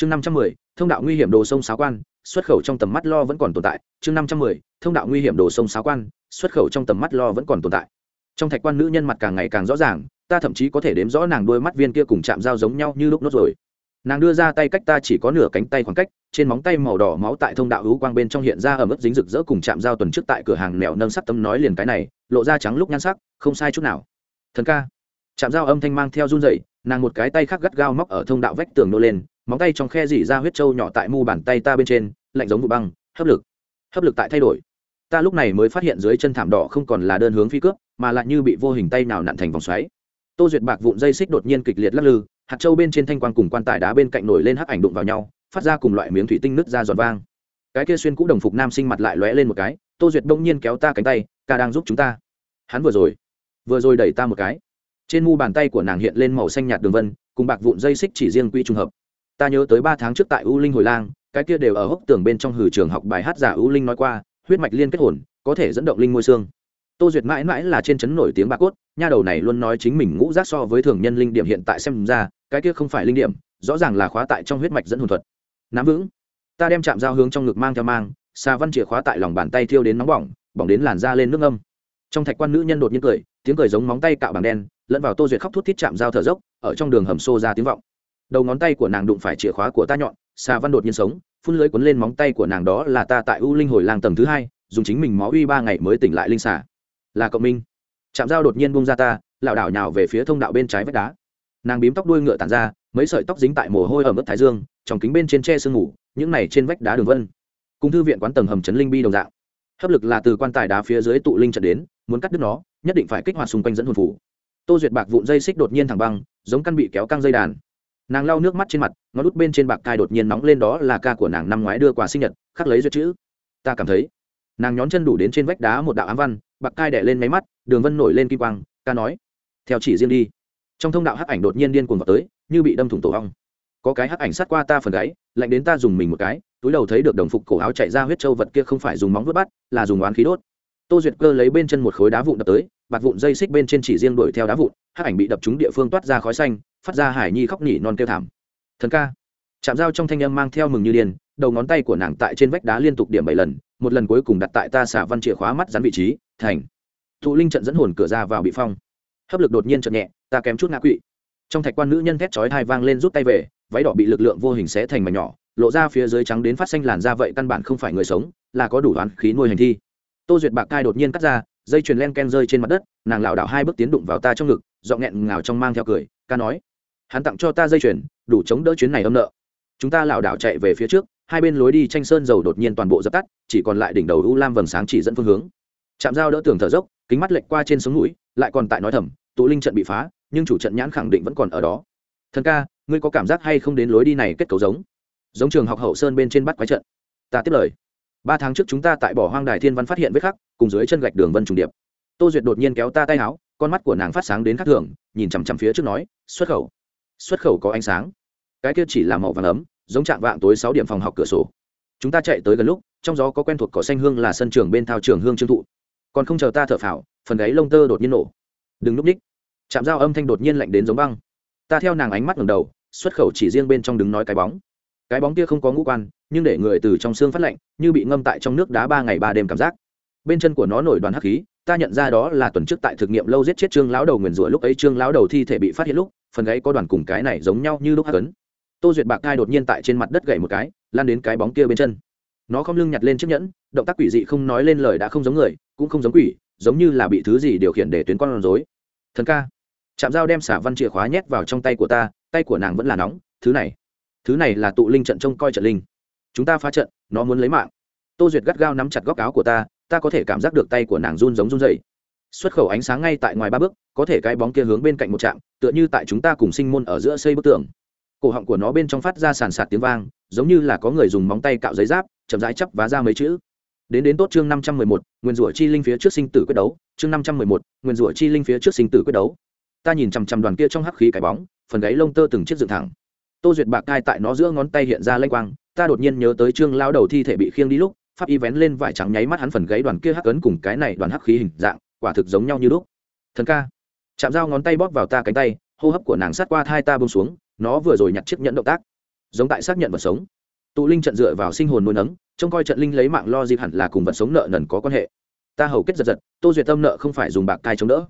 chương năm trăm mười, thông đạo nguy hiểm đồ sông sáo quan, xuất khẩu trong tầm mắt lo vẫn còn tồn tại. Chương năm trăm mười, thông đạo nguy hiểm đồ sông sáo quan, xuất khẩu trong tầm mắt lo vẫn còn tồn tại. Trong thạch quan nữ nhân mặt càng ngày càng rõ ràng, ta thậm chí có thể đếm rõ nàng đôi mắt viên kia cùng chạm dao giống nhau như lúc nốt rồi. Nàng đưa ra tay cách ta chỉ có nửa cánh tay khoảng cách, trên móng tay màu đỏ máu tại thông đạo hữu quang bên trong hiện ra ở mức dính rực rỡ cùng chạm dao tuần trước tại cửa hàng mèo nâng sắc tâm nói liền cái này, lộ ra trắng lúc nhan sắc, không sai chút nào. Thần ca. Chạm dao âm thanh mang theo run dậy nàng một cái tay khác gắt gao móc ở thông đạo vách tường nô lên móng tay trong khe dỉ ra huyết trâu nhỏ tại mu bàn tay ta bên trên, lạnh giống vụ băng, hấp lực hấp lực tại thay đổi. Ta lúc này mới phát hiện dưới chân thảm đỏ không còn là đơn hướng phi cướp, mà lại như bị vô hình tay nào nặn thành vòng xoáy. Tô duyệt bạc vụn dây xích đột nhiên kịch liệt lắc lư, hạt trâu bên trên thanh quan cùng quan tài đá bên cạnh nổi lên hắc ảnh đụng vào nhau, phát ra cùng loại miếng thủy tinh nứt ra giòn vang. Cái kia xuyên cũ đồng phục nam sinh mặt lại lóe lên một cái, tô duyệt đông nhiên kéo ta cánh tay ca đang giúp chúng ta. Hắn vừa rồi vừa rồi đẩy ta một cái. Trên mu bàn tay của nàng hiện lên màu xanh nhạt đường vân, cùng bạc vụn dây xích chỉ riêng quy trùng hợp ta nhớ tới ba tháng trước tại u linh hồi lang, cái kia đều ở hốc tường bên trong hử trường học bài hát giả u linh nói qua, huyết mạch liên kết hồn, có thể dẫn động linh môi xương. Tô duyệt mãi mãi là trên trấn nổi tiếng bà cốt, nha đầu này luôn nói chính mình ngũ rác so với thường nhân linh điểm hiện tại xem ra, cái kia không phải linh điểm, rõ ràng là khóa tại trong huyết mạch dẫn hồn thuật. Nắm vững. Ta đem chạm dao hướng trong ngực mang theo mang, xà văn chìa khóa tại lòng bàn tay thiêu đến nóng bỏng bỏng đến làn da lên nước âm trong thạch quan nữ nhân đột nhiên cười, tiếng cười giống móng tay cạo bằng đen, lẫn vào tô duyệt khóc thút thít chạm dao thở dốc, ở trong đường hầm xô ra tiếng vọng đầu ngón tay của nàng đụng phải chìa khóa của ta nhọn xà văn đột nhiên sống, phun lưới quấn lên móng tay của nàng đó là ta tại u linh hồi làng tầng thứ hai, dùng chính mình máu uy ba ngày mới tỉnh lại linh xà. Là cộng minh. Chạm dao đột nhiên bung ra ta, lảo đảo nhào về phía thông đạo bên trái vách đá. Nàng bím tóc đuôi ngựa tàn ra, mấy sợi tóc dính tại mồ hôi ở mức thái dương, trong kính bên trên tre sương ngủ, những này trên vách đá đường vân. Cùng thư viện quán tầng hầm trấn linh bi đồng dạng. Hấp lực là từ quan tài đá phía dưới tụ linh trận đến, muốn cắt đứt nó, nhất định phải kích hoạt xung quanh dẫn hồn phủ. Tô duyệt bạc vụn dây xích đột nhiên thẳng băng, giống căn bị kéo căng dây đàn nàng lau nước mắt trên mặt, ngón đút bên trên bạc tai đột nhiên nóng lên đó là ca của nàng năm ngoái đưa quà sinh nhật, khắc lấy duyệt chữ. Ta cảm thấy, nàng nhón chân đủ đến trên vách đá một đạo ám văn, bạc tai đẻ lên máy mắt, đường vân nổi lên kim quang, ca nói, theo chỉ riêng đi. Trong thông đạo hắc ảnh đột nhiên điên cuồng vào tới, như bị đâm thủng tổ hong có cái hắc ảnh sát qua ta phần gáy, lạnh đến ta dùng mình một cái, túi đầu thấy được đồng phục cổ áo chạy ra huyết trâu vật kia không phải dùng móng vớt bắt, là dùng oán khí đốt. Tô duyệt cơ lấy bên chân một khối đá vụn đập tới bạc vụn dây xích bên trên chỉ riêng đuổi theo đá vụn, hắc ảnh bị đập trúng địa phương toát ra khói xanh, phát ra hải nhi khóc nhỉ non kêu thảm. Thần ca. Chạm dao trong thanh âm mang theo mừng như điên, đầu ngón tay của nàng tại trên vách đá liên tục điểm bảy lần, một lần cuối cùng đặt tại ta xả văn chìa khóa mắt rắn vị trí, thành. Thụ linh trận dẫn hồn cửa ra vào bị phong. Hấp lực đột nhiên chợt nhẹ, ta kém chút ngã quỵ. Trong thạch quan nữ nhân thét chói hai vang lên rút tay về, váy đỏ bị lực lượng vô hình xé thành mảnh nhỏ, lộ ra phía dưới trắng đến phát xanh làn da vậy căn bản không phải người sống, là có đủ đoán khí nuôi hành thi. Tô duyệt bạc cai đột nhiên cắt ra dây chuyền len ken rơi trên mặt đất, nàng lảo đảo hai bước tiến đụng vào ta trong ngực dọn nghẹn ngào trong mang theo cười, ca nói, hắn tặng cho ta dây chuyền, đủ chống đỡ chuyến này âm nợ. Chúng ta lảo đảo chạy về phía trước, hai bên lối đi tranh sơn dầu đột nhiên toàn bộ dập tắt, chỉ còn lại đỉnh đầu u lam vầng sáng chỉ dẫn phương hướng. Chạm dao đỡ tường thở dốc, kính mắt lệch qua trên sống mũi lại còn tại nói thầm, tụ linh trận bị phá, nhưng chủ trận nhãn khẳng định vẫn còn ở đó. Thần ca, ngươi có cảm giác hay không đến lối đi này kết cấu giống? Giống trường học hậu sơn bên trên bắt quái trận. Ta tiếp lời ba tháng trước chúng ta tại bỏ hoang đài thiên văn phát hiện vết khắc, cùng dưới chân gạch đường vân trùng điệp. Tô duyệt đột nhiên kéo ta tay áo, con mắt của nàng phát sáng đến khắc thường, nhìn chằm chằm phía trước nói, xuất khẩu. Xuất khẩu có ánh sáng. Cái kia chỉ là màu vàng ấm, giống trạng vạng tối sáu điểm phòng học cửa sổ. Chúng ta chạy tới gần lúc, trong gió có quen thuộc cỏ xanh hương là sân trường bên thao trường hương trương thụ. Còn không chờ ta thở phào, phần gáy lông tơ đột nhiên nổ. Đừng núp ních. Chạm dao âm thanh đột nhiên lạnh đến giống băng. Ta theo nàng ánh mắt ngầm đầu, xuất khẩu chỉ riêng bên trong đứng nói cái bóng. Cái bóng kia không có ngũ quan nhưng để người từ trong xương phát lạnh, như bị ngâm tại trong nước đá ba ngày ba đêm cảm giác. Bên chân của nó nổi đoàn hắc khí, ta nhận ra đó là tuần trước tại thực nghiệm lâu giết chết trương lão đầu nguyền rủa lúc ấy trương lão đầu thi thể bị phát hiện lúc, phần gáy có đoàn cùng cái này giống nhau như lúc hắc ấn. Tô duyệt bạc thai đột nhiên tại trên mặt đất gậy một cái lan đến cái bóng kia bên chân. Nó không lưng nhặt lên chiếc nhẫn, động tác quỷ dị không nói lên lời đã không giống người, cũng không giống quỷ, giống như là bị thứ gì điều khiển để tuyến con rối. Thần ca chạm dao đem xả văn chìa khóa nhét vào trong tay của ta, tay của nàng vẫn là nóng, thứ này thứ này là tụ linh trận trông coi trận linh chúng ta phá trận, nó muốn lấy mạng. Tô duyệt gắt gao nắm chặt góc áo của ta ta có thể cảm giác được tay của nàng run giống run dày xuất khẩu ánh sáng ngay tại ngoài ba bước, có thể cái bóng kia hướng bên cạnh một trạm, tựa như tại chúng ta cùng sinh môn ở giữa xây bức tường. Cổ họng của nó bên trong phát ra sàn sạt tiếng vang, giống như là có người dùng móng tay cạo giấy giáp, chậm rãi chắp vá ra mấy chữ. Đến đến tốt chương năm trăm mười một, nguyên rủa chi linh phía trước sinh tử quyết đấu. Chương năm trăm mười một, nguyên rủa chi linh phía trước sinh tử quyết đấu. Ta nhìn chằm chằm đoàn kia trong hắc khí cái bóng, phần gáy lông tơ từng chiếc dựng thẳng. Tô duyệt bạc cai tại nó giữa ngón tay hiện ra lanh quang ta đột nhiên nhớ tới trương lao đầu thi thể bị khiêng đi lúc, pháp y vén lên vải trắng nháy mắt hắn phần gáy đoàn kia hắc ấn cùng cái này đoàn hắc khí hình dạng, quả thực giống nhau như lúc. Thần ca, chạm dao ngón tay bóp vào ta cánh tay, hô hấp của nàng sát qua thai ta bông xuống, nó vừa rồi nhặt chiếc nhẫn động tác, giống tại xác nhận vật sống. Tụ linh trận dựa vào sinh hồn nuôi nấng, trông coi trận linh lấy mạng lo dịp hẳn là cùng vật sống nợ nần có quan hệ. Ta hầu kết giật giật, tô duyệt tâm nợ không phải dùng bạc tai chống đỡ.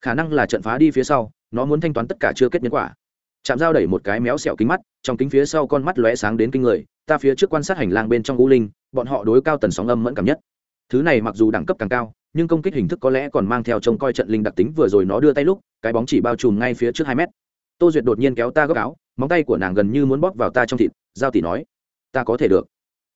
Khả năng là trận phá đi phía sau, nó muốn thanh toán tất cả chưa kết nhân quả. Chạm dao đẩy một cái méo xẹo kính mắt, trong kính phía sau con mắt lóe sáng đến kinh người ta phía trước quan sát hành lang bên trong u linh, bọn họ đối cao tần sóng âm mẫn cảm nhất. Thứ này mặc dù đẳng cấp càng cao, nhưng công kích hình thức có lẽ còn mang theo trông coi trận linh đặc tính vừa rồi nó đưa tay lúc, cái bóng chỉ bao trùm ngay phía trước hai mét. Tô duyệt đột nhiên kéo ta góc áo, móng tay của nàng gần như muốn bóp vào ta trong thịt, giao tỷ nói, ta có thể được.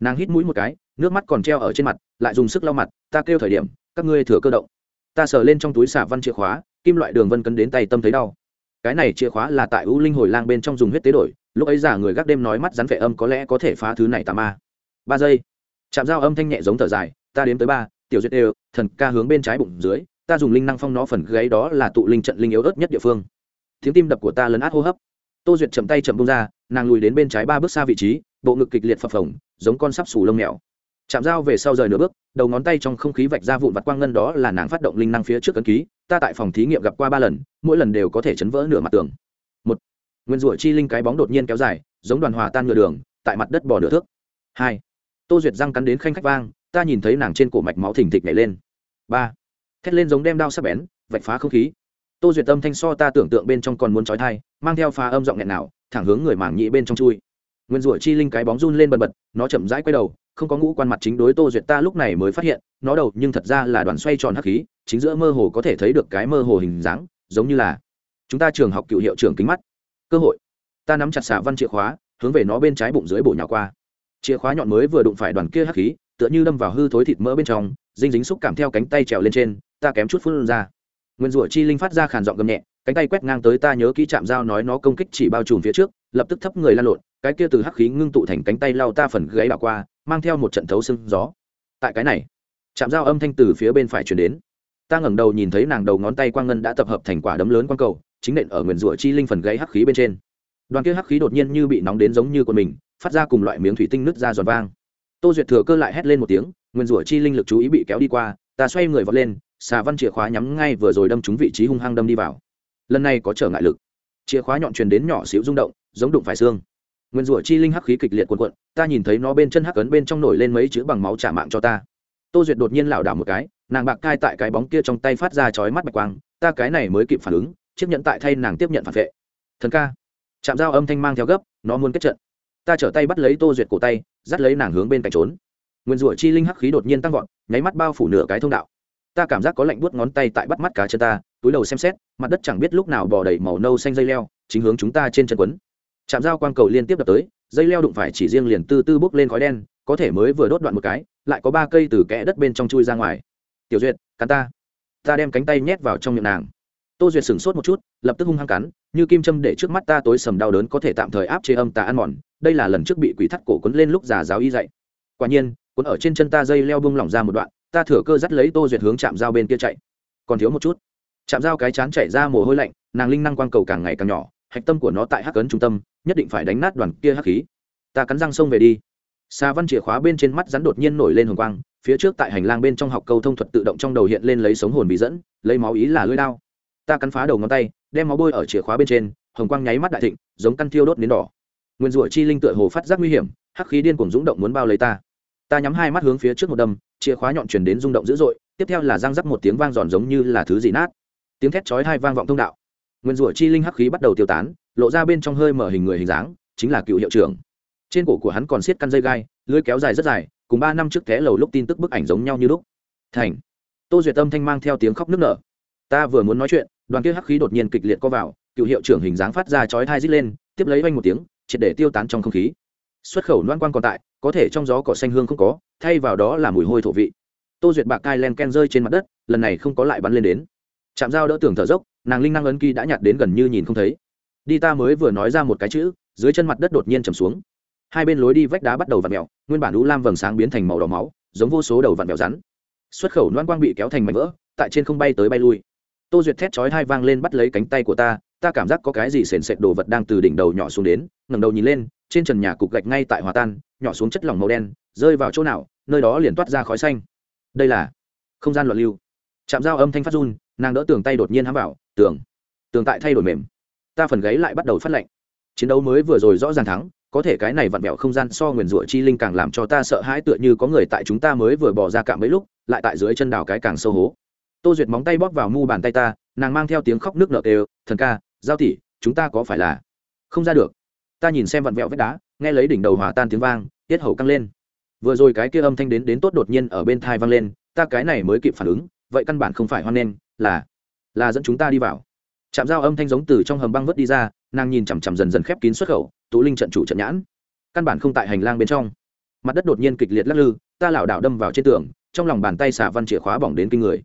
Nàng hít mũi một cái, nước mắt còn treo ở trên mặt, lại dùng sức lau mặt, ta kêu thời điểm, các ngươi thừa cơ động. Ta sờ lên trong túi xả văn chìa khóa, kim loại đường vân cấn đến tay tâm thấy đau cái này chìa khóa là tại u linh hồi lang bên trong dùng huyết tế đổi, lúc ấy giả người gác đêm nói mắt rắn vẻ âm có lẽ có thể phá thứ này tà ma. Ba giây. Chạm dao âm thanh nhẹ giống thở dài, ta đếm tới ba, tiểu duyệt đều, thần ca hướng bên trái bụng dưới, ta dùng linh năng phong nó phần gáy đó là tụ linh trận linh yếu ớt nhất địa phương. Tiếng tim đập của ta lấn át hô hấp. Tô duyệt chậm tay chậm bông ra, nàng lùi đến bên trái ba bước xa vị trí, bộ ngực kịch liệt phập phồng, giống con sắp xù lông mèo chạm dao về sau rời nửa bước, đầu ngón tay trong không khí vạch ra vụn vặt quang ngân đó là nàng phát động linh năng phía trước cấn ký, ta tại phòng thí nghiệm gặp qua ba lần, mỗi lần đều có thể chấn vỡ nửa mặt tường. Một, nguyên rủa chi linh cái bóng đột nhiên kéo dài, giống đoàn hòa tan nửa đường, tại mặt đất bò nửa thước. Hai, tô duyệt răng cắn đến khanh khách vang, ta nhìn thấy nàng trên cổ mạch máu thình thịch nhảy lên. Ba, thét lên giống đem đao sắc bén, vạch phá không khí. Tô duyệt tâm thanh so ta tưởng tượng bên trong còn muốn trói thai, mang theo phá âm giọng nghẹn nào, thẳng hướng người mảng nhị bên trong chui. Nguyên rủa chi linh cái bóng run lên bần bật, nó chậm rãi quay đầu không có ngũ quan mặt chính đối tô duyệt ta lúc này mới phát hiện, nó đầu nhưng thật ra là đoàn xoay tròn hắc khí, chính giữa mơ hồ có thể thấy được cái mơ hồ hình dáng, giống như là chúng ta trường học cựu hiệu trưởng kính mắt. Cơ hội. Ta nắm chặt xả văn chìa khóa, hướng về nó bên trái bụng dưới bổ nhào qua. Chìa khóa nhọn mới vừa đụng phải đoàn kia hắc khí, tựa như đâm vào hư thối thịt mỡ bên trong, dinh dính xúc cảm theo cánh tay trèo lên trên, ta kém chút phun ra. Nguyên rủa chi linh phát ra khàn giọng gầm nhẹ, cánh tay quét ngang tới ta nhớ kỹ chạm dao nói nó công kích chỉ bao trùm phía trước, lập tức thấp người lan lộn, cái kia từ hắc khí ngưng tụ thành cánh tay lao ta phần gáy đảo qua mang theo một trận thấu sưng gió. Tại cái này chạm dao âm thanh từ phía bên phải chuyển đến. Ta ngẩng đầu nhìn thấy nàng đầu ngón tay quang ngân đã tập hợp thành quả đấm lớn quang cầu, chính nện ở nguyền rủa chi linh phần gãy hắc khí bên trên. Đoàn kia hắc khí đột nhiên như bị nóng đến giống như con mình, phát ra cùng loại miếng thủy tinh nứt ra giòn vang. Tô duyệt thừa cơ lại hét lên một tiếng, nguyền rủa chi linh lực chú ý bị kéo đi qua, ta xoay người vọt lên, xà văn chìa khóa nhắm ngay vừa rồi đâm trúng vị trí hung hăng đâm đi vào. Lần này có trở ngại lực. Chìa khóa nhọn truyền đến nhỏ xíu rung động, giống đụng phải xương nguyên rủa chi linh hắc khí kịch liệt cuộn cuộn, ta nhìn thấy nó bên chân hắc ấn bên trong nổi lên mấy chữ bằng máu trả mạng cho ta. Tô duyệt đột nhiên lảo đảo một cái, nàng bạc cai tại cái bóng kia trong tay phát ra chói mắt bạch quang, ta cái này mới kịp phản ứng, chiếc nhận tại thay nàng tiếp nhận phản vệ. Thần ca. Chạm dao âm thanh mang theo gấp, nó muốn kết trận. Ta trở tay bắt lấy tô duyệt cổ tay, dắt lấy nàng hướng bên cạnh trốn. Nguyên rủa chi linh hắc khí đột nhiên tăng vọt, nháy mắt bao phủ nửa cái thông đạo. Ta cảm giác có lạnh buốt ngón tay tại bắt mắt cá chân ta, túi đầu xem xét, mặt đất chẳng biết lúc nào bò đầy màu nâu xanh dây leo, chính hướng chúng ta trên chân quấn chạm dao quang cầu liên tiếp đập tới, dây leo đụng phải chỉ riêng liền tư tư bốc lên khói đen, có thể mới vừa đốt đoạn một cái, lại có ba cây từ kẽ đất bên trong chui ra ngoài. Tiểu duyệt, cắn ta. Ta đem cánh tay nhét vào trong miệng nàng. Tô duyệt sửng sốt một chút, lập tức hung hăng cắn, như kim châm để trước mắt ta tối sầm đau đớn có thể tạm thời áp chế âm ta ăn mòn, đây là lần trước bị quỷ thắt cổ quấn lên lúc già giáo y dậy quả nhiên quấn ở trên chân ta dây leo bung lỏng ra một đoạn, ta thừa cơ dắt lấy tô duyệt hướng chạm dao bên kia chạy. Còn thiếu một chút. Chạm dao cái chán chạy ra mồ hôi lạnh, nàng linh năng quang cầu càng ngày càng nhỏ hạch tâm của nó tại hắc ấn trung tâm, nhất định phải đánh nát đoàn kia hắc khí. Ta cắn răng xông về đi. Xa văn chìa khóa bên trên mắt rắn đột nhiên nổi lên hồng quang, phía trước tại hành lang bên trong học câu thông thuật tự động trong đầu hiện lên lấy sống hồn bị dẫn, lấy máu ý là lưỡi đao. Ta cắn phá đầu ngón tay, đem máu bôi ở chìa khóa bên trên, hồng quang nháy mắt đại thịnh, giống căn thiêu đốt đến đỏ. Nguyên rủa chi linh tựa hồ phát giác nguy hiểm, hắc khí điên cuồng rung động muốn bao lấy ta. Ta nhắm hai mắt hướng phía trước một đâm, chìa khóa nhọn chuyển đến rung động dữ dội, tiếp theo là răng rắc một tiếng vang giòn giống như là thứ gì nát. Tiếng thét chói hai vang vọng thông đạo nguyên rủa chi linh hắc khí bắt đầu tiêu tán, lộ ra bên trong hơi mở hình người hình dáng, chính là cựu hiệu trưởng. Trên cổ của hắn còn siết căn dây gai, lưới kéo dài rất dài, cùng ba năm trước té lầu lúc tin tức bức ảnh giống nhau như lúc. Thành. Tô duyệt tâm thanh mang theo tiếng khóc nức nở. Ta vừa muốn nói chuyện, đoàn kia hắc khí đột nhiên kịch liệt co vào, cựu hiệu trưởng hình dáng phát ra chói thai rít lên, tiếp lấy oanh một tiếng, triệt để tiêu tán trong không khí. Xuất khẩu loan quan còn tại, có thể trong gió cỏ xanh hương không có, thay vào đó là mùi hôi thổ vị. Tô duyệt bạc cai len ken rơi trên mặt đất, lần này không có lại bắn lên đến. Chạm dao đỡ tường thở dốc nàng linh năng ấn ký đã nhạt đến gần như nhìn không thấy. Đi ta mới vừa nói ra một cái chữ, dưới chân mặt đất đột nhiên chầm xuống. Hai bên lối đi vách đá bắt đầu vặn mẹo nguyên bản lũ lam vầng sáng biến thành màu đỏ máu, giống vô số đầu vặn mẹo rắn. Xuất khẩu loan quang bị kéo thành mảnh vỡ, tại trên không bay tới bay lui. Tô duyệt thét chói hai vang lên bắt lấy cánh tay của ta ta cảm giác có cái gì sền sệt đồ vật đang từ đỉnh đầu nhỏ xuống đến, ngẩng đầu nhìn lên, trên trần nhà cục gạch ngay tại hòa tan, nhỏ xuống chất lỏng màu đen, rơi vào chỗ nào, nơi đó liền toát ra khói xanh. Đây là không gian loạn lưu. Chạm dao âm thanh phát run nàng đỡ tường tay đột nhiên hám vào, tường tường tại thay đổi mềm. Ta phần gáy lại bắt đầu phát lạnh. Chiến đấu mới vừa rồi rõ ràng thắng, có thể cái này vặn vẹo không gian so nguyền rủa chi linh càng làm cho ta sợ hãi tựa như có người tại chúng ta mới vừa bỏ ra cạm mấy lúc, lại tại dưới chân đào cái càng sâu hố. Tô duyệt móng tay bóp vào mu bàn tay ta, nàng mang theo tiếng khóc nước nợ đều thần ca, giao tỷ, chúng ta có phải là không ra được? Ta nhìn xem vặn vẹo vết đá, nghe lấy đỉnh đầu hòa tan tiếng vang, tiết hầu căng lên. Vừa rồi cái kia âm thanh đến đến tốt đột nhiên ở bên thai vang lên, ta cái này mới kịp phản ứng, vậy căn bản không phải hoan nghênh là là dẫn chúng ta đi vào. Chạm dao âm thanh giống từ trong hầm băng vớt đi ra, nàng nhìn chằm chằm dần dần khép kín xuất khẩu tú linh trận chủ trận nhãn. Căn bản không tại hành lang bên trong. Mặt đất đột nhiên kịch liệt lắc lư, ta lảo đảo đâm vào trên tường, trong lòng bàn tay xả văn chìa khóa bỏng đến kinh người.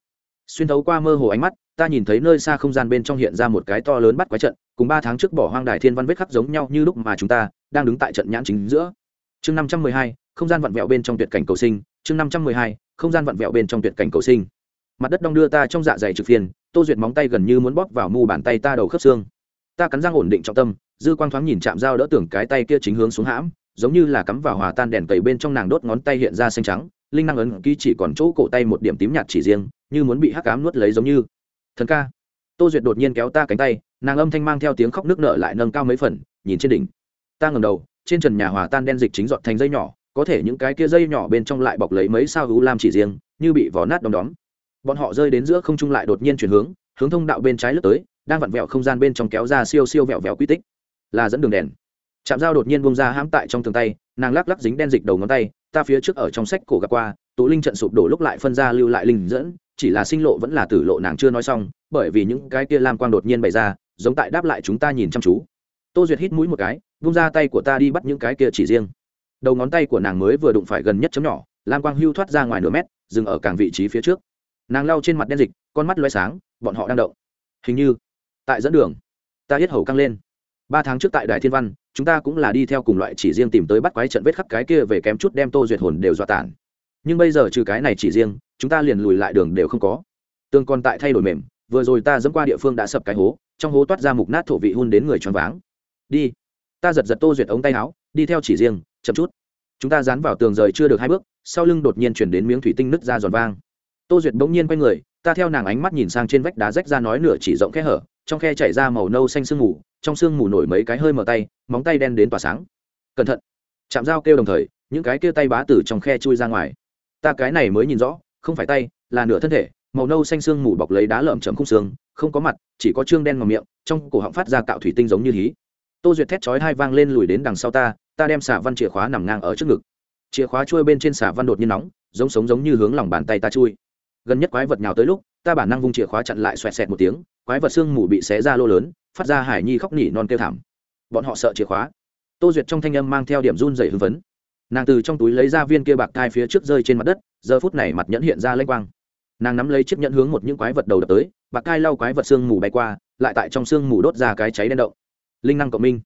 Xuyên thấu qua mơ hồ ánh mắt, ta nhìn thấy nơi xa không gian bên trong hiện ra một cái to lớn bắt quái trận, cùng ba tháng trước bỏ hoang đài thiên văn vết khắc giống nhau như lúc mà chúng ta đang đứng tại trận nhãn chính giữa. Chương năm trăm mười hai, không gian vặn vẹo bên trong tuyệt cảnh cầu sinh, chương năm trăm mười hai, không gian vặn vẹo bên trong tuyệt cảnh cầu sinh mặt đất đong đưa ta trong dạ dày trực phiền, tô duyệt móng tay gần như muốn bóp vào mu bàn tay ta đầu khớp xương. Ta cắn răng ổn định trọng tâm, dư quang thoáng nhìn chạm dao đỡ tưởng cái tay kia chính hướng xuống hãm, giống như là cắm vào hòa tan đèn cầy bên trong nàng đốt ngón tay hiện ra xanh trắng, linh năng ấn ký chỉ còn chỗ cổ tay một điểm tím nhạt chỉ riêng, như muốn bị hắc cám nuốt lấy giống như. Thần ca. Tô duyệt đột nhiên kéo ta cánh tay, nàng âm thanh mang theo tiếng khóc nước nợ lại nâng cao mấy phần, nhìn trên đỉnh. Ta ngầm đầu, trên trần nhà hòa tan đen dịch chính dọn thành dây nhỏ, có thể những cái kia dây nhỏ bên trong lại bọc lấy mấy sao hữu lam chỉ riêng, như bị vỏ nát đom đóm bọn họ rơi đến giữa không trung lại đột nhiên chuyển hướng hướng thông đạo bên trái lướt tới, đang vặn vẹo không gian bên trong kéo ra siêu siêu vẹo vẹo quy tích. Là dẫn đường đèn. Chạm dao đột nhiên bông ra hãm tại trong tường tay, nàng lắc lắc dính đen dịch đầu ngón tay, ta phía trước ở trong sách cổ gặp qua, tụ linh trận sụp đổ lúc lại phân ra lưu lại linh dẫn, chỉ là sinh lộ vẫn là tử lộ nàng chưa nói xong, bởi vì những cái kia lam quang đột nhiên bày ra, giống tại đáp lại chúng ta nhìn chăm chú. Tô duyệt hít mũi một cái bung ra tay của ta đi bắt những cái kia chỉ riêng. Đầu ngón tay của nàng mới vừa đụng phải gần nhất chấm nhỏ, lam quang hưu thoát ra ngoài nửa mét, dừng ở càng vị trí phía trước nàng lau trên mặt đen dịch, con mắt loay sáng, bọn họ đang động. Hình như, tại dẫn đường. Ta hết hầu căng lên. Ba tháng trước tại đài thiên văn, chúng ta cũng là đi theo cùng loại chỉ riêng tìm tới bắt quái trận vết khắp cái kia về kém chút đem tô duyệt hồn đều dọa tản. Nhưng bây giờ trừ cái này chỉ riêng, chúng ta liền lùi lại đường đều không có. Tương còn tại thay đổi mềm, vừa rồi ta dẫm qua địa phương đã sập cái hố, trong hố toát ra mục nát thổ vị hun đến người choáng váng. Đi. Ta giật giật tô duyệt ống tay áo, đi theo chỉ riêng, chậm chút. Chúng ta dán vào tường rời chưa được hai bước, sau lưng đột nhiên chuyển đến miếng thủy tinh nứt ra giòn vang tô duyệt bỗng nhiên quay người, ta theo nàng ánh mắt nhìn sang trên vách đá rách ra nói nửa chỉ rộng khe hở, trong khe chảy ra màu nâu xanh sương mù, trong sương mù nổi mấy cái hơi mở tay, móng tay đen đến tỏa sáng. Cẩn thận! Chạm dao kêu đồng thời, những cái kia tay bá tử trong khe chui ra ngoài. Ta cái này mới nhìn rõ, không phải tay, là nửa thân thể, màu nâu xanh sương mù bọc lấy đá lợm chấm khung xương, không có mặt, chỉ có trương đen ngòm miệng, trong cổ họng phát ra cạo thủy tinh giống như hí. Tô duyệt thét chói hai vang lên lùi đến đằng sau ta ta đem xả văn chìa khóa nằm ngang ở trước ngực. Chìa khóa trôi bên trên xả văn đột nhiên nóng, giống sống giống như hướng lòng bàn tay ta chui gần nhất quái vật nhào tới lúc, ta bản năng vung chìa khóa chặn lại xoẹt xẹt một tiếng, quái vật xương mù bị xé ra lô lớn, phát ra hải nhi khóc nỉ non kêu thảm. Bọn họ sợ chìa khóa. Tô duyệt trong thanh âm mang theo điểm run dày hưng phấn. Nàng từ trong túi lấy ra viên kia bạc thai phía trước rơi trên mặt đất, giờ phút này mặt nhẫn hiện ra lênh quang. Nàng nắm lấy chiếc nhẫn hướng một những quái vật đầu đập tới, bạc thai lau quái vật xương mù bay qua, lại tại trong xương mù đốt ra cái cháy đen động. Linh năng cộng minh.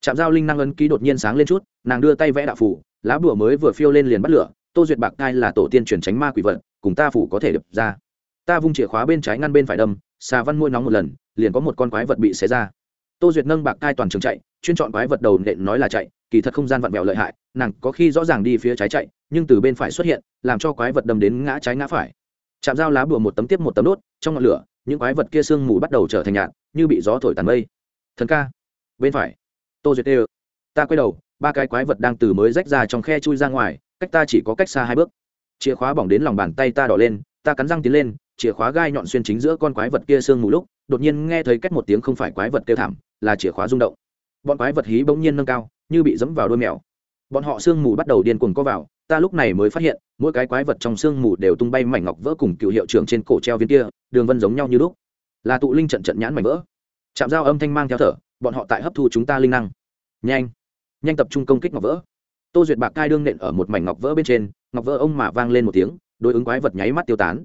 Chạm dao linh năng ấn ký đột nhiên sáng lên chút, nàng đưa tay vẽ đạo phủ lá bùa mới vừa phiêu lên liền bắt lửa, tô duyệt bạc thai là tổ tiên truyền tránh ma quỷ vật cùng ta phủ có thể đập ra. Ta vung chìa khóa bên trái ngăn bên phải đâm, xà văn môi nóng một lần, liền có một con quái vật bị xé ra. Tô duyệt nâng bạc cai toàn trường chạy, chuyên chọn quái vật đầu nện nói là chạy, kỳ thật không gian vặn vẹo lợi hại, nàng có khi rõ ràng đi phía trái chạy, nhưng từ bên phải xuất hiện, làm cho quái vật đâm đến ngã trái ngã phải. Chạm dao lá bùa một tấm tiếp một tấm đốt, trong ngọn lửa, những quái vật kia sương mù bắt đầu trở thành nhạt, như bị gió thổi tàn mây. Thần ca, bên phải. Tô duyệt đều. Ta quay đầu, ba cái quái vật đang từ mới rách ra trong khe chui ra ngoài, cách ta chỉ có cách xa hai bước chìa khóa bỏng đến lòng bàn tay ta đỏ lên, ta cắn răng tiến lên, chìa khóa gai nhọn xuyên chính giữa con quái vật kia sương mù lúc, đột nhiên nghe thấy cách một tiếng không phải quái vật kêu thảm, là chìa khóa rung động. Bọn quái vật hí bỗng nhiên nâng cao, như bị dẫm vào đôi mèo. Bọn họ sương mù bắt đầu điên cuồng co vào, ta lúc này mới phát hiện, mỗi cái quái vật trong sương mù đều tung bay mảnh ngọc vỡ cùng cựu hiệu trưởng trên cổ treo viên kia, đường vân giống nhau như lúc. Là tụ linh trận trận nhãn mảnh vỡ. Chạm dao âm thanh mang theo thở, bọn họ tại hấp thu chúng ta linh năng. Nhanh nhanh tập trung công kích ngọc vỡ. Tô duyệt bạc cai đương nện ở một mảnh ngọc vỡ bên trên ngọc vỡ ông mà vang lên một tiếng đối ứng quái vật nháy mắt tiêu tán.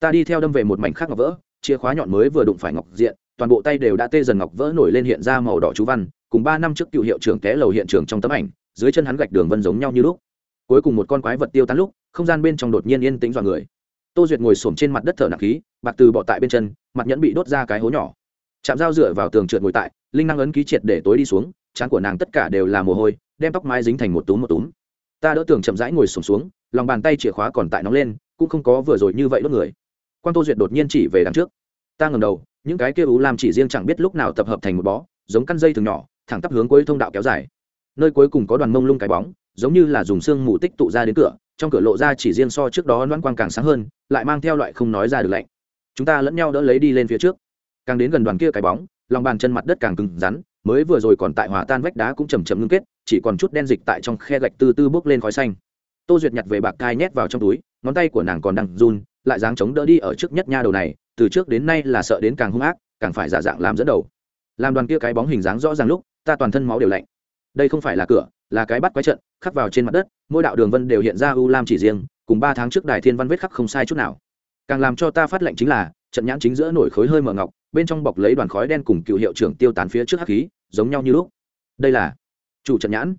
Ta đi theo đâm về một mảnh khác ngọc vỡ chìa khóa nhọn mới vừa đụng phải ngọc diện toàn bộ tay đều đã tê dần ngọc vỡ nổi lên hiện ra màu đỏ chú văn cùng ba năm trước cựu hiệu trưởng té lầu hiện trường trong tấm ảnh dưới chân hắn gạch đường vân giống nhau như lúc. Cuối cùng một con quái vật tiêu tán lúc không gian bên trong đột nhiên yên tĩnh dọa người. Tô duyệt ngồi xổm trên mặt đất thở nặng khí bạc từ bọ tại bên chân mặt nhẫn bị đốt ra cái hố nhỏ. Chạm dao dựa vào tường trượt ngồi tại linh năng ấn ký triệt để tối đi xuống trán của nàng tất cả đều là mồ hôi đem tóc mái dính thành một túm một túm. Ta đỡ tường chậm rãi ngồi xổm xuống, xuống lòng bàn tay chìa khóa còn tại nóng lên, cũng không có vừa rồi như vậy đốt người. Quan tô duyệt đột nhiên chỉ về đằng trước. Ta ngầm đầu, những cái kia ú làm chỉ riêng chẳng biết lúc nào tập hợp thành một bó, giống căn dây thường nhỏ, thẳng tắp hướng cuối thông đạo kéo dài. Nơi cuối cùng có đoàn mông lung cái bóng, giống như là dùng xương mù tích tụ ra đến cửa, trong cửa lộ ra chỉ riêng so trước đó loan quang càng sáng hơn, lại mang theo loại không nói ra được lạnh. Chúng ta lẫn nhau đỡ lấy đi lên phía trước. Càng đến gần đoàn kia cái bóng, lòng bàn chân mặt đất càng cứng rắn, mới vừa rồi còn tại hòa tan vách đá cũng chầm chậm ngưng kết, chỉ còn chút đen dịch tại trong khe gạch từ từ bước lên khói xanh tô duyệt nhặt về bạc cai nhét vào trong túi, ngón tay của nàng còn đang run, lại dáng chống đỡ đi ở trước nhất nha đầu này, từ trước đến nay là sợ đến càng hung ác, càng phải giả dạng làm dẫn đầu. Làm đoàn kia cái bóng hình dáng rõ ràng lúc, ta toàn thân máu đều lạnh. Đây không phải là cửa, là cái bắt quái trận, khắc vào trên mặt đất, mỗi đạo đường vân đều hiện ra u lam chỉ riêng, cùng ba tháng trước đài thiên văn vết khắc không sai chút nào. Càng làm cho ta phát lệnh chính là, trận nhãn chính giữa nổi khối hơi mở ngọc, bên trong bọc lấy đoàn khói đen cùng cựu hiệu trưởng tiêu tán phía trước hắc khí, giống nhau như lúc. Đây là chủ trận nhãn.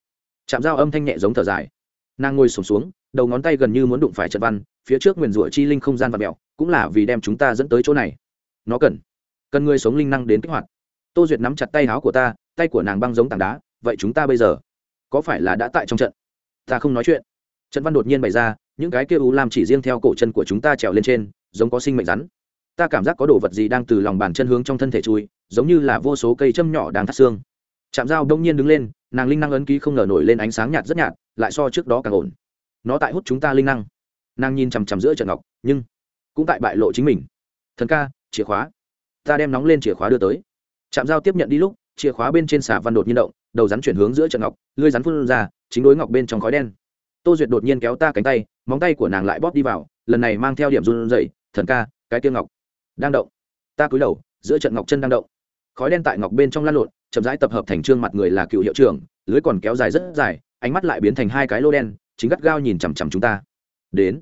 Chạm dao âm thanh nhẹ giống thở dài nàng ngồi sổm xuống, đầu ngón tay gần như muốn đụng phải trận văn phía trước nguyền rủa chi linh không gian và mẹo cũng là vì đem chúng ta dẫn tới chỗ này. Nó cần cần người sống linh năng đến kích hoạt. Tô duyệt nắm chặt tay áo của ta tay của nàng băng giống tảng đá vậy chúng ta bây giờ có phải là đã tại trong trận? Ta không nói chuyện. Trận văn đột nhiên bày ra những cái kia u làm chỉ riêng theo cổ chân của chúng ta trèo lên trên giống có sinh mệnh rắn. Ta cảm giác có đồ vật gì đang từ lòng bàn chân hướng trong thân thể chui giống như là vô số cây châm nhỏ đang thắt xương. Chạm dao đông nhiên đứng lên nàng linh năng ấn ký không ngờ nổi lên ánh sáng nhạt rất nhạt, lại so trước đó càng ổn. Nó tại hút chúng ta linh năng. Nàng nhìn chằm chằm giữa trận ngọc, nhưng cũng tại bại lộ chính mình. Thần ca, chìa khóa. Ta đem nóng lên chìa khóa đưa tới. Chạm dao tiếp nhận đi lúc, chìa khóa bên trên xà văn đột nhiên động, đầu rắn chuyển hướng giữa trận ngọc lưới rắn phun ra, chính đối ngọc bên trong khói đen. Tô duyệt đột nhiên kéo ta cánh tay, móng tay của nàng lại bóp đi vào, lần này mang theo điểm run dậy thần ca, cái tiêu ngọc đang động. Ta cúi đầu, giữa trận ngọc chân đang động. Khói đen tại ngọc bên trong lan lộn chậm rãi tập hợp thành trương mặt người là cựu hiệu trưởng, lưới còn kéo dài rất dài, ánh mắt lại biến thành hai cái lô đen, chính gắt gao nhìn chằm chằm chúng ta. Đến.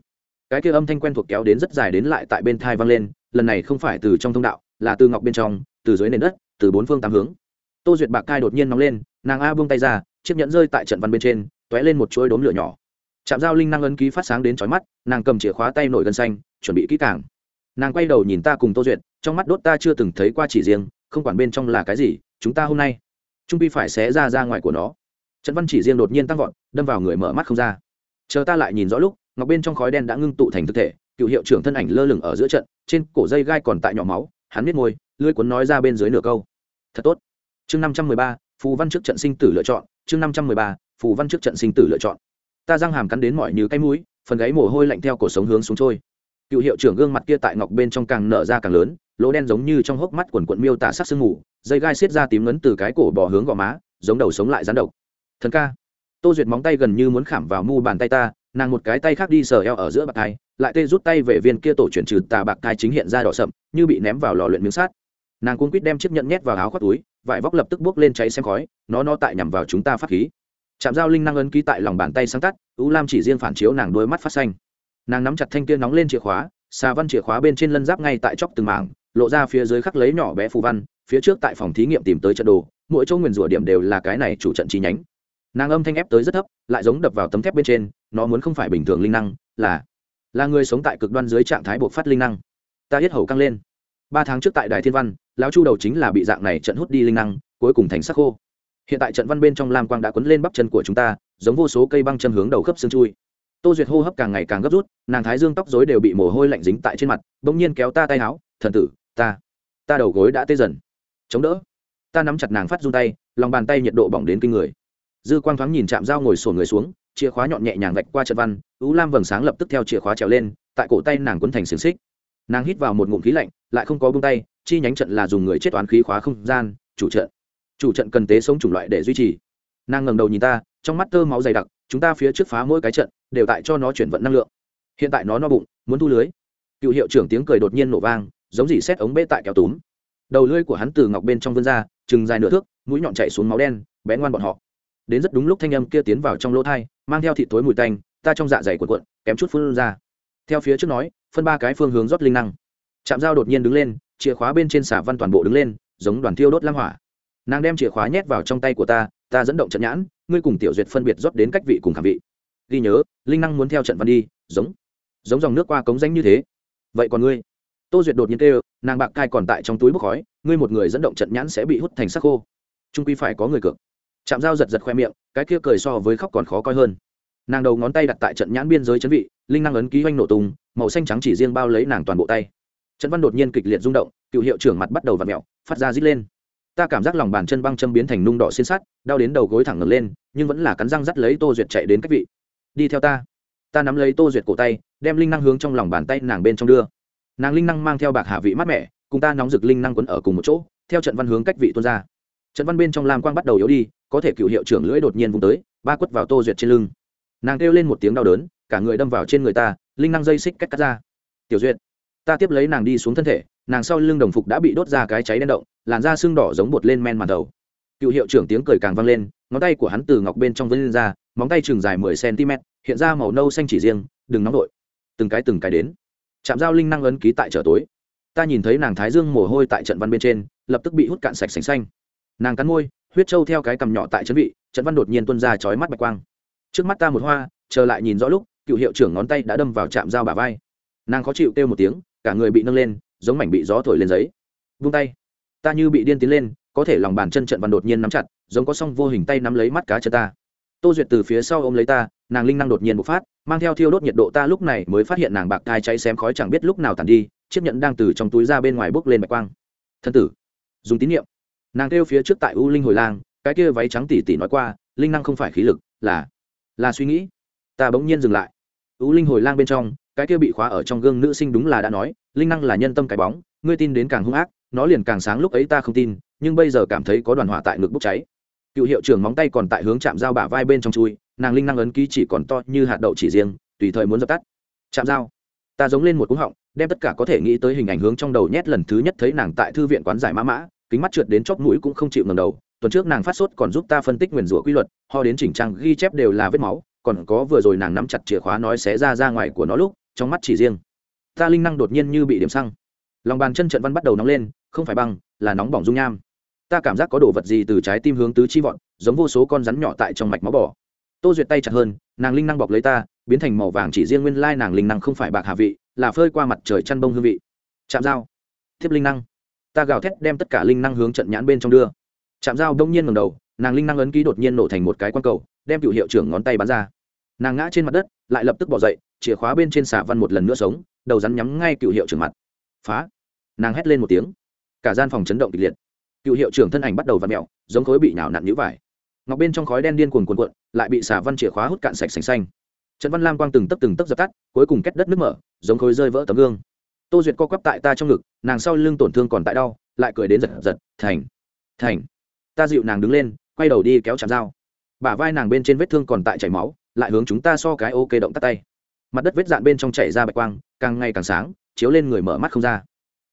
Cái kia âm thanh quen thuộc kéo đến rất dài đến lại tại bên thai vang lên, lần này không phải từ trong thông đạo, là từ ngọc bên trong, từ dưới nền đất, từ bốn phương tám hướng. Tô duyệt bạc cai đột nhiên nóng lên, nàng a buông tay ra, chiếc nhẫn rơi tại trận văn bên trên t ó é lên một chuỗi đốm lửa nhỏ. Chạm dao linh năng ấn ký phát sáng đến trói mắt, nàng cầm chìa khóa tay nổi gân xanh, chuẩn bị kỹ càng. Nàng quay đầu nhìn ta cùng tô duyệt, trong mắt đốt ta chưa từng thấy qua chỉ riêng, không quản bên trong là cái gì chúng ta hôm nay. Trung pi phải xé ra ra ngoài của nó. Trần văn chỉ riêng đột nhiên tăng vọt, đâm vào người mở mắt không ra. Chờ ta lại nhìn rõ lúc, ngọc bên trong khói đen đã ngưng tụ thành thực thể, cựu hiệu trưởng thân ảnh lơ lửng ở giữa trận, trên cổ dây gai còn tại nhỏ máu, hắn biết môi, lưỡi cuốn nói ra bên dưới nửa câu. Thật tốt. Chương năm trăm mười ba, phù văn trước trận sinh tử lựa chọn, chương năm trăm mười ba, phù văn trước trận sinh tử lựa chọn. Ta răng hàm cắn đến mọi như cái mũi, phần gáy mồ hôi lạnh theo cổ sống hướng xuống trôi. Cựu hiệu trưởng gương mặt kia tại ngọc bên trong càng nở ra càng lớn lỗ đen giống như trong hốc mắt quần quận miêu tả sắc sương mù, dây gai xiết ra tím ngấn từ cái cổ bỏ hướng gò má, giống đầu sống lại rắn độc. Thần ca. Tô duyệt móng tay gần như muốn khảm vào mu bàn tay ta, nàng một cái tay khác đi sờ eo ở giữa bạc thai, lại tê rút tay về viên kia tổ chuyển trừ tà bạc thai chính hiện ra đỏ sậm, như bị ném vào lò luyện miếng sát nàng cuốn quýt đem chiếc nhẫn nhét vào áo khoác túi, vải vóc lập tức bước lên cháy xem khói, nó nó tại nhằm vào chúng ta phát khí. Chạm dao linh năng ấn ký tại lòng bàn tay sáng tắt, u lam chỉ riêng phản chiếu nàng đôi mắt phát xanh. Nàng nắm chặt thanh kia nóng lên chìa khóa, xà văn chìa khóa bên trên lân giáp ngay tại chóc từng mảng lộ ra phía dưới khắc lấy nhỏ bé phù văn, phía trước tại phòng thí nghiệm tìm tới trận đồ, mỗi chỗ nguyền rủa điểm đều là cái này chủ trận chi nhánh. Nàng âm thanh ép tới rất thấp, lại giống đập vào tấm thép bên trên, nó muốn không phải bình thường linh năng, là là người sống tại cực đoan dưới trạng thái buộc phát linh năng. Ta hết hầu căng lên. Ba tháng trước tại đài thiên văn, lão chu đầu chính là bị dạng này trận hút đi linh năng, cuối cùng thành sắc khô. Hiện tại trận văn bên trong lam quang đã quấn lên bắp chân của chúng ta, giống vô số cây băng chân hướng đầu khớp xương chui. Tô duyệt hô hấp càng ngày càng gấp rút, nàng thái dương tóc dối đều bị mồ hôi lạnh dính tại trên mặt, bỗng nhiên kéo ta tay áo, thần tử ta ta đầu gối đã tê dần. Chống đỡ. Ta nắm chặt nàng phát run tay, lòng bàn tay nhiệt độ bỏng đến kinh người. Dư quang thoáng nhìn chạm dao ngồi sổ người xuống, chìa khóa nhọn nhẹ nhàng vạch qua trận văn ú lam vầng sáng lập tức theo chìa khóa trèo lên, tại cổ tay nàng quấn thành xiềng xích. Nàng hít vào một ngụm khí lạnh, lại không có bông tay, chi nhánh trận là dùng người chết toán khí khóa không gian, chủ trận. Chủ trận cần tế sống chủng loại để duy trì. Nàng ngẩng đầu nhìn ta, trong mắt tơ máu dày đặc, chúng ta phía trước phá mỗi cái trận, đều tại cho nó chuyển vận năng lượng. Hiện tại nó no bụng, muốn thu lưới. Cựu hiệu trưởng tiếng cười đột nhiên nổ vang giống dỉ xét ống bê tại kéo túm. Đầu lưỡi của hắn từ ngọc bên trong vươn ra, chừng dài nửa thước, mũi nhọn chạy xuống máu đen, bé ngoan bọn họ. Đến rất đúng lúc thanh âm kia tiến vào trong lỗ thai, mang theo thịt tối mùi tanh, ta trong dạ dày cuộn cuộn, kém chút phun ra. Theo phía trước nói, phân ba cái phương hướng rót linh năng. Chạm dao đột nhiên đứng lên, chìa khóa bên trên xả văn toàn bộ đứng lên, giống đoàn thiêu đốt lam hỏa. Nàng đem chìa khóa nhét vào trong tay của ta ta dẫn động trận nhãn, ngươi cùng tiểu duyệt phân biệt rót đến cách vị cùng khảm vị. Ghi nhớ, linh năng muốn theo trận văn đi, giống. Giống dòng nước qua cống danh như thế. Vậy còn ngươi? Tô duyệt đột nhiên kêu, nàng bạc cai còn tại trong túi bốc khói, ngươi một người dẫn động trận nhãn sẽ bị hút thành sắc khô. Trung quy phải có người cược. Chạm dao giật giật khoe miệng, cái kia cười so với khóc còn khó coi hơn. Nàng đầu ngón tay đặt tại trận nhãn biên giới chấn vị, linh năng ấn ký oanh nổ tung, màu xanh trắng chỉ riêng bao lấy nàng toàn bộ tay. Trận văn đột nhiên kịch liệt rung động, cựu hiệu trưởng mặt bắt đầu v ặ mẹo phát ra rít lên. Ta cảm giác lòng bàn chân băng châm biến thành nung đỏ xin sắt, đau đến đầu gối thẳng ngẩng lên, nhưng vẫn là cắn răng dắt lấy tô duyệt chạy đến cách vị. Đi theo ta. Ta nắm lấy tô duyệt cổ tay, đem linh năng hướng trong lòng bàn tay nàng bên trong đưa nàng linh năng mang theo bạc hạ vị mát mẻ, cùng ta nóng rực linh năng quấn ở cùng một chỗ, theo trận văn hướng cách vị tuôn ra. Trận văn bên trong lam quang bắt đầu yếu đi, có thể cựu hiệu trưởng lưỡi đột nhiên vùng tới, ba quất vào tô duyệt trên lưng. Nàng kêu lên một tiếng đau đớn, cả người đâm vào trên người ta, linh năng dây xích cách cắt ra. Tiểu duyệt. Ta tiếp lấy nàng đi xuống thân thể, nàng sau lưng đồng phục đã bị đốt ra cái cháy đen động, làn da xương đỏ giống bột lên men màn đầu. Cựu hiệu trưởng tiếng cười càng vang lên, ngón tay của hắn từ ngọc bên trong vân lên ra, móng tay chừng dài mười cm hiện ra màu nâu xanh chỉ riêng, đừng nóng đội từng cái từng cái đến chạm giao linh năng ấn ký tại trở tối. Ta nhìn thấy nàng thái dương mồ hôi tại trận văn bên trên, lập tức bị hút cạn sạch sành xanh. Nàng cắn môi, huyết trâu theo cái cằm nhỏ tại chân vị, trận văn đột nhiên tuân ra chói mắt bạch quang. Trước mắt ta một hoa, chờ lại nhìn rõ lúc, cựu hiệu trưởng ngón tay đã đâm vào chạm dao bà vai. Nàng khó chịu kêu một tiếng, cả người bị nâng lên, giống mảnh bị gió thổi lên giấy. Vung tay. Ta như bị điên tiến lên, có thể lòng bàn chân trận văn đột nhiên nắm chặt, giống có song vô hình tay nắm lấy mắt cá chân ta tô duyệt từ phía sau ôm lấy ta, nàng linh năng đột nhiên bộc phát, mang theo thiêu đốt nhiệt độ ta lúc này mới phát hiện nàng bạc thai cháy xém khói chẳng biết lúc nào tàn đi, chiếc nhẫn đang từ trong túi ra bên ngoài bốc lên bạch quang. Thân tử, dùng tín nhiệm nàng kêu phía trước tại u linh hồi lang, cái kia váy trắng tỉ tỉ nói qua, linh năng không phải khí lực, là là suy nghĩ. Ta bỗng nhiên dừng lại. U linh hồi lang bên trong, cái kia bị khóa ở trong gương nữ sinh đúng là đã nói, linh năng là nhân tâm cái bóng, ngươi tin đến càng hung ác, nó liền càng sáng lúc ấy ta không tin, nhưng bây giờ cảm thấy có đoàn hỏa tại ngực bốc cháy cựu hiệu trưởng móng tay còn tại hướng chạm dao bả vai bên trong chui, nàng linh năng ấn ký chỉ còn to như hạt đậu chỉ riêng, tùy thời muốn dập tắt. Chạm dao ta giống lên một cú họng, đem tất cả có thể nghĩ tới hình ảnh hướng trong đầu nhét lần thứ nhất thấy nàng tại thư viện quán giải mã mã, kính mắt trượt đến chóp mũi cũng không chịu ngầm đầu, tuần trước nàng phát sốt còn giúp ta phân tích nguyền rủa quy luật, ho đến chỉnh trang ghi chép đều là vết máu, còn có vừa rồi nàng nắm chặt chìa khóa nói xé ra ra ngoài của nó lúc, trong mắt chỉ riêng. Ta linh năng đột nhiên như bị điểm xăng. Lòng bàn chân trận văn bắt đầu nóng lên, không phải băng, là nóng bỏng dung nham ta cảm giác có đồ vật gì từ trái tim hướng tứ chi vọn giống vô số con rắn nhỏ tại trong mạch máu bỏ tô duyệt tay chặt hơn, nàng linh năng bọc lấy ta, biến thành màu vàng chỉ riêng nguyên lai nàng linh năng không phải bạc hạ vị, là phơi qua mặt trời chăn bông hương vị. Chạm dao. Thiếp linh năng. Ta gào thét đem tất cả linh năng hướng trận nhãn bên trong đưa. Chạm dao đông nhiên ngầm đầu, nàng linh năng ấn ký đột nhiên nổ thành một cái quan cầu, đem cựu hiệu trưởng ngón tay bắn ra. Nàng ngã trên mặt đất, lại lập tức bỏ dậy, chìa khóa bên trên xà văn một lần nữa sống, đầu rắn nhắm ngay cựu hiệu trưởng mặt. Phá. Nàng hét lên một tiếng. Cả gian phòng chấn động kịch liệt cựu hiệu trưởng thân ảnh bắt đầu v ặ mẹo, giống khối bị nhào nặn nhũ vải. Ngọc bên trong khói đen điên cuồn cuồn cuộn, lại bị xà văn chìa khóa hút cạn sạch sành xanh. Trần văn lam quang từng tấc từng tấc dập tắt, cuối cùng kết đất nước mở, giống khối rơi vỡ tấm gương. Tô duyệt co quắp tại ta trong ngực, nàng sau lưng tổn thương còn tại đau, lại cười đến giật giật, thành thành, ta dịu nàng đứng lên, quay đầu đi kéo chạm dao. Bả vai nàng bên trên vết thương còn tại chảy máu, lại hướng chúng ta so cái ok động tắt tay. Mặt đất vết dạn bên trong chảy ra bạch quang, càng ngày càng sáng, chiếu lên người mở mắt không ra.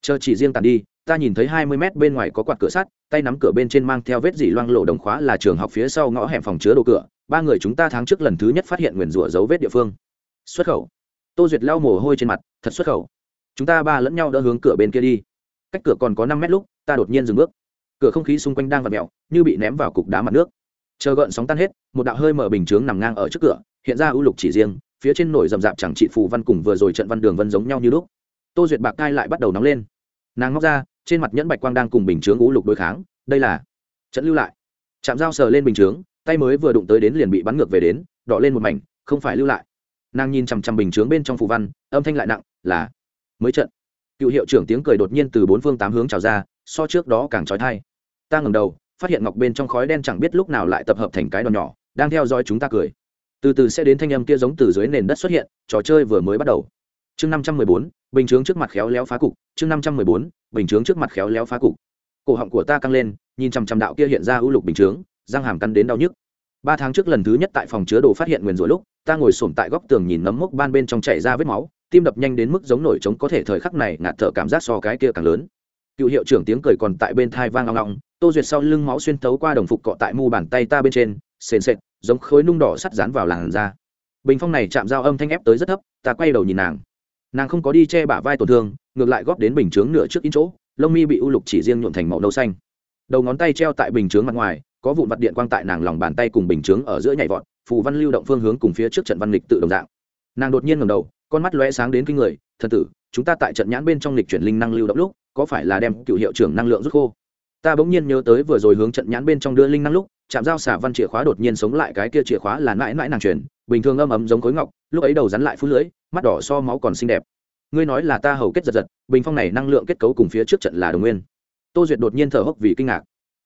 Chờ chỉ riêng tàn đi ta nhìn thấy hai mươi mét bên ngoài có quạt cửa sắt, tay nắm cửa bên trên mang theo vết dỉ loang lộ đồng khóa là trường học phía sau ngõ hẻm phòng chứa đồ cửa. Ba người chúng ta tháng trước lần thứ nhất phát hiện nguyền rủa dấu vết địa phương. Xuất khẩu. Tô duyệt lau mồ hôi trên mặt, thật xuất khẩu. Chúng ta ba lẫn nhau đỡ hướng cửa bên kia đi. Cách cửa còn có năm mét lúc, ta đột nhiên dừng bước. Cửa không khí xung quanh đang vặt mẹo như bị ném vào cục đá mặt nước. Chờ gợn sóng tan hết, một đạo hơi mở bình chướng nằm ngang ở trước cửa, hiện ra ưu lục chỉ riêng, phía trên nổi rậm rạp chẳng trị phù văn cùng vừa rồi trận văn đường vân giống nhau như lúc. Tô duyệt bạc cai lại bắt đầu nóng lên. Nàng ngóc ra trên mặt nhẫn bạch quang đang cùng bình chướng ngũ lục đối kháng, đây là, trận lưu lại. Chạm dao sờ lên bình chướng, tay mới vừa đụng tới đến liền bị bắn ngược về đến, đỏ lên một mảnh, không phải lưu lại. Nàng nhìn chằm chằm bình chướng bên trong phù văn, âm thanh lại nặng, là, mới trận. Cựu hiệu trưởng tiếng cười đột nhiên từ bốn phương tám hướng trào ra, so trước đó càng trói thai. Ta ngầm đầu, phát hiện ngọc bên trong khói đen chẳng biết lúc nào lại tập hợp thành cái đòn nhỏ, đang theo dõi chúng ta cười. Từ từ sẽ đến thanh âm kia giống từ dưới nền đất xuất hiện, trò chơi vừa mới bắt đầu. Chương năm trăm mười bốn bình chướng trước mặt khéo léo phá cục, chương năm trăm mười bốn, bình chướng trước mặt khéo léo phá cục. Cổ họng của ta căng lên, nhìn chằm chằm đạo kia hiện ra ưu lục bình chướng, răng hàm căn đến đau nhức. Ba tháng trước lần thứ nhất tại phòng chứa đồ phát hiện nguyền rủa lúc, ta ngồi sổm tại góc tường nhìn nấm mốc ban bên trong chảy ra vết máu, tim đập nhanh đến mức giống nổi trống có thể thời khắc này ngạt thở cảm giác so cái kia càng lớn. Cựu hiệu trưởng tiếng cười còn tại bên thai vang long ngong tô duyệt sau lưng máu xuyên thấu qua đồng phục cọ tại mu bàn tay ta bên trên, sền sệt, giống khối nung đỏ sắt dán vào làn da. Bình phong này chạm dao âm thanh ép tới rất thấp, ta quay đầu nhìn nàng nàng không có đi che bả vai tổn thương, ngược lại góp đến bình chướng nửa trước in chỗ, lông mi bị u lục chỉ riêng nhuộn thành màu nâu xanh. Đầu ngón tay treo tại bình chướng mặt ngoài, có vụn vặt điện quang tại nàng lòng bàn tay cùng bình chướng ở giữa nhảy vọt, phù văn lưu động phương hướng cùng phía trước trận văn lịch tự đồng dạng. Nàng đột nhiên ngầm đầu, con mắt lóe sáng đến kinh người, thần tử, chúng ta tại trận nhãn bên trong lịch chuyển linh năng lưu động lúc, có phải là đem cựu hiệu trưởng năng lượng rút khô? Ta bỗng nhiên nhớ tới vừa rồi hướng trận nhãn bên trong đưa linh năng lúc chạm dao xả văn chìa khóa đột nhiên sống lại, cái kia chìa khóa là mãi mãi nàng truyền, bình thường âm ấm giống khối ngọc, lúc ấy đầu rắn lại phút lưỡi mắt đỏ so máu còn xinh đẹp. Ngươi nói là ta hầu kết giật giật, bình phong này năng lượng kết cấu cùng phía trước trận là đồng nguyên. Tô duyệt đột nhiên thở hốc vì kinh ngạc.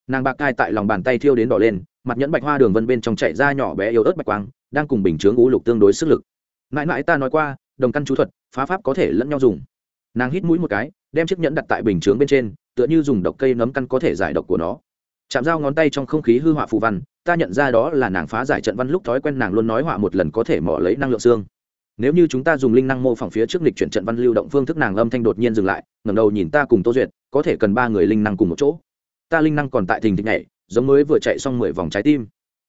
Nàng bạc cai tại lòng bàn tay thiêu đến đỏ lên, mặt nhẫn bạch hoa đường vân bên trong chạy ra nhỏ bé yếu ớt bạch quang, đang cùng bình chướng ngũ lục tương đối sức lực. Mãi mãi ta nói qua, đồng căn chú thuật, phá pháp có thể lẫn nhau dùng. Nàng hít mũi một cái, đem chiếc nhẫn đặt tại bình chướng bên trên, tựa như dùng độc cây nấm căn có thể giải độc của nó chạm dao ngón tay trong không khí hư họa phù văn, ta nhận ra đó là nàng phá giải trận văn lúc thói quen nàng luôn nói họa một lần có thể mỏ lấy năng lượng xương. Nếu như chúng ta dùng linh năng mô phỏng phía trước lịch chuyển trận văn lưu động phương thức nàng âm thanh đột nhiên dừng lại, ngẩng đầu nhìn ta cùng tô duyệt, có thể cần ba người linh năng cùng một chỗ. Ta linh năng còn tại thình thịch nhảy, giống mới vừa chạy xong mười vòng trái tim.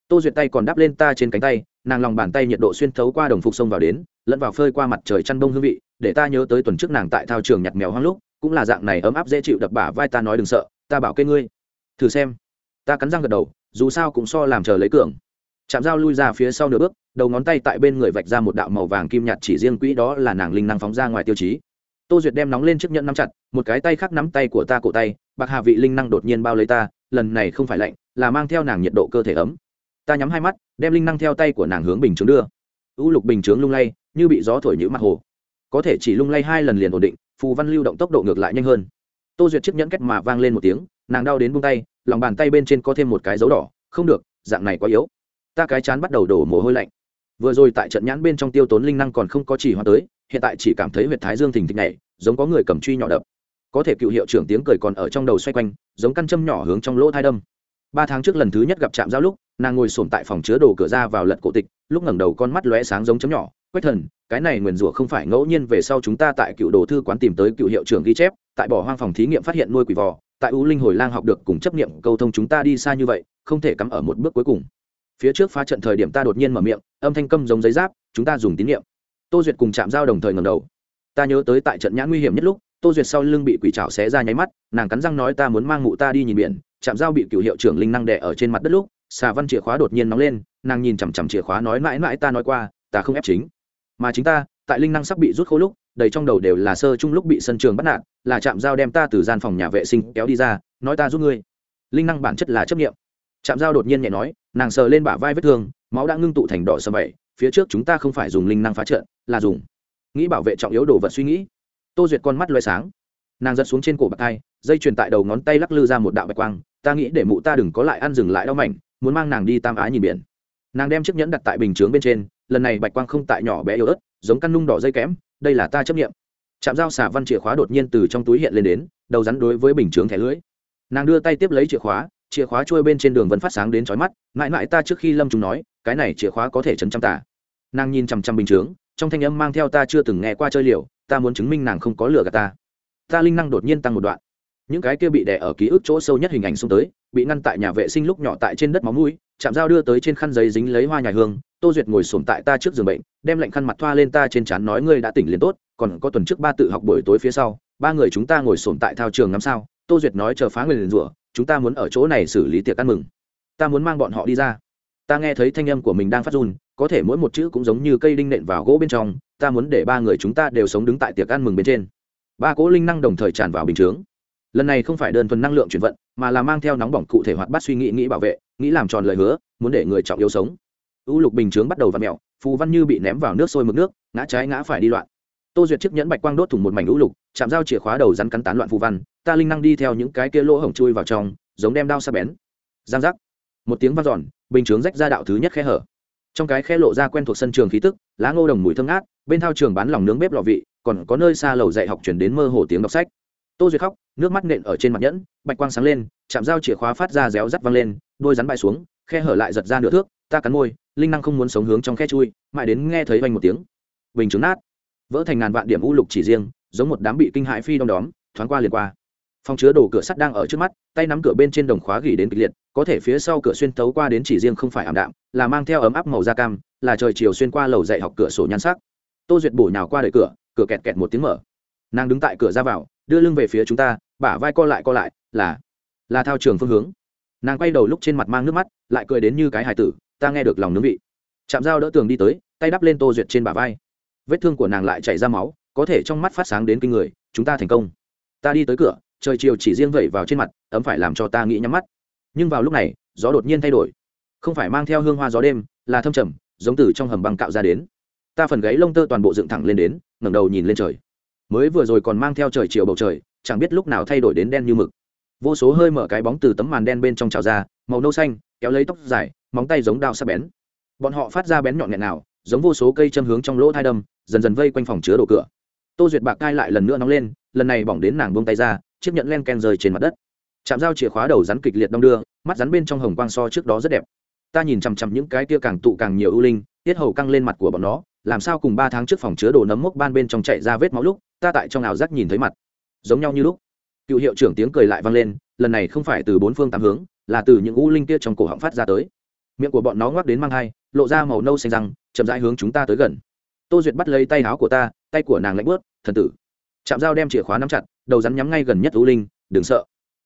Tô duyệt tay còn đắp lên ta trên cánh tay, nàng lòng bàn tay nhiệt độ xuyên thấu qua đồng phục sông vào đến, lẫn vào phơi qua mặt trời chăn đông hương vị, để ta nhớ tới tuần trước nàng tại thao trường nhặt mèo hoang lúc, cũng là dạng này ấm áp dễ chịu đập bả vai ta nói đừng sợ, ta bảo kê ngươi. Thử xem ta cắn răng gật đầu, dù sao cũng so làm chờ lấy cường. Chạm dao lui ra phía sau nửa bước, đầu ngón tay tại bên người vạch ra một đạo màu vàng kim nhạt chỉ riêng quỹ, đó là nàng linh năng phóng ra ngoài tiêu chí. Tô duyệt đem nóng lên chiếc nhẫn nắm chặt, một cái tay khác nắm tay của ta cổ tay, bạc hạ vị linh năng đột nhiên bao lấy ta, lần này không phải lạnh, là mang theo nàng nhiệt độ cơ thể ấm. Ta nhắm hai mắt, đem linh năng theo tay của nàng hướng bình chướng đưa. U lục bình chướng lung lay, như bị gió thổi nhữ mặt hồ. Có thể chỉ lung lay hai lần liền ổn định, phù văn lưu động tốc độ ngược lại nhanh hơn. Tô duyệt chiếc nhẫn cách mà vang lên một tiếng nàng đau đến bung tay, lòng bàn tay bên trên có thêm một cái dấu đỏ, không được, dạng này quá yếu. Ta cái chán bắt đầu đổ mồ hôi lạnh. Vừa rồi tại trận nhãn bên trong tiêu tốn linh năng còn không có chỉ hoa tới, hiện tại chỉ cảm thấy huyệt thái dương thình thịch này giống có người cầm truy nhỏ đập. Có thể cựu hiệu trưởng tiếng cười còn ở trong đầu xoay quanh, giống căn châm nhỏ hướng trong lỗ thai đâm. Ba tháng trước lần thứ nhất gặp trạm giao lúc, nàng ngồi sồn tại phòng chứa đồ cửa ra vào lật cổ tịch, lúc ngẩng đầu con mắt lóe sáng giống chấm nhỏ, quách thần, cái này nguyền rủa không phải ngẫu nhiên về sau chúng ta tại cựu đồ thư quán tìm tới cựu hiệu trưởng ghi chép tại bỏ hoang phòng thí nghiệm phát hiện nuôi quỷ vò, tại u linh hồi lang học được cùng chấp nghiệm câu thông chúng ta đi xa như vậy, không thể cắm ở một bước cuối cùng. Phía trước phá trận thời điểm ta đột nhiên mở miệng, âm thanh câm giống giấy giáp, chúng ta dùng tín nhiệm tô duyệt cùng chạm giao đồng thời ngầm đầu. Ta nhớ tới tại trận nhãn nguy hiểm nhất lúc, tô duyệt sau lưng bị quỷ trào xé ra nháy mắt, nàng cắn răng nói ta muốn mang mụ ta đi nhìn biển. Chạm giao bị cựu hiệu trưởng linh năng đẻ ở trên mặt đất lúc, xà văn chìa khóa đột nhiên nóng lên, nàng nhìn chằm chằm chìa khóa nói mãi mãi ta nói qua, ta không ép chính. Mà chính ta, tại linh năng sắp bị rút khô lúc đầy trong đầu đều là sơ chung lúc bị sân trường bắt nạt, là chạm giao đem ta từ gian phòng nhà vệ sinh kéo đi ra, nói ta giúp ngươi. Linh năng bản chất là chấp nghiệm chạm giao đột nhiên nhẹ nói, nàng sờ lên bả vai vết thương, máu đã ngưng tụ thành đỏ sầm vậy, phía trước chúng ta không phải dùng linh năng phá trận, là dùng nghĩ bảo vệ trọng yếu đồ vật suy nghĩ. Tô duyệt con mắt loay sáng. Nàng giật xuống trên cổ bạc tay dây truyền tại đầu ngón tay lắc lư ra một đạo bạch quang, ta nghĩ để mụ ta đừng có lại ăn dừng lại đau mảnh, muốn mang nàng đi tam á nhìn biển. Nàng đem chiếc nhẫn đặt tại bình chướng bên trên, lần này bạch quang không tại nhỏ bé yếu ớt, giống căn nung đỏ dây kém đây là ta chấp nghiệm. Chạm dao xả văn chìa khóa đột nhiên từ trong túi hiện lên đến, đầu rắn đối với bình chướng thẻ lưới. Nàng đưa tay tiếp lấy chìa khóa chìa khóa trôi bên trên đường vẫn phát sáng đến trói mắt, mãi mãi ta trước khi lâm chúng nói, cái này chìa khóa có thể chấn trăm tả. Nàng nhìn chằm chằm bình chướng, trong thanh âm mang theo ta chưa từng nghe qua chơi liều, ta muốn chứng minh nàng không có lừa gạt ta. Ta linh năng đột nhiên tăng một đoạn. Những cái kia bị đè ở ký ức chỗ sâu nhất hình ảnh xông tới, bị ngăn tại nhà vệ sinh lúc nhỏ tại trên đất máu mũi chạm dao đưa tới trên khăn giấy dính lấy hoa nhài hương, tô duyệt ngồi sổm tại ta trước giường bệnh, đem lạnh khăn mặt thoa lên ta trên trán nói ngươi đã tỉnh liền tốt, còn có tuần trước ba tự học buổi tối phía sau, ba người chúng ta ngồi sổm tại thao trường ngắm sao. Tô duyệt nói chờ phá người liền rủa, chúng ta muốn ở chỗ này xử lý tiệc ăn mừng. Ta muốn mang bọn họ đi ra. Ta nghe thấy thanh âm của mình đang phát run, có thể mỗi một chữ cũng giống như cây đinh nện vào gỗ bên trong, ta muốn để ba người chúng ta đều sống đứng tại tiệc ăn mừng bên trên. Ba cỗ linh năng đồng thời tràn vào bình chướng. Lần này không phải đơn thuần năng lượng chuyển vận, mà là mang theo nóng bỏng cụ thể hoạt bát suy nghĩ nghĩ bảo vệ nghĩ làm tròn lời hứa, muốn để người trọng yếu sống. U lục bình chướng bắt đầu v ặ mẹo phù văn như bị ném vào nước sôi mực nước, ngã trái ngã phải đi loạn. Tô duyệt chiếc nhẫn bạch quang đốt thủng một mảnh u lục, chạm dao chìa khóa đầu rắn cắn tán loạn phù văn, ta linh năng đi theo những cái kia lỗ hổng chui vào trong, giống đem đao xa bén. Giang giác. Một tiếng vang giòn bình chướng rách ra đạo thứ nhất khe hở. Trong cái khe lộ ra quen thuộc sân trường khí tức, lá ngô đồng mùi thơm ngát, bên thao trường bán lòng nướng bếp lò vị, còn có nơi xa lầu dạy học chuyển đến mơ hồ tiếng đọc sách. Tô duyệt khóc, nước mắt nện ở trên mặt nhẫn, bạch quang sáng lên chạm dao chìa khóa phát ra réo rắt văng lên, đôi rắn bại xuống, khe hở lại giật ra nửa thước, ta cắn môi, linh năng không muốn sống hướng trong khe chui, mãi đến nghe thấy vanh một tiếng. Bình trứng nát. Vỡ thành ngàn vạn điểm u lục chỉ riêng, giống một đám bị kinh hãi phi đom đóm, thoáng qua liền qua. Phòng chứa đồ cửa sắt đang ở trước mắt, tay nắm cửa bên trên đồng khóa gỉ đến kịch liệt, có thể phía sau cửa xuyên tấu qua đến chỉ riêng không phải ảm đạm, là mang theo ấm áp màu da cam, là trời chiều xuyên qua lầu dạy học cửa sổ nhan sắc. Tô duyệt bổ nhào qua đợi cửa cửa kẹt kẹt một tiếng mở. Nàng đứng tại cửa ra vào, đưa lưng về phía chúng ta, bả vai co lại co lại, là là thao trường phương hướng. Nàng quay đầu lúc trên mặt mang nước mắt, lại cười đến như cái hài tử, ta nghe được lòng nướng vị. Chạm dao đỡ tường đi tới, tay đắp lên tô duyệt trên bả vai. Vết thương của nàng lại chảy ra máu, có thể trong mắt phát sáng đến kinh người, chúng ta thành công. Ta đi tới cửa, trời chiều chỉ riêng vẩy vào trên mặt, ấm phải làm cho ta nghĩ nhắm mắt. Nhưng vào lúc này, gió đột nhiên thay đổi. Không phải mang theo hương hoa gió đêm, là thâm trầm, giống từ trong hầm băng cạo ra đến. Ta phần gáy lông tơ toàn bộ dựng thẳng lên đến, ngẩng đầu nhìn lên trời. Mới vừa rồi còn mang theo trời chiều bầu trời, chẳng biết lúc nào thay đổi đến đen như mực vô số hơi mở cái bóng từ tấm màn đen bên trong trào ra, màu nâu xanh, kéo lấy tóc dài, móng tay giống đao sắp bén. Bọn họ phát ra bén nhọn nhẹ nào, giống vô số cây châm hướng trong lỗ thai đâm, dần dần vây quanh phòng chứa đồ cửa. Tô duyệt bạc cai lại lần nữa nóng lên, lần này bỏng đến nàng buông tay ra, chiếc nhẫn len ken rơi trên mặt đất. Chạm dao chìa khóa đầu rắn kịch liệt đong đưa, mắt rắn bên trong hồng quang so trước đó rất đẹp. Ta nhìn chằm chằm những cái tia càng tụ càng nhiều ưu linh, tiết hầu căng lên mặt của bọn nó, làm sao cùng ba tháng trước phòng chứa đồ nấm mốc ban bên trong chạy ra vết máu lúc, ta tại trong ảo giác nhìn thấy mặt. Giống nhau như lúc cựu hiệu trưởng tiếng cười lại vang lên, lần này không phải từ bốn phương tám hướng, là từ những u linh kia trong cổ họng phát ra tới. Miệng của bọn nó ngoắc đến mang hai lộ ra màu nâu xanh răng, chậm rãi hướng chúng ta tới gần. Tô duyệt bắt lấy tay áo của ta, tay của nàng lạnh bớt, thần tử. Chạm dao đem chìa khóa nắm chặt, đầu rắn nhắm ngay gần nhất u linh, đừng sợ.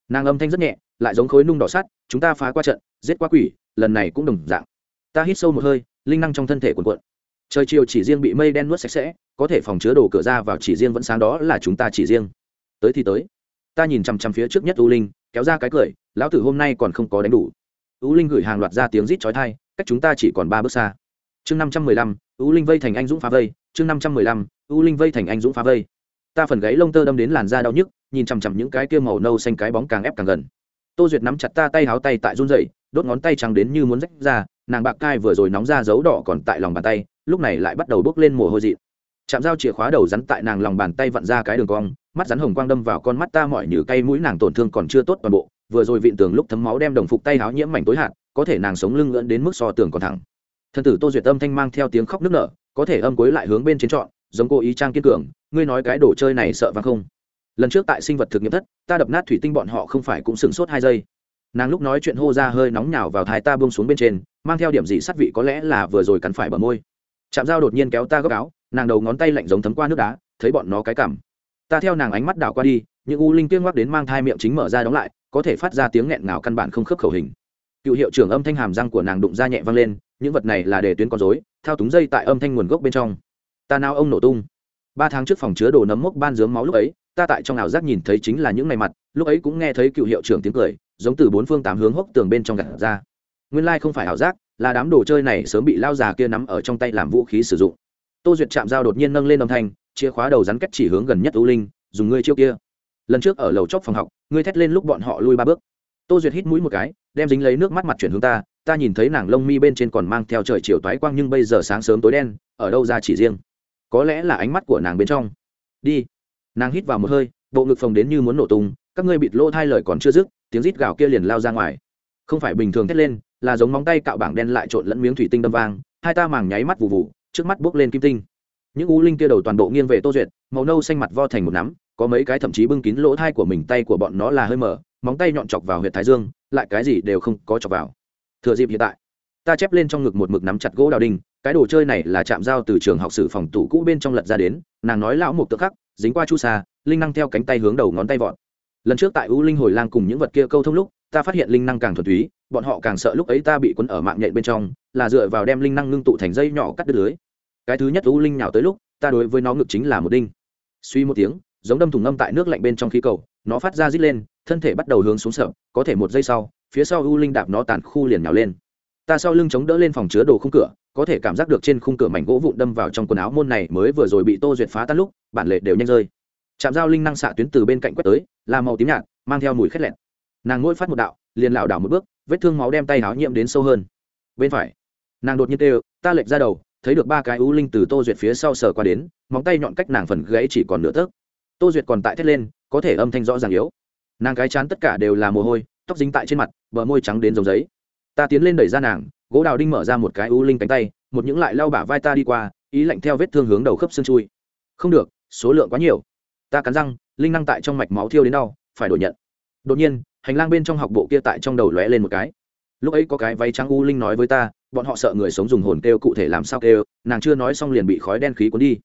Nàng âm thanh rất nhẹ, lại giống khối nung đỏ sắt, chúng ta phá qua trận, giết qua quỷ, lần này cũng đồng dạng. Ta hít sâu một hơi, linh năng trong thân thể cuộn cuộn. Trời chiều chỉ riêng bị mây đen nuốt sạch sẽ, có thể phòng chứa đồ cửa ra vào chỉ riêng vẫn sáng đó là chúng ta chỉ riêng. Tới thì tới ta nhìn chằm chằm phía trước nhất u linh, kéo ra cái cười, lão tử hôm nay còn không có đánh đủ. U linh gửi hàng loạt ra tiếng rít chói thai cách chúng ta chỉ còn ba bước xa. Chương năm trăm mười lăm, u linh vây thành anh dũng phá vây. Chương năm trăm mười lăm, u linh vây thành anh dũng phá vây. Ta phần gáy lông tơ đâm đến làn da đau nhức, nhìn chằm chằm những cái kia màu nâu xanh cái bóng càng ép càng gần. Tô duyệt nắm chặt ta tay háo tay tại run rẩy, đốt ngón tay trắng đến như muốn rách ra, nàng bạc cai vừa rồi nóng ra dấu đỏ còn tại lòng bàn tay, lúc này lại bắt đầu bước lên mồ hôi dị. Chạm dao chìa khóa đầu rắn tại nàng lòng bàn tay vặn ra cái đường cong mắt rắn hồng quang đâm vào con mắt ta mỏi như cây mũi nàng tổn thương còn chưa tốt toàn bộ, vừa rồi vịn tường lúc thấm máu đem đồng phục tay áo nhiễm mảnh tối hạn, có thể nàng sống lưng ngưỡn đến mức so tường còn thẳng. Thân tử tô duyệt âm thanh mang theo tiếng khóc nức nở, có thể âm cuối lại hướng bên trên trọn, giống cô ý trang kiên cường, ngươi nói cái đồ chơi này sợ vang không? Lần trước tại sinh vật thực nghiệm thất, ta đập nát thủy tinh bọn họ không phải cũng sửng sốt hai giây. Nàng lúc nói chuyện hô ra hơi nóng nhào vào thái ta buông xuống bên trên, mang theo điểm gì sát vị có lẽ là vừa rồi cắn phải bờ môi. Chạm dao đột nhiên kéo ta gấp áo, nàng đầu ngón tay lạnh giống thấm qua nước đá, thấy bọn nó cái cảm ta theo nàng ánh mắt đảo qua đi, những u linh tiên ngoắc đến mang thai miệng chính mở ra đóng lại, có thể phát ra tiếng nghẹn nào căn bản không khớp khẩu hình. Cựu hiệu trưởng âm thanh hàm răng của nàng đụng ra nhẹ vang lên, những vật này là để tuyến con dối thao túng dây tại âm thanh nguồn gốc bên trong. Ta nào ông nổ tung. Ba tháng trước phòng chứa đồ nấm mốc ban dướng máu lúc ấy, ta tại trong ảo giác nhìn thấy chính là những ngày mặt, lúc ấy cũng nghe thấy cựu hiệu trưởng tiếng cười, giống từ bốn phương tám hướng hốc tường bên trong gặt ra. Nguyên lai、like、không phải ảo giác, là đám đồ chơi này sớm bị lao già kia nắm ở trong tay làm vũ khí sử dụng. Tô duyệt chạm dao đột nhiên nâng lên âm thanh chìa khóa đầu rắn cách chỉ hướng gần nhất U linh, dùng ngươi chiêu kia. Lần trước ở lầu chóc phòng học, ngươi thét lên lúc bọn họ lui ba bước. Tô duyệt hít mũi một cái, đem dính lấy nước mắt mặt chuyển hướng ta ta nhìn thấy nàng lông mi bên trên còn mang theo trời chiều toái quang nhưng bây giờ sáng sớm tối đen, ở đâu ra chỉ riêng? Có lẽ là ánh mắt của nàng bên trong. Đi. Nàng hít vào một hơi, bộ ngực phồng đến như muốn nổ tung, các ngươi bịt lỗ thai lời còn chưa dứt, tiếng rít gào kia liền lao ra ngoài. Không phải bình thường thét lên, là giống móng tay cạo bảng đen lại trộn lẫn miếng thủy tinh đâm vang, hai ta màng nháy mắt vụ vụ trước mắt bốc lên kim tinh những u linh kia đầu toàn bộ nghiêng về tô duyệt, màu nâu xanh mặt vo thành một nắm, có mấy cái thậm chí bưng kín lỗ thai của mình, tay của bọn nó là hơi mở, móng tay nhọn chọc vào huyệt thái dương, lại cái gì đều không có chọc vào. Thừa dịp hiện tại, ta chép lên trong ngực một mực nắm chặt gỗ đào đinh, cái đồ chơi này là chạm dao từ trường học sử phòng tủ cũ bên trong lật ra đến, nàng nói lão một tự khắc, dính qua chu xa linh năng theo cánh tay hướng đầu ngón tay vọt. Lần trước tại u linh hồi lang cùng những vật kia câu thông lúc, ta phát hiện linh năng càng thuần túy, bọn họ càng sợ lúc ấy ta bị quấn ở mạng nhện bên trong, là dựa vào đem linh năng ngưng tụ thành dây nhỏ cắt đứt lưới cái thứ nhất u linh nhào tới lúc, ta đối với nó ngực chính là một đinh. Suy một tiếng, giống đâm thủng ngâm tại nước lạnh bên trong khí cầu, nó phát ra rít lên, thân thể bắt đầu hướng xuống sợ, có thể một giây sau, phía sau u linh đạp nó tàn khu liền nhào lên. Ta sau lưng chống đỡ lên phòng chứa đồ khung cửa, có thể cảm giác được trên khung cửa mảnh gỗ vụn đâm vào trong quần áo môn này mới vừa rồi bị tô duyệt phá tan lúc, bản lệ đều nhanh rơi. Chạm dao linh năng xạ tuyến từ bên cạnh quét tới, là màu tím nhạt, mang theo mùi khét lẹn nàng ngôi phát một đạo, liền lảo đảo một bước, vết thương máu đem tay áo nhiễm đến sâu hơn. Bên phải, nàng đột nhiên tê ta lệch ra đầu thấy được ba cái u linh từ tô duyệt phía sau sờ qua đến, móng tay nhọn cách nàng phần gãy chỉ còn nửa tấc. Tô duyệt còn tại thét lên, có thể âm thanh rõ ràng yếu. Nàng cái chán tất cả đều là mồ hôi, tóc dính tại trên mặt, bờ môi trắng đến giống giấy. Ta tiến lên đẩy ra nàng, gỗ đào đinh mở ra một cái u linh cánh tay, một những lại lau bả vai ta đi qua, ý lạnh theo vết thương hướng đầu khớp xương chui. Không được, số lượng quá nhiều. Ta cắn răng, linh năng tại trong mạch máu thiêu đến đau, phải đổi nhận. Đột nhiên, hành lang bên trong học bộ kia tại trong đầu lóe lên một cái. Lúc ấy có cái váy trắng u linh nói với ta bọn họ sợ người sống dùng hồn kêu cụ thể làm sao kêu, nàng chưa nói xong liền bị khói đen khí cuốn đi.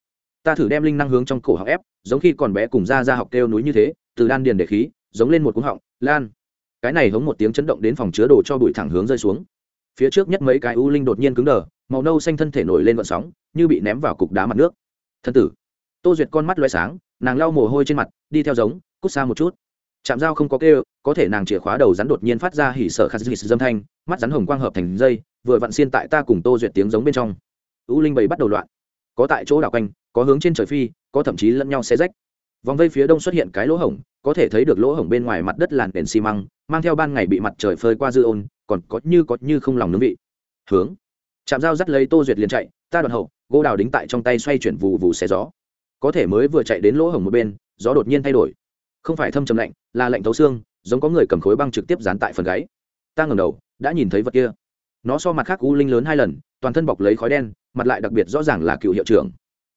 Ta thử đem linh năng hướng trong cổ học ép, giống khi còn bé cùng ra ra học kêu núi như thế, từ đan điền để khí, giống lên một cúng họng, lan. Cái này hống một tiếng chấn động đến phòng chứa đồ cho bụi thẳng hướng rơi xuống. Phía trước nhất mấy cái u linh đột nhiên cứng đờ, màu nâu xanh thân thể nổi lên vận sóng, như bị ném vào cục đá mặt nước. Thân tử. Tô duyệt con mắt loay sáng, nàng lau mồ hôi trên mặt, đi theo giống, cút xa một chút chạm dao không có kêu, có thể nàng chìa khóa đầu rắn đột nhiên phát ra hỉ sở khát dư dâm thanh, mắt rắn hồng quang hợp thành dây, vừa vặn xiên tại ta cùng tô duyệt tiếng giống bên trong. U linh bầy bắt đầu loạn. Có tại chỗ đảo quanh, có hướng trên trời phi, có thậm chí lẫn nhau xe rách. Vòng vây phía đông xuất hiện cái lỗ hổng, có thể thấy được lỗ hổng bên ngoài mặt đất làn đèn xi măng, mang theo ban ngày bị mặt trời phơi qua dư ôn, còn có như có như không lòng nướng vị. Hướng. Chạm dao dắt lấy tô duyệt liền chạy, ta đoạn hậu, gỗ đào đính tại trong tay xoay chuyển vù vù xé gió. Có thể mới vừa chạy đến lỗ hổng một bên, gió đột nhiên thay đổi không phải thâm trầm lạnh, là lạnh thấu xương, giống có người cầm khối băng trực tiếp dán tại phần gáy. Ta ngầm đầu, đã nhìn thấy vật kia. Nó so mặt khác u linh lớn hai lần, toàn thân bọc lấy khói đen, mặt lại đặc biệt rõ ràng là cựu hiệu trưởng.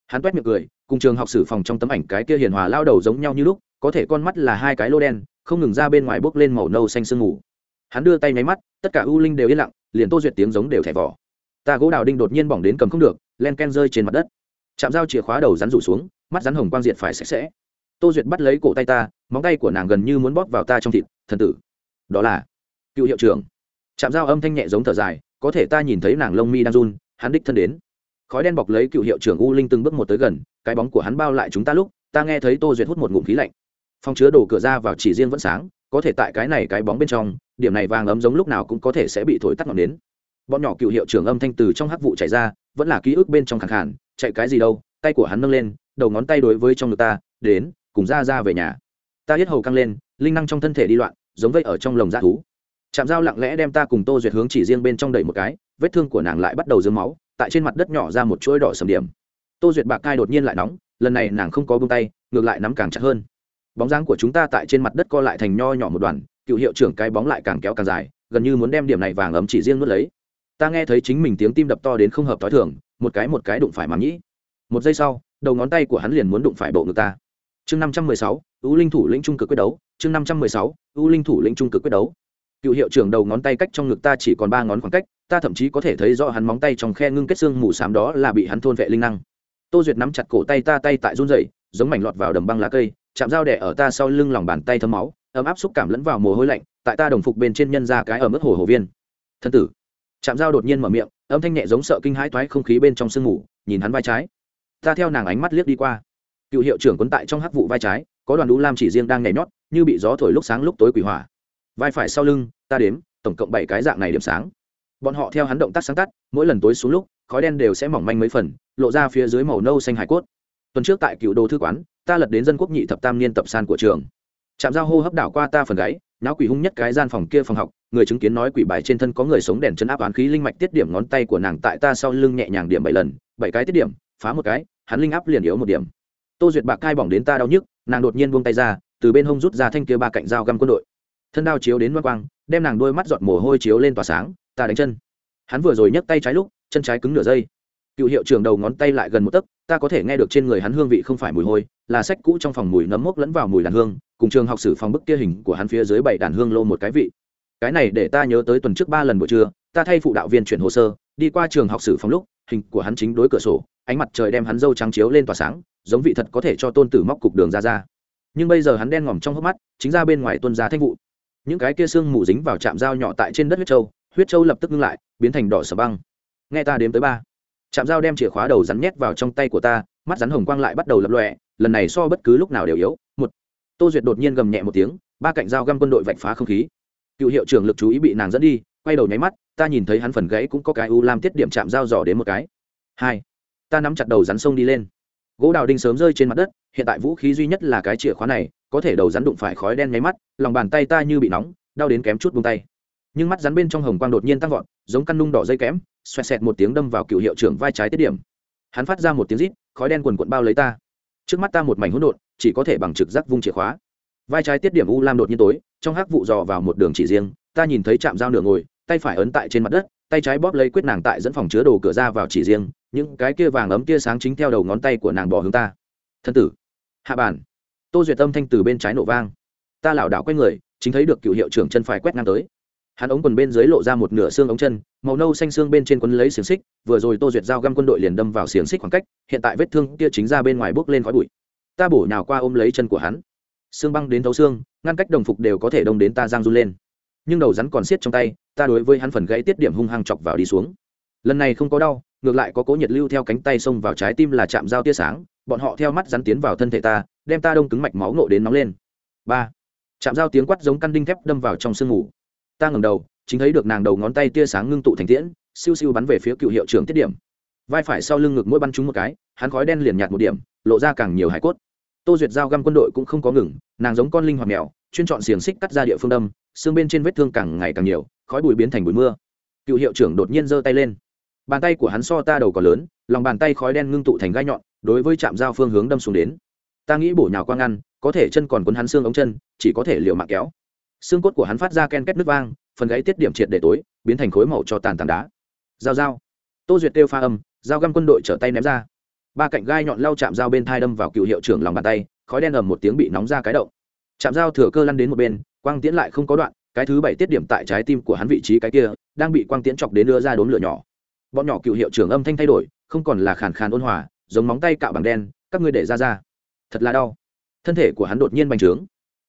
Hắn toét miệng cười, cùng trường học sử phòng trong tấm ảnh cái kia hiền hòa lao đầu giống nhau như lúc, có thể con mắt là hai cái lô đen, không ngừng ra bên ngoài bốc lên màu nâu xanh sương mù. Hắn đưa tay nháy mắt, tất cả u linh đều yên lặng, liền tô duyệt tiếng giống đều thẻ vỏ. Ta gỗ đào đinh đột nhiên bỏng đến cầm không được, len ken rơi trên mặt đất. Chạm dao chìa khóa đầu rắn rủ xuống, mắt rắn hồng quang diệt phải sạch sẽ. Tô duyệt bắt lấy cổ tay ta móng tay của nàng gần như muốn bóp vào ta trong thịt, thần tử. Đó là cựu hiệu trưởng. Chạm dao âm thanh nhẹ giống thở dài, có thể ta nhìn thấy nàng lông mi đang run, hắn đích thân đến. Khói đen bọc lấy cựu hiệu trưởng u linh từng bước một tới gần, cái bóng của hắn bao lại chúng ta lúc, ta nghe thấy tô duyệt hút một ngụm khí lạnh. Phòng chứa đồ cửa ra vào chỉ riêng vẫn sáng, có thể tại cái này cái bóng bên trong, điểm này vàng ấm giống lúc nào cũng có thể sẽ bị thổi tắt ngọn đến bọn nhỏ cựu hiệu trưởng âm thanh từ trong hắc vụ chạy ra, vẫn là ký ức bên trong khẳng khản chạy cái gì đâu, tay của hắn nâng lên, đầu ngón tay đối với trong ngực ta, đến, cùng ra ra về nhà ta hết hầu căng lên, linh năng trong thân thể đi loạn, giống vây ở trong lồng da thú. Chạm dao lặng lẽ đem ta cùng tô duyệt hướng chỉ riêng bên trong đẩy một cái, vết thương của nàng lại bắt đầu dướng máu, tại trên mặt đất nhỏ ra một chuỗi đỏ sầm điểm. Tô duyệt bạc cai đột nhiên lại nóng, lần này nàng không có bông tay, ngược lại nắm càng chặt hơn. Bóng dáng của chúng ta tại trên mặt đất co lại thành nho nhỏ một đoàn, cựu hiệu trưởng cái bóng lại càng kéo càng dài, gần như muốn đem điểm này vàng ấm chỉ riêng nuốt lấy. Ta nghe thấy chính mình tiếng tim đập to đến không hợp t h o i thường, một cái một cái đụng phải mắm nhĩ một giây sau, đầu ngón tay của hắn liền muốn đụng phải bộ ngực ta chương năm trăm mười sáu, ưu linh thủ lĩnh trung cực quyết đấu. Chương năm trăm mười sáu, ưu linh thủ lĩnh trung cực quyết đấu. Cựu hiệu trưởng đầu ngón tay cách trong ngực ta chỉ còn ba ngón khoảng cách, ta thậm chí có thể thấy rõ hắn móng tay trong khe ngưng kết xương mù s á m đó là bị hắn thôn vệ linh năng. Tô duyệt nắm chặt cổ tay ta, tay tại run dậy giống mảnh lọt vào đầm băng lá cây, chạm dao đẻ ở ta sau lưng lòng bàn tay thấm máu, ấm áp xúc cảm lẫn vào mồ hôi lạnh, tại ta đồng phục bên trên nhân ra cái ở mức hồ hồ viên. Thân tử, chạm dao đột nhiên mở miệng, âm thanh nhẹ giống sợ kinh hãi toái không khí bên trong sương mù, nhìn hắn vai trái. Ta theo nàng ánh mắt liếc đi qua cựu hiệu trưởng quấn tại trong hắc vụ vai trái, có đoàn đũ lam chỉ riêng đang nhảy nhót, như bị gió thổi lúc sáng lúc tối quỷ hỏa. Vai phải sau lưng, ta đếm, tổng cộng bảy cái dạng này điểm sáng. Bọn họ theo hắn động tác sáng tắt mỗi lần tối xuống lúc, khói đen đều sẽ mỏng manh mấy phần, lộ ra phía dưới màu nâu xanh hải cốt. Tuần trước tại cựu đồ thư quán, ta lật đến dân quốc nhị thập tam niên tập san của trường. Trạm giao hô hấp đảo qua ta phần gáy, náo quỷ hung nhất cái gian phòng kia phòng học, người chứng kiến nói quỷ bài trên thân có người sống đèn chân áp án khí linh mạch tiết điểm ngón tay của nàng tại ta sau lưng nhẹ nhàng điểm bảy lần, bảy cái tiết điểm, phá một cái, hắn linh áp liền yếu một điểm tô duyệt bạc cai bỏng đến ta đau nhức, nàng đột nhiên buông tay ra, từ bên hông rút ra thanh kia ba cạnh dao găm quân đội. Thân đao chiếu đến loan quang, đem nàng đôi mắt giọt mồ hôi chiếu lên tỏa sáng, ta đánh chân. Hắn vừa rồi nhấc tay trái lúc, chân trái cứng nửa giây. Cựu hiệu trưởng đầu ngón tay lại gần một tấc, ta có thể nghe được trên người hắn hương vị không phải mùi hôi, là sách cũ trong phòng mùi nấm mốc lẫn vào mùi đàn hương, cùng trường học sử phòng bức kia hình của hắn phía dưới bảy đàn hương lô một cái vị. Cái này để ta nhớ tới tuần trước ba lần buổi trưa, ta thay phụ đạo viên chuyển hồ sơ, đi qua trường học sử phòng lúc, hình của hắn chính đối cửa sổ, ánh mặt trời đem hắn dâu trắng chiếu lên tỏa sáng giống vị thật có thể cho tôn tử móc cục đường ra ra. Nhưng bây giờ hắn đen ngòm trong hốc mắt chính ra bên ngoài tuân ra thanh vụ. Những cái kia xương mù dính vào trạm dao nhỏ tại trên đất huyết châu, huyết châu lập tức ngưng lại biến thành đỏ sờ băng. Nghe ta đếm tới ba. Chạm dao đem chìa khóa đầu rắn nhét vào trong tay của ta mắt rắn hồng quang lại bắt đầu lập lọe lần này so bất cứ lúc nào đều yếu. Một. Tô duyệt đột nhiên gầm nhẹ một tiếng ba cạnh dao găm quân đội vạch phá không khí. Cựu hiệu trưởng lực chú ý bị nàng dẫn đi quay đầu nháy mắt ta nhìn thấy hắn phần gãy cũng có cái u lam tiết điểm chạm dao dò đến một cái. Hai. Ta nắm chặt đầu rắn sông đi lên gỗ đào đinh sớm rơi trên mặt đất, hiện tại vũ khí duy nhất là cái chìa khóa này, có thể đầu rắn đụng phải khói đen nháy mắt, lòng bàn tay ta như bị nóng, đau đến kém chút buông tay. Nhưng mắt rắn bên trong hồng quang đột nhiên tăng vọt, giống căn nung đỏ dây kém, xoẹt xẹt một tiếng đâm vào cựu hiệu trưởng vai trái tiết điểm. Hắn phát ra một tiếng rít, khói đen quần quận bao lấy ta. Trước mắt ta một mảnh hỗn độn, chỉ có thể bằng trực giác vung chìa khóa. Vai trái tiết điểm u lam đột nhiên tối, trong hắc vụ dò vào một đường chỉ riêng, ta nhìn thấy chạm dao nửa ngồi, tay phải ấn tại trên mặt đất, tay trái bóp lấy quyết nàng tại dẫn phòng chứa đồ cửa ra vào chỉ riêng những cái kia vàng ấm kia sáng chính theo đầu ngón tay của nàng bỏ hướng ta. Thân tử, hạ bản tô duyệt âm thanh từ bên trái nổ vang. Ta lảo đảo quay người, chính thấy được cựu hiệu trưởng chân phải quét ngang tới. Hắn ống quần bên dưới lộ ra một nửa xương ống chân, màu nâu xanh xương bên trên quấn lấy xiềng xích, vừa rồi tô duyệt dao găm quân đội liền đâm vào xiềng xích khoảng cách, hiện tại vết thương kia chính ra bên ngoài bốc lên khói bụi. Ta bổ nhào qua ôm lấy chân của hắn. Xương băng đến thấu xương, ngăn cách đồng phục đều có thể đông đến ta giang run lên. Nhưng đầu rắn còn siết trong tay, ta đối với hắn phần gãy tiết điểm hung hăng chọc vào đi xuống. Lần này không có đau ngược lại có cố nhiệt lưu theo cánh tay xông vào trái tim là chạm dao tia sáng, bọn họ theo mắt rắn tiến vào thân thể ta, đem ta đông cứng mạch máu nộ đến nóng lên. Ba. Chạm dao tiếng quát giống căn đinh thép đâm vào trong sương ngủ ta ngẩng đầu, chính thấy được nàng đầu ngón tay tia sáng ngưng tụ thành tiễn, siêu siêu bắn về phía cựu hiệu trưởng tiết điểm. Vai phải sau lưng ngực mỗi bắn trúng một cái, hắn khói đen liền nhạt một điểm, lộ ra càng nhiều hải cốt. Tô duyệt giao găm quân đội cũng không có ngừng, nàng giống con linh hoạt mèo, chuyên chọn xiềng xích cắt ra địa phương đâm, xương bên trên vết thương càng ngày càng nhiều, khói bụi biến thành bụi mưa. Cựu hiệu trưởng đột nhiên giơ tay lên bàn tay của hắn so ta đầu còn lớn, lòng bàn tay khói đen ngưng tụ thành gai nhọn, đối với trạm giao phương hướng đâm xuống đến. Ta nghĩ bổ nhào quang ngăn, có thể chân còn quấn hắn xương ống chân, chỉ có thể liệu mạng kéo. Xương cốt của hắn phát ra ken két nước vang, phần gáy tiết điểm triệt để tối, biến thành khối màu cho tàn tảng đá. Dao dao tô duyệt kêu pha âm dao găm quân đội trở tay ném ra. Ba cạnh gai nhọn lau chạm dao bên thai đâm vào cựu hiệu trưởng lòng bàn tay, khói đen ầm một tiếng bị nóng ra cái động. Chạm dao thừa cơ lăn đến một bên, quang tiễn lại không có đoạn, cái thứ bảy tiết điểm tại trái tim của hắn vị trí cái kia, đang bị quang tiễn chọc đến đưa ra đốn lửa nhỏ bọn nhỏ cựu hiệu trưởng âm thanh thay đổi, không còn là khàn khàn ôn hòa, giống móng tay cạo bằng đen, các ngươi để ra ra. Thật là đau. Thân thể của hắn đột nhiên bành trướng.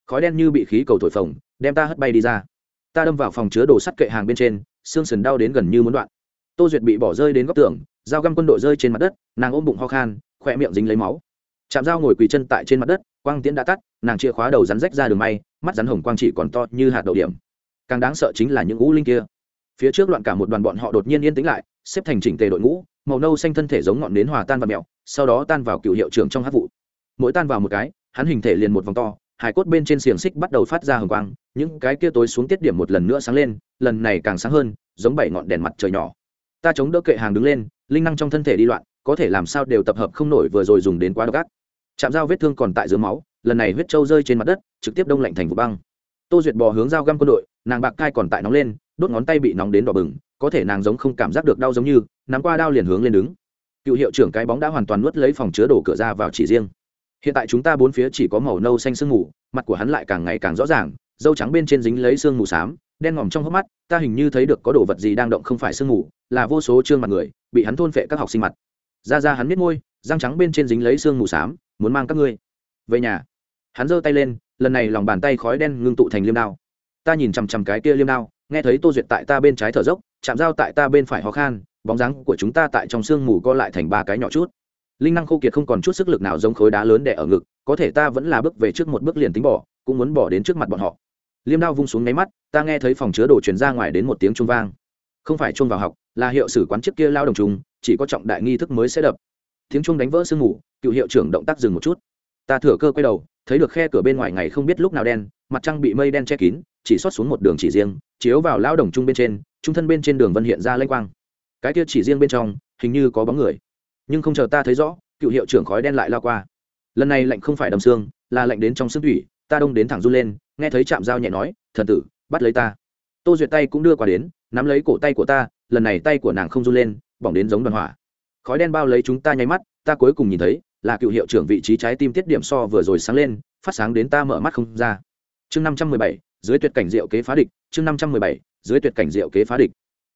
Khói đen như bị khí cầu thổi phồng, đem ta hất bay đi ra. Ta đâm vào phòng chứa đồ sắt kệ hàng bên trên, xương sườn đau đến gần như muốn đoạn. Tô duyệt bị bỏ rơi đến góc tường, dao găm quân đội rơi trên mặt đất, nàng ôm bụng ho khan, khỏe miệng dính lấy máu. Chạm dao ngồi quỳ chân tại trên mặt đất, quang tiễn đã tắt, nàng chia khóa đầu rắn rách ra đường may, mắt rắn hồng quang chỉ còn to như hạt đậu điểm. Càng đáng sợ chính là những ngũ linh kia phía trước loạn cả một đoàn bọn họ đột nhiên yên tĩnh lại, xếp thành chỉnh tề đội ngũ, màu nâu xanh thân thể giống ngọn nến hòa tan và mẹo, sau đó tan vào cựu hiệu trưởng trong hát vụ. Mỗi tan vào một cái, hắn hình thể liền một vòng to hải cốt bên trên xiềng xích bắt đầu phát ra hồng quang, những cái kia tối xuống tiết điểm một lần nữa sáng lên, lần này càng sáng hơn, giống bảy ngọn đèn mặt trời nhỏ. Ta chống đỡ kệ hàng đứng lên, linh năng trong thân thể đi loạn, có thể làm sao đều tập hợp không nổi vừa rồi dùng đến quá độc ác. Chạm dao vết thương còn tại dưới máu, lần này huyết trâu rơi trên mặt đất, trực tiếp đông lạnh thành vụ băng. Tô duyệt bò hướng dao găm quân đội, nàng bạc cai còn tại nóng lên đốt ngón tay bị nóng đến đỏ bừng, có thể nàng giống không cảm giác được đau giống như, nắm qua đao liền hướng lên đứng. Cựu hiệu trưởng cái bóng đã hoàn toàn nuốt lấy phòng chứa đổ cửa ra vào chỉ riêng. Hiện tại chúng ta bốn phía chỉ có màu nâu xanh sương mù, mặt của hắn lại càng ngày càng rõ ràng, dâu trắng bên trên dính lấy sương mù xám, đen ngòm trong hốc mắt, ta hình như thấy được có đồ vật gì đang động không phải sương mù, là vô số trương mặt người, bị hắn thôn phệ các học sinh mặt. Ra ra hắn biết ngôi răng trắng bên trên dính lấy sương mù xám, muốn mang các ngươi về nhà. Hắn giơ tay lên, lần này lòng bàn tay khói đen ngưng tụ thành liêm đao. Ta nhìn chằm chằm cái kia liêm đao nghe thấy tô duyệt tại ta bên trái thở dốc, chạm dao tại ta bên phải ho khan, bóng dáng của chúng ta tại trong sương mù co lại thành ba cái nhỏ chút. Linh năng khô kiệt không còn chút sức lực nào giống khối đá lớn đẻ ở ngực, có thể ta vẫn là bước về trước một bước liền tính bỏ, cũng muốn bỏ đến trước mặt bọn họ. Liêm đao vung xuống nháy mắt, ta nghe thấy phòng chứa đồ chuyển ra ngoài đến một tiếng chuông vang. Không phải chuông vào học, là hiệu sử quán trước kia lao đồng trùng, chỉ có trọng đại nghi thức mới sẽ đập. Tiếng chuông đánh vỡ sương mù, cựu hiệu trưởng động tác dừng một chút. Ta thừa cơ quay đầu, thấy được khe cửa bên ngoài ngày không biết lúc nào đen, mặt trăng bị mây đen che kín, chỉ xót xuống một đường chỉ riêng chiếu vào lao đồng trung bên trên, trung thân bên trên đường vân hiện ra lênh quang. Cái kia chỉ riêng bên trong, hình như có bóng người. Nhưng không chờ ta thấy rõ, cựu hiệu trưởng khói đen lại lao qua. Lần này lạnh không phải đầm xương, là lạnh đến trong xương thủy, ta đông đến thẳng run lên, nghe thấy chạm dao nhẹ nói, thần tử, bắt lấy ta. Tô duyệt tay cũng đưa qua đến, nắm lấy cổ tay của ta, lần này tay của nàng không run lên, bỏng đến giống đoàn hỏa. Khói đen bao lấy chúng ta nháy mắt, ta cuối cùng nhìn thấy, là cựu hiệu trưởng vị trí trái tim tiết điểm so vừa rồi sáng lên, phát sáng đến ta mở mắt không ra. Chương năm trăm mười bảy dưới tuyệt cảnh diệu kế phá địch, chương năm trăm mười bảy, dưới tuyệt cảnh diệu kế phá địch.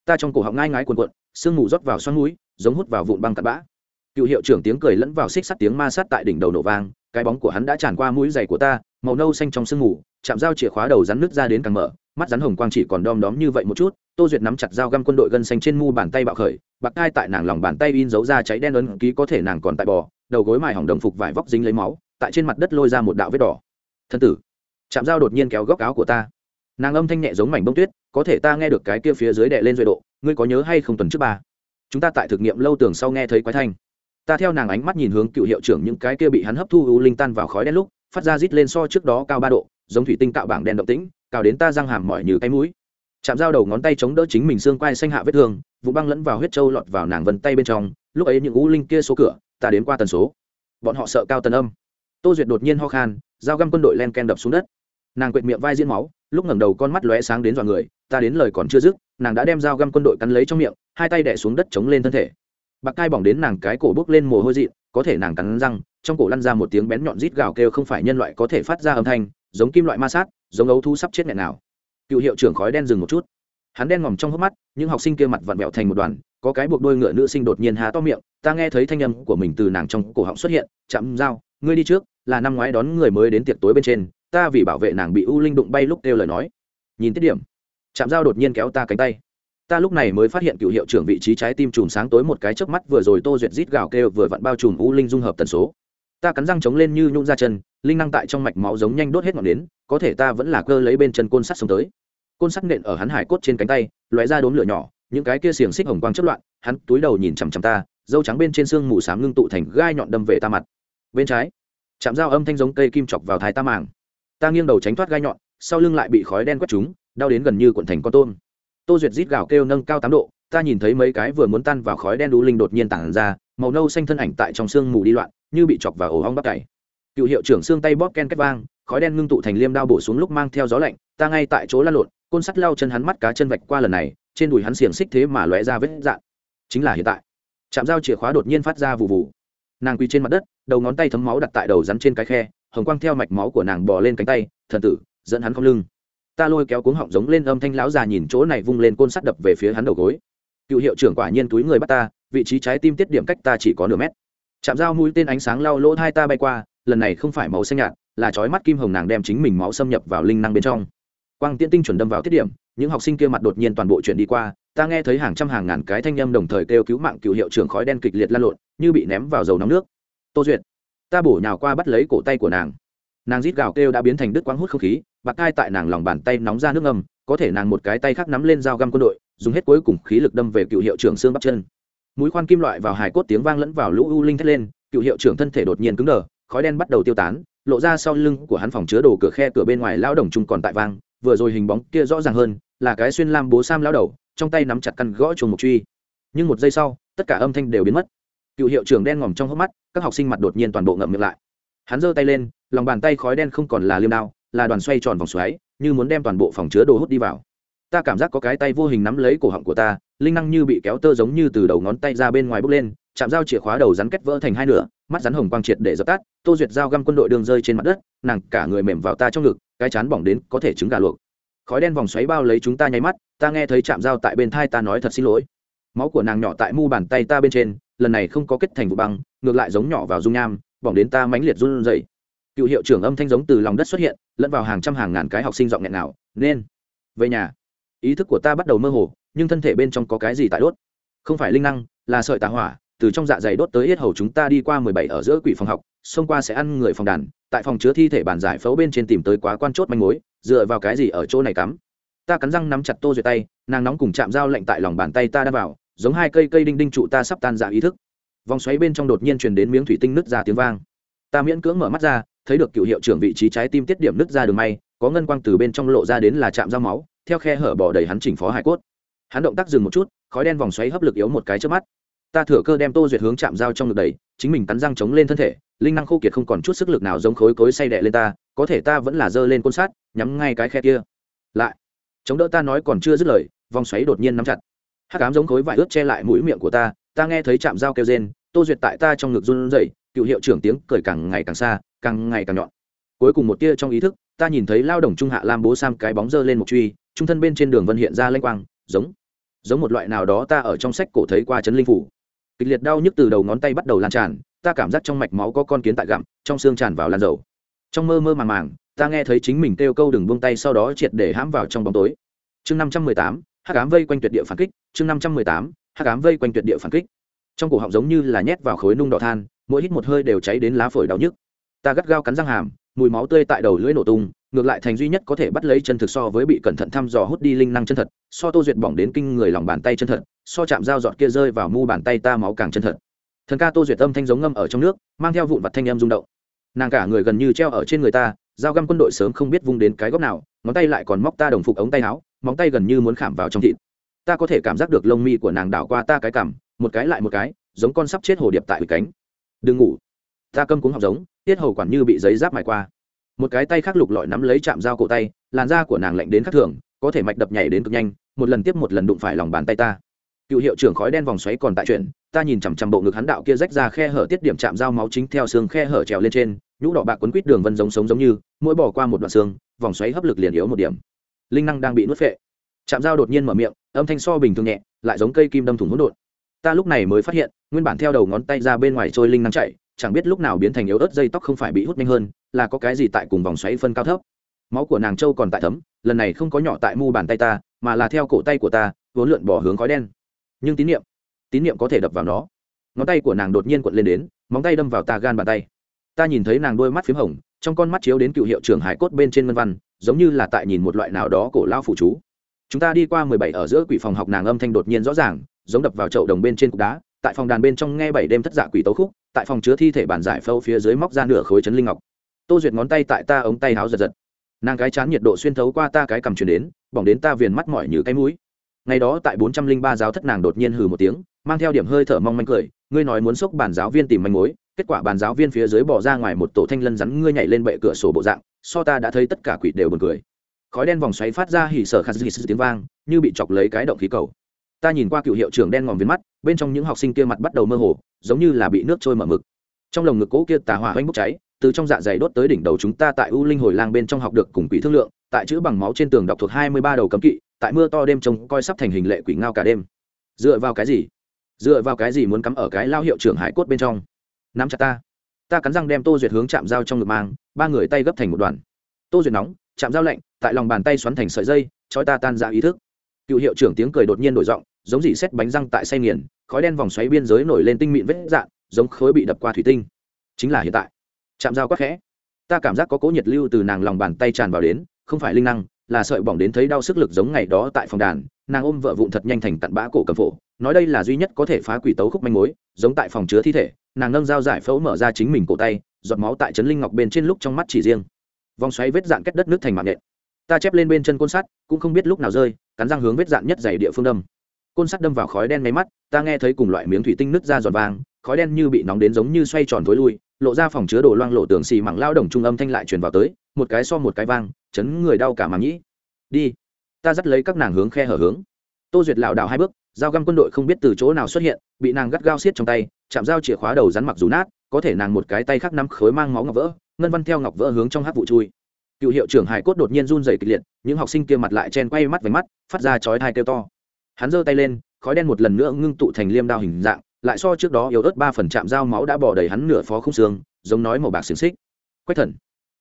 Ta trong cổ họng ngai ngái cuồn cuộn, sương mù rót vào xoăn mũi, giống hút vào vụn băng tạt bã. Cựu hiệu trưởng tiếng cười lẫn vào xích sắt tiếng ma sát tại đỉnh đầu nổ vang, cái bóng của hắn đã tràn qua mũi giày của ta, màu nâu xanh trong sương mù, chạm dao chìa khóa đầu rắn nước ra đến càng mở, mắt rắn hồng quang chỉ còn đom đóm như vậy một chút, tô duyệt nắm chặt dao găm quân đội gân xanh trên mu bàn tay bạo khởi, bạc cai tại nàng lòng bàn tay in dấu ra cháy đen ấn ký có thể nàng còn tại bò, đầu gối mài hỏng đồng phục vải vóc dính lấy máu, tại trên mặt đất lôi ra một đạo vết đỏ. Thân tử chạm dao đột nhiên kéo góc áo của ta. Nàng âm thanh nhẹ giống mảnh bông tuyết, có thể ta nghe được cái kia phía dưới đệ lên duy độ, ngươi có nhớ hay không tuần trước ba? Chúng ta tại thực nghiệm lâu tường sau nghe thấy quái thanh. Ta theo nàng ánh mắt nhìn hướng cựu hiệu trưởng những cái kia bị hắn hấp thu u linh tan vào khói đen lúc, phát ra rít lên so trước đó cao ba độ, giống thủy tinh tạo bảng đen động tĩnh, cào đến ta răng hàm mỏi như cái mũi. Chạm dao đầu ngón tay chống đỡ chính mình xương quai xanh hạ vết thương vụ băng lẫn vào huyết trâu lọt vào nàng vân tay bên trong, lúc ấy những u linh kia số cửa, ta đến qua tần số. Bọn họ sợ cao tần âm. Tô duyệt đột nhiên ho khan, dao găm quân đội len ken đập xuống đất nàng quệt miệng vai diễn máu, lúc ngẩng đầu con mắt lóe sáng đến dọa người, ta đến lời còn chưa dứt. Nàng đã đem dao găm quân đội cắn lấy trong miệng, hai tay đẻ xuống đất chống lên thân thể. Bạc cai bỏng đến nàng cái cổ bước lên mồ hôi dị có thể nàng cắn răng, trong cổ lăn ra một tiếng bén nhọn rít gào kêu không phải nhân loại có thể phát ra âm thanh, giống kim loại ma sát, giống ấu thu sắp chết mẹ nào. Cựu hiệu trưởng khói đen dừng một chút. Hắn đen ngòm trong hốc mắt, những học sinh kia mặt vặn vẹo thành một đoàn, có cái buộc đôi ngựa nữ sinh đột nhiên há to miệng, ta nghe thấy thanh âm của mình từ nàng trong cổ họng xuất hiện, chạm dao, ngươi đi trước, là năm ngoái đón người mới đến tiệc tối bên trên ta vì bảo vệ nàng bị u linh đụng bay lúc kêu lời nói. Nhìn tiết điểm. Chạm dao đột nhiên kéo ta cánh tay. Ta lúc này mới phát hiện cựu hiệu trưởng vị trí trái tim chùm sáng tối một cái chớp mắt vừa rồi tô duyệt rít gào kêu vừa vặn bao trùm u linh dung hợp tần số. Ta cắn răng chống lên như nhung ra chân, linh năng tại trong mạch máu giống nhanh đốt hết ngọn đến có thể ta vẫn là cơ lấy bên chân côn sắt xông tới. Côn sắt nện ở hắn hải cốt trên cánh tay, lóe ra đốm lửa nhỏ, những cái kia xiềng xích hồng quang chất loạn, hắn túi đầu nhìn chằm chằm ta, dâu trắng bên trên xương mù s ngưng tụ thành gai nhọn đâm về ta mặt. Bên trái chạm dao âm thanh giống cây kim chọc vào thái ta màng ta nghiêng đầu tránh thoát gai nhọn, sau lưng lại bị khói đen quét trúng đau đến gần như cuộn thành con tôm. Tô duyệt rít gào kêu nâng cao tám độ, ta nhìn thấy mấy cái vừa muốn tan vào khói đen đu linh đột nhiên tản ra, màu nâu xanh thân ảnh tại trong sương mù đi loạn, như bị chọc vào ổ hong bắp cày cựu hiệu trưởng xương tay bóp ken kết vang, khói đen ngưng tụ thành liêm đao bổ xuống lúc mang theo gió lạnh, ta ngay tại chỗ lăn lộn, côn sắt lao chân hắn mắt cá chân vạch qua lần này, trên đùi hắn xiềng xích thế mà lóe ra vết dạn. Chính là hiện tại. Chạm dao chìa khóa đột nhiên phát ra vụ vụ nàng quỳ trên mặt đất, đầu ngón tay thấm máu đặt tại đầu rắn trên cái khe hồng quang theo mạch máu của nàng bò lên cánh tay, thần tử, dẫn hắn không lưng. Ta lôi kéo cuống họng giống lên âm thanh lão già nhìn chỗ này vung lên côn sắt đập về phía hắn đầu gối. Cựu hiệu trưởng quả nhiên túi người bắt ta, vị trí trái tim tiết điểm cách ta chỉ có nửa mét. Chạm dao mũi tên ánh sáng lau lỗ hai ta bay qua, lần này không phải màu xanh nhạt, là chói mắt kim hồng nàng đem chính mình máu xâm nhập vào linh năng bên trong. Quang tiễn tinh chuẩn đâm vào tiết điểm, những học sinh kia mặt đột nhiên toàn bộ chuyển đi qua, ta nghe thấy hàng trăm hàng ngàn cái thanh âm đồng thời kêu cứu mạng cựu hiệu trưởng khói đen kịch liệt lan lộn, như bị ném vào dầu nóng nước. Tô duyệt ta bổ nhào qua bắt lấy cổ tay của nàng. Nàng rít gào kêu đã biến thành đứt quáng hút không khí, bạc cai tại nàng lòng bàn tay nóng ra nước ngầm, có thể nàng một cái tay khác nắm lên dao găm quân đội, dùng hết cuối cùng khí lực đâm về cựu hiệu trưởng xương bắp chân. Mũi khoan kim loại vào hài cốt tiếng vang lẫn vào lũ u linh thét lên, cựu hiệu trưởng thân thể đột nhiên cứng đờ, khói đen bắt đầu tiêu tán, lộ ra sau lưng của hắn phòng chứa đồ cửa khe cửa bên ngoài lão đồng chung còn tại vang, vừa rồi hình bóng kia rõ ràng hơn, là cái xuyên lam bố sam lão đầu, trong tay nắm chặt căn gõ chuồng mục truy. Nhưng một giây sau, tất cả âm thanh đều biến mất cựu hiệu trưởng đen ngòm trong hốc mắt, các học sinh mặt đột nhiên toàn bộ ngậm miệng lại. Hắn giơ tay lên, lòng bàn tay khói đen không còn là liêm đao, là đoàn xoay tròn vòng xoáy, như muốn đem toàn bộ phòng chứa đồ hút đi vào. Ta cảm giác có cái tay vô hình nắm lấy cổ họng của ta, linh năng như bị kéo tơ giống như từ đầu ngón tay ra bên ngoài bốc lên, chạm dao chìa khóa đầu rắn kết vỡ thành hai nửa, mắt rắn hồng quang triệt để dập tắt, tô duyệt dao găm quân đội đường rơi trên mặt đất, nàng cả người mềm vào ta trong ngực, cái chán bỏng đến có thể trứng gà luộc. Khói đen vòng xoáy bao lấy chúng ta nháy mắt, ta nghe thấy chạm dao tại bên thai ta nói thật xin lỗi. Máu của nàng nhỏ tại mu bàn tay ta bên trên lần này không có kết thành vụ băng, ngược lại giống nhỏ vào dung nham, bỏng đến ta mãnh liệt run rẩy. Cựu hiệu trưởng âm thanh giống từ lòng đất xuất hiện, lẫn vào hàng trăm hàng ngàn cái học sinh giọng nghẹn nào nên, về nhà. Ý thức của ta bắt đầu mơ hồ, nhưng thân thể bên trong có cái gì tại đốt? Không phải linh năng, là sợi tà hỏa, từ trong dạ dày đốt tới hết hầu chúng ta đi qua mười bảy ở giữa quỷ phòng học, xông qua sẽ ăn người phòng đàn, tại phòng chứa thi thể bàn giải phẫu bên trên tìm tới quá quan chốt manh mối, dựa vào cái gì ở chỗ này cắm? Ta cắn răng nắm chặt tô duyệt tay, nàng nóng cùng chạm dao lạnh tại lòng bàn tay ta đan vào giống hai cây cây đinh đinh trụ ta sắp tan dạ ý thức. Vòng xoáy bên trong đột nhiên truyền đến miếng thủy tinh nứt ra tiếng vang. Ta miễn cưỡng mở mắt ra, thấy được cựu hiệu trưởng vị trí trái tim tiết điểm nứt ra đường may, có ngân quang từ bên trong lộ ra đến là chạm dao máu, theo khe hở bỏ đầy hắn chỉnh phó hải cốt. Hắn động tác dừng một chút, khói đen vòng xoáy hấp lực yếu một cái trước mắt. Ta thừa cơ đem tô duyệt hướng chạm dao trong ngực đầy chính mình cắn răng chống lên thân thể, linh năng khô kiệt không còn chút sức lực nào giống khối cối say đẹ lên ta, có thể ta vẫn là giơ lên côn sát, nhắm ngay cái khe kia. Lại, chống đỡ ta nói còn chưa dứt lời, vòng xoáy đột nhiên nắm chặt hát cám giống khối vải ướt che lại mũi miệng của ta ta nghe thấy chạm dao kêu rên, tô duyệt tại ta trong ngực run rẩy, cựu hiệu trưởng tiếng cười càng ngày càng xa, càng ngày càng nhọn. Cuối cùng một tia trong ý thức, ta nhìn thấy lao động trung hạ lam bố sam cái bóng dơ lên một truy, trung thân bên trên đường vân hiện ra lênh quang, giống giống một loại nào đó ta ở trong sách cổ thấy qua chấn linh phủ. Kịch liệt đau nhức từ đầu ngón tay bắt đầu lan tràn, ta cảm giác trong mạch máu có con kiến tại gặm, trong xương tràn vào lan dầu. Trong mơ mơ màng màng, ta nghe thấy chính mình kêu câu đừng buông tay sau đó triệt để hãm vào trong bóng tối. Chương năm trăm mười tám hắc ám vây quanh tuyệt địa phản kích, chương năm trăm mười tám, hắc ám vây quanh tuyệt địa phản kích. Trong cổ họng giống như là nhét vào khối nung đỏ than, mỗi hít một hơi đều cháy đến lá phổi đau nhức. Ta gắt gao cắn răng hàm, mùi máu tươi tại đầu lưỡi nổ tung, ngược lại thành duy nhất có thể bắt lấy chân thực so với bị cẩn thận thăm dò hút đi linh năng chân thật, so tô duyệt bỏng đến kinh người lòng bàn tay chân thật, so chạm dao dọn kia rơi vào mu bàn tay ta máu càng chân thật. Thần ca tô duyệt âm thanh giống ngâm ở trong nước, mang theo vụn vặt thanh âm rung động. Nàng cả người gần như treo ở trên người ta, dao găm quân đội sớm không biết vung đến cái góc nào, ngón tay lại còn móc ta đồng phục ống tay áo móng tay gần như muốn khảm vào trong thịt. Ta có thể cảm giác được lông mi của nàng đảo qua ta cái cằm, một cái lại một cái, giống con sắp chết hồ điệp tại ủy cánh. Đừng ngủ. Ta câm cúng học giống, tiết hầu quản như bị giấy giáp mài qua. Một cái tay khác lục lọi nắm lấy chạm dao cổ tay, làn da của nàng lạnh đến khắc thường, có thể mạch đập nhảy đến cực nhanh, một lần tiếp một lần đụng phải lòng bàn tay ta. Cựu hiệu trưởng khói đen vòng xoáy còn tại chuyện, ta nhìn chằm chằm bộ ngực hắn đạo kia rách ra khe hở tiết điểm chạm dao máu chính theo xương khe hở trèo lên trên, nhũ đỏ bạc quấn quít đường vân giống sống giống như, mỗi bỏ qua một đoạn xương, vòng xoáy hấp lực liền yếu một điểm linh năng đang bị nuốt phệ. Chạm dao đột nhiên mở miệng, âm thanh so bình thường nhẹ, lại giống cây kim đâm thủng hỗn độn. Ta lúc này mới phát hiện, nguyên bản theo đầu ngón tay ra bên ngoài trôi linh năng chạy, chẳng biết lúc nào biến thành yếu ớt dây tóc không phải bị hút nhanh hơn, là có cái gì tại cùng vòng xoáy phân cao thấp. Máu của nàng châu còn tại thấm, lần này không có nhỏ tại mu bàn tay ta, mà là theo cổ tay của ta, vốn lượn bỏ hướng khói đen. Nhưng tín niệm tín niệm có thể đập vào nó. Ngón tay của nàng đột nhiên cuộn lên đến, móng tay đâm vào ta gan bàn tay. Ta nhìn thấy nàng đôi mắt p h í m hồng, trong con mắt chiếu đến cựu hiệu trưởng hải cốt bên trên ngân văn giống như là tại nhìn một loại nào đó cổ lao phủ chú. Chúng ta đi qua mười bảy ở giữa quỷ phòng học nàng âm thanh đột nhiên rõ ràng, giống đập vào chậu đồng bên trên cục đá, tại phòng đàn bên trong nghe bảy đêm thất dạ quỷ tấu khúc, tại phòng chứa thi thể bàn giải phâu phía dưới móc ra nửa khối chấn linh ngọc. Tô duyệt ngón tay tại ta ống tay háo giật giật. Nàng cái chán nhiệt độ xuyên thấu qua ta cái cầm chuyển đến, bỏng đến ta viền mắt mỏi như cái mũi. Ngày đó tại bốn trăm linh ba giáo thất nàng đột nhiên hừ một tiếng, mang theo điểm hơi thở mong manh cười, ngươi nói muốn xốc bàn giáo viên tìm manh mối, kết quả bàn giáo viên phía dưới bỏ ra ngoài một tổ thanh lân rắn ngươi nhảy lên bệ cửa sổ bộ dạng so ta đã thấy tất cả quỷ đều buồn cười. Khói đen vòng xoáy phát ra hỉ sở khát dị tiếng vang, như bị chọc lấy cái động khí cầu. Ta nhìn qua cựu hiệu trưởng đen ngòm viên mắt, bên trong những học sinh kia mặt bắt đầu mơ hồ, giống như là bị nước trôi mở mực. Trong lồng ngực cố kia tà hỏa oanh bốc cháy, từ trong dạ dày đốt tới đỉnh đầu chúng ta tại u linh hồi lang bên trong học được cùng quỷ thương lượng, tại chữ bằng máu trên tường đọc thuộc hai mươi ba đầu cấm kỵ, tại mưa to đêm trông coi sắp thành hình lệ quỷ ngao cả đêm. Dựa vào cái gì? Dựa vào cái gì muốn cắm ở cái lao hiệu trưởng hải cốt bên trong? Nắm chặt ta ta cắn răng đem tô duyệt hướng chạm dao trong ngực mang, ba người tay gấp thành một đoàn. Tô duyệt nóng, chạm dao lạnh, tại lòng bàn tay xoắn thành sợi dây chói ta tan ra ý thức. Cựu hiệu trưởng tiếng cười đột nhiên đổi giọng, giống dị xét bánh răng tại say nghiền, khói đen vòng xoáy biên giới nổi lên tinh mịn vết dạn, giống khối bị đập qua thủy tinh. Chính là hiện tại. Chạm dao quắc khẽ. Ta cảm giác có cố nhiệt lưu từ nàng lòng bàn tay tràn vào đến, không phải linh năng, là sợi bỏng đến thấy đau sức lực giống ngày đó tại phòng đàn, nàng ôm vợ vụn thật nhanh thành tận bã cổ cầm phổ nói đây là duy nhất có thể phá quỷ tấu khúc manh mối, giống tại phòng chứa thi thể, nàng nâng dao giải phẫu mở ra chính mình cổ tay, giọt máu tại trấn linh ngọc bên trên lúc trong mắt chỉ riêng. Vòng xoáy vết dạn kết đất nước thành mạng nhện. Ta chép lên bên chân côn sắt, cũng không biết lúc nào rơi, cắn răng hướng vết dạn nhất dày địa phương đâm. Côn sắt đâm vào khói đen máy mắt, ta nghe thấy cùng loại miếng thủy tinh nứt ra giọt vàng, khói đen như bị nóng đến giống như xoay tròn thối lui, lộ ra phòng chứa đồ loang lộ tường xì mảng lao đồng trung âm thanh lại truyền vào tới, một cái so một cái vang, chấn người đau cả màng nhĩ. Đi, ta dắt lấy các nàng hướng khe hở hướng. Tô duyệt lảo đảo hai bước dao găm quân đội không biết từ chỗ nào xuất hiện, bị nàng gắt gao xiết trong tay, chạm dao chìa khóa đầu rắn mặc dù nát, có thể nàng một cái tay khác nắm khối mang máu ngọc vỡ, ngân văn theo ngọc vỡ hướng trong hát vụ chui. Cựu hiệu trưởng hải cốt đột nhiên run dày kịch liệt, những học sinh kia mặt lại chen quay mắt với mắt, phát ra chói thai kêu to. Hắn giơ tay lên, khói đen một lần nữa ngưng tụ thành liêm đao hình dạng, lại so trước đó yếu ớt ba phần chạm dao máu đã bỏ đầy hắn nửa phó không xương, giống nói màu bạc xiềng xích. Quách thần,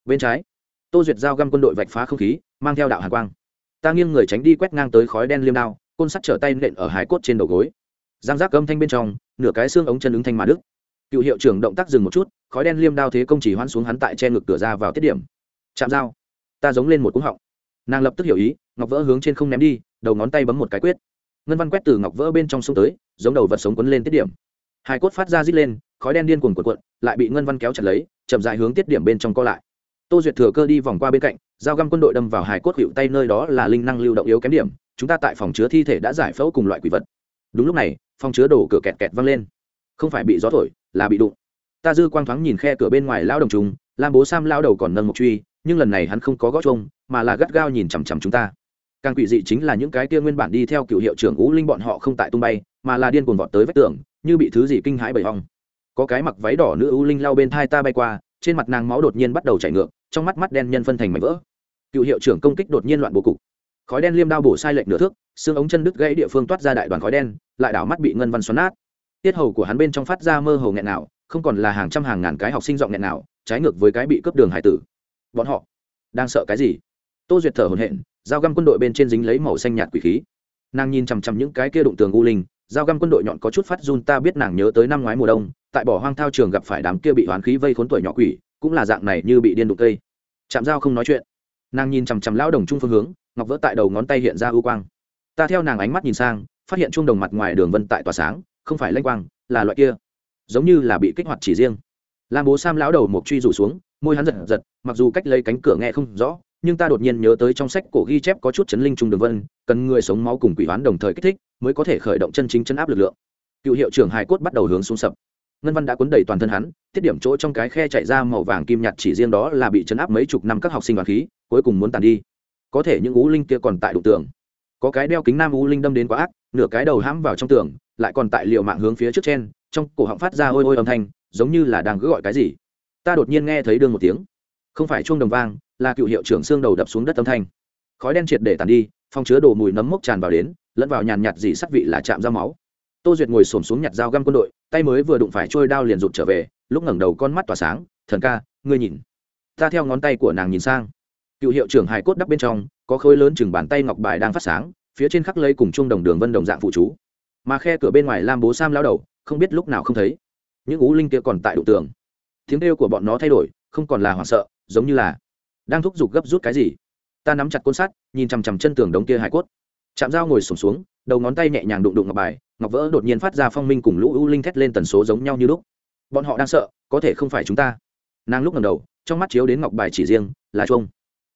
bên trái. Tô duyệt dao găm quân đội vạch phá không khí, mang theo đạo hàn quang. Ta nghiêng người tránh đi quét ngang tới khói đen liêm đao côn sắt trở tay nện ở hải cốt trên đầu gối. Giang giác âm thanh bên trong, nửa cái xương ống chân ứng thanh mà đức cựu hiệu trưởng động tác dừng một chút, khói đen liêm đao thế công chỉ hoãn xuống hắn tại che ngực cửa ra vào tiết điểm. Chạm dao. Ta giống lên một cúng họng. Nàng lập tức hiểu ý, ngọc vỡ hướng trên không ném đi, đầu ngón tay bấm một cái quyết. Ngân văn quét từ ngọc vỡ bên trong sông tới, giống đầu vật sống quấn lên tiết điểm. Hai cốt phát ra rít lên, khói đen điên cuồng cuộn cuộn, lại bị ngân văn kéo chặt lấy, chậm dài hướng tiết điểm bên trong co lại. Tô duyệt thừa cơ đi vòng qua bên cạnh, dao găm quân đội đâm vào hải cốt hiệu tay nơi đó là linh năng lưu động yếu kém điểm chúng ta tại phòng chứa thi thể đã giải phẫu cùng loại quỷ vật. Đúng lúc này, phòng chứa đổ cửa kẹt kẹt văng lên. Không phải bị gió thổi, là bị đụng. Ta dư quang thoáng nhìn khe cửa bên ngoài lao đồng trùng, lam bố sam lao đầu còn nâng một truy, nhưng lần này hắn không có gót trông mà là gắt gao nhìn chằm chằm chúng ta. Càng quỷ dị chính là những cái kia nguyên bản đi theo cựu hiệu trưởng ú linh bọn họ không tại tung bay, mà là điên cuồng vọt tới vách tường, như bị thứ gì kinh hãi bầy hong. Có cái mặc váy đỏ nữ ú linh lao bên thai ta bay qua, trên mặt nàng máu đột nhiên bắt đầu chảy ngược, trong mắt mắt đen nhân phân thành mảnh vỡ. Cựu hiệu trưởng công kích đột nhiên loạn bố cục khói đen liêm đao bổ sai lệch nửa thước, xương ống chân đứt gãy địa phương toát ra đại đoàn khói đen, lại đảo mắt bị ngân văn xoắn nát. Tiết hầu của hắn bên trong phát ra mơ hồ nghẹn nào không còn là hàng trăm hàng ngàn cái học sinh dọn nghẹn nào trái ngược với cái bị cướp đường hải tử. Bọn họ đang sợ cái gì? Tô duyệt thở hổn hển dao găm quân đội bên trên dính lấy màu xanh nhạt quỷ khí. Nàng nhìn chằm chằm những cái kia đụng tường u linh dao găm quân đội nhọn có chút phát run, ta biết nàng nhớ tới năm ngoái mùa đông, tại bỏ hoang thao trường gặp phải đám kia bị hoán khí vây khốn tuổi nhỏ quỷ, cũng là dạng này như bị điên đụng cây. Chạm dao không nói chuyện. Nàng nhìn chằm chằm lão đồng trung phương hướng ngọc vỡ tại đầu ngón tay hiện ra ưu quang. Ta theo nàng ánh mắt nhìn sang, phát hiện chuông đồng mặt ngoài đường vân tại tỏa sáng, không phải lanh quang, là loại kia, giống như là bị kích hoạt chỉ riêng. Lam bố sam lão đầu một truy rủ xuống, môi hắn giật giật, mặc dù cách lấy cánh cửa nghe không rõ, nhưng ta đột nhiên nhớ tới trong sách cổ ghi chép có chút chấn linh trung đường vân, cần người sống máu cùng quỷ hoán đồng thời kích thích, mới có thể khởi động chân chính chấn áp lực lượng. Cựu hiệu trưởng hải cốt bắt đầu hướng xuống sập. Ngân văn đã cuốn đầy toàn thân hắn, tiết điểm chỗ trong cái khe chạy ra màu vàng kim nhạt chỉ riêng đó là bị chấn áp mấy chục năm các học sinh đoàn khí, cuối cùng muốn tàn đi có thể những ú linh kia còn tại đụng tường. Có cái đeo kính nam ú linh đâm đến quá ác, nửa cái đầu hãm vào trong tường, lại còn tại liệu mạng hướng phía trước trên, trong cổ họng phát ra ôi ôi âm thanh, giống như là đang cứ gọi cái gì. Ta đột nhiên nghe thấy đương một tiếng. Không phải chuông đồng vang, là cựu hiệu trưởng xương đầu đập xuống đất âm thanh. Khói đen triệt để tàn đi, phong chứa đồ mùi nấm mốc tràn vào đến, lẫn vào nhàn nhạt dì sắc vị là chạm ra máu. Tô duyệt ngồi xổm xuống nhặt dao găm quân đội, tay mới vừa đụng phải trôi đao liền rụt trở về, lúc ngẩng đầu con mắt tỏa sáng, thần ca, ngươi nhìn. Ta theo ngón tay của nàng nhìn sang cựu hiệu trưởng Hải cốt đắp bên trong, có khối lớn chừng bàn tay ngọc bài đang phát sáng, phía trên khắc lấy cùng chung đồng đường vân đồng dạng phụ chú. Mà khe cửa bên ngoài lam bố sam lao đầu, không biết lúc nào không thấy. Những ú linh kia còn tại đụng tường. Tiếng kêu của bọn nó thay đổi, không còn là hoảng sợ, giống như là đang thúc giục gấp rút cái gì. Ta nắm chặt côn sắt, nhìn chằm chằm chân tường đống kia hải cốt. Chạm dao ngồi sổm xuống, đầu ngón tay nhẹ nhàng đụng đụng ngọc bài, ngọc vỡ đột nhiên phát ra phong minh cùng lũ u linh thét lên tần số giống nhau như lúc. Bọn họ đang sợ, có thể không phải chúng ta. Nàng lúc ngầm đầu, trong mắt chiếu đến ngọc bài chỉ riêng, là chuông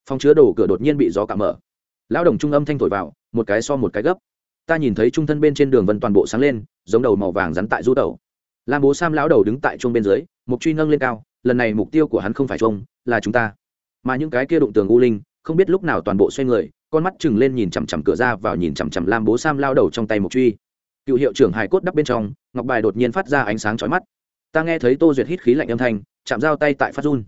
phòng chứa đồ cửa đột nhiên bị gió cả mở. Lão đồng trung âm thanh thổi vào, một cái so một cái gấp. Ta nhìn thấy trung thân bên trên đường vân toàn bộ sáng lên, giống đầu màu vàng rắn tại du đầu lam bố sam lão đầu đứng tại chuông bên dưới, mục truy nâng lên cao, lần này mục tiêu của hắn không phải chuông, là chúng ta. Mà những cái kia đụng tường u linh, không biết lúc nào toàn bộ xoay người, con mắt chừng lên nhìn chằm chằm cửa ra vào nhìn chằm chằm lam bố sam lao đầu trong tay mục truy. Cựu hiệu trưởng hải cốt đắp bên trong, ngọc bài đột nhiên phát ra ánh sáng chói mắt. Ta nghe thấy tô duyệt hít khí lạnh âm thanh, chạm dao tay tại phát run.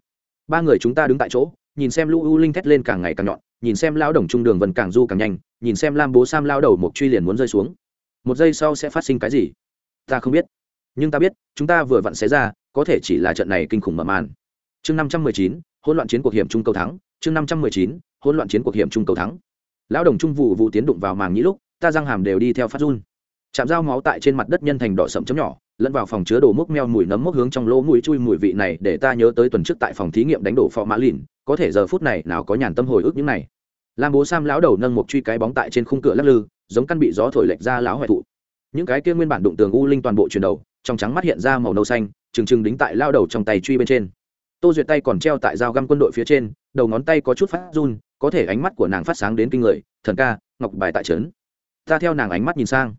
Ba người chúng ta đứng tại chỗ nhìn xem lũ u linh thét lên càng ngày càng nhọn, nhìn xem lao đồng trung đường vần càng du càng nhanh, nhìn xem lam bố sam lao đầu một truy liền muốn rơi xuống. Một giây sau sẽ phát sinh cái gì? Ta không biết. Nhưng ta biết, chúng ta vừa vặn xé ra, có thể chỉ là trận này kinh khủng mở màn. Chương năm trăm mười chín, hỗn loạn chiến cuộc hiểm trung cầu thắng. Chương năm trăm mười chín, hỗn loạn chiến cuộc hiểm trung cầu thắng. Lão đồng trung vụ vụ tiến đụng vào màng nhĩ lúc, ta răng hàm đều đi theo phát run. Chạm dao máu tại trên mặt đất nhân thành đỏ sậm chấm nhỏ, lẫn vào phòng chứa đồ múc meo mùi nấm mốc hướng trong lỗ mũi chui mùi vị này để ta nhớ tới tuần trước tại phòng thí nghiệm đánh đổ phò mã lìn có thể giờ phút này nào có nhàn tâm hồi ức những này. Lam bố sam lão đầu nâng một truy cái bóng tại trên khung cửa lắc lư, giống căn bị gió thổi lệch ra lão hoại thụ. Những cái kia nguyên bản đụng tường u linh toàn bộ chuyển đầu, trong trắng mắt hiện ra màu nâu xanh, trừng trừng đính tại lao đầu trong tay truy bên trên. Tô duyệt tay còn treo tại dao găm quân đội phía trên, đầu ngón tay có chút phát run, có thể ánh mắt của nàng phát sáng đến kinh người, thần ca, ngọc bài tại trấn. Ta theo nàng ánh mắt nhìn sang.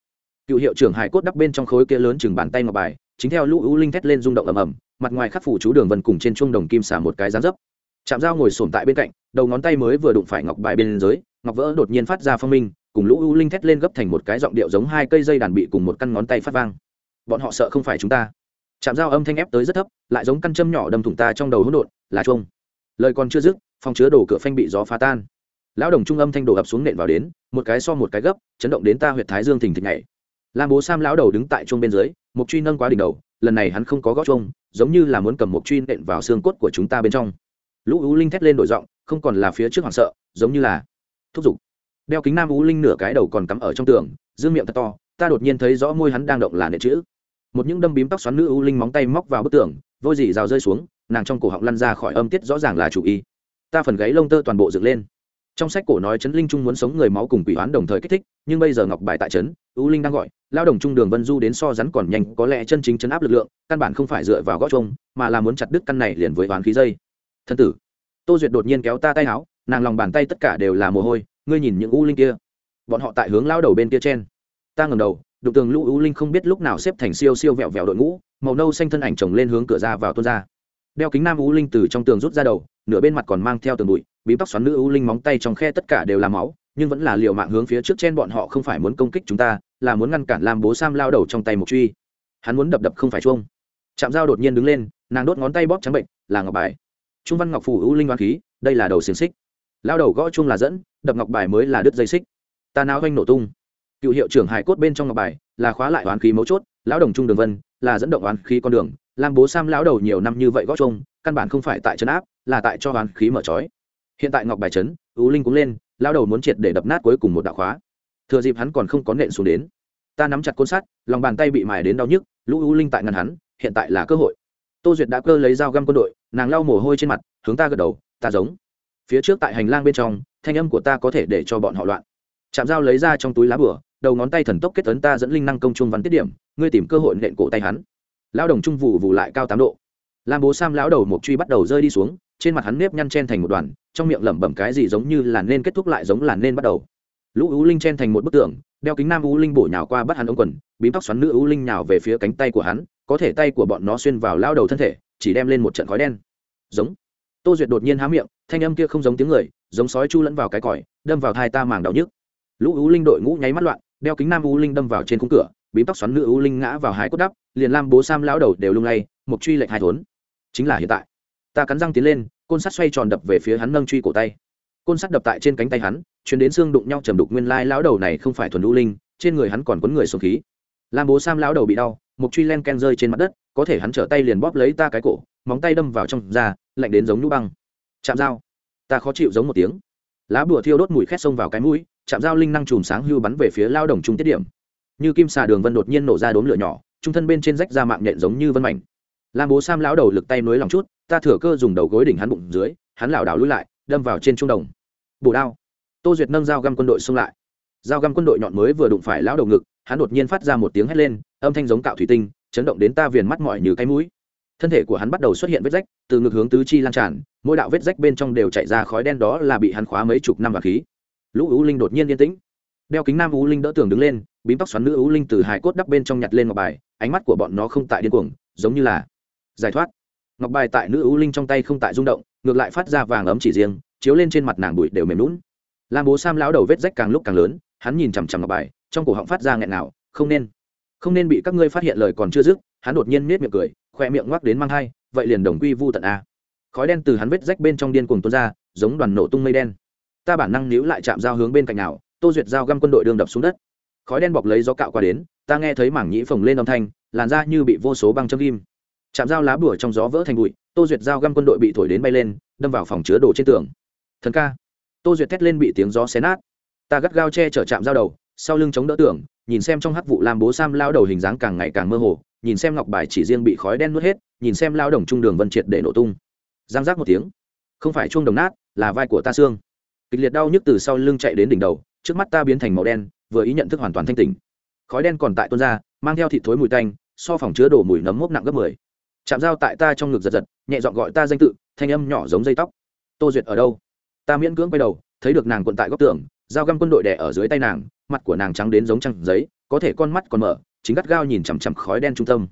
Cựu hiệu trưởng hải cốt đắp bên trong khối kia lớn chừng bàn tay ngọc bài, chính theo lũ u linh thét lên rung động ầm ầm, mặt ngoài khắc phủ chú đường vân cùng trên chuông đồng kim xả một cái dán dấp chạm dao ngồi sồn tại bên cạnh, đầu ngón tay mới vừa đụng phải ngọc bài bên dưới, ngọc vỡ đột nhiên phát ra phong minh, cùng lũ u linh thét lên gấp thành một cái giọng điệu giống hai cây dây đàn bị cùng một căn ngón tay phát vang. Bọn họ sợ không phải chúng ta. Chạm dao âm thanh ép tới rất thấp, lại giống căn châm nhỏ đâm thủng ta trong đầu hỗn độn, là chuông. Lời còn chưa dứt, phòng chứa đổ cửa phanh bị gió phá tan. Lão đồng trung âm thanh đổ ập xuống nện vào đến, một cái so một cái gấp, chấn động đến ta huyệt thái dương thình thịch nhảy. Lam bố sam lão đầu đứng tại chuông bên dưới mục truy nâng quá đỉnh đầu, lần này hắn không có gót chuông, giống như là muốn cầm mục truy nện vào xương cốt của chúng ta bên trong lũ u linh thét lên đổi giọng, không còn là phía trước hoảng sợ, giống như là thúc giục. Đeo kính nam u linh nửa cái đầu còn cắm ở trong tường, dương miệng thật to, ta đột nhiên thấy rõ môi hắn đang động là nệ chữ. Một những đâm bím tóc xoắn nữ u linh móng tay móc vào bức tường, vôi dị rào rơi xuống, nàng trong cổ họng lăn ra khỏi âm tiết rõ ràng là chủ y. Ta phần gáy lông tơ toàn bộ dựng lên. Trong sách cổ nói chấn linh trung muốn sống người máu cùng quỷ hoán đồng thời kích thích, nhưng bây giờ ngọc bài tại trấn, u linh đang gọi lao đồng trung đường vân du đến so rắn còn nhanh, có lẽ chân chính chấn áp lực lượng, căn bản không phải dựa vào gót trông mà là muốn chặt đứt căn này liền với hoán khí dây thân tử. Tô duyệt đột nhiên kéo ta tay áo, nàng lòng bàn tay tất cả đều là mồ hôi, ngươi nhìn những u linh kia. Bọn họ tại hướng lao đầu bên kia trên ta ngầm đầu đục tường lũ u linh không biết lúc nào xếp thành siêu siêu vẹo vẹo đội ngũ, màu nâu xanh thân ảnh chồng lên hướng cửa ra vào tuôn ra. Đeo kính nam u linh từ trong tường rút ra đầu, nửa bên mặt còn mang theo tường bụi, bí tóc xoắn nữ u linh móng tay trong khe tất cả đều là máu, nhưng vẫn là liều mạng hướng phía trước trên bọn họ không phải muốn công kích chúng ta, là muốn ngăn cản làm bố sam lao đầu trong tay một truy. Hắn muốn đập đập không phải chuông. Chạm dao đột nhiên đứng lên, nàng đốt ngón tay bóp trắng bệnh, là ngọc bài trung văn ngọc phủ u linh đoán khí, đây là đầu xiềng xích. Lao đầu gõ chung là dẫn, đập ngọc bài mới là đứt dây xích. Ta náo doanh nổ tung. Cựu hiệu trưởng hải cốt bên trong ngọc bài là khóa lại oán khí mấu chốt, lão đồng trung đường vân là dẫn động oán khí con đường. Làm bố sam lão đầu nhiều năm như vậy gõ chung căn bản không phải tại trấn áp, là tại cho oán khí mở trói. Hiện tại ngọc bài trấn, ưu linh cũng lên, lão đầu muốn triệt để đập nát cuối cùng một đạo khóa. Thừa dịp hắn còn không có nện xuống đến. Ta nắm chặt côn sắt, lòng bàn tay bị mài đến đau nhức, lũ ưu linh tại ngăn hắn, hiện tại là cơ hội tô duyệt đã cơ lấy dao găm quân đội, nàng lau mồ hôi trên mặt, hướng ta gật đầu, ta giống. Phía trước tại hành lang bên trong, thanh âm của ta có thể để cho bọn họ loạn. Chạm dao lấy ra trong túi lá bửa đầu ngón tay thần tốc kết tấn ta dẫn linh năng công trung văn tiết điểm, ngươi tìm cơ hội nện cổ tay hắn. Lão đồng trung vụ vụ lại cao tám độ. Lam bố sam lão đầu một truy bắt đầu rơi đi xuống, trên mặt hắn nếp nhăn chen thành một đoàn, trong miệng lẩm bẩm cái gì giống như là nên kết thúc lại giống là nên bắt đầu. Lũ ú linh chen thành một bức tượng đeo kính nam u linh bổ nhào qua bắt hắn ống quần, bím tóc xoắn nữ u linh nhào về phía cánh tay của hắn, có thể tay của bọn nó xuyên vào lao đầu thân thể, chỉ đem lên một trận khói đen. Giống. Tô duyệt đột nhiên há miệng, thanh âm kia không giống tiếng người, giống sói chu lẫn vào cái còi, đâm vào thai ta màng đau nhức. Lũ u linh đội ngũ nháy mắt loạn, đeo kính nam u linh đâm vào trên khung cửa, bím tóc xoắn nữ u linh ngã vào hái cốt đắp, liền lam bố sam lão đầu đều lung lay một truy lệnh hai thốn. Chính là hiện tại. Ta cắn răng tiến lên, côn sắt xoay tròn đập về phía hắn nâng truy cổ tay côn sắt đập tại trên cánh tay hắn chuyến đến xương đụng nhau trầm đục nguyên lai lão đầu này không phải thuần lũ linh, trên người hắn còn quấn người xuống khí. Làm bố sam lão đầu bị đau mục truy len ken rơi trên mặt đất, có thể hắn trở tay liền bóp lấy ta cái cổ, móng tay đâm vào trong da, lạnh đến giống nhũ băng. Chạm dao. Ta khó chịu giống một tiếng. Lá bùa thiêu đốt mùi khét xông vào cái mũi, chạm dao linh năng chùm sáng hưu bắn về phía lao đồng trung tiết điểm. Như kim xà đường vân đột nhiên nổ ra đốm lửa nhỏ, trung thân bên trên rách ra mạng nhện giống như vân mảnh. Làm bố sam lão đầu lực tay nối lòng chút, ta thừa cơ dùng đầu gối đỉnh hắn bụng dưới, hắn lảo đảo lùi lại, đâm vào trên trung đồng bổ đao. Tô duyệt nâng dao găm quân đội xông lại. Dao găm quân đội nhọn mới vừa đụng phải lão đầu ngực, hắn đột nhiên phát ra một tiếng hét lên, âm thanh giống cạo thủy tinh, chấn động đến ta viền mắt mỏi như cái mũi. Thân thể của hắn bắt đầu xuất hiện vết rách, từ ngực hướng tứ chi lan tràn, mỗi đạo vết rách bên trong đều chạy ra khói đen đó là bị hắn khóa mấy chục năm và khí. Lũ ú linh đột nhiên yên tĩnh. Đeo kính nam ú linh đỡ tường đứng lên, bím tóc xoắn nữ ú linh từ hải cốt đắp bên trong nhặt lên ngọc bài, ánh mắt của bọn nó không tại điên cuồng, giống như là giải thoát. Ngọc bài tại nữ ú linh trong tay không tại rung động, ngược lại phát ra vàng ấm chỉ riêng chiếu lên trên mặt nàng bụi đều mềm lún. Lam bố sam lão đầu vết rách càng lúc càng lớn, hắn nhìn chằm chằm ngọc bài, trong cổ họng phát ra nghẹn nào không nên không nên bị các ngươi phát hiện lời còn chưa dứt. Hắn đột nhiên nết miệng cười, khoe miệng ngoắc đến mang hai, vậy liền đồng quy vu tận a. Khói đen từ hắn vết rách bên trong điên cuồng tuôn ra, giống đoàn nổ tung mây đen. Ta bản năng níu lại chạm dao hướng bên cạnh nào, tô duyệt dao găm quân đội đường đập xuống đất. Khói đen bọc lấy gió cạo qua đến, ta nghe thấy mảng nhĩ phồng lên âm thanh, làn da như bị vô số băng châm ghim. Chạm dao lá bùa trong gió vỡ thành bụi, tô duyệt dao găm quân đội bị thổi đến bay lên, đâm vào phòng chứa đồ trên tường thần ca. Tô duyệt thét lên bị tiếng gió xé nát. Ta gắt gao che chở chạm dao đầu, sau lưng chống đỡ tưởng nhìn xem trong hắc vụ làm bố sam lao đầu hình dáng càng ngày càng mơ hồ, nhìn xem ngọc bài chỉ riêng bị khói đen nuốt hết, nhìn xem lao đồng trung đường vân triệt để nổ tung. Giang giác một tiếng. Không phải chuông đồng nát, là vai của ta xương. Kịch liệt đau nhức từ sau lưng chạy đến đỉnh đầu, trước mắt ta biến thành màu đen, vừa ý nhận thức hoàn toàn thanh tỉnh. Khói đen còn tại tuôn ra, mang theo thịt thối mùi tanh, so phòng chứa đổ mùi nấm mốc nặng gấp mười. Chạm dao tại ta trong ngực giật giật, nhẹ dọn gọi ta danh tự, thanh âm nhỏ giống dây tóc. Tô duyệt ở đâu? Ta miễn cưỡng quay đầu, thấy được nàng quận tại góc tường, dao găm quân đội đẻ ở dưới tay nàng, mặt của nàng trắng đến giống trăng giấy, có thể con mắt còn mở, chính gắt gao nhìn chằm chằm khói đen trung tâm.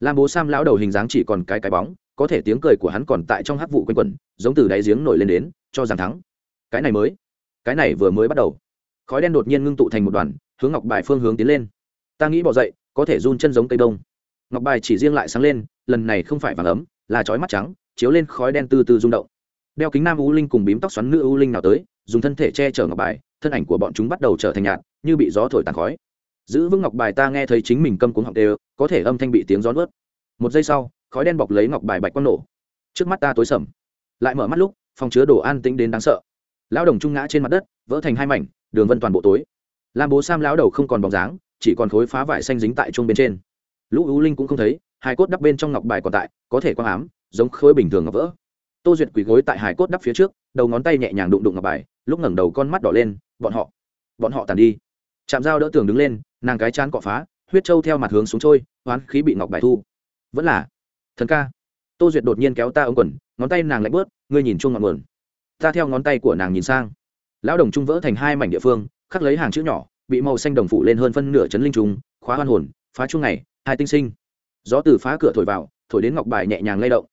Lam bố sam lão đầu hình dáng chỉ còn cái cái bóng, có thể tiếng cười của hắn còn tại trong hắc vụ quanh quẩn, giống từ đáy giếng nổi lên đến, cho rằng thắng. Cái này mới, cái này vừa mới bắt đầu. Khói đen đột nhiên ngưng tụ thành một đoàn, hướng ngọc bài phương hướng tiến lên. Ta nghĩ bỏ dậy, có thể run chân giống cây đông ngọc bài chỉ riêng lại sáng lên, lần này không phải vàng ấm, là chói mắt trắng, chiếu lên khói đen từ từ rung động đeo kính nam u linh cùng bím tóc xoắn nữ u linh nào tới, dùng thân thể che chở ngọc bài, thân ảnh của bọn chúng bắt đầu trở thành nhạt, như bị gió thổi tàn khói. Giữ vững ngọc bài ta nghe thấy chính mình câm cuống học đều, có thể âm thanh bị tiếng gió nuốt. Một giây sau, khói đen bọc lấy ngọc bài bạch quang nổ. Trước mắt ta tối sầm. Lại mở mắt lúc, phòng chứa đồ an tĩnh đến đáng sợ. Lão đồng trung ngã trên mặt đất, vỡ thành hai mảnh, đường vân toàn bộ tối. Lam bố sam lão đầu không còn bóng dáng, chỉ còn khối phá vải xanh dính tại chung bên trên. Lũ ưu linh cũng không thấy, hai cốt đắp bên trong ngọc bài còn tại, có thể quang ám, giống khối bình thường ngọc vỡ tô duyệt quỳ gối tại hải cốt đắp phía trước, đầu ngón tay nhẹ nhàng đụng đụng ngọc bài, lúc ngẩng đầu con mắt đỏ lên, bọn họ bọn họ tàn đi. Chạm dao đỡ tường đứng lên, nàng cái chán cọ phá, huyết trâu theo mặt hướng xuống trôi hoán khí bị ngọc bài thu. Vẫn là, thần ca. Tô duyệt đột nhiên kéo ta ống quần, ngón tay nàng lạnh bớt, ngươi nhìn chung ngọn nguồn. Ta theo ngón tay của nàng nhìn sang. Lão đồng trung vỡ thành hai mảnh địa phương, khắc lấy hàng chữ nhỏ, bị màu xanh đồng phủ lên hơn phân nửa chấn linh trùng, khóa hoan hồn, phá chuông này hai tinh sinh. Gió từ phá cửa thổi vào, thổi đến ngọc bài nhẹ nhàng lay động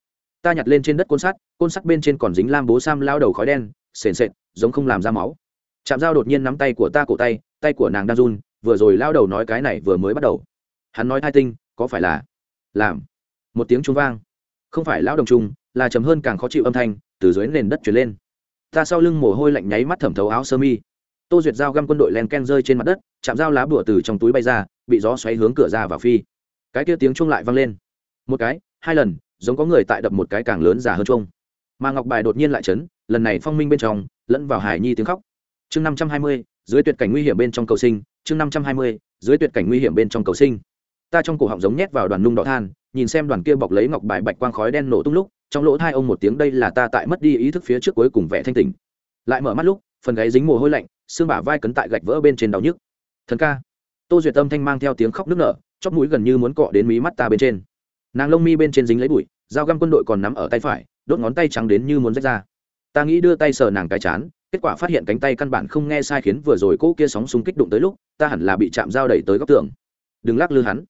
ta nhặt lên trên đất côn sắt côn sắt bên trên còn dính lam bố sam lao đầu khói đen, sền sệt, giống không làm ra máu. Chạm dao đột nhiên nắm tay của ta cổ tay tay của nàng đang run, vừa rồi lao đầu nói cái này vừa mới bắt đầu. Hắn nói thai tinh, có phải là làm một tiếng trung vang? Không phải lão đồng trung, là chấm hơn càng khó chịu âm thanh từ dưới nền đất chuyển lên. Ta sau lưng mồ hôi lạnh nháy mắt thẩm thấu áo sơ mi. Tô duyệt dao găm quân đội len ken rơi trên mặt đất chạm dao lá bụa từ trong túi bay ra, bị gió xoáy hướng cửa ra vào phi. Cái kia tiếng chuông lại vang lên. Một cái, hai lần giống có người tại đập một cái càng lớn giả hơn chung, mà ngọc bài đột nhiên lại chấn lần này phong minh bên trong lẫn vào hải nhi tiếng khóc. Chương năm trăm hai mươi dưới tuyệt cảnh nguy hiểm bên trong cầu sinh chương năm trăm hai mươi dưới tuyệt cảnh nguy hiểm bên trong cầu sinh. Ta trong cổ họng giống nhét vào đoàn nung đỏ than nhìn xem đoàn kia bọc lấy ngọc bài bạch quang khói đen nổ tung lúc trong lỗ thai ông một tiếng đây là ta tại mất đi ý thức phía trước cuối cùng vẻ thanh tỉnh. Lại mở mắt lúc phần gáy dính mồ hôi lạnh xương bả vai cấn tại gạch vỡ bên trên đau nhức. Thần ca. Tô duyệt âm thanh mang theo tiếng khóc nức nở chóp mũi gần như muốn cọ đến mí mắt ta bên trên nàng lông mi bên trên dính lấy bụi, dao găm quân đội còn nắm ở tay phải, đốt ngón tay trắng đến như muốn rách ra. Ta nghĩ đưa tay sờ nàng cái chán, kết quả phát hiện cánh tay căn bản không nghe sai khiến vừa rồi cỗ kia sóng súng kích đụng tới lúc, ta hẳn là bị chạm dao đẩy tới góc tường. Đừng lắc lư hắn.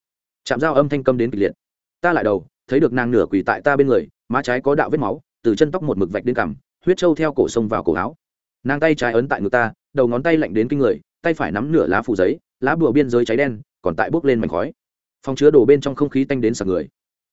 Chạm dao âm thanh câm đến kịch liệt. Ta lại đầu, thấy được nàng nửa quỳ tại ta bên người, má trái có đạo vết máu, từ chân tóc một mực vạch đến cằm, huyết trâu theo cổ sông vào cổ áo. Nàng tay trái ấn tại ngực ta, đầu ngón tay lạnh đến kinh người, tay phải nắm nửa lá phủ giấy, lá bùa biên giới cháy đen, còn tại bốc lên mảnh khói. Phòng chứa đồ bên trong không khí tanh đến sạc người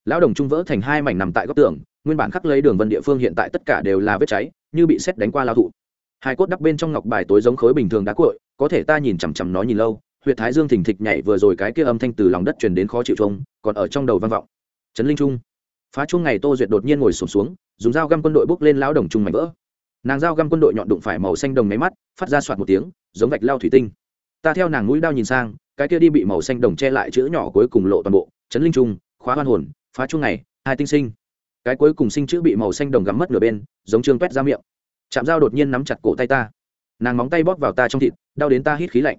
lão đồng trung vỡ thành hai mảnh nằm tại góc tường nguyên bản khắc lấy đường vân địa phương hiện tại tất cả đều là vết cháy như bị xét đánh qua lao thụ. Hai cốt đắp bên trong ngọc bài tối giống khối bình thường đá cội có thể ta nhìn chằm chằm nó nhìn lâu huyệt thái dương thình thịch nhảy vừa rồi cái kia âm thanh từ lòng đất truyền đến khó chịu trông còn ở trong đầu vang vọng. Trấn linh trung. Phá chung ngày tô duyệt đột nhiên ngồi sụp xuống, xuống dùng dao găm quân đội bước lên lão đồng trung mảnh vỡ. Nàng dao găm quân đội nhọn đụng phải màu xanh đồng máy mắt phát ra soạt một tiếng giống vạch lao thủy tinh. Ta theo nàng mũi đao nhìn sang cái kia đi bị màu xanh đồng che lại chữ nhỏ cuối cùng lộ toàn bộ Trấn linh trung khóa hoan hồn phá chuông ngày, hai tinh sinh. Cái cuối cùng sinh chữ bị màu xanh đồng gắm mất nửa bên, giống trương quét ra miệng. Chạm dao đột nhiên nắm chặt cổ tay ta. Nàng móng tay bóp vào ta trong thịt, đau đến ta hít khí lạnh.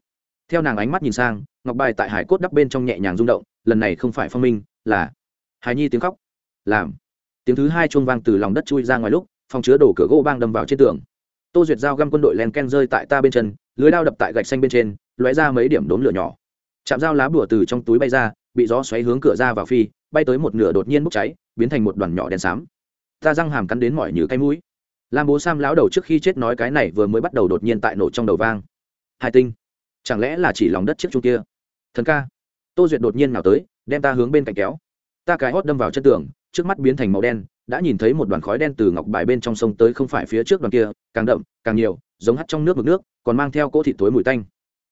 Theo nàng ánh mắt nhìn sang, ngọc bài tại hải cốt đắp bên trong nhẹ nhàng rung động, lần này không phải phong minh, là hài nhi tiếng khóc. Làm. Tiếng thứ hai chuông vang từ lòng đất chui ra ngoài lúc, phòng chứa đổ cửa gỗ bang đâm vào trên tường. Tô duyệt dao găm quân đội len ken rơi tại ta bên chân, lưới đao đập tại gạch xanh bên trên, lóe ra mấy điểm đốm lửa nhỏ. Chạm dao lá bùa từ trong túi bay ra, bị gió xoáy hướng cửa ra vào phi bay tới một nửa đột nhiên bốc cháy, biến thành một đoàn nhỏ đen xám. Ta răng hàm cắn đến mỏi như cái mũi. Lam bố sam lão đầu trước khi chết nói cái này vừa mới bắt đầu đột nhiên tại nổ trong đầu vang. Hai tinh. Chẳng lẽ là chỉ lòng đất chiếc chung kia? Thần ca. Tô duyệt đột nhiên nào tới, đem ta hướng bên cạnh kéo. Ta cái hót đâm vào chân tường, trước mắt biến thành màu đen, đã nhìn thấy một đoàn khói đen từ ngọc bài bên trong sông tới không phải phía trước đoàn kia, càng đậm, càng nhiều, giống hắt trong nước mực nước, còn mang theo cỗ thịt tối mùi tanh.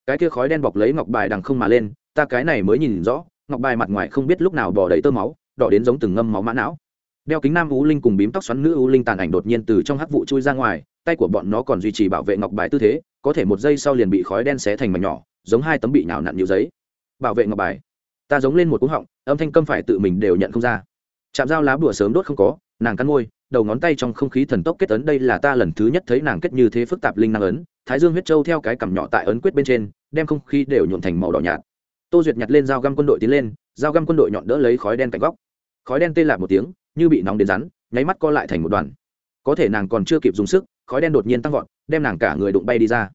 Cái kia khói đen bọc lấy ngọc bài đằng không mà lên, ta cái này mới nhìn rõ ngọc bài mặt ngoài không biết lúc nào bỏ đầy tơ máu, đỏ đến giống từng ngâm máu mã não. Đeo kính nam u linh cùng bím tóc xoắn nữ u linh tàn ảnh đột nhiên từ trong hắc vụ chui ra ngoài, tay của bọn nó còn duy trì bảo vệ ngọc bài tư thế, có thể một giây sau liền bị khói đen xé thành mảnh nhỏ, giống hai tấm bị nhào nặn nhiều giấy. Bảo vệ ngọc bài. Ta giống lên một cú họng, âm thanh câm phải tự mình đều nhận không ra. Chạm dao lá bùa sớm đốt không có, nàng cắn môi, đầu ngón tay trong không khí thần tốc kết ấn đây là ta lần thứ nhất thấy nàng kết như thế phức tạp linh năng ấn, thái dương huyết châu theo cái cằm nhỏ tại ấn quyết bên trên, đem không khí đều nhuộn thành màu đỏ nhạt tô duyệt nhặt lên dao găm quân đội tiến lên, dao găm quân đội nhọn đỡ lấy khói đen cạnh góc. Khói đen tê lạc một tiếng, như bị nóng đến rắn, nháy mắt co lại thành một đoàn. Có thể nàng còn chưa kịp dùng sức, khói đen đột nhiên tăng vọt, đem nàng cả người đụng bay đi ra.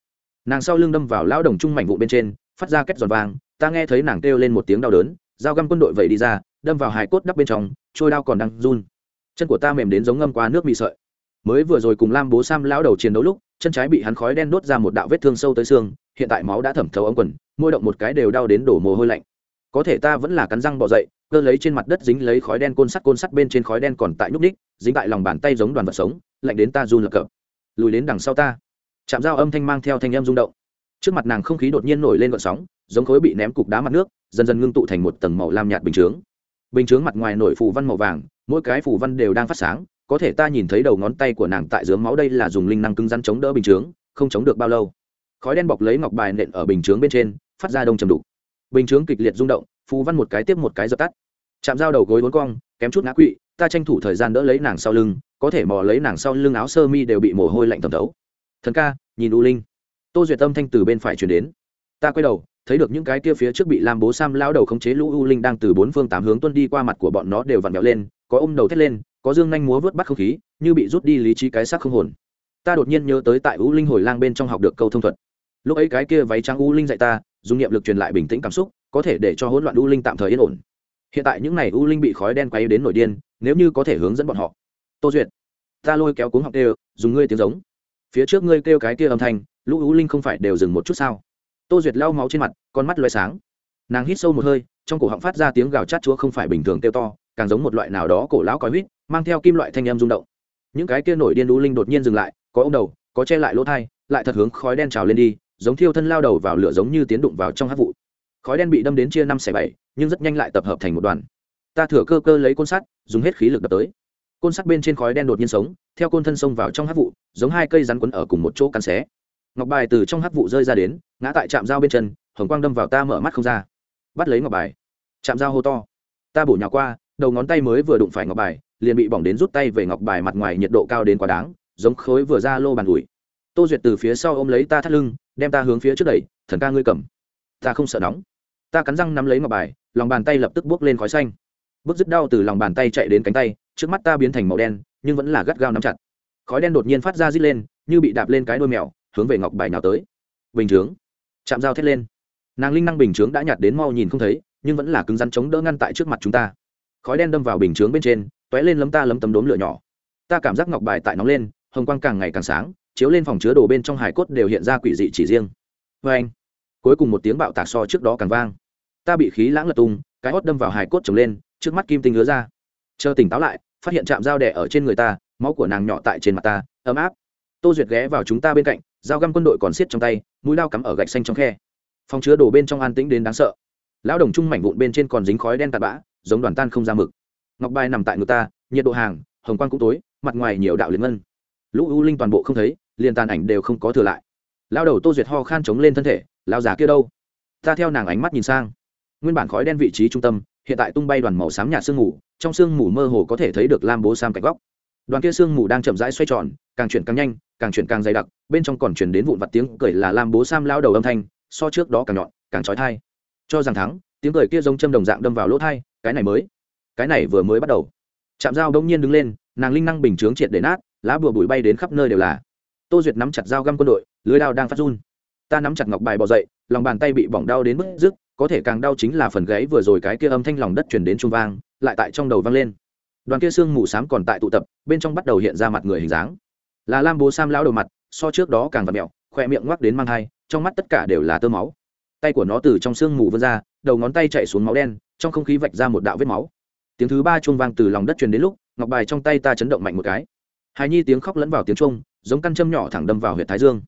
Nàng sau lưng đâm vào lão đồng trung mảnh vụ bên trên, phát ra két giòn vàng ta nghe thấy nàng kêu lên một tiếng đau đớn, dao găm quân đội vẩy đi ra, đâm vào hài cốt đắp bên trong, trôi đao còn đang run. Chân của ta mềm đến giống ngâm qua nước bị sợi. Mới vừa rồi cùng lam bố sam lão đầu chiến đấu lúc chân trái bị hắn khói đen đốt ra một đạo vết thương sâu tới xương, hiện tại máu đã thẩm thấu ống quần, môi động một cái đều đau đến đổ mồ hôi lạnh. Có thể ta vẫn là cắn răng bỏ dậy, cơ lấy trên mặt đất dính lấy khói đen côn sắt côn sắt bên trên khói đen còn tại nhúc ních dính tại lòng bàn tay giống đoàn vật sống, lạnh đến ta run lập cập. Lùi đến đằng sau ta. Chạm dao âm thanh mang theo thanh âm rung động. Trước mặt nàng không khí đột nhiên nổi lên gọn sóng, giống khối bị ném cục đá mặt nước, dần dần ngưng tụ thành một tầng màu lam nhạt bình chướng. Bình chướng mặt ngoài nổi phù văn màu vàng, mỗi cái phù văn đều đang phát sáng có thể ta nhìn thấy đầu ngón tay của nàng tại dưới máu đây là dùng linh năng cứng rắn chống đỡ bình chướng, không chống được bao lâu. Khói đen bọc lấy ngọc bài nện ở bình chướng bên trên, phát ra đông trầm đục. Bình chướng kịch liệt rung động, phù văn một cái tiếp một cái dập tắt. Chạm dao đầu gối vốn cong, kém chút ngã quỵ, ta tranh thủ thời gian đỡ lấy nàng sau lưng, có thể mò lấy nàng sau lưng áo sơ mi đều bị mồ hôi lạnh thẩm thấu. Thần ca, nhìn u linh. Tô duyệt tâm thanh từ bên phải chuyển đến. Ta quay đầu, thấy được những cái kia phía trước bị lam bố sam lao đầu khống chế lũ u linh đang từ bốn phương tám hướng tuân đi qua mặt của bọn nó đều vặn vẹo lên, có ôm đầu thét lên có dương nhanh múa vớt bắt không khí, như bị rút đi lý trí cái xác không hồn. Ta đột nhiên nhớ tới tại u linh hồi lang bên trong học được câu thông thuật. Lúc ấy cái kia váy trắng u linh dạy ta, dùng niệm lực truyền lại bình tĩnh cảm xúc, có thể để cho hỗn loạn u linh tạm thời yên ổn. Hiện tại những n à y u linh bị khói đen quay đến nổi điên, nếu như có thể hướng dẫn bọn họ. Tô duyệt, ta lôi kéo cuống học kêu dùng ngươi tiếng giống. Phía trước ngươi kêu cái kia âm thanh, lũ u linh không phải đều dừng một chút sao? Tô duyệt lau máu trên mặt, con mắt loay sáng. Nàng hít sâu một hơi, trong cổ họng phát ra tiếng gào chát chúa không phải bình thường kêu to, càng giống một loại nào đó cổ lão còi huýt mang theo kim loại thanh em rung động. Những cái kia nổi điên đũ linh đột nhiên dừng lại, có ông đầu, có che lại lỗ thai, lại thật hướng khói đen trào lên đi, giống thiêu thân lao đầu vào lửa giống như tiến đụng vào trong hát vụ. Khói đen bị đâm đến chia năm xẻ bảy, nhưng rất nhanh lại tập hợp thành một đoàn. Ta thừa cơ cơ lấy côn sắt, dùng hết khí lực đập tới. Côn sắt bên trên khói đen đột nhiên sống, theo côn thân xông vào trong hát vụ, giống hai cây rắn quấn ở cùng một chỗ cắn xé. Ngọc bài từ trong hát vụ rơi ra đến, ngã tại trạm dao bên chân, hồng quang đâm vào ta mở mắt không ra. Bắt lấy ngọc bài. Chạm dao hô to. Ta bổ nhào qua đầu ngón tay mới vừa đụng phải ngọc bài, liền bị bỏng đến rút tay về ngọc bài mặt ngoài nhiệt độ cao đến quá đáng, giống khối vừa ra lô bàn ủi. Tô duyệt từ phía sau ôm lấy ta thắt lưng, đem ta hướng phía trước đẩy, thần ca ngươi cầm. Ta không sợ nóng. Ta cắn răng nắm lấy ngọc bài, lòng bàn tay lập tức buốc lên khói xanh. Bước dứt đau từ lòng bàn tay chạy đến cánh tay, trước mắt ta biến thành màu đen, nhưng vẫn là gắt gao nắm chặt. Khói đen đột nhiên phát ra rít lên, như bị đạp lên cái đôi mèo, hướng về ngọc bài nào tới. Bình chướng. Chạm dao thét lên. Nàng linh năng bình chướng đã nhạt đến mau nhìn không thấy, nhưng vẫn là cứng rắn chống đỡ ngăn tại trước mặt chúng ta khói đen đâm vào bình chướng bên trên, t ó é lên lấm ta lấm tấm đốm lửa nhỏ. Ta cảm giác ngọc bài tại nóng lên, hồng quang càng ngày càng sáng, chiếu lên phòng chứa đồ bên trong hải cốt đều hiện ra quỷ dị chỉ riêng. Vê anh, cuối cùng một tiếng bạo tạc so trước đó càng vang. Ta bị khí lãng lật tung, cái hót đâm vào hải cốt trồng lên, trước mắt kim tinh hứa ra. Chờ tỉnh táo lại, phát hiện chạm dao đẻ ở trên người ta, máu của nàng nhỏ tại trên mặt ta, ấm áp. Tô duyệt ghé vào chúng ta bên cạnh, dao găm quân đội còn xiết trong tay, mũi lao cắm ở gạch xanh trong khe. Phòng chứa đồ bên trong an tĩnh đến đáng sợ. Lão đồng trung mảnh vụn bên trên còn dính khói đen tạt bã giống đoàn tan không ra mực. Ngọc bài nằm tại ngực ta, nhiệt độ hàng, hồng quang cũng tối, mặt ngoài nhiều đạo liền ngân. Lũ u linh toàn bộ không thấy, liền tàn ảnh đều không có thừa lại. Lao đầu tô duyệt ho khan chống lên thân thể lao già kia đâu? Ta theo nàng ánh mắt nhìn sang. Nguyên bản khói đen vị trí trung tâm, hiện tại tung bay đoàn màu xám nhạt sương mù, trong sương mù mơ hồ có thể thấy được lam bố sam cạnh góc. Đoàn kia sương mù đang chậm rãi xoay tròn, càng chuyển càng nhanh, càng chuyển càng dày đặc, bên trong còn chuyển đến vụn vặt tiếng cười là lam bố sam lao đầu âm thanh, so trước đó càng nhọn, càng trói thai cho rằng thắng, tiếng cười kia giống châm đồng dạng đâm vào lỗ thai cái này mới. Cái này vừa mới bắt đầu. Chạm dao đông nhiên đứng lên, nàng linh năng bình chướng triệt để nát, lá bùa bụi bay đến khắp nơi đều là. Tô duyệt nắm chặt dao găm quân đội, lưới đao đang phát run. Ta nắm chặt ngọc bài bỏ dậy, lòng bàn tay bị bỏng đau đến mức rứt có thể càng đau chính là phần gáy vừa rồi cái kia âm thanh lòng đất chuyển đến trung vang, lại tại trong đầu vang lên. Đoàn kia xương mù sám còn tại tụ tập, bên trong bắt đầu hiện ra mặt người hình dáng. Là lam bố sam lão đầu mặt, so trước đó càng vặt mẹo khoe miệng ngoắc đến mang thai trong mắt tất cả đều là tơ máu. Tay của nó từ trong xương mù vươn ra, đầu ngón tay chạy xuống máu đen trong không khí vạch ra một đạo vết máu. Tiếng thứ ba chuông vang từ lòng đất truyền đến lúc, ngọc bài trong tay ta chấn động mạnh một cái. Hài nhi tiếng khóc lẫn vào tiếng trung giống căn châm nhỏ thẳng đâm vào huyện thái dương.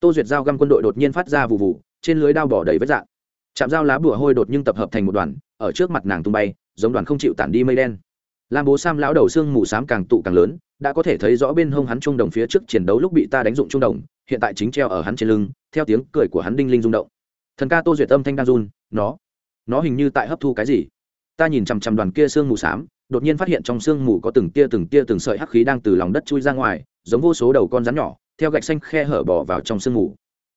Tô duyệt dao găm quân đội đột nhiên phát ra vụ vụ trên lưới đao bỏ đầy vết dạng. Chạm dao lá bùa hôi đột nhưng tập hợp thành một đoàn, ở trước mặt nàng tung bay, giống đoàn không chịu tản đi mây đen. Lam bố sam lão đầu xương mù s càng tụ càng lớn, đã có thể thấy rõ bên hông hắn trung đồng phía trước chiến đấu lúc bị ta đánh dụng trung đồng, hiện tại chính treo ở hắn trên lưng, theo tiếng cười của hắn đinh linh rung động. Thần ca tô duyệt âm thanh đang run, nó nó hình như tại hấp thu cái gì. Ta nhìn chằm chằm đoàn kia sương mù s đột nhiên phát hiện trong sương mù có từng tia từng tia từng sợi hắc khí đang từ lòng đất chui ra ngoài, giống vô số đầu con rắn nhỏ, theo gạch xanh khe hở bỏ vào trong sương mù.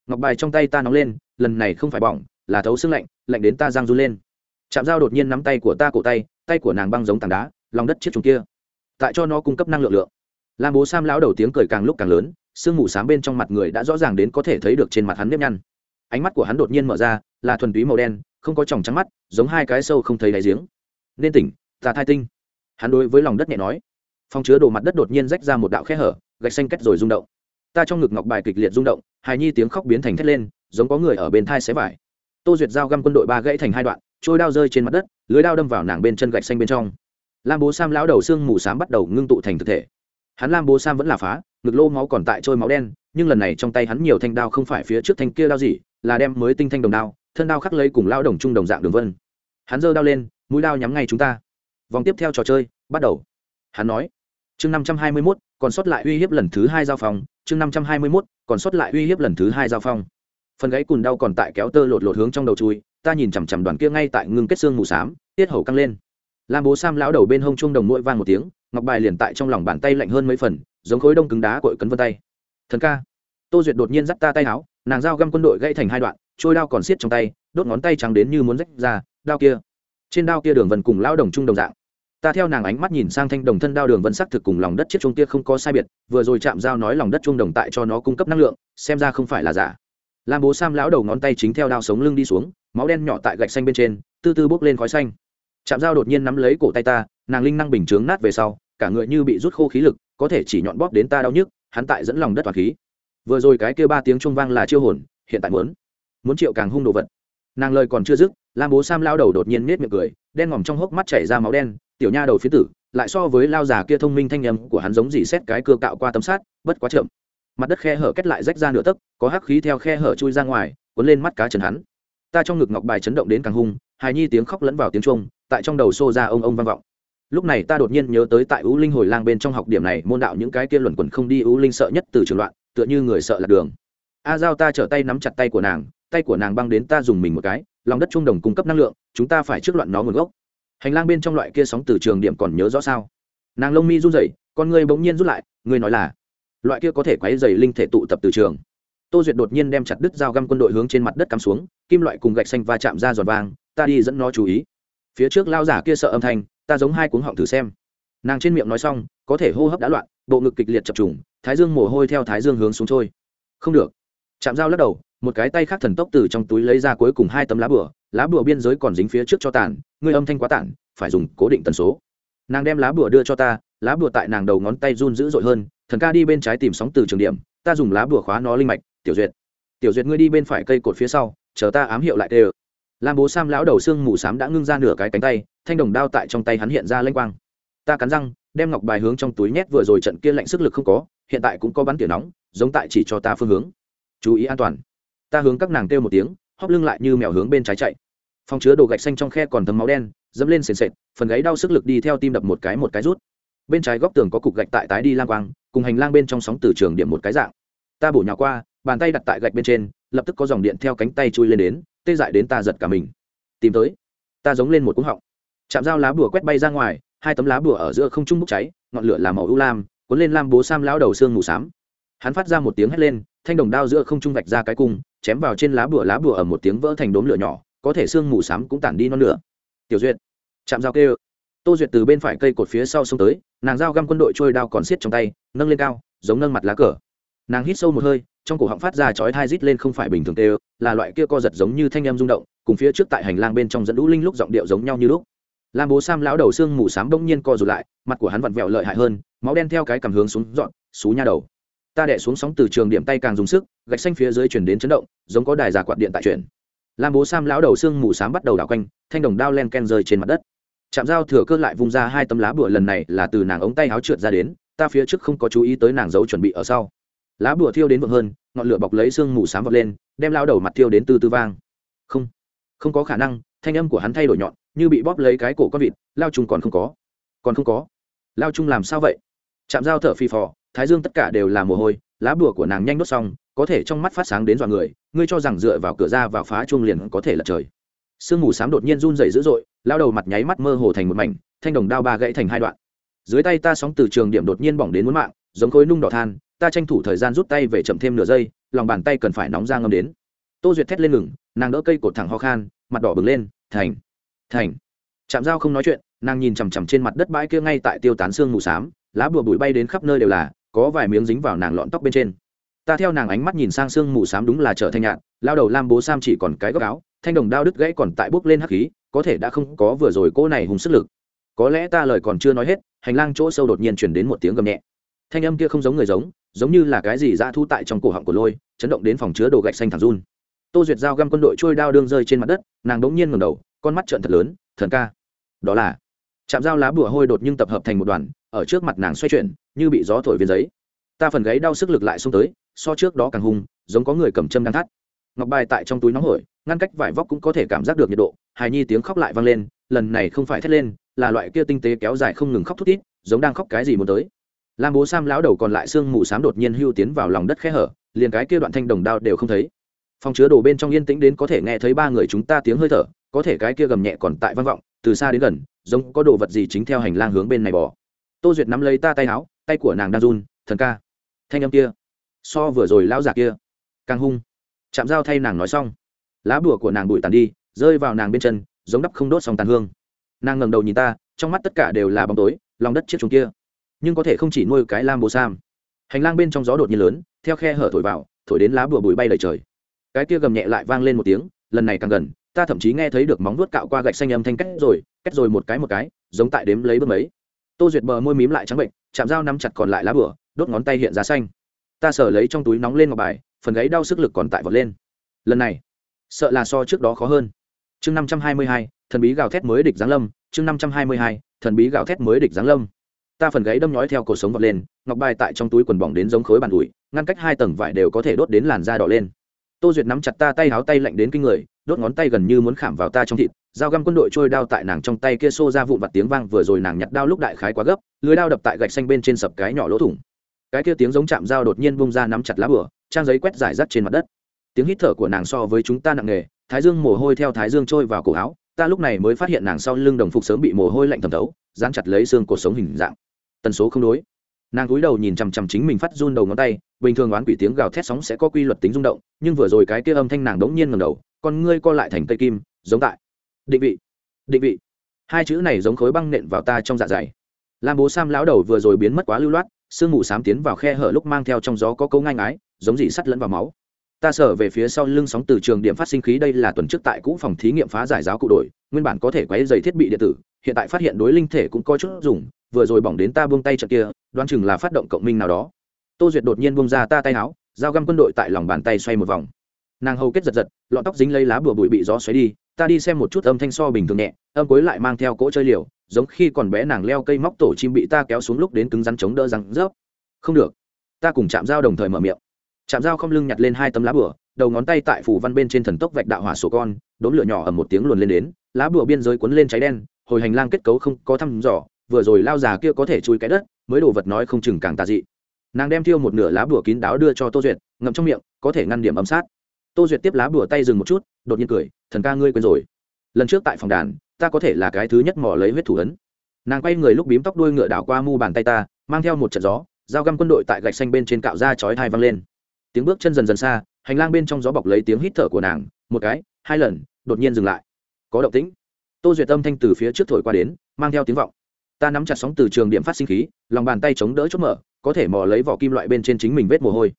Ngọc bài trong tay ta nóng lên, lần này không phải bỏng, là thấu xương lạnh lạnh đến ta giang run lên. Chạm dao đột nhiên nắm tay của ta cổ tay tay của nàng băng giống tảng đá, lòng đất chiếc trùng kia. Tại cho nó cung cấp năng lượng lượng. Lam bố sam lão đầu tiếng cười càng lúc càng lớn, sương mù s bên trong mặt người đã rõ ràng đến có thể thấy được trên mặt hắn nếp nhăn. Ánh mắt của hắn đột nhiên mở ra là thuần túy màu đen, không có tròng trắng mắt, giống hai cái sâu không thấy đáy giếng. Nên tỉnh ta thai tinh. Hắn đối với lòng đất nhẹ nói. Phòng chứa đồ mặt đất đột nhiên rách ra một đạo khe hở, gạch xanh cách rồi rung động. Ta trong ngực ngọc bài kịch liệt rung động, hài nhi tiếng khóc biến thành thét lên, giống có người ở bên thai xé vải. Tô duyệt dao găm quân đội ba gãy thành hai đoạn, trôi đao rơi trên mặt đất, lưới đao đâm vào nàng bên chân gạch xanh bên trong. Lam bố sam lão đầu xương mù s á m bắt đầu ngưng tụ thành thực thể. Hắn lam bố sam vẫn là phá, ngực lô máu còn tại trôi máu đen, nhưng lần này trong tay hắn nhiều thanh đao không phải phía trước thanh kia đao gì, là đem mới tinh thanh đồng đao thân đao khắc lấy cùng lao đồng trung đồng dạng đường vân. Hắn giơ đao lên, mũi đao nhắm ngay chúng ta. Vòng tiếp theo trò chơi, bắt đầu. Hắn nói, chương năm trăm hai mươi mốt, còn sót lại uy hiếp lần thứ hai giao phong, chương năm trăm hai mươi mốt, còn sót lại uy hiếp lần thứ hai giao phong. Phần gáy cùn đau còn tại kéo tơ lột lột hướng trong đầu chui, ta nhìn chằm chằm đoàn kia ngay tại ngưng kết xương mù s á m tiết hầu căng lên. Lam bố sam lão đầu bên hông chung đồng mũi vang một tiếng, ngọc bài liền tại trong lòng bàn tay lạnh hơn mấy phần, giống khối đông cứng đá cội cấn vân tay. Thần ca, tô duyệt đột nhiên dắt ta tay áo, nàng dao găm quân đội gãy thành hai đoạn trôi đao còn xiết trong tay, đốt ngón tay trắng đến như muốn rách ra, đao kia. Trên đao kia đường vân cùng lao đồng trung đồng dạng. Ta theo nàng ánh mắt nhìn sang thanh đồng thân đao đường vân sắc thực cùng lòng đất chiếc trung kia không có sai biệt, vừa rồi chạm dao nói lòng đất trung đồng tại cho nó cung cấp năng lượng, xem ra không phải là giả. Lam bố sam lão đầu ngón tay chính theo đao sống lưng đi xuống, máu đen nhỏ tại gạch xanh bên trên, tư tư bốc lên khói xanh. Chạm dao đột nhiên nắm lấy cổ tay ta, nàng linh năng bình chướng nát về sau, cả người như bị rút khô khí lực, có thể chỉ nhọn bóp đến ta đau nhức, hắn tại dẫn lòng đất toàn khí. Vừa rồi cái kia ba tiếng trung vang là chiêu hồn, hiện tại muốn muốn triệu càng hung đồ vật. Nàng lời còn chưa dứt, lam bố sam lao đầu đột nhiên nết miệng cười, đen ngòm trong hốc mắt chảy ra máu đen, tiểu nha đầu phía tử, lại so với lao già kia thông minh thanh nhầm của hắn giống gì xét cái cưa cạo qua tấm sát bất quá chậm. Mặt đất khe hở kết lại rách ra nửa tấc, có hắc khí theo khe hở chui ra ngoài, cuốn lên mắt cá chân hắn. Ta trong ngực ngọc bài chấn động đến càng hung, hài nhi tiếng khóc lẫn vào tiếng trung tại trong đầu xô ra ông ông vang vọng. Lúc này ta đột nhiên nhớ tới tại ú linh hồi lang bên trong học điểm này, môn đạo những cái kia luẩn quẩn không đi ú linh sợ nhất từ trường loạn, tựa như người sợ lạc đường. A giao ta trở tay nắm chặt tay của nàng tay của nàng băng đến ta dùng mình một cái, lòng đất trung đồng cung cấp năng lượng, chúng ta phải trước loạn nó nguồn gốc. Hành lang bên trong loại kia sóng từ trường điểm còn nhớ rõ sao? Nàng lông mi run rẩy, con ngươi bỗng nhiên rút lại, ngươi nói là, loại kia có thể quấy dày linh thể tụ tập từ trường. Tô duyệt đột nhiên đem chặt đứt dao găm quân đội hướng trên mặt đất cắm xuống, kim loại cùng gạch xanh va chạm ra giòn vàng ta đi dẫn nó chú ý. Phía trước lao giả kia sợ âm thanh, ta giống hai cuống họng thử xem. Nàng trên miệng nói xong, có thể hô hấp đã loạn, bộ ngực kịch liệt chập trùng, thái dương mồ hôi theo thái dương hướng xuống trôi. Không được. Chạm dao lắc đầu một cái tay khác thần tốc từ trong túi lấy ra cuối cùng hai tấm lá bửa lá bửa biên giới còn dính phía trước cho tàn, ngươi âm thanh quá tản phải dùng cố định tần số. Nàng đem lá bửa đưa cho ta, lá bửa tại nàng đầu ngón tay run dữ dội hơn, thần ca đi bên trái tìm sóng từ trường điểm, ta dùng lá bửa khóa nó linh mạch, tiểu duyệt. Tiểu duyệt ngươi đi bên phải cây cột phía sau, chờ ta ám hiệu lại tê lam bố sam lão đầu xương mù xám đã ngưng ra nửa cái cánh tay, thanh đồng đao tại trong tay hắn hiện ra lênh quang. Ta cắn răng, đem ngọc bài hướng trong túi nhét vừa rồi trận kia lạnh sức lực không có, hiện tại cũng có bắn tỉa nóng, giống tại chỉ cho ta phương hướng. Chú ý an toàn ta hướng các nàng kêu một tiếng, hóp lưng lại như mèo hướng bên trái chạy. Phòng chứa đồ gạch xanh trong khe còn thấm máu đen, dẫm lên sền sệt, phần gáy đau sức lực đi theo tim đập một cái một cái rút. Bên trái góc tường có cục gạch tại tái đi lang quang, cùng hành lang bên trong sóng từ trường điểm một cái dạng. Ta bổ nhào qua, bàn tay đặt tại gạch bên trên, lập tức có dòng điện theo cánh tay chui lên đến, tê dại đến ta giật cả mình. Tìm tới. Ta giống lên một cúng họng. Chạm dao lá bùa quét bay ra ngoài, hai tấm lá bùa ở giữa không trung bốc cháy, ngọn lửa làm màu ưu lam, cuốn lên lam bố sam lão đầu xương mù xám hắn phát ra một tiếng hét lên, thanh đồng đao giữa không trung vạch ra cái cung chém vào trên lá bùa lá bùa ở một tiếng vỡ thành đốm lửa nhỏ, có thể xương mù xám cũng tản đi non lửa. Tiểu duyệt, chạm dao kêu. Tô duyệt từ bên phải cây cột phía sau xông tới, nàng dao găm quân đội trôi đao còn xiết trong tay, nâng lên cao, giống nâng mặt lá cờ. Nàng hít sâu một hơi, trong cổ họng phát ra chói thai rít lên không phải bình thường tê là loại kia co giật giống như thanh em rung động, cùng phía trước tại hành lang bên trong dẫn đũ linh lúc giọng điệu giống nhau như lúc. Lam bố sam lão đầu xương mù s á m bỗng nhiên co rụt lại, mặt của hắn vặn vẹo lợi hại hơn, máu đen theo cái cảm hướng xuống dọn, xú nha đầu ta đẻ xuống sóng từ trường điểm tay càng dùng sức, gạch xanh phía dưới chuyển đến chấn động, giống có đài giả quạt điện tại chuyển. Lam bố sam lão đầu xương mù s á m bắt đầu đảo quanh, thanh đồng đao len ken rơi trên mặt đất. Chạm dao thừa cơ lại vung ra hai tấm lá bụa lần này là từ nàng ống tay áo trượt ra đến, ta phía trước không có chú ý tới nàng giấu chuẩn bị ở sau. Lá bùa thiêu đến vượng hơn, ngọn lửa bọc lấy xương mù s á m vọt lên, đem lao đầu mặt thiêu đến từ tư vang. Không không có khả năng, thanh âm của hắn thay đổi nhọn, như bị bóp lấy cái cổ con vịt, lao trung còn không có. Còn không có. Lao trung làm sao vậy? Chạm dao thở phi phò thái dương tất cả đều là mồ hôi, lá bùa của nàng nhanh đốt xong, có thể trong mắt phát sáng đến dọa người, ngươi cho rằng dựa vào cửa ra vào phá chuông liền có thể lật trời. Sương mù xám đột nhiên run dày dữ dội, lao đầu mặt nháy mắt mơ hồ thành một mảnh, thanh đồng đao ba gãy thành hai đoạn. Dưới tay ta sóng từ trường điểm đột nhiên bỏng đến muốn mạng, giống khối nung đỏ than, ta tranh thủ thời gian rút tay về chậm thêm nửa giây, lòng bàn tay cần phải nóng ra ngâm đến. Tô duyệt thét lên ngừng, nàng đỡ cây cột thẳng ho khan, mặt đỏ bừng lên, thành thành. Chạm dao không nói chuyện, nàng nhìn chằm chằm trên mặt đất bãi kia ngay tại tiêu tán xương mù xám, lá bùa bụi bay đến khắp nơi đều là có vài miếng dính vào nàng lọn tóc bên trên. Ta theo nàng ánh mắt nhìn sang xương mù s á m đúng là trở thanh nhạn, lao đầu lam bố sam chỉ còn cái góc áo, thanh đồng đao đứt gãy còn tại bốc lên hắc khí, có thể đã không có vừa rồi cô này hùng sức lực. Có lẽ ta lời còn chưa nói hết, hành lang chỗ sâu đột nhiên chuyển đến một tiếng gầm nhẹ. Thanh âm kia không giống người giống giống như là cái gì ra thu tại trong cổ họng của lôi, chấn động đến phòng chứa đồ gạch xanh thẳng run. Tô duyệt dao găm quân đội trôi đao đương rơi trên mặt đất, nàng đống nhiên ngầm đầu, con mắt trợn thật lớn, thần ca. Đó là. Chạm dao lá bùa hôi đột nhưng tập hợp thành một đoàn, ở trước mặt nàng xoay chuyển như bị gió thổi viên giấy. Ta phần gáy đau sức lực lại xông tới, so trước đó càng hung, giống có người cầm châm đang thắt. Ngọc bài tại trong túi nóng hổi, ngăn cách vải vóc cũng có thể cảm giác được nhiệt độ, hài nhi tiếng khóc lại vang lên, lần này không phải thét lên, là loại kia tinh tế kéo dài không ngừng khóc thút tít giống đang khóc cái gì muốn tới. Lam bố sam lão đầu còn lại xương mù s á m đột nhiên hưu tiến vào lòng đất khe hở, liền cái kia đoạn thanh đồng đao đều không thấy. Phòng chứa đồ bên trong yên tĩnh đến có thể nghe thấy ba người chúng ta tiếng hơi thở, có thể cái kia gầm nhẹ còn tại vang vọng, từ xa đến gần, giống có đồ vật gì chính theo hành lang hướng bên này bỏ tô duyệt nắm lấy ta tay áo tay của nàng đang run, thần ca. Thanh âm kia, so vừa rồi lão già kia càng hung. Chạm dao thay nàng nói xong, lá bùa của nàng bụi tàn đi, rơi vào nàng bên chân, giống đắp không đốt xong tàn hương. Nàng ngầm đầu nhìn ta, trong mắt tất cả đều là bóng tối, lòng đất chiếc chúng kia. Nhưng có thể không chỉ nuôi cái lam bồ sam. Hành lang bên trong gió đột nhiên lớn, theo khe hở thổi vào, thổi đến lá bùa bụi bay đầy trời. Cái kia gầm nhẹ lại vang lên một tiếng, lần này càng gần, ta thậm chí nghe thấy được móng vuốt cạo qua gạch xanh âm thanh cách rồi cách rồi một cái một cái, giống tại đếm lấy bước mấy. Tô duyệt bờ môi mím lại trắng bệnh chạm dao nắm chặt còn lại lá bửa, đốt ngón tay hiện ra xanh. Ta sở lấy trong túi nóng lên ngọc bài, phần gáy đau sức lực còn tại vọt lên. Lần này, sợ là so trước đó khó hơn. Chương năm trăm hai mươi hai, thần bí gào thét mới địch giáng lâm. Chương năm trăm hai mươi hai, thần bí gào thét mới địch giáng lâm. Ta phần gáy đâm nhói theo cổ sống vọt lên, ngọc bài tại trong túi quần bỏng đến giống khối bàn ủi, ngăn cách hai tầng vải đều có thể đốt đến làn da đỏ lên. Tô duyệt nắm chặt ta tay háo tay lạnh đến kinh người đốt ngón tay gần như muốn khảm vào ta trong thịt, dao găm quân đội trôi đao tại nàng trong tay kia xô ra vụn vặt tiếng vang vừa rồi nàng nhặt đao lúc đại khái quá gấp, lưới đao đập tại gạch xanh bên trên sập cái nhỏ lỗ thủng. Cái kia tiếng giống chạm dao đột nhiên bung ra nắm chặt lá bửa trang giấy quét giải rác trên mặt đất. Tiếng hít thở của nàng so với chúng ta nặng nề, thái dương mồ hôi theo thái dương trôi vào cổ áo, ta lúc này mới phát hiện nàng sau lưng đồng phục sớm bị mồ hôi lạnh thẩm thấu, dán chặt lấy xương cột sống hình dạng. Tần số không đối nàng cúi đầu nhìn chằm chằm chính mình phát run đầu ngón tay, bình thường oán quỷ tiếng gào thét sóng sẽ có quy luật tính rung động, nhưng vừa rồi cái kia âm thanh nàng đống nhiên ngầm đầu, con ngươi co lại thành cây kim, giống tại. Định vị định vị. Hai chữ này giống khối băng nện vào ta trong dạ dày. Lam bố sam lão đầu vừa rồi biến mất quá lưu loát, sương mù sám tiến vào khe hở lúc mang theo trong gió có câu ngang ái giống dị sắt lẫn vào máu. Ta sở về phía sau lưng sóng từ trường điểm phát sinh khí, đây là tuần trước tại cũ phòng thí nghiệm phá giải giáo cụ đội nguyên bản có thể quấy dày thiết bị điện tử, hiện tại phát hiện đối linh thể cũng có chút dùng vừa rồi bỏng đến ta buông tay trận kia, đoán chừng là phát động cộng minh nào đó. Tô duyệt đột nhiên buông ra ta tay áo dao găm quân đội tại lòng bàn tay xoay một vòng. Nàng hầu kết giật giật, lọn tóc dính lấy lá bùa bụi bị gió xoáy đi, ta đi xem một chút âm thanh so bình thường nhẹ, âm cuối lại mang theo cỗ chơi liều, giống khi còn bé nàng leo cây móc tổ chim bị ta kéo xuống lúc đến cứng rắn chống đỡ răng rớp. Không được. Ta cùng chạm dao đồng thời mở miệng. Chạm dao không lưng nhặt lên hai tấm lá bùa, đầu ngón tay tại phủ văn bên trên thần tốc vạch đạo hỏa sổ con, đốn lửa nhỏ ở một tiếng luồn lên đến, lá bùa biên giới cuốn lên cháy đen, hồi hành lang kết cấu không có thăm dò vừa rồi lao già kia có thể chui cái đất, mới đồ vật nói không chừng càng tà dị. Nàng đem thiêu một nửa lá bùa kín đáo đưa cho tô duyệt, ngậm trong miệng, có thể ngăn điểm ấm sát. Tô duyệt tiếp lá bùa tay dừng một chút, đột nhiên cười, thần ca ngươi quên rồi. Lần trước tại phòng đàn, ta có thể là cái thứ nhất mò lấy huyết thủ ấn. Nàng quay người lúc bím tóc đuôi ngựa đảo qua mu bàn tay ta, mang theo một trận gió, dao găm quân đội tại gạch xanh bên trên cạo da chói thai văng lên. Tiếng bước chân dần dần xa, hành lang bên trong gió bọc lấy tiếng hít thở của nàng, một cái, hai lần, đột nhiên dừng lại. Có động tĩnh. Tô duyệt âm thanh từ phía trước thổi qua đến, mang theo tiếng vọng ta nắm chặt sóng từ trường điểm phát sinh khí, lòng bàn tay chống đỡ chốt mở, có thể mò lấy vỏ kim loại bên trên chính mình vết mồ hôi.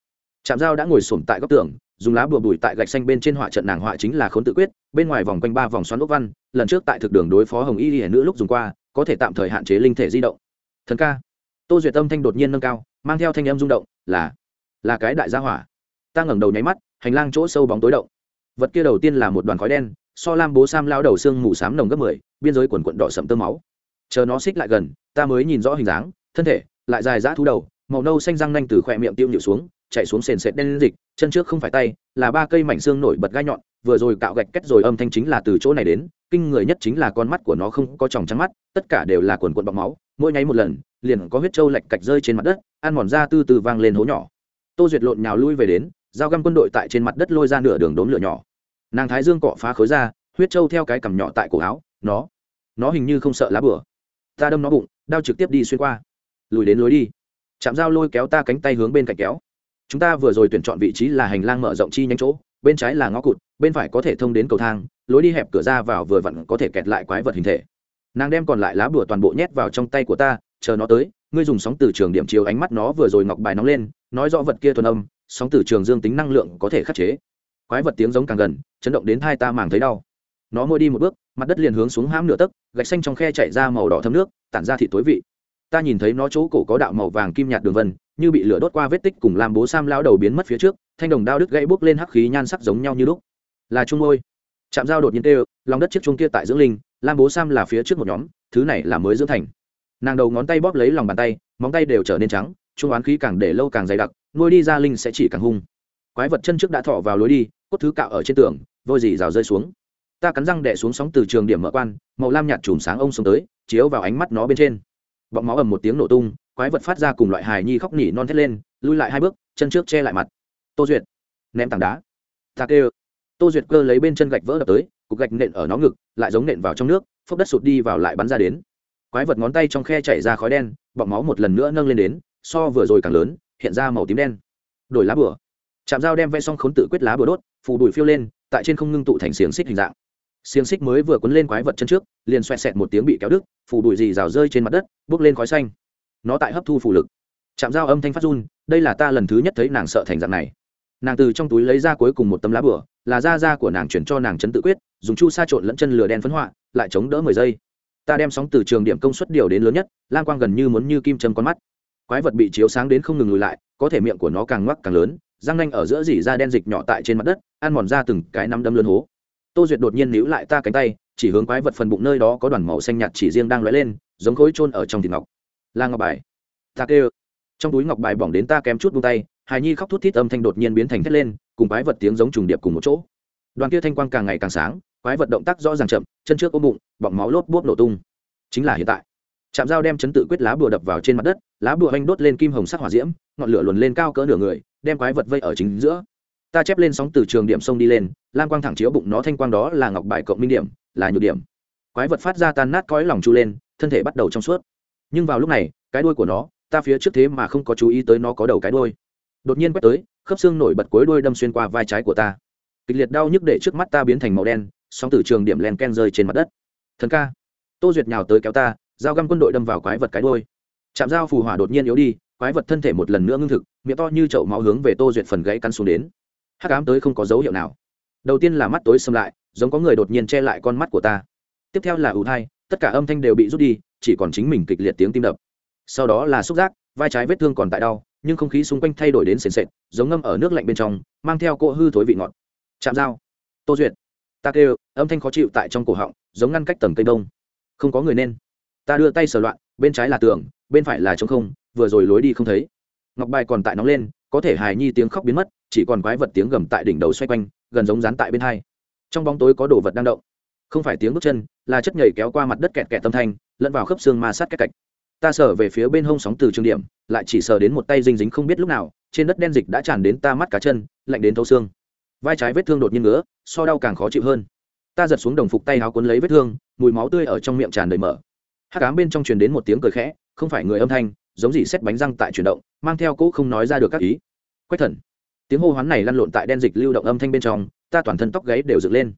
Chạm dao đã ngồi sổm tại góc tường, dùng lá bùa bùi tại gạch xanh bên trên họa trận nàng họa chính là khốn tự quyết, bên ngoài vòng quanh ba vòng xoắn ốc văn, lần trước tại thực đường đối phó hồng y hiển nữ lúc dùng qua, có thể tạm thời hạn chế linh thể di động. Thần ca. Tô duyệt tâm thanh đột nhiên nâng cao, mang theo thanh âm rung động, là là cái đại gia hỏa. Ta ngẩng đầu nháy mắt, hành lang chỗ sâu bóng tối động. Vật kia đầu tiên là một đoàn khói đen, so lam bố sam lao đầu xương mù xám nồng gấp mười, biên giới quần quận đỏ sậm tơ máu chờ nó xích lại gần, ta mới nhìn rõ hình dáng, thân thể, lại dài dã thú đầu, màu nâu xanh răng nanh từ khỏe miệng tiêu nhịu xuống, chạy xuống sền sệt đen dịch, chân trước không phải tay, là ba cây mảnh xương nổi bật gai nhọn, vừa rồi cạo gạch kết rồi âm thanh chính là từ chỗ này đến, kinh người nhất chính là con mắt của nó không có tròng trắng mắt, tất cả đều là quần quần bọc máu, mỗi nháy một lần, liền có huyết trâu lạch cạch rơi trên mặt đất, ăn mòn ra từ từ vang lên hố nhỏ. Tô duyệt lộn nhào lui về đến dao găm quân đội tại trên mặt đất lôi ra nửa đường đốn lửa nhỏ. Nàng thái dương cọ phá khối ra, huyết trâu theo cái cằm nhỏ tại cổ áo, nó nó hình như không sợ lá bửa ta đâm nó bụng, đao trực tiếp đi xuyên qua. Lùi đến lối đi. Chạm dao lôi kéo ta cánh tay hướng bên cạnh kéo. Chúng ta vừa rồi tuyển chọn vị trí là hành lang mở rộng chi nhánh chỗ, bên trái là ngõ cụt, bên phải có thể thông đến cầu thang, lối đi hẹp cửa ra vào vừa vặn có thể kẹt lại quái vật hình thể. Nàng đem còn lại lá bùa toàn bộ nhét vào trong tay của ta, chờ nó tới, ngươi dùng sóng từ trường điểm chiếu ánh mắt nó vừa rồi ngọc bài nóng lên, nói rõ vật kia thuần âm, sóng từ trường dương tính năng lượng có thể khắc chế. Quái vật tiếng giống càng gần, chấn động đến hai ta màng thấy đau nó môi đi một bước, mặt đất liền hướng xuống hãm nửa tấc, gạch xanh trong khe chạy ra màu đỏ thấm nước, tản ra thị tối vị. Ta nhìn thấy nó chỗ cổ có đạo màu vàng kim nhạt đường vân, như bị lửa đốt qua vết tích cùng làm bố sam lao đầu biến mất phía trước, thanh đồng đao đứt gãy bốc lên hắc khí nhan sắc giống nhau như lúc. Là trung môi. Chạm dao đột nhiên tê lòng đất chiếc chuông kia tại dưỡng linh lam bố sam là phía trước một nhóm, thứ này là mới dưỡng thành. Nàng đầu ngón tay bóp lấy lòng bàn tay, móng tay đều trở nên trắng trung oán khí càng để lâu càng dày đặc, nuôi đi ra linh sẽ chỉ càng hung. Quái vật chân trước đã thọ vào lối đi, cốt thứ cạo ở trên tường, vôi dì rào rơi xuống ta cắn răng đẻ xuống sóng từ trường điểm mở quan, màu lam nhạt chùm sáng ông xuống tới, chiếu vào ánh mắt nó bên trên. Bọng máu ầm một tiếng nổ tung, quái vật phát ra cùng loại hài nhi khóc nỉ non thét lên, lui lại hai bước, chân trước che lại mặt. Tô duyệt, ném tảng đá. Ta kêu. Tô duyệt cơ lấy bên chân gạch vỡ đập tới, cục gạch nện ở nó ngực, lại giống nện vào trong nước, phốc đất sụt đi vào lại bắn ra đến. Quái vật ngón tay trong khe chảy ra khói đen, bọng máu một lần nữa nâng lên đến, so vừa rồi càng lớn, hiện ra màu tím đen. Đổi lá bửa chạm dao đem vẽ xong khốn tự quyết lá bửa đốt, phù đùi phiêu lên, tại trên không ngưng tụ thành xiềng xích hình dạng xiềng xích mới vừa quấn lên quái vật chân trước, liền xoẹt xẹt một tiếng bị kéo đứt, phù đùi dì rào rơi trên mặt đất bước lên khói xanh. Nó tại hấp thu phù lực. Chạm dao âm thanh phát run, đây là ta lần thứ nhất thấy nàng sợ thành dạng này. Nàng từ trong túi lấy ra cuối cùng một tấm lá bửa là da da của nàng chuyển cho nàng chấn tự quyết, dùng chu sa trộn lẫn chân lửa đen phấn họa, lại chống đỡ mười giây. Ta đem sóng từ trường điểm công suất điều đến lớn nhất lan quang gần như muốn như kim châm con mắt. Quái vật bị chiếu sáng đến không ngừng lùi lại, có thể miệng của nó càng ngoắc càng lớn, răng nanh ở giữa dỉ ra đen dịch nhỏ tại trên mặt đất, ăn mòn ra từng cái nắm đâm lớn hố tô duyệt đột nhiên níu lại ta cánh tay, chỉ hướng quái vật phần bụng nơi đó có đoàn màu xanh nhạt chỉ riêng đang lóe lên, giống khối trôn ở trong thịt ngọc. Là ngọc bài. Ta kêu. Trong túi ngọc bài bỏng đến ta kém chút buông tay, hài nhi khóc thút thít âm thanh đột nhiên biến thành thét lên, cùng quái vật tiếng giống trùng điệp cùng một chỗ. Đoàn kia thanh quang càng ngày càng sáng, quái vật động tác rõ ràng chậm, chân trước ôm bụng, bọng máu lốp bốp nổ tung. Chính là hiện tại. Chạm dao đem chấn tự quyết lá bùa đập vào trên mặt đất, lá bùa anh đốt lên kim hồng sắc hỏa diễm, ngọn lửa luồn lên cao cỡ nửa người, đem quái vật vây ở chính giữa ta chép lên sóng từ trường điểm sông đi lên, lam quang thẳng chiếu bụng nó thanh quang đó là ngọc bài cộng minh điểm, là nhược điểm. Quái vật phát ra tan nát cõi lòng chu lên, thân thể bắt đầu trong suốt. Nhưng vào lúc này, cái đuôi của nó, ta phía trước thế mà không có chú ý tới nó có đầu cái đuôi. Đột nhiên quét tới, khớp xương nổi bật cuối đuôi đâm xuyên qua vai trái của ta. Kịch liệt đau nhức để trước mắt ta biến thành màu đen, sóng từ trường điểm len ken rơi trên mặt đất. Thần ca, tô duyệt nhào tới kéo ta, dao găm quân đội đâm vào quái vật cái đuôi. Chạm dao phù hỏa đột nhiên yếu đi, quái vật thân thể một lần nữa ngưng thực, miệng to như chậu máu hướng về tô duyệt phần gãy căn xuống đến hắc ám tới không có dấu hiệu nào. Đầu tiên là mắt tối xâm lại, giống có người đột nhiên che lại con mắt của ta. Tiếp theo là ủ thai, tất cả âm thanh đều bị rút đi, chỉ còn chính mình kịch liệt tiếng tim đập. Sau đó là xúc giác, vai trái vết thương còn tại đau, nhưng không khí xung quanh thay đổi đến sền sệt, giống ngâm ở nước lạnh bên trong, mang theo cỗ hư thối vị ngọt. Chạm dao. Tô duyệt. Ta kêu, âm thanh khó chịu tại trong cổ họng, giống ngăn cách tầng cây đông. Không có người nên. Ta đưa tay sờ loạn, bên trái là tường, bên phải là trống không, vừa rồi lối đi không thấy. Ngọc bài còn tại nóng lên, có thể hài nhi tiếng khóc biến mất chỉ còn quái vật tiếng gầm tại đỉnh đầu xoay quanh, gần giống rán tại bên hai. Trong bóng tối có đồ vật đang động. Không phải tiếng bước chân, là chất nhảy kéo qua mặt đất kẹt kẹt tâm thanh, lẫn vào khớp xương ma sát cách cạch ta sờ về phía bên hông sóng từ trường điểm, lại chỉ sờ đến một tay dinh dính không biết lúc nào, trên đất đen dịch đã tràn đến ta mắt cá chân, lạnh đến thấu xương. Vai trái vết thương đột nhiên ngứa, so đau càng khó chịu hơn. Ta giật xuống đồng phục tay áo cuốn lấy vết thương, mùi máu tươi ở trong miệng tràn đầy mở hát cám bên trong truyền đến một tiếng cười khẽ, không phải người âm thanh, giống gì xét bánh răng tại chuyển động, mang theo cỗ không nói ra được các ý. Quách thần tiếng hô hoán này lăn lộn tại đen dịch lưu động âm thanh bên trong, ta toàn thân tóc gáy đều dựng lên.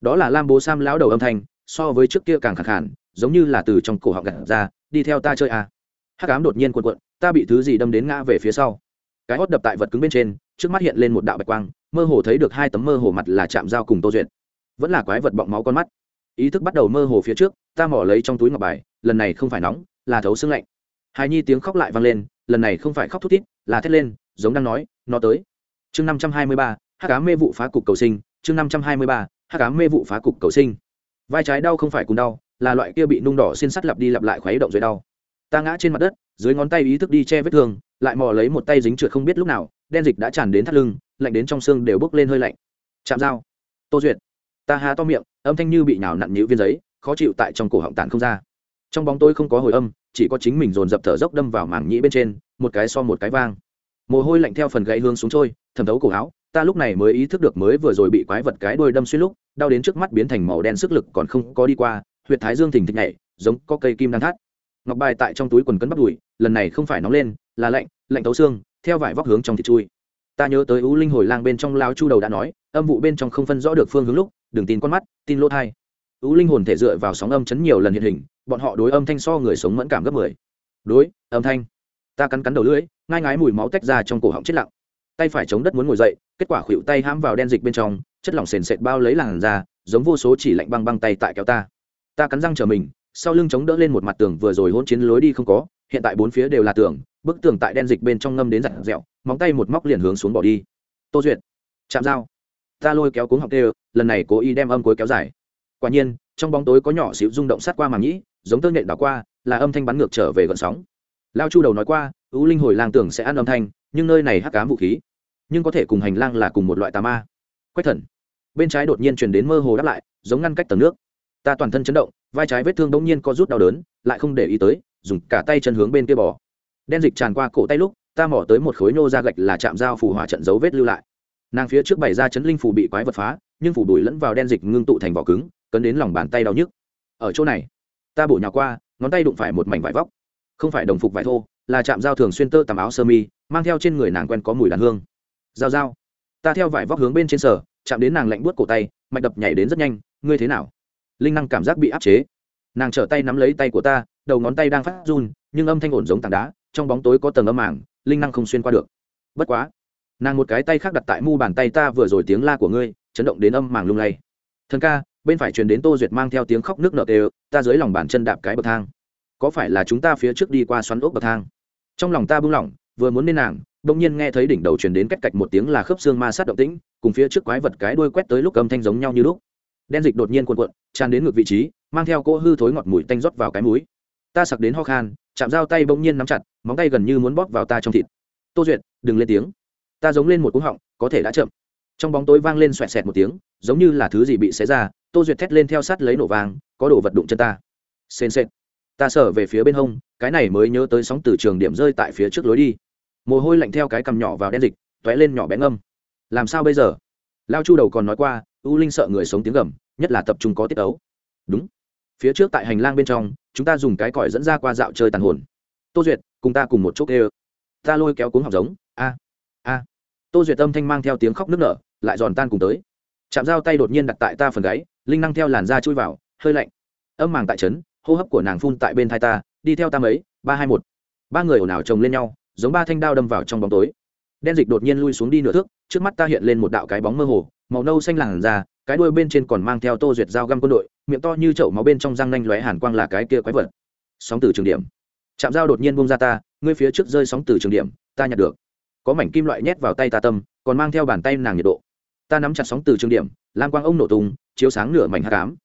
Đó là lam bố sam lão đầu âm thanh, so với trước kia càng khẳng khản giống như là từ trong cổ họng gặt ra, đi theo ta chơi à. hắc ám đột nhiên cuộn cuộn, ta bị thứ gì đâm đến ngã về phía sau. Cái hót đập tại vật cứng bên trên, trước mắt hiện lên một đạo bạch quang, mơ hồ thấy được hai tấm mơ hồ mặt là chạm dao cùng tô duyệt. Vẫn là quái vật bọng máu con mắt. Ý thức bắt đầu mơ hồ phía trước, ta mỏ lấy trong túi ngọc bài, lần này không phải nóng, là thấu xương lạnh. Hài nhi tiếng khóc lại vang lên, lần này không phải khóc thút thít, là thét lên, giống đang nói, nó tới chương năm trăm hai mươi ba hát cá mê vụ phá cục cầu sinh, chương năm trăm hai mươi ba hát cá mê vụ phá cục cầu sinh. Vai trái đau không phải cùng đau, là loại kia bị nung đỏ xin sắt lặp đi lặp lại khuấy động dưới đau. Ta ngã trên mặt đất, dưới ngón tay ý thức đi che vết thương, lại mò lấy một tay dính trượt không biết lúc nào, đen dịch đã tràn đến thắt lưng, lạnh đến trong xương đều bốc lên hơi lạnh. Chạm dao. Tô duyệt. Ta há to miệng, âm thanh như bị nhào nặn nhũ viên giấy, khó chịu tại trong cổ họng tàn không ra. Trong bóng tôi không có hồi âm, chỉ có chính mình dồn dập thở dốc đâm vào mảng nhĩ bên trên, một cái so một cái vang mồ hôi lạnh theo phần gãy hương xuống trôi, thẩm thấu cổ áo, ta lúc này mới ý thức được mới vừa rồi bị quái vật cái đuôi đâm xuyên lúc, đau đến trước mắt biến thành màu đen sức lực còn không có đi qua, huyệt thái dương thình thịch nhảy, giống có cây kim đang thắt. Ngọc bài tại trong túi quần cấn bắt đùi, lần này không phải nóng lên, là lạnh lạnh tấu xương, theo vải vóc hướng trong thịt chui. Ta nhớ tới ú linh hồi lang bên trong lao chu đầu đã nói, âm vụ bên trong không phân rõ được phương hướng lúc, đừng tin con mắt, tin lỗ thai. Ú linh hồn thể dựa vào sóng âm chấn nhiều lần hiện hình, bọn họ đối âm thanh so người sống mẫn cảm gấp mười. Đối, âm thanh ta cắn cắn đầu lưỡi, ngai ngái mùi máu tách ra trong cổ họng chết lặng. Tay phải chống đất muốn ngồi dậy, kết quả khuỵu tay hãm vào đen dịch bên trong, chất lỏng sền sệt bao lấy làn ra giống vô số chỉ lạnh băng băng tay tại kéo ta. Ta cắn răng chờ mình, sau lưng chống đỡ lên một mặt tường vừa rồi hôn chiến lối đi không có, hiện tại bốn phía đều là tường, bức tường tại đen dịch bên trong ngâm đến giặt dẹo móng tay một móc liền hướng xuống bỏ đi. Tô duyệt, chạm dao. Ta lôi kéo cuống học tê, lần này cố ý đem âm cuối kéo dài. Quả nhiên, trong bóng tối có nhỏ xíu rung động sát qua màng nhĩ, giống tơ nhện đảo qua, là âm thanh bắn ngược trở về gọn sóng lao chu đầu nói qua ưu linh hồi lang tưởng sẽ ăn âm thanh, nhưng nơi này hắc cám vũ khí, nhưng có thể cùng hành lang là cùng một loại tà ma. Quách thần. Bên trái đột nhiên truyền đến mơ hồ đáp lại, giống ngăn cách tầng nước. Ta toàn thân chấn động, vai trái vết thương bỗng nhiên có rút đau đớn, lại không để ý tới, dùng cả tay chân hướng bên kia bỏ đen dịch tràn qua cổ tay lúc, ta mỏ tới một khối nô ra gạch là chạm dao phủ hỏa trận dấu vết lưu lại. Nàng phía trước bày ra chấn linh phủ bị quái vật phá, nhưng phủ đùi lẫn vào đen dịch ngưng tụ thành vỏ cứng, cấn đến lòng bàn tay đau nhức. Ở chỗ này, ta bổ nhào qua, ngón tay đụng phải một mảnh vải vóc không phải đồng phục vải thô, là trạm dao thường xuyên tơ tằm áo sơ mi, mang theo trên người nàng quen có mùi đàn hương. Dao dao ta theo vải vóc hướng bên trên sở chạm đến nàng lạnh buốt cổ tay, mạch đập nhảy đến rất nhanh, ngươi thế nào? Linh năng cảm giác bị áp chế. Nàng trở tay nắm lấy tay của ta, đầu ngón tay đang phát run, nhưng âm thanh ổn giống tảng đá, trong bóng tối có tầng âm màng, linh năng không xuyên qua được. Bất quá, nàng một cái tay khác đặt tại mu bàn tay ta vừa rồi tiếng la của ngươi, chấn động đến âm màng lung lay. Thần ca, bên phải truyền đến tô duyệt mang theo tiếng khóc nước nợ đều ta dưới lòng bàn chân đạp cái bậc thang có phải là chúng ta phía trước đi qua xoắn ốc bậc thang? Trong lòng ta buông lỏng, vừa muốn lên nàng đông nhiên nghe thấy đỉnh đầu truyền đến cách cạch một tiếng là khớp xương ma sát động tĩnh, cùng phía trước quái vật cái đuôi quét tới lúc âm thanh giống nhau như lúc. Đen dịch đột nhiên cuộn cuộn, tràn đến ngược vị trí, mang theo cỗ hư thối ngọt mùi tanh rót vào cái mũi. Ta sặc đến ho khan, chạm dao tay bỗng nhiên nắm chặt, móng tay gần như muốn bóp vào ta trong thịt. Tô duyệt, đừng lên tiếng. Ta giống lên một cú họng, có thể đã chậm. Trong bóng tối vang lên xoẹt xẹt một tiếng, giống như là thứ gì bị xé ra, tô duyệt thét lên theo sát lấy nổ vàng, có đồ vật đụng chân ta. Sên sệt ta sở về phía bên hông, cái này mới nhớ tới sóng từ trường điểm rơi tại phía trước lối đi. Mồ hôi lạnh theo cái cằm nhỏ vào đen dịch t ó é lên nhỏ bén âm làm sao bây giờ? Lao chu đầu còn nói qua, u linh sợ người sống tiếng gầm, nhất là tập trung có tiết ấu. Đúng. Phía trước tại hành lang bên trong, chúng ta dùng cái còi dẫn ra qua dạo chơi tàn hồn. Tô duyệt, cùng ta cùng một chốc ê ta lôi kéo cuống học giống, a a. Tô duyệt âm thanh mang theo tiếng khóc nức nở, lại giòn tan cùng tới. Chạm dao tay đột nhiên đặt tại ta phần gáy, linh năng theo làn da chui vào, hơi lạnh. Âm màng tại trấn hô hấp của nàng phun tại bên thai ta, đi theo ta mấy, ba hai một. Ba người ồn ào chồng lên nhau, giống ba thanh đao đâm vào trong bóng tối. Đen dịch đột nhiên lui xuống đi nửa thước, trước mắt ta hiện lên một đạo cái bóng mơ hồ, màu nâu xanh làn ra cái đuôi bên trên còn mang theo tô duyệt dao găm quân đội, miệng to như chậu máu bên trong răng nanh lóe hàn quang là cái kia quái vật. Sóng từ trường điểm. Chạm dao đột nhiên bung ra ta, ngươi phía trước rơi sóng từ trường điểm, ta nhặt được. Có mảnh kim loại nhét vào tay ta tâm, còn mang theo bàn tay nàng nhiệt độ. Ta nắm chặt sóng từ trường điểm, lam quang ông nổ tung, chiếu sáng nửa mảnh hát cám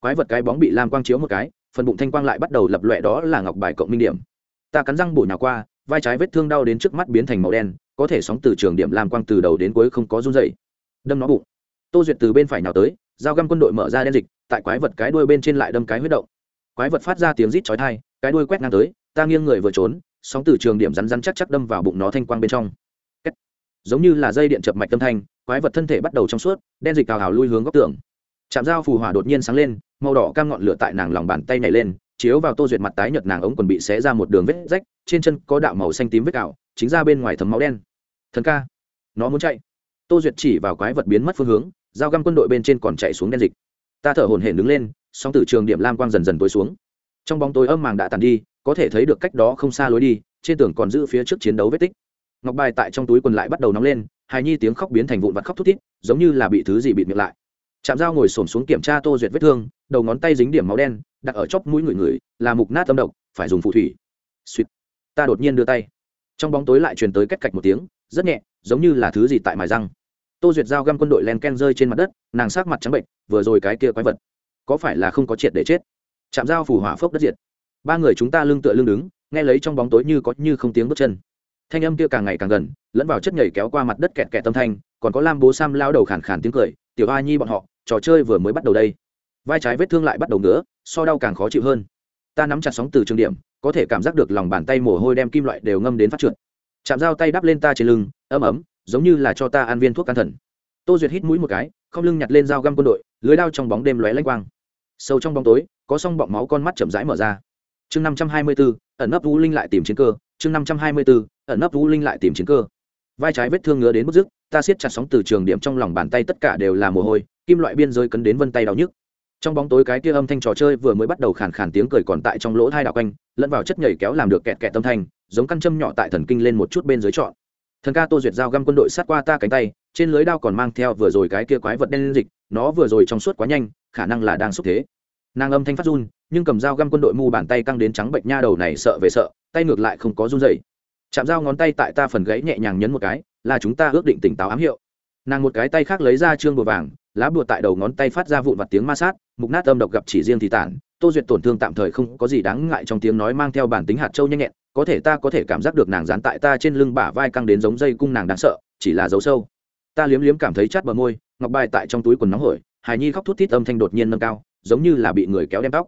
quái vật cái bóng bị lam quang chiếu một cái phần bụng thanh quang lại bắt đầu lập lòe đó là ngọc bài cộng minh điểm. Ta cắn răng bổ nhào qua, vai trái vết thương đau đến trước mắt biến thành màu đen, có thể sóng từ trường điểm lam quang từ đầu đến cuối không có run dày đâm nó bụng. Tô duyệt từ bên phải nhào tới dao găm quân đội mở ra đen dịch, tại quái vật cái đuôi bên trên lại đâm cái huyết động. Quái vật phát ra tiếng rít chói thai cái đuôi quét ngang tới, ta nghiêng người vừa trốn, sóng từ trường điểm rắn rắn chắc chắc đâm vào bụng nó thanh quang bên trong. Kết. giống như là dây điện chập mạch tâm thanh, quái vật thân thể bắt đầu trong suốt, đen dịch cào hào lui hướng góc tường chạm dao phù hỏa đột nhiên sáng lên, màu đỏ cam ngọn lửa tại nàng lòng bàn tay nhảy lên, chiếu vào tô duyệt mặt tái nhợt nàng ống quần bị xé ra một đường vết rách, trên chân có đạo màu xanh tím vết ảo chính ra bên ngoài thấm máu đen. Thần ca, nó muốn chạy. Tô duyệt chỉ vào quái vật biến mất phương hướng, dao găm quân đội bên trên còn chạy xuống đen dịch. Ta thở hổn hển đứng lên song tử trường điểm lam quang dần dần tối xuống. Trong bóng tối âm màng đã tàn đi, có thể thấy được cách đó không xa lối đi, trên tường còn giữ phía trước chiến đấu vết tích. Ngọc bài tại trong túi quần lại bắt đầu nóng lên, hài nhi tiếng khóc biến thành vụn vặt khóc thút thít, giống như là bị thứ gì bịt miệng lại chạm dao ngồi xổm xuống kiểm tra tô duyệt vết thương, đầu ngón tay dính điểm máu đen, đặt ở chóp mũi người người, là mục nát tâm độc, phải dùng phù thủy. Suýt. Ta đột nhiên đưa tay. Trong bóng tối lại truyền tới cách cạch một tiếng, rất nhẹ, giống như là thứ gì tại mài răng. Tô duyệt dao găm quân đội len ken rơi trên mặt đất, nàng sát mặt trắng bệnh vừa rồi cái kia quái vật, có phải là không có triệt để chết? Chạm dao phủ hỏa phốc đất diệt. Ba người chúng ta lưng tựa lưng đứng, nghe lấy trong bóng tối như có như không tiếng bước chân. Thanh âm kia càng ngày càng gần, lẫn vào chất nhảy kéo qua mặt đất kẹt kẹt tâm thanh, còn có lam bố sam lao đầu khàn khàn tiếng cười, tiểu a nhi bọn họ trò chơi vừa mới bắt đầu đây. Vai trái vết thương lại bắt đầu nữa so đau càng khó chịu hơn. Ta nắm chặt sóng từ trường điểm, có thể cảm giác được lòng bàn tay mồ hôi đem kim loại đều ngâm đến phát trượt. Chạm dao tay đắp lên ta trên lưng, ấm ấm, giống như là cho ta ăn viên thuốc can thần. Tô duyệt hít mũi một cái, không lưng nhặt lên dao găm quân đội, lưới đao trong bóng đêm lóe lanh quang. Sâu trong bóng tối, có song bọng máu con mắt chậm rãi mở ra. Chương năm trăm hai mươi bốn ẩn nấp vũ linh lại tìm chiến cơ. Chương năm trăm hai mươi bốn ẩn nấp vũ linh lại tìm chiến cơ. Vai trái vết thương ngứa đến bức dứt ta siết chặt sóng từ trường điểm trong lòng bàn tay tất cả đều là mồ hôi kim loại biên giới cấn đến vân tay đau nhức. Trong bóng tối cái kia âm thanh trò chơi vừa mới bắt đầu khàn khàn tiếng cười còn tại trong lỗ thai đạo quanh, lẫn vào chất nhảy kéo làm được kẹt kẹt tâm thanh, giống căn châm nhỏ tại thần kinh lên một chút bên dưới trọn. Thần ca tô duyệt dao găm quân đội sát qua ta cánh tay, trên lưới đao còn mang theo vừa rồi cái kia quái vật đen dịch, nó vừa rồi trong suốt quá nhanh, khả năng là đang xúc thế. Nàng âm thanh phát run, nhưng cầm dao găm quân đội mu bàn tay căng đến trắng bệnh nha đầu này sợ về sợ, tay ngược lại không có run dày chạm dao ngón tay tại ta phần gãy nhẹ nhàng nhấn một cái, là chúng ta ước định tỉnh táo ám hiệu. Nàng một cái tay khác lấy ra trương bùa vàng lá bùa tại đầu ngón tay phát ra vụn vặt tiếng ma sát, mục nát âm độc gặp chỉ riêng thì tản. Tô duyệt tổn thương tạm thời không có gì đáng ngại trong tiếng nói mang theo bản tính hạt châu nhanh nhẹn, có thể ta có thể cảm giác được nàng dán tại ta trên lưng bả vai căng đến giống dây cung nàng đáng sợ, chỉ là dấu sâu. Ta liếm liếm cảm thấy chát bờ môi, ngọc bài tại trong túi quần nóng hổi, hài nhi khóc thút thít âm thanh đột nhiên nâng cao, giống như là bị người kéo đem tóc.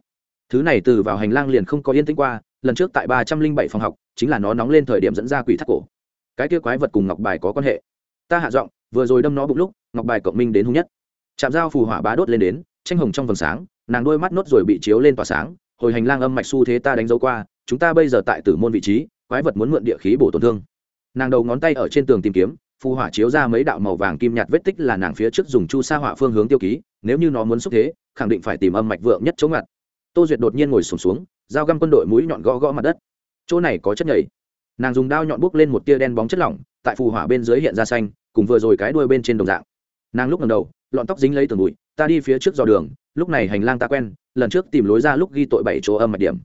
Thứ này từ vào hành lang liền không có yên tĩnh qua, lần trước tại ba trăm linh bảy phòng học, chính là nó nóng lên thời điểm dẫn ra quỷ thắt cổ. Cái kia quái vật cùng ngọc bài có quan hệ. Ta hạ giọng, vừa rồi đâm nó bụng lúc, ngọc bài cộng minh đến hung nhất chạm dao phù hỏa bá đốt lên đến tranh hồng trong vầng sáng nàng đôi mắt nốt rồi bị chiếu lên tỏa sáng hồi hành lang âm mạch xu thế ta đánh dấu qua chúng ta bây giờ tại tử môn vị trí quái vật muốn mượn địa khí bổ tổn thương. Nàng đầu ngón tay ở trên tường tìm kiếm phù hỏa chiếu ra mấy đạo màu vàng kim nhạt vết tích là nàng phía trước dùng chu sa hỏa phương hướng tiêu ký nếu như nó muốn xúc thế khẳng định phải tìm âm mạch vượng nhất chống ngặt. Tô duyệt đột nhiên ngồi sùng xuống, xuống dao găm quân đội mũi nhọn gõ gõ mặt đất. Chỗ này có chất nhảy nàng dùng đao nhọn bút lên một tia đen bóng chất lỏng tại phù hỏa bên dưới hiện ra xanh cùng vừa rồi cái đuôi bên trên đồng dạng. Nàng lúc ngầm đầu lọn tóc dính lấy tường bụi, ta đi phía trước dò đường, lúc này hành lang ta quen, lần trước tìm lối ra lúc ghi tội bảy chỗ âm mạch điểm.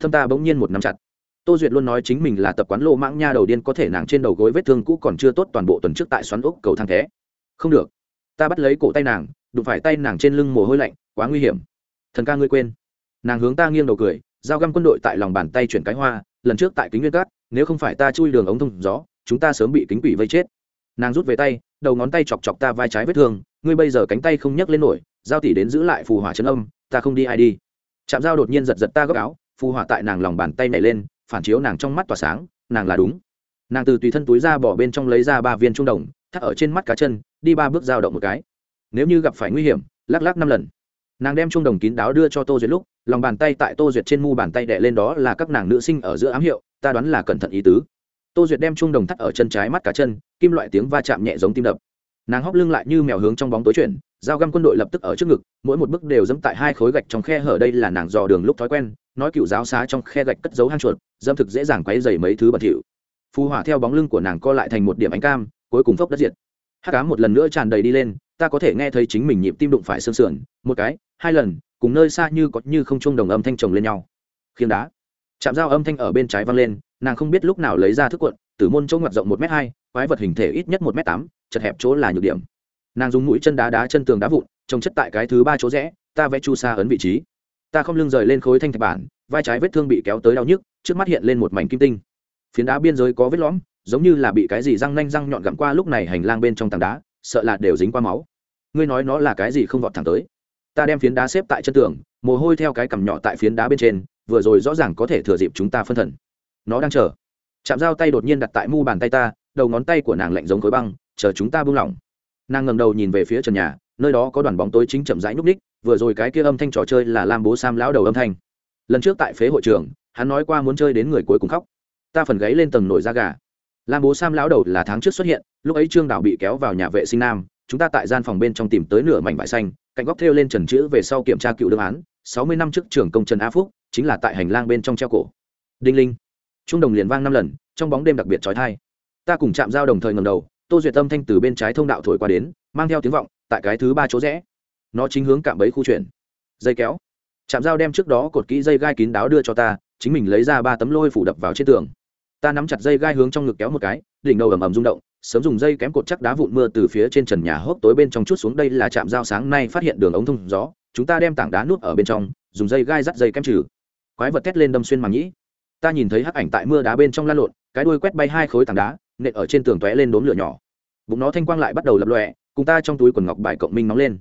Thâm ta bỗng nhiên một nắm chặt. Tô duyệt luôn nói chính mình là tập quán lô mãng nha đầu điên, có thể nàng trên đầu gối vết thương cũ còn chưa tốt toàn bộ tuần trước tại xoắn úc cầu thang thế. Không được. Ta bắt lấy cổ tay nàng, đụng phải tay nàng trên lưng mồ hôi lạnh, quá nguy hiểm. Thần ca ngươi quên. Nàng hướng ta nghiêng đầu cười dao găm quân đội tại lòng bàn tay chuyển cái hoa, lần trước tại kính nguyên cát, nếu không phải ta chui đường ống thông gió, chúng ta sớm bị kính quỷ vây chết. Nàng rút về tay, đầu ngón tay chọc chọc ta vai trái vết thương ngươi bây giờ cánh tay không nhấc lên nổi, giao tỷ đến giữ lại phù hỏa chân âm, ta không đi ai đi. Chạm dao đột nhiên giật giật ta góc áo, phù hỏa tại nàng lòng bàn tay nhảy lên, phản chiếu nàng trong mắt tỏa sáng, nàng là đúng. Nàng từ tùy thân túi ra bỏ bên trong lấy ra ba viên trung đồng, thắt ở trên mắt cá chân, đi ba bước giao động một cái. Nếu như gặp phải nguy hiểm, lắc lắc năm lần. Nàng đem trung đồng kín đáo đưa cho tô duyệt lúc, lòng bàn tay tại tô duyệt trên mu bàn tay đẻ lên đó là các nàng nữ sinh ở giữa ám hiệu, ta đoán là cẩn thận ý tứ. Tô duyệt đem trung đồng thắt ở chân trái mắt cá chân, kim loại tiếng va chạm nhẹ giống tim đập nàng hóc lưng lại như mèo hướng trong bóng tối chuyển, dao găm quân đội lập tức ở trước ngực, mỗi một bước đều dẫm tại hai khối gạch trong khe hở đây là nàng dò đường lúc thói quen, nói cựu giáo xá trong khe gạch cất giấu hang chuột dâm thực dễ dàng quấy dày mấy thứ bẩn thỉu. Phù hỏa theo bóng lưng của nàng co lại thành một điểm ánh cam, cuối cùng phốc đất diệt. Hát cá một lần nữa tràn đầy đi lên, ta có thể nghe thấy chính mình nhịp tim đụng phải sương sườn, một cái, hai lần, cùng nơi xa như có như không chung đồng âm thanh chồng lên nhau. Khiêng đá. Chạm dao âm thanh ở bên trái văng lên, nàng không biết lúc nào lấy ra thức cuộn, tử môn chỗ ngoặt rộng một m hai, quái vật hình thể ít nhất một m tám chật hẹp chỗ là nhược điểm. Nàng dùng mũi chân đá đá chân tường đá vụn trồng chất tại cái thứ ba chỗ rẽ, ta vẽ chu sa ấn vị trí. Ta không lưng rời lên khối thanh thạch bản, vai trái vết thương bị kéo tới đau nhức, trước mắt hiện lên một mảnh kim tinh. Phiến đá biên giới có vết lõm, giống như là bị cái gì răng nanh răng nhọn gặm qua lúc này hành lang bên trong tảng đá, sợ là đều dính qua máu. Ngươi nói nó là cái gì không vọt thẳng tới. Ta đem phiến đá xếp tại chân tường, mồ hôi theo cái cằm nhỏ tại phiến đá bên trên, vừa rồi rõ ràng có thể thừa dịp chúng ta phân thần. Nó đang chờ. Chạm dao tay đột nhiên đặt tại mu bàn tay ta, đầu ngón tay của nàng lạnh giống khối băng chờ chúng ta buông lỏng. Nàng ngầm đầu nhìn về phía trần nhà, nơi đó có đoàn bóng tối chính chậm rãi nhúc ních, vừa rồi cái kia âm thanh trò chơi là lam bố sam lão đầu âm thanh. Lần trước tại phế hội trường, hắn nói qua muốn chơi đến người cuối cùng khóc. Ta phần gáy lên tầng nổi da gà. Lam bố sam lão đầu là tháng trước xuất hiện, lúc ấy trương đảo bị kéo vào nhà vệ sinh nam, chúng ta tại gian phòng bên trong tìm tới nửa mảnh vải xanh, cạnh góc thêu lên trần chữ về sau kiểm tra cựu đương án, sáu mươi năm trước trưởng công trần a phúc, chính là tại hành lang bên trong treo cổ. Đinh linh. Trung đồng liền vang năm lần, trong bóng đêm đặc biệt trói thai. Ta cùng chạm giao đồng thời ngầm đầu tô duyệt tâm thanh từ bên trái thông đạo thổi qua đến, mang theo tiếng vọng, tại cái thứ ba chỗ rẽ. Nó chính hướng cạm bẫy khu chuyển. Dây kéo. Chạm dao đem trước đó cột kỹ dây gai kín đáo đưa cho ta, chính mình lấy ra ba tấm lôi phủ đập vào trên tường. Ta nắm chặt dây gai hướng trong ngực kéo một cái, đỉnh đầu ầm ầm rung động, sớm dùng dây kém cột chắc đá vụn mưa từ phía trên trần nhà hốc tối bên trong chút xuống. Đây là trạm dao sáng nay phát hiện đường ống thông gió, chúng ta đem tảng đá nuốt ở bên trong, dùng dây gai dắt dây kém trừ. Quái vật thét lên đâm xuyên màng nhĩ. Ta nhìn thấy hắc ảnh tại mưa đá bên trong lan lộn, cái đuôi quét bay hai khối tảng đá nện ở trên tường tóe lên đốm lửa nhỏ. Bụng nó thanh quang lại bắt đầu lập lòe, cùng ta trong túi quần ngọc bài cộng minh nóng lên.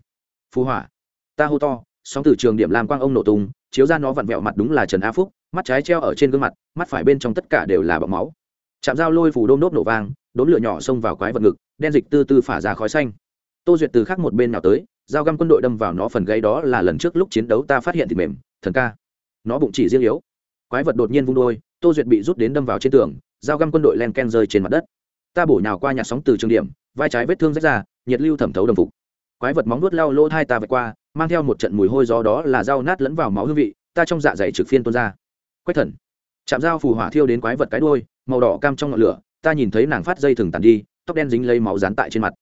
Phú hỏa ta hô to, sóng từ trường điểm làm quang ông nổ tung, chiếu ra nó vặn vẹo mặt đúng là trần a phúc, mắt trái treo ở trên gương mặt, mắt phải bên trong tất cả đều là bọng máu. Chạm dao lôi phủ đôm đốt nổ vang đốn lửa nhỏ xông vào quái vật ngực, đen dịch tư tư phả ra khói xanh. Tô duyệt từ khác một bên nào tới, dao găm quân đội đâm vào nó phần gây đó là lần trước lúc chiến đấu ta phát hiện thì mềm, thần ca. Nó bụng chỉ riêng yếu. Quái vật đột nhiên vung đôi, tô duyệt bị rút đến đâm vào trên tường dao găm quân đội len ken rơi trên mặt đất. Ta bổ nhào qua nhà sóng từ trường điểm, vai trái vết thương rách ra, nhiệt lưu thẩm thấu đồng phục. Quái vật móng nuốt lao lỗ hai ta vạch qua, mang theo một trận mùi hôi gió đó là dao nát lẫn vào máu hương vị, ta trong dạ dày trực phiên tuôn ra. Quách thần. Chạm dao phù hỏa thiêu đến quái vật cái đuôi, màu đỏ cam trong ngọn lửa, ta nhìn thấy nàng phát dây thừng tàn đi, tóc đen dính lấy máu dán tại trên mặt.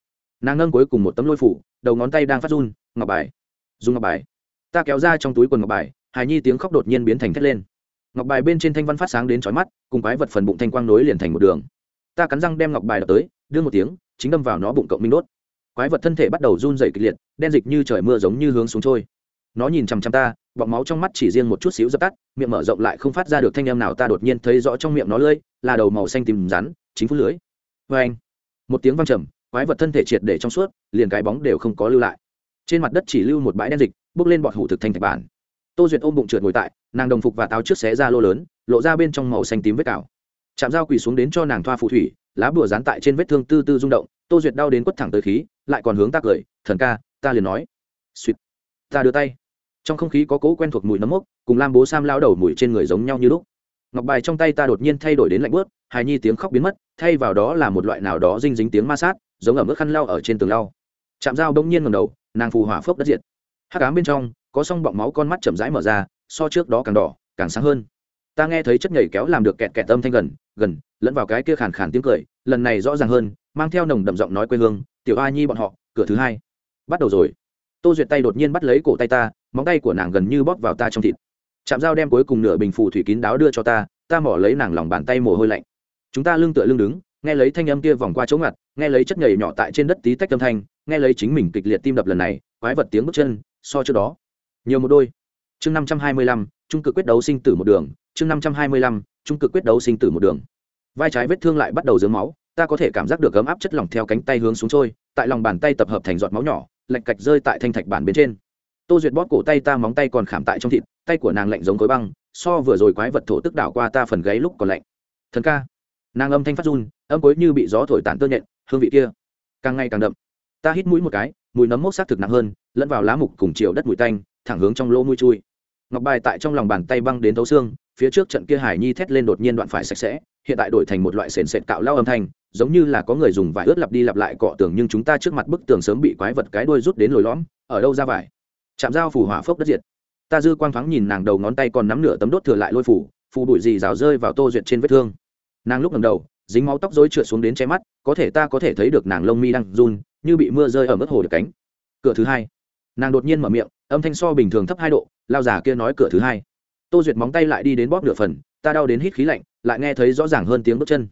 Nàng ngân cuối cùng một tấm lôi phủ, đầu ngón tay đang phát run, ngọc bài. Dùng ngọc bài. Ta kéo ra trong túi quần ngọc bài, hài nhi tiếng khóc đột nhiên biến thành thét lên ngọc bài bên trên thanh văn phát sáng đến chói mắt, cùng quái vật phần bụng thanh quang nối liền thành một đường. Ta cắn răng đem ngọc bài đập tới, đưa một tiếng, chính đâm vào nó bụng cộng minh đốt. Quái vật thân thể bắt đầu run dày kịch liệt, đen dịch như trời mưa giống như hướng xuống trôi. Nó nhìn chằm chằm ta bọng máu trong mắt chỉ riêng một chút xíu dập tắt, miệng mở rộng lại không phát ra được thanh âm nào, ta đột nhiên thấy rõ trong miệng nó lưỡi, là đầu màu xanh tìm rắn chính phút lưới vê vâng anh. Một tiếng văng trầm, quái vật thân thể triệt để trong suốt, liền cái bóng đều không có lưu lại. Trên mặt đất chỉ lưu một bãi đen dịch bốc lên bọt hủ thực thành thạch bản tô duyệt ôm bụng trượt ngồi tại, nàng đồng phục và táo trước xé ra lô lớn, lộ ra bên trong màu xanh tím vết cào. Chạm dao quỳ xuống đến cho nàng thoa phù thủy, lá bùa dán tại trên vết thương tư tư rung động, tô duyệt đau đến quất thẳng tới khí, lại còn hướng ta cười, thần ca, ta liền nói. Suýt ta đưa tay. Trong không khí có cố quen thuộc mùi nấm mốc, cùng lam bố sam lao đầu mùi trên người giống nhau như lúc. Ngọc bài trong tay ta đột nhiên thay đổi đến lạnh bớt, hài nhi tiếng khóc biến mất, thay vào đó là một loại nào đó dinh dính tiếng ma sát, giống ở mức khăn lao ở trên tường lao. chạm dao bỗng nhiên ngầm đầu, nàng phù hỏa phốc đất diệt. Hắc ám bên trong có song bọng máu con mắt chậm rãi mở ra, so trước đó càng đỏ, càng sáng hơn. Ta nghe thấy chất nhảy kéo làm được kẹt kẹt âm thanh gần gần, lẫn vào cái kia khàn khàn tiếng cười, lần này rõ ràng hơn, mang theo nồng đậm giọng nói quê hương, tiểu a nhi bọn họ, cửa thứ hai. Bắt đầu rồi. Tô duyệt tay đột nhiên bắt lấy cổ tay ta, móng tay của nàng gần như bóp vào ta trong thịt. Chạm dao đem cuối cùng nửa bình phù thủy kín đáo đưa cho ta ta mỏ lấy nàng lòng bàn tay mồ hôi lạnh. Chúng ta lưng tựa lưng đứng, nghe lấy thanh âm kia vòng qua chỗ ngặt, nghe lấy chất nhảy nhỏ tại trên đất tí tách âm thanh, nghe lấy chính mình kịch liệt tim đập lần này, quái vật tiếng bước chân, so trước đó nhiều một đôi. Chương năm trăm hai mươi lăm, trung cực quyết đấu sinh tử một đường. Chương năm trăm hai mươi lăm, trung cực quyết đấu sinh tử một đường. Vai trái vết thương lại bắt đầu dướng máu, ta có thể cảm giác được ấm áp chất lỏng theo cánh tay hướng xuống trôi, tại lòng bàn tay tập hợp thành giọt máu nhỏ lạch cạch rơi tại thanh thạch bản bên trên. Tô duyệt bóp cổ tay ta, móng tay còn khảm tại trong thịt, tay của nàng lạnh giống khối băng, so vừa rồi quái vật thổ tức đảo qua ta phần gáy lúc còn lạnh. Thần ca. Nàng âm thanh phát run, âm cối như bị gió thổi tản tơ nhện, hương vị kia càng ngày càng đậm. Ta hít mũi một cái, mùi nấm mốc xác thực nặng hơn, lẫn vào lá mục cùng chiều đất mùi tanh thẳng hướng trong lỗ mũi chui. Ngọc bài tại trong lòng bàn tay băng đến thấu xương, phía trước trận kia hải nhi thét lên đột nhiên đoạn phải sạch sẽ, hiện tại đổi thành một loại sền sệt cạo lao âm thanh, giống như là có người dùng vải ướt lặp đi lặp lại cọ tường nhưng chúng ta trước mặt bức tường sớm bị quái vật cái đuôi rút đến lồi lõm, ở đâu ra vải? Chạm dao phủ hỏa phốc đất diệt. Ta dư quang thoáng nhìn nàng đầu ngón tay còn nắm nửa tấm đốt thừa lại lôi phủ phù bụi gì rào rơi vào tô duyệt trên vết thương. Nàng lúc ngầm đầu, dính máu tóc rối trượt xuống đến che mắt, có thể ta có thể thấy được nàng lông mi đang run, như bị mưa rơi ở mức hồ được cánh. Cửa thứ hai, nàng đột nhiên mở miệng âm thanh so bình thường thấp hai độ, lao giả kia nói cửa thứ hai. Tô duyệt móng tay lại đi đến bóp nửa phần, ta đau đến hít khí lạnh, lại nghe thấy rõ ràng hơn tiếng bước chân.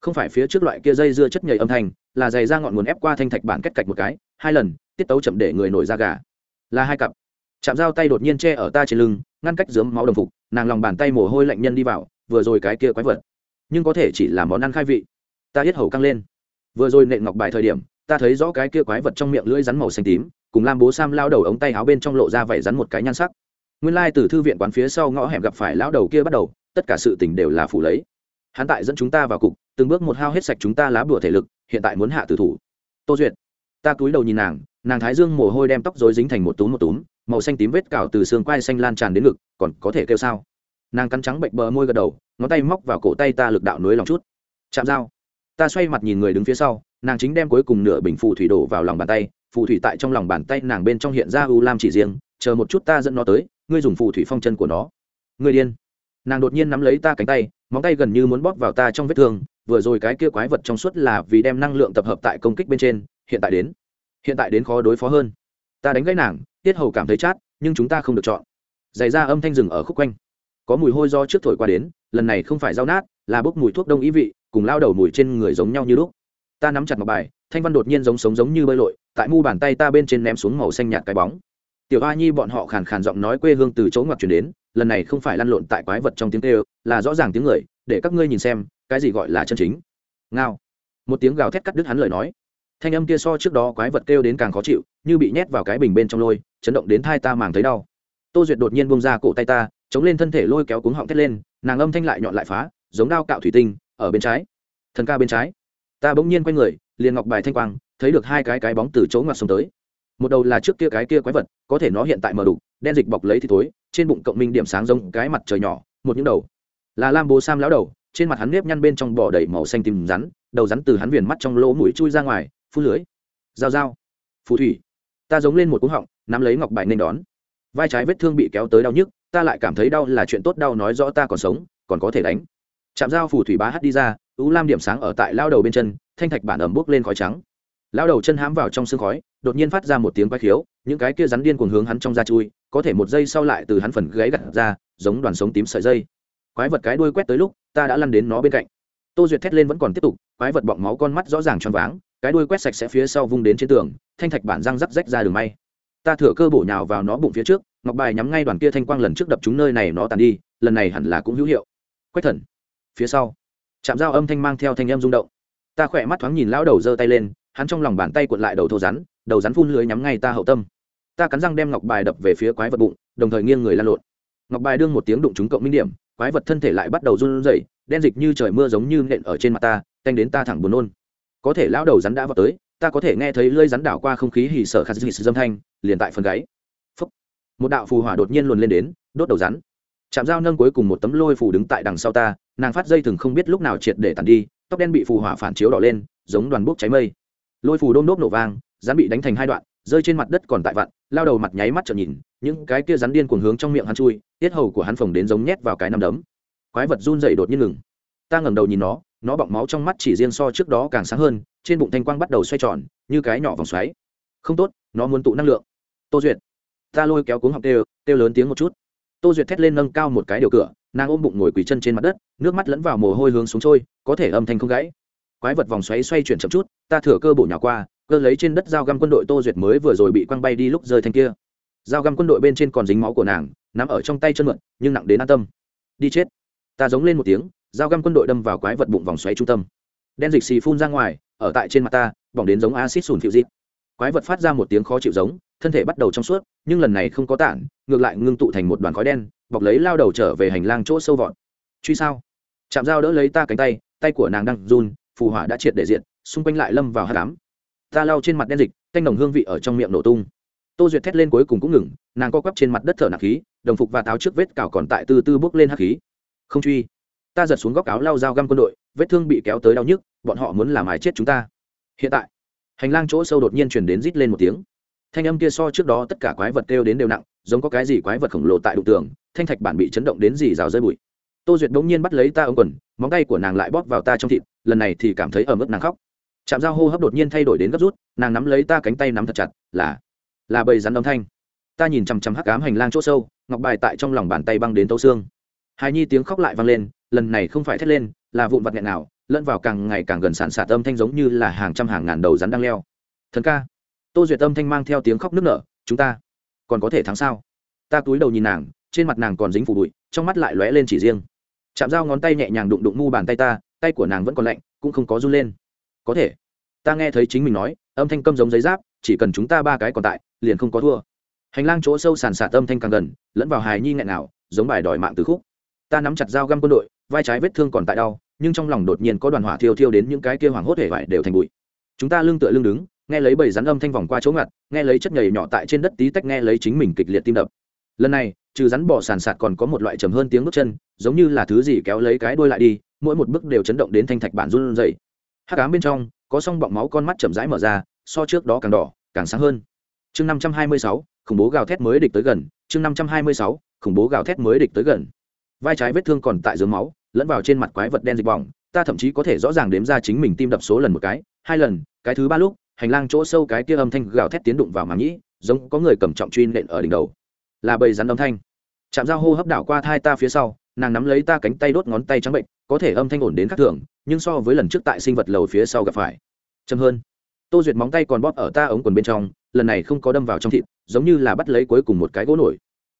Không phải phía trước loại kia dây dưa chất nhầy âm thanh, là dày ra ngọn nguồn ép qua thanh thạch bản cách cạch một cái, hai lần, tiết tấu chậm để người nổi ra gà. Là hai cặp. Chạm dao tay đột nhiên che ở ta trên lưng, ngăn cách dướng máu đồng phục, nàng lòng bàn tay mồ hôi lạnh nhân đi vào, vừa rồi cái kia quái vật. Nhưng có thể chỉ là món ăn khai vị. Ta hết hầu căng lên. Vừa rồi nện ngọc bài thời điểm, ta thấy rõ cái kia quái vật trong miệng lưỡi rắn màu xanh tím cùng lam bố sam lao đầu ống tay áo bên trong lộ ra vảy rắn một cái nhan sắc. Nguyên lai từ thư viện quán phía sau ngõ hẻm gặp phải lão đầu kia bắt đầu, tất cả sự tình đều là phủ lấy. Hắn tại dẫn chúng ta vào cục, từng bước một hao hết sạch chúng ta lá bùa thể lực, hiện tại muốn hạ tử thủ. Tô duyệt, ta cúi đầu nhìn nàng nàng thái dương mồ hôi đem tóc dối dính thành một túm một túm, màu xanh tím vết cào từ xương quai xanh lan tràn đến ngực, còn có thể kêu sao? Nàng cắn trắng bệnh bờ môi gật đầu, ngón tay móc vào cổ tay ta lực đạo nối lòng chút. Chạm dao. Ta xoay mặt nhìn người đứng phía sau, nàng chính đem cuối cùng nửa bình phụ thủy đổ vào lòng bàn tay phù thủy tại trong lòng bàn tay nàng bên trong hiện ra u lam chỉ riêng, chờ một chút ta dẫn nó tới, ngươi dùng phù thủy phong chân của nó. Ngươi điên. Nàng đột nhiên nắm lấy ta cánh tay, móng tay gần như muốn bóp vào ta trong vết thương, vừa rồi cái kia quái vật trong suốt là vì đem năng lượng tập hợp tại công kích bên trên, hiện tại đến. Hiện tại đến khó đối phó hơn. Ta đánh gãy nàng, tiết hầu cảm thấy chát, nhưng chúng ta không được chọn. Giày ra âm thanh rừng ở khúc quanh. Có mùi hôi do trước thổi qua đến, lần này không phải rau nát, là bốc mùi thuốc đông ý vị, cùng lao đầu mùi trên người giống nhau như lúc. Ta nắm chặt ngọc bài, thanh văn đột nhiên giống sống giống như bơi lội tại mu bàn tay ta bên trên ném xuống màu xanh nhạt cái bóng. Tiểu a nhi bọn họ khàn khàn giọng nói quê hương từ chỗ ngoặc chuyển đến, lần này không phải lăn lộn tại quái vật trong tiếng kêu, là rõ ràng tiếng người, để các ngươi nhìn xem, cái gì gọi là chân chính. Ngao. Một tiếng gào thét cắt đứt hắn lời nói. Thanh âm kia so trước đó quái vật kêu đến càng khó chịu, như bị nhét vào cái bình bên trong lôi, chấn động đến thai ta màng thấy đau. Tô duyệt đột nhiên bông ra cổ tay ta, chống lên thân thể lôi kéo cuống họng thét lên, nàng âm thanh lại nhọn lại phá, giống đao cạo thủy tinh, ở bên trái. Thần ca bên trái. Ta bỗng nhiên quay người, liền ngọc bài thanh quang thấy được hai cái cái bóng từ chỗ ngoặt xuống tới. Một đầu là trước kia cái kia quái vật, có thể nó hiện tại mờ đục, đen dịch bọc lấy thì tối trên bụng cộng minh điểm sáng giống cái mặt trời nhỏ, một những đầu. Là lam bố sam lão đầu, trên mặt hắn nếp nhăn bên trong bò đầy màu xanh tìm rắn, đầu rắn từ hắn viền mắt trong lỗ mũi chui ra ngoài, phun lưới. Dao dao phù thủy. Ta giống lên một cú họng, nắm lấy ngọc bài nên đón. Vai trái vết thương bị kéo tới đau nhức, ta lại cảm thấy đau là chuyện tốt đau nói rõ ta còn sống, còn có thể đánh. Chạm dao phù thủy bá hắt đi ra ú lam điểm sáng ở tại lao đầu bên chân, thanh thạch bản ẩm bốc lên khói trắng lao đầu chân hám vào trong sương khói, đột nhiên phát ra một tiếng quái khiếu, những cái kia rắn điên cuồng hướng hắn trong da chui, có thể một giây sau lại từ hắn phần gáy gặt ra, giống đoàn sống tím sợi dây. Quái vật cái đuôi quét tới lúc, ta đã lăn đến nó bên cạnh. Tô duyệt thét lên vẫn còn tiếp tục, quái vật bọng máu con mắt rõ ràng choáng váng, cái đuôi quét sạch sẽ phía sau vung đến trên tường, thanh thạch bản răng rắc rách ra đường may. Ta thửa cơ bổ nhào vào nó bụng phía trước, ngọc bài nhắm ngay đoàn kia thanh quang lần trước đập chúng nơi này nó tàn đi, lần này hẳn là cũng hữu hiệu. Quách thần. Phía sau chạm dao âm thanh mang theo thanh âm rung động. Ta khỏe mắt thoáng nhìn lão đầu giơ tay lên hắn trong lòng bàn tay cuộn lại đầu thô rắn, đầu rắn phun lưới nhắm ngay ta hậu tâm. Ta cắn răng đem ngọc bài đập về phía quái vật bụng, đồng thời nghiêng người lan lộn. Ngọc bài đương một tiếng đụng trúng cộng minh điểm, quái vật thân thể lại bắt đầu run rẩy, đen dịch như trời mưa giống như nện ở trên mặt ta, canh đến ta thẳng buồn nôn. Có thể lão đầu rắn đã vào tới, ta có thể nghe thấy lơi rắn đảo qua không khí hì sở khát dịch dâm thanh, liền tại phần gáy. Phúc. một đạo phù hỏa đột nhiên luồn lên đến, đốt đầu rắn. Chạm dao nâng cuối cùng một tấm lôi phù đứng tại đằng sau ta, nàng phát dây thừng không biết lúc nào triệt để tàn đi, tóc đen bị phù hỏa phản chiếu đỏ lên, giống đoàn bốc cháy mây lôi phù đôm đốp nổ vang, rắn bị đánh thành hai đoạn, rơi trên mặt đất còn tại vặn, lao đầu mặt nháy mắt trợn nhìn, những cái kia rắn điên cuồng hướng trong miệng hắn chui, tiết hầu của hắn phồng đến giống nhét vào cái nằm đấm. Quái vật run dậy đột nhiên ngừng. Ta ngẩng đầu nhìn nó nó bọng máu trong mắt chỉ riêng so trước đó càng sáng hơn, trên bụng thanh quang bắt đầu xoay tròn, như cái nhỏ vòng xoáy. Không tốt, nó muốn tụ năng lượng. Tô duyệt, ta lôi kéo cuống học tê tê lớn tiếng một chút. Tô duyệt thét lên nâng cao một cái điều cửa, nàng ôm bụng ngồi quỳ chân trên mặt đất, nước mắt lẫn vào mồ hôi hướng xuống trôi, có thể âm thanh không gãy quái vật vòng xoáy xoay chuyển chậm chút, ta thừa cơ bổ nhỏ qua, cơ lấy trên đất dao găm quân đội tô duyệt mới vừa rồi bị quăng bay đi lúc rơi thanh kia. Dao găm quân đội bên trên còn dính máu của nàng nằm ở trong tay chân mượn, nhưng nặng đến an tâm. Đi chết. Ta giống lên một tiếng, dao găm quân đội đâm vào quái vật bụng vòng xoáy trung tâm. Đen dịch xì phun ra ngoài, ở tại trên mặt ta, bỏng đến giống acid sùn phiêu dít quái vật phát ra một tiếng khó chịu giống, thân thể bắt đầu trong suốt, nhưng lần này không có tản, ngược lại ngưng tụ thành một đoàn khói đen, bọc lấy lao đầu trở về hành lang chỗ sâu vọt. Truy sao? Chạm dao đỡ lấy ta cánh tay tay của nàng đang run phù hỏa đã triệt để diện xung quanh lại lâm vào hát đám ta lau trên mặt đen dịch, canh đồng hương vị ở trong miệng nổ tung. Tô duyệt thét lên cuối cùng cũng ngừng, nàng co quắp trên mặt đất thở nặng khí, đồng phục và táo trước vết cào còn tại từ từ bước lên hắc khí. Không truy. Ta giật xuống góc áo lau dao găm quân đội, vết thương bị kéo tới đau nhức, bọn họ muốn làm ái chết chúng ta? Hiện tại, hành lang chỗ sâu đột nhiên chuyển đến rít lên một tiếng. Thanh âm kia so trước đó tất cả quái vật kêu đến đều nặng, giống có cái gì quái vật khổng lồ tại đụng tường, thanh thạch bản bị chấn động đến dì rào rơi bụi tô duyệt bỗng nhiên bắt lấy ta ống quần, móng tay của nàng lại bóp vào ta trong thịt, lần này thì cảm thấy ở mức nàng khóc. Chạm dao hô hấp đột nhiên thay đổi đến gấp rút, nàng nắm lấy ta cánh tay nắm thật chặt, là là bầy rắn âm thanh. Ta nhìn chằm chằm hắc cám hành lang chỗ sâu, ngọc bài tại trong lòng bàn tay băng đến tấu xương. Hài nhi tiếng khóc lại vang lên, lần này không phải thét lên, là vụn vặt nghẹn nào, lẫn vào càng ngày càng gần sản sạt âm thanh giống như là hàng trăm hàng ngàn đầu rắn đang leo. Thần ca, tô duyệt âm thanh mang theo tiếng khóc nức nở, chúng ta còn có thể thắng sao? Ta túi đầu nhìn nàng, trên mặt nàng còn dính phủ bụi, trong mắt lại lóe lên chỉ riêng chạm dao ngón tay nhẹ nhàng đụng đụng mu bàn tay ta, tay của nàng vẫn còn lạnh, cũng không có run lên. Có thể. Ta nghe thấy chính mình nói, âm thanh câm giống giấy giáp, chỉ cần chúng ta ba cái còn tại, liền không có thua. Hành lang chỗ sâu sàn sạt âm thanh càng gần, lẫn vào hài nhi nghẹn nào giống bài đòi mạng từ khúc. Ta nắm chặt dao găm quân đội, vai trái vết thương còn tại đau, nhưng trong lòng đột nhiên có đoàn hỏa thiêu thiêu đến những cái kia hoảng hốt hể vải đều thành bụi. Chúng ta lưng tựa lưng đứng, nghe lấy bầy rắn âm thanh vòng qua chỗ ngặt, nghe lấy chất nhầy nhỏ tại trên đất tí tách nghe lấy chính mình kịch liệt tim đập. Lần này trừ rắn bỏ sàn sạt còn có một loại trầm hơn tiếng bước chân, giống như là thứ gì kéo lấy cái đuôi lại đi, mỗi một bước đều chấn động đến thanh thạch bản run dậy hát cám bên trong, có song bọng máu con mắt chậm rãi mở ra, so trước đó càng đỏ, càng sáng hơn. Chương năm trăm hai mươi sáu, khủng bố gào thét mới địch tới gần. Chương năm trăm hai mươi sáu, khủng bố gào thét mới địch tới gần. Vai trái vết thương còn tại dưới máu, lẫn vào trên mặt quái vật đen dịch bỏng, ta thậm chí có thể rõ ràng đếm ra chính mình tim đập số lần một cái, hai lần, cái thứ ba lúc, hành lang chỗ sâu cái kia âm thanh gào thét tiến đụng vào màng nhĩ, giống có người cầm trọng truy nện ở đỉnh đầu là bầy rắn âm thanh. Chạm dao hô hấp đảo qua thai ta phía sau, nàng nắm lấy ta cánh tay đốt ngón tay trắng bệnh, có thể âm thanh ổn đến khắc thường, nhưng so với lần trước tại sinh vật lầu phía sau gặp phải, chậm hơn. Tô duyệt móng tay còn bóp ở ta ống quần bên trong, lần này không có đâm vào trong thịt, giống như là bắt lấy cuối cùng một cái gỗ nổi.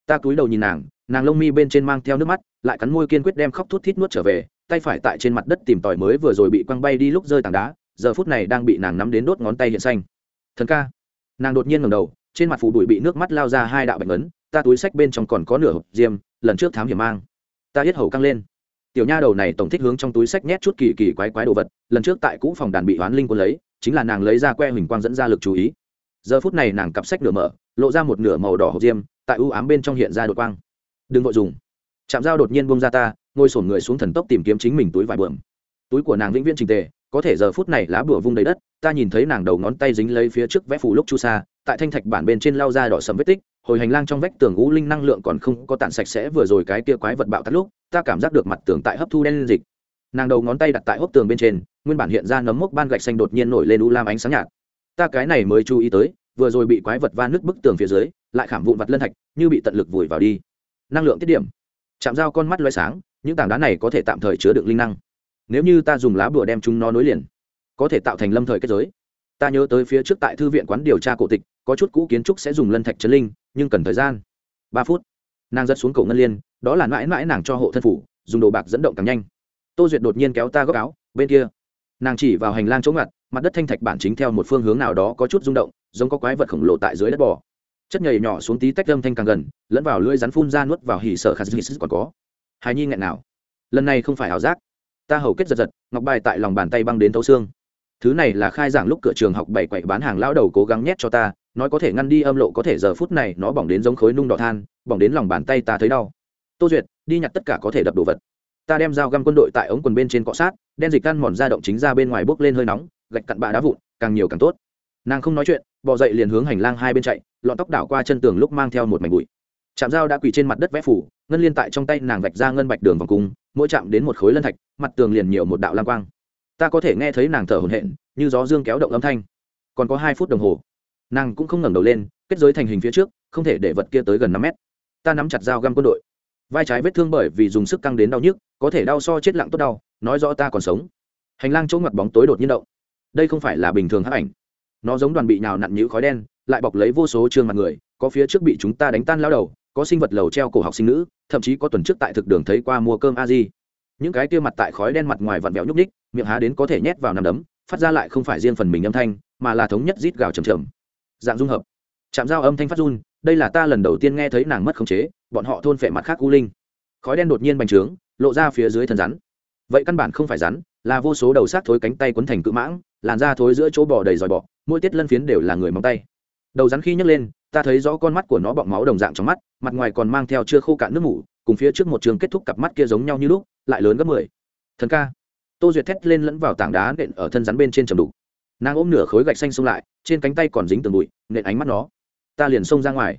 Ta cúi đầu nhìn nàng nàng lông mi bên trên mang theo nước mắt, lại cắn môi kiên quyết đem khóc thút thít nuốt trở về, tay phải tại trên mặt đất tìm tòi mới vừa rồi bị quăng bay đi lúc rơi tảng đá, giờ phút này đang bị nàng nắm đến đốt ngón tay hiện xanh. Thần ca. Nàng đột nhiên ngầm đầu, trên mặt phủ bụi bị nước mắt lao ra hai đạo bệnh ấn ta túi sách bên trong còn có nửa hộp diêm, lần trước thám hiểm mang. Ta hết hầu căng lên. Tiểu nha đầu này tổng thích hướng trong túi sách nhét chút kỳ kỳ quái quái đồ vật, lần trước tại cũ phòng đàn bị hoán linh quân lấy, chính là nàng lấy ra que huỳnh quang dẫn ra lực chú ý. Giờ phút này nàng cặp sách nửa mở, lộ ra một nửa màu đỏ hộp diêm, tại ưu ám bên trong hiện ra đột quang. Đừng vội dùng. Chạm dao đột nhiên bông ra ta, ngồi sổn người xuống thần tốc tìm kiếm chính mình túi vải bượm. Túi của nàng vĩnh viễn trình tề, có thể giờ phút này lá bùa vung đầy đất, ta nhìn thấy nàng đầu ngón tay dính lấy phía trước vẽ phủ lúc chu sa, tại thanh thạch bản bên trên lao ra đỏ sầm vết tích hồi hành lang trong vách tường ngũ linh năng lượng còn không có tản sạch sẽ vừa rồi cái kia quái vật bạo tắt lúc, ta cảm giác được mặt tường tại hấp thu đen dịch. Nàng đầu ngón tay đặt tại hốc tường bên trên, nguyên bản hiện ra nấm mốc ban gạch xanh đột nhiên nổi lên u lam ánh sáng nhạt. Ta cái này mới chú ý tới, vừa rồi bị quái vật va nứt bức tường phía dưới, lại khảm vụn vặt lân thạch, như bị tận lực vùi vào đi. Năng lượng tiết điểm. Chạm dao con mắt loay sáng, những tảng đá này có thể tạm thời chứa đựng linh năng. Nếu như ta dùng lá bùa đem chúng nó nối liền, có thể tạo thành lâm thời kết giới. Ta nhớ tới phía trước tại thư viện quán điều tra cổ tịch có chút cũ kiến trúc sẽ dùng lân thạch chấn linh, nhưng cần thời gian. Ba phút. Nàng giật xuống cổ ngân liên, đó là mãi mãi nàng cho hộ thân phủ, dùng đồ bạc dẫn động càng nhanh. Tô duyệt đột nhiên kéo ta góc áo, bên kia. Nàng chỉ vào hành lang chỗ ngặt, mặt đất thanh thạch bản chính theo một phương hướng nào đó có chút rung động, giống có quái vật khổng lồ tại dưới đất bò. Chất nhầy nhỏ xuống tí tách âm thanh càng gần, lẫn vào lưỡi rắn phun ra nuốt vào hỉ sợ khát dĩ còn có. Hài nhi nghẹn nào? Lần này không phải ảo giác. Ta hầu kết giật giật, ngọc bài tại lòng bàn tay băng đến thấu xương. Thứ này là khai giảng lúc cửa trường học bảy quậy bán hàng lão đầu cố gắng nhét cho ta nói có thể ngăn đi âm lộ có thể giờ phút này nó bỏng đến giống khối nung đỏ than, bỏng đến lòng bàn tay ta thấy đau. Tô duyệt, đi nhặt tất cả có thể đập đồ vật. Ta đem dao găm quân đội tại ống quần bên trên cọ sát, đen dịch căn mòn ra động chính ra bên ngoài bốc lên hơi nóng, gạch cặn bạ đá vụn, càng nhiều càng tốt. Nàng không nói chuyện bỏ dậy liền hướng hành lang hai bên chạy, lọn tóc đảo qua chân tường lúc mang theo một mảnh bụi. Chạm dao đã quỳ trên mặt đất vẽ phủ, ngân liên tại trong tay nàng vạch ra ngân bạch đường vòng cung, mỗi chạm đến một khối lân thạch, mặt tường liền nhiều một đạo lam quang. Ta có thể nghe thấy nàng thở hổn hển, như gió dương kéo động âm thanh. Còn có hai phút đồng hồ nàng cũng không ngẩng đầu lên, kết giới thành hình phía trước, không thể để vật kia tới gần năm mét. Ta nắm chặt dao găm quân đội. Vai trái vết thương bởi vì dùng sức căng đến đau nhức, có thể đau so chết lặng tốt đau, nói rõ ta còn sống. Hành lang chỗ ngặt bóng tối đột nhiên động. Đây không phải là bình thường hấp ảnh. Nó giống đoàn bị nhào nặn nhũ khói đen, lại bọc lấy vô số trương mặt người, có phía trước bị chúng ta đánh tan lao đầu, có sinh vật lầu treo cổ học sinh nữ, thậm chí có tuần trước tại thực đường thấy qua mua cơm a di. Những cái kia mặt tại khói đen mặt ngoài vặn vẹo nhúc ních miệng há đến có thể nhét vào nằm đấm, phát ra lại không phải riêng phần mình âm thanh, mà là thống nhất rít gào trầm trầm dạng dung hợp. Chạm dao âm thanh phát run, đây là ta lần đầu tiên nghe thấy nàng mất khống chế, bọn họ thôn phệ mặt khác u linh. Khói đen đột nhiên bành trướng, lộ ra phía dưới thân rắn. Vậy căn bản không phải rắn, là vô số đầu xác thối cánh tay quấn thành cự mãng, làn da thối giữa chỗ bò đầy dòi bọ, mỗi tiết lân phiến đều là người móng tay. Đầu rắn khi nhấc lên, ta thấy rõ con mắt của nó bọng máu đồng dạng trong mắt, mặt ngoài còn mang theo chưa khô cạn nước mủ, cùng phía trước một trường kết thúc cặp mắt kia giống nhau như lúc, lại lớn gấp mười. Thần ca. Tô duyệt thét lên lẫn vào tảng đá nện ở thân rắn bên trên trầm đục nàng ôm nửa khối gạch xanh xông lại, trên cánh tay còn dính từng bụi, nện ánh mắt nó. Ta liền xông ra ngoài.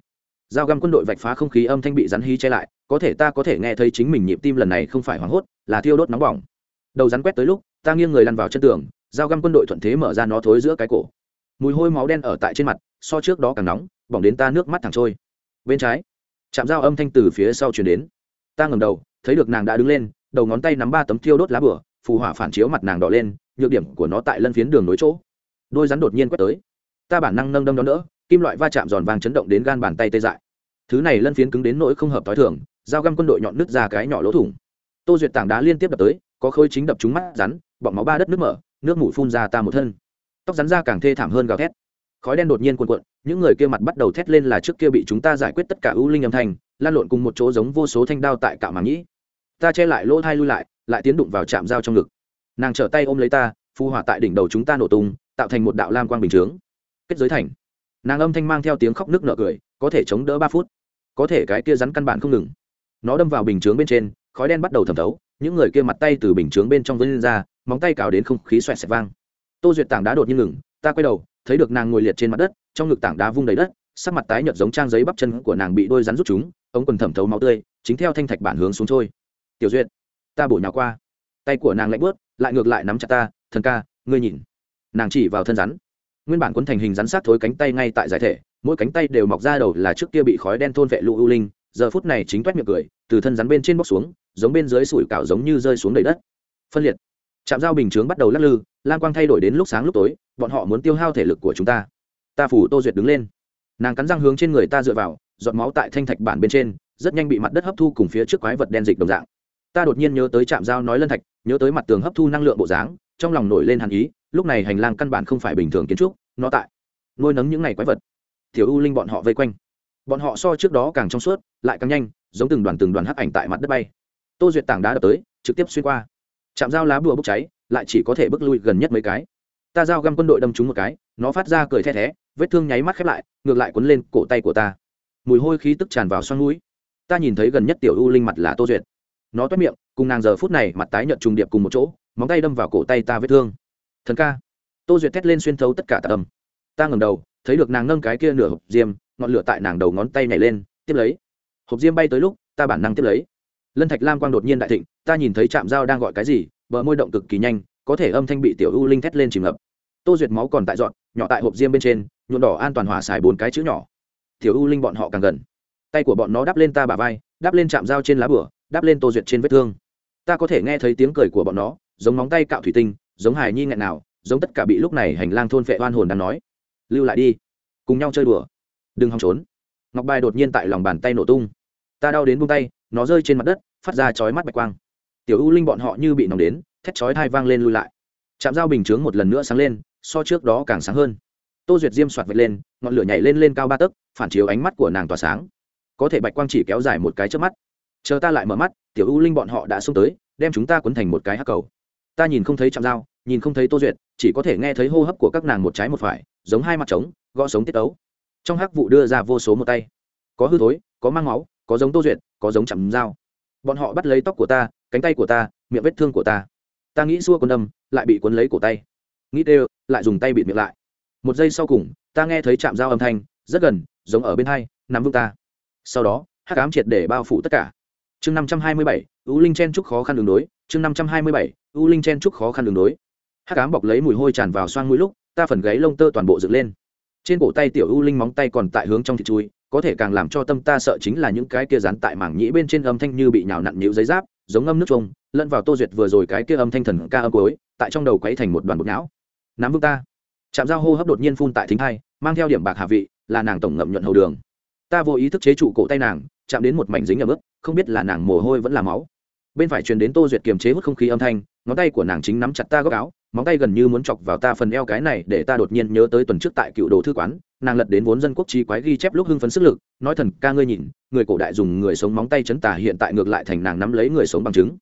Dao găm quân đội vạch phá không khí âm thanh bị rắn hí che lại, có thể ta có thể nghe thấy chính mình nhịp tim lần này không phải hoảng hốt, là thiêu đốt nóng bỏng. Đầu rắn quét tới lúc, ta nghiêng người lăn vào chân tường dao găm quân đội thuận thế mở ra nó thối giữa cái cổ. Mùi hôi máu đen ở tại trên mặt, so trước đó càng nóng, bỏng đến ta nước mắt thẳng trôi. Bên trái chạm dao âm thanh từ phía sau chuyển đến. Ta ngầm đầu, thấy được nàng đã đứng lên, đầu ngón tay nắm ba tấm thiêu đốt lá bửa, phù hỏa phản chiếu mặt nàng đỏ lên, nhược điểm của nó tại lân phiến đường nối chỗ đôi rắn đột nhiên quét tới. Ta bản năng nâng đâm đón đỡ, kim loại va chạm giòn vàng chấn động đến gan bàn tay tê dại. Thứ này lân phiến cứng đến nỗi không hợp t h o i thường, dao găm quân đội nhọn nứt ra cái nhỏ lỗ thủng. Tô duyệt tảng đá liên tiếp đập tới, có khơi chính đập trúng mắt rắn, bọng máu ba đất nước mở, nước mủ phun ra ta một thân. Tóc rắn ra càng thê thảm hơn gào thét. Khói đen đột nhiên cuồn cuộn, những người kia mặt bắt đầu thét lên là trước kia bị chúng ta giải quyết tất cả ưu linh âm thanh, lan lộn cùng một chỗ giống vô số thanh đao tại cạo màng nhĩ. Ta che lại lỗ thai lui lại lại tiến đụng vào chạm dao trong ngực. Nàng trở tay ôm lấy ta phu hỏa tại đỉnh đầu chúng ta nổ tung tạo thành một đạo lam quang bình chướng. Kết giới thành. Nàng âm thanh mang theo tiếng khóc nước nợ cười, có thể chống đỡ ba phút. Có thể cái kia rắn căn bản không ngừng. Nó đâm vào bình chướng bên trên, khói đen bắt đầu thẩm thấu, những người kia mặt tay từ bình chướng bên trong vân lên ra, móng tay cào đến không khí xoẹt xẹt vang. Tô duyệt tảng đá đột nhiên ngừng, ta quay đầu, thấy được nàng ngồi liệt trên mặt đất, trong ngực tảng đá vung đầy đất, sắc mặt tái nhợt giống trang giấy bắp chân của nàng bị đôi rắn rút chúng, ống quần thẩm thấu máu tươi, chính theo thanh thạch bản hướng xuống trôi. Tiểu duyệt, ta bổ nhào qua. Tay của nàng lạnh bớt lại ngược lại nắm chặt ta, thần ca, ngươi nhìn nàng chỉ vào thân rắn. Nguyên bản quấn thành hình rắn sát thối cánh tay ngay tại giải thể, mỗi cánh tay đều mọc ra đầu là trước kia bị khói đen thôn vệ lũ ưu linh, giờ phút này chính toét miệng cười, từ thân rắn bên trên bóc xuống, giống bên dưới sủi cảo giống như rơi xuống đầy đất. Phân liệt. Trạm giao bình chướng bắt đầu lắc lư lan quang thay đổi đến lúc sáng lúc tối, bọn họ muốn tiêu hao thể lực của chúng ta. Ta phủ tô duyệt đứng lên. Nàng cắn răng hướng trên người ta dựa vào, giọt máu tại thanh thạch bản bên trên, rất nhanh bị mặt đất hấp thu cùng phía trước quái vật đen dịch đồng dạng. Ta đột nhiên nhớ tới trạm giao nói lân thạch, nhớ tới mặt tường hấp thu năng lượng bộ dáng, trong lòng nổi lên hàn ý lúc này hành lang căn bản không phải bình thường kiến trúc, nó tại nuôi nấng những ngày quái vật. Tiểu u linh bọn họ vây quanh. Bọn họ so trước đó càng trong suốt, lại càng nhanh, giống từng đoàn từng đoàn hắc ảnh tại mặt đất bay. Tô duyệt tảng đá đập tới, trực tiếp xuyên qua. Chạm dao lá bùa bốc cháy, lại chỉ có thể bước lui gần nhất mấy cái. Ta dao găm quân đội đâm trúng một cái, nó phát ra cười the thé, vết thương nháy mắt khép lại, ngược lại quấn lên cổ tay của ta. Mùi hôi khí tức tràn vào xoăn mũi. Ta nhìn thấy gần nhất tiểu u linh mặt là tô duyệt. Nó toét miệng, cùng nàng giờ phút này mặt tái nhợt trùng điệp cùng một chỗ, móng tay đâm vào cổ tay ta vết thương thần ca. Tô duyệt thét lên xuyên thấu tất cả tạ tâm ta ngầm đầu, thấy được nàng nâng cái kia nửa hộp diêm, ngọn lửa tại nàng đầu ngón tay nhảy lên, tiếp lấy. Hộp diêm bay tới lúc, ta bản năng tiếp lấy. Lân thạch lam quang đột nhiên đại thịnh, ta nhìn thấy trạm dao đang gọi cái gì, bờ môi động cực kỳ nhanh, có thể âm thanh bị tiểu u linh thét lên chìm ngập. Tô duyệt máu còn tại dọn, nhỏ tại hộp diêm bên trên nhuộn đỏ an toàn hỏa xài bốn cái chữ nhỏ. Tiểu u linh bọn họ càng gần. Tay của bọn nó đắp lên ta bả vai, đắp lên chạm dao trên lá bửa, đắp lên tô duyệt trên vết thương. Ta có thể nghe thấy tiếng cười của bọn nó, giống móng tay cạo thủy tinh giống hài nhi nghẹn nào, giống tất cả bị lúc này hành lang thôn phệ oan hồn đang nói. Lưu lại đi, cùng nhau chơi đùa. Đừng hòng trốn. Ngọc bài đột nhiên tại lòng bàn tay nổ tung. Ta đau đến buông tay, nó rơi trên mặt đất, phát ra chói mắt bạch quang. Tiểu u linh bọn họ như bị nóng đến, thét chói thai vang lên lui lại. Chạm dao bình chướng một lần nữa sáng lên, so trước đó càng sáng hơn. Tô duyệt diêm soạt vệt lên, ngọn lửa nhảy lên lên cao ba tấc, phản chiếu ánh mắt của nàng tỏa sáng. Có thể bạch quang chỉ kéo dài một cái trước mắt. Chờ ta lại mở mắt, tiểu u linh bọn họ đã xông tới, đem chúng ta quấn thành một cái hắc cầu. Ta nhìn không thấy chạm dao nhìn không thấy tô duyệt, chỉ có thể nghe thấy hô hấp của các nàng một trái một phải, giống hai mặt trống, gõ sống tiết tấu. Trong hắc vụ đưa ra vô số một tay. Có hư thối, có mang máu, có giống tô duyệt, có giống chạm dao. Bọn họ bắt lấy tóc của ta, cánh tay của ta, miệng vết thương của ta. Ta nghĩ xua con đâm lại bị cuốn lấy cổ tay. Nghĩ đều, lại dùng tay bịt miệng lại. Một giây sau cùng, ta nghe thấy chạm dao âm thanh, rất gần, giống ở bên hai, nắm vững ta. Sau đó, hắc ám triệt để bao phủ tất cả. Chương năm trăm hai mươi bảy, u linh chen chúc khó khăn đường đối, chương năm trăm hai mươi bảy, u linh chen chúc khó khăn đường đối hắc cám bọc lấy mùi hôi tràn vào xoang mũi lúc, ta phần gáy lông tơ toàn bộ dựng lên. Trên cổ tay tiểu u linh móng tay còn tại hướng trong thịt chui, có thể càng làm cho tâm ta sợ chính là những cái kia dán tại mảng nhĩ bên trên âm thanh như bị nhào nặn nhũ giấy giáp, giống âm nước trông lẫn vào tô duyệt vừa rồi cái kia âm thanh thần ca âm cối tại trong đầu quấy thành một đoàn bột não. Nắm vững ta. Chạm dao hô hấp đột nhiên phun tại thính hai mang theo điểm bạc hạ vị, là nàng tổng ngậm nhuận hầu đường. Ta vô ý thức chế trụ cổ tay nàng, chạm đến một mảnh dính ở mức không biết là nàng mồ hôi vẫn là máu. Bên phải truyền đến tô duyệt kiềm chế hút không khí âm thanh, ngón tay của nàng chính nắm chặt ta góc áo móng tay gần như muốn chọc vào ta phần eo cái này để ta đột nhiên nhớ tới tuần trước tại cựu đồ thư quán, nàng lật đến vốn dân quốc trí quái ghi chép lúc hưng phấn sức lực, nói thần, ca ngươi nhìn, người cổ đại dùng người sống móng tay chấn tà hiện tại ngược lại thành nàng nắm lấy người sống bằng chứng.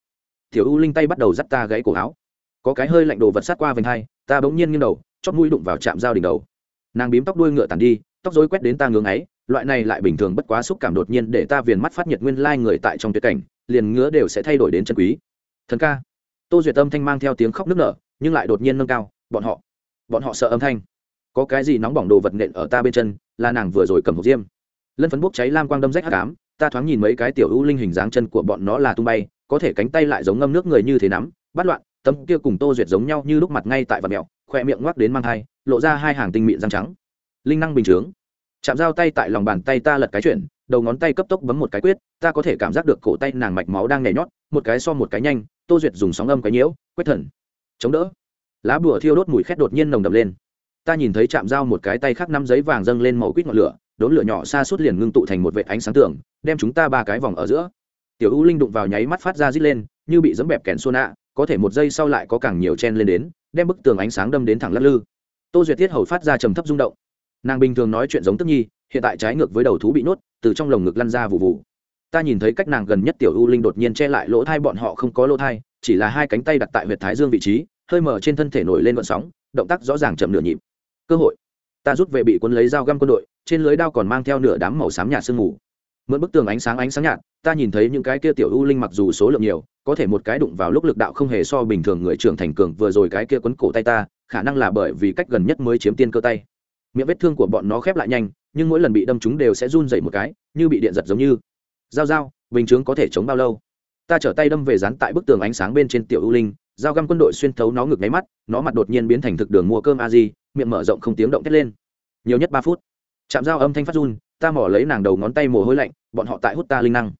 Tiểu u linh tay bắt đầu dắt ta gãy cổ áo. Có cái hơi lạnh đồ vật sát qua vành hai, ta bỗng nhiên nghiêng đầu chót mũi đụng vào chạm dao đỉnh đầu. Nàng bím tóc đuôi ngựa tàn đi, tóc dối quét đến ta ngưỡng ấy, loại này lại bình thường bất quá xúc cảm đột nhiên để ta viền mắt phát nhiệt nguyên lai người tại trong tuyệt cảnh, liền ngứa đều sẽ thay đổi đến chân quý. Thần ca, tô duyệt tâm thanh mang theo tiếng khóc nức nở nhưng lại đột nhiên nâng cao, bọn họ bọn họ sợ âm thanh. Có cái gì nóng bỏng đồ vật nện ở ta bên chân, là nàng vừa rồi cầm hộp diêm. Lân phấn bốc cháy lam quang đâm rách hát cám ta thoáng nhìn mấy cái tiểu ưu linh hình dáng chân của bọn nó là tung bay, có thể cánh tay lại giống ngâm nước người như thế nắm, bắt loạn, tấm kia cùng tô duyệt giống nhau như lúc mặt ngay tại vật mẹo, khoe miệng ngoắc đến mang hai lộ ra hai hàng tinh mịn răng trắng. Linh năng bình chướng. Chạm dao tay tại lòng bàn tay ta lật cái chuyển, đầu ngón tay cấp tốc bấm một cái quyết, ta có thể cảm giác được cổ tay nàng mạch máu đang nhảy nhót, một cái so một cái nhanh, tô duyệt dùng sóng âm cái nhiễu, quét thần chống đỡ. Lá bùa thiêu đốt mùi khét đột nhiên nồng đập lên. Ta nhìn thấy chạm dao một cái tay khác năm giấy vàng dâng lên màu quýt ngọn lửa đốn lửa nhỏ xa suốt liền ngưng tụ thành một vệ ánh sáng tưởng đem chúng ta ba cái vòng ở giữa. Tiểu u linh đụng vào nháy mắt phát ra rít lên, như bị dấm bẹp kèn xô nạ, có thể một giây sau lại có càng nhiều chen lên đến, đem bức tường ánh sáng đâm đến thẳng lắc lư. Tô duyệt tiết hầu phát ra trầm thấp rung động. Nàng bình thường nói chuyện giống tức nhi, hiện tại trái ngược với đầu thú bị nuốt, từ trong lồng ngực lăn ra vụ vụ ta nhìn thấy cách nàng gần nhất tiểu u linh đột nhiên che lại lỗ thai, bọn họ không có lỗ thai, chỉ là hai cánh tay đặt tại huyệt thái dương vị trí hơi mở trên thân thể nổi lên vận sóng, động tác rõ ràng chậm nửa nhịp. Cơ hội. Ta rút về bị quân lấy dao găm quân đội, trên lưới đao còn mang theo nửa đám màu xám nhạt sương mù. Mượn bức tường ánh sáng ánh sáng nhạt, ta nhìn thấy những cái kia tiểu u linh mặc dù số lượng nhiều, có thể một cái đụng vào lúc lực đạo không hề so bình thường người trưởng thành cường, vừa rồi cái kia quấn cổ tay ta, khả năng là bởi vì cách gần nhất mới chiếm tiên cơ tay. Miệng vết thương của bọn nó khép lại nhanh, nhưng mỗi lần bị đâm chúng đều sẽ run dậy một cái, như bị điện giật giống như. Dao dao bình chướng có thể chống bao lâu? Ta trở tay đâm về dán tại bức tường ánh sáng bên trên tiểu ưu linh dao găm quân đội xuyên thấu nó ngực nháy mắt, nó mặt đột nhiên biến thành thực đường mua cơm a di, miệng mở rộng không tiếng động thét lên. Nhiều nhất ba phút, chạm dao âm thanh phát run, ta mỏ lấy nàng đầu ngón tay mồ hôi lạnh, bọn họ tại hút ta linh năng.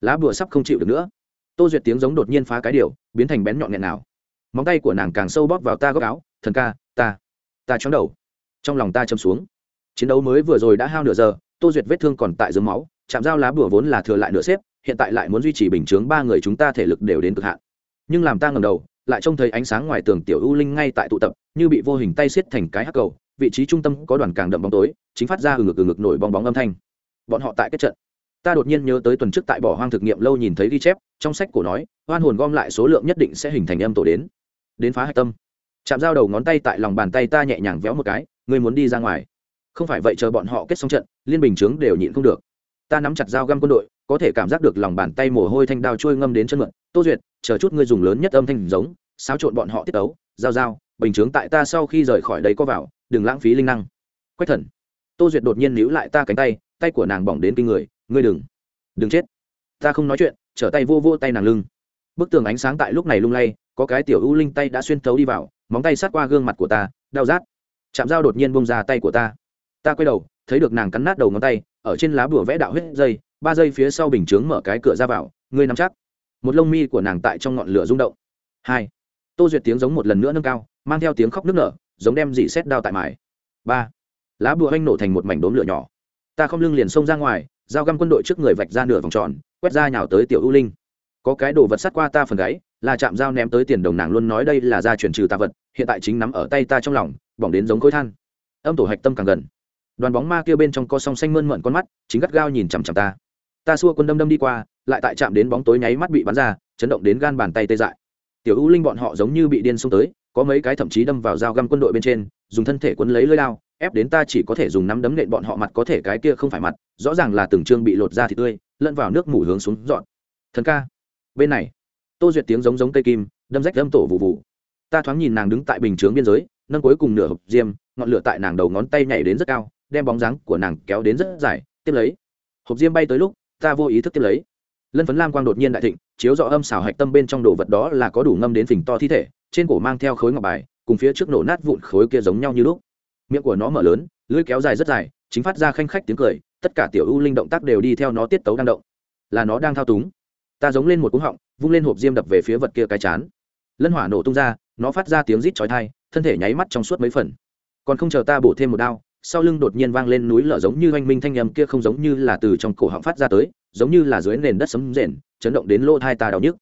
Lá bùa sắp không chịu được nữa. Tô duyệt tiếng giống đột nhiên phá cái điều, biến thành bén nhọn nghẹn nào. Móng tay của nàng càng sâu bóp vào ta góc áo, thần ca, ta ta chóng đầu. Trong lòng ta châm xuống. Chiến đấu mới vừa rồi đã hao nửa giờ, tô duyệt vết thương còn tại dưới máu, chạm dao lá bùa vốn là thừa lại nửa xếp, hiện tại lại muốn duy trì bình chướng ba người chúng ta thể lực đều đến cực hạn. Nhưng làm ta ngầm đầu lại trông thấy ánh sáng ngoài tường tiểu u linh ngay tại tụ tập, như bị vô hình tay xiết thành cái hắc cầu, vị trí trung tâm có đoàn càng đậm bóng tối, chính phát ra ừ ngực ừ ngực nổi bong bóng âm thanh. Bọn họ tại kết trận. Ta đột nhiên nhớ tới tuần trước tại bỏ hoang thực nghiệm lâu nhìn thấy ghi chép, trong sách cổ nói hoan hồn gom lại số lượng nhất định sẽ hình thành âm tổ đến. Đến phá hạch tâm. Chạm dao đầu ngón tay tại lòng bàn tay ta nhẹ nhàng véo một cái, ngươi muốn đi ra ngoài. Không phải vậy chờ bọn họ kết xong trận, liên bình chướng đều nhịn không được. Ta nắm chặt dao găm quân đội có thể cảm giác được lòng bàn tay mồ hôi thanh đao trôi ngâm đến chân mượn. Tô duyệt chờ chút ngươi dùng lớn nhất âm thanh giống xáo trộn bọn họ tiết ấu Giao giao, bình chướng tại ta sau khi rời khỏi đấy có vào đừng lãng phí linh năng. Quách thần. Tô duyệt đột nhiên níu lại ta cánh tay tay của nàng bỏng đến kinh người ngươi đừng đừng chết. Ta không nói chuyện trở tay vô vô tay nàng lưng. Bức tường ánh sáng tại lúc này lung lay có cái tiểu ưu linh tay đã xuyên thấu đi vào móng tay sát qua gương mặt của ta đau rát. Chạm dao đột nhiên bông ra tay của ta. Ta quay đầu thấy được nàng cắn nát đầu ngón tay ở trên lá bùa vẽ đạo huyết dây ba giây phía sau bình chướng mở cái cửa ra vào, ngươi nắm chắc. Một lông mi của nàng tại trong ngọn lửa rung động. Hai. Tô duyệt tiếng giống một lần nữa nâng cao, mang theo tiếng khóc nức nở, giống đem dị xét đao tại mải ba. Lá bùa anh nổ thành một mảnh đốm lửa nhỏ. Ta không lưng liền xông ra ngoài dao găm quân đội trước người vạch ra nửa vòng tròn, quét ra nhào tới tiểu ưu linh. Có cái đồ vật sắt qua ta phần gáy, là chạm dao ném tới tiền đồng nàng luôn nói đây là gia chuyển trừ tà vật, hiện tại chính nắm ở tay ta trong lòng, bỏng đến giống khối than. Âm tổ hạch tâm càng gần. Đoàn bóng ma kia bên trong co song xanh mơn mận con mắt, chính gắt gao nhìn chằm chằm ta ta xua quân đâm đâm đi qua, lại tại chạm đến bóng tối nháy mắt bị bắn ra, chấn động đến gan bàn tay tê dại. Tiểu ưu linh bọn họ giống như bị điên xông tới, có mấy cái thậm chí đâm vào dao găm quân đội bên trên, dùng thân thể quấn lấy lưỡi lao, ép đến ta chỉ có thể dùng nắm đấm nện bọn họ mặt có thể cái kia không phải mặt, rõ ràng là từng trương bị lột ra thì tươi, lẫn vào nước mủ hướng xuống dọn. Thần ca, bên này, tô duyệt tiếng giống giống cây kim, đâm rách đâm tổ vụ vụ ta thoáng nhìn nàng đứng tại bình chướng biên giới, nâng cuối cùng nửa hộp diêm, ngọn lửa tại nàng đầu ngón tay nhảy đến rất cao, đem bóng dáng của nàng kéo đến rất dài, tiếp lấy, hộp diêm bay tới lúc ta vô ý thức tiếp lấy. Lân phấn lam quang đột nhiên đại thịnh, chiếu rõ âm xảo hạch tâm bên trong đồ vật đó là có đủ ngâm đến phình to thi thể, trên cổ mang theo khối ngọc bài, cùng phía trước nổ nát vụn khối kia giống nhau như lúc. Miệng của nó mở lớn, lưỡi kéo dài rất dài, chính phát ra khanh khách tiếng cười, tất cả tiểu ưu linh động tác đều đi theo nó tiết tấu đang động. Là nó đang thao túng. Ta giống lên một cúng họng, vung lên hộp diêm đập về phía vật kia cái chán. Lân hỏa nổ tung ra, nó phát ra tiếng rít chói thai thân thể nháy mắt trong suốt mấy phần. Còn không chờ ta bổ thêm một đao sau lưng đột nhiên vang lên núi lở giống như oanh minh thanh âm kia không giống như là từ trong cổ họng phát ra tới, giống như là dưới nền đất sấm rền, chấn động đến lỗ thai ta đau nhức.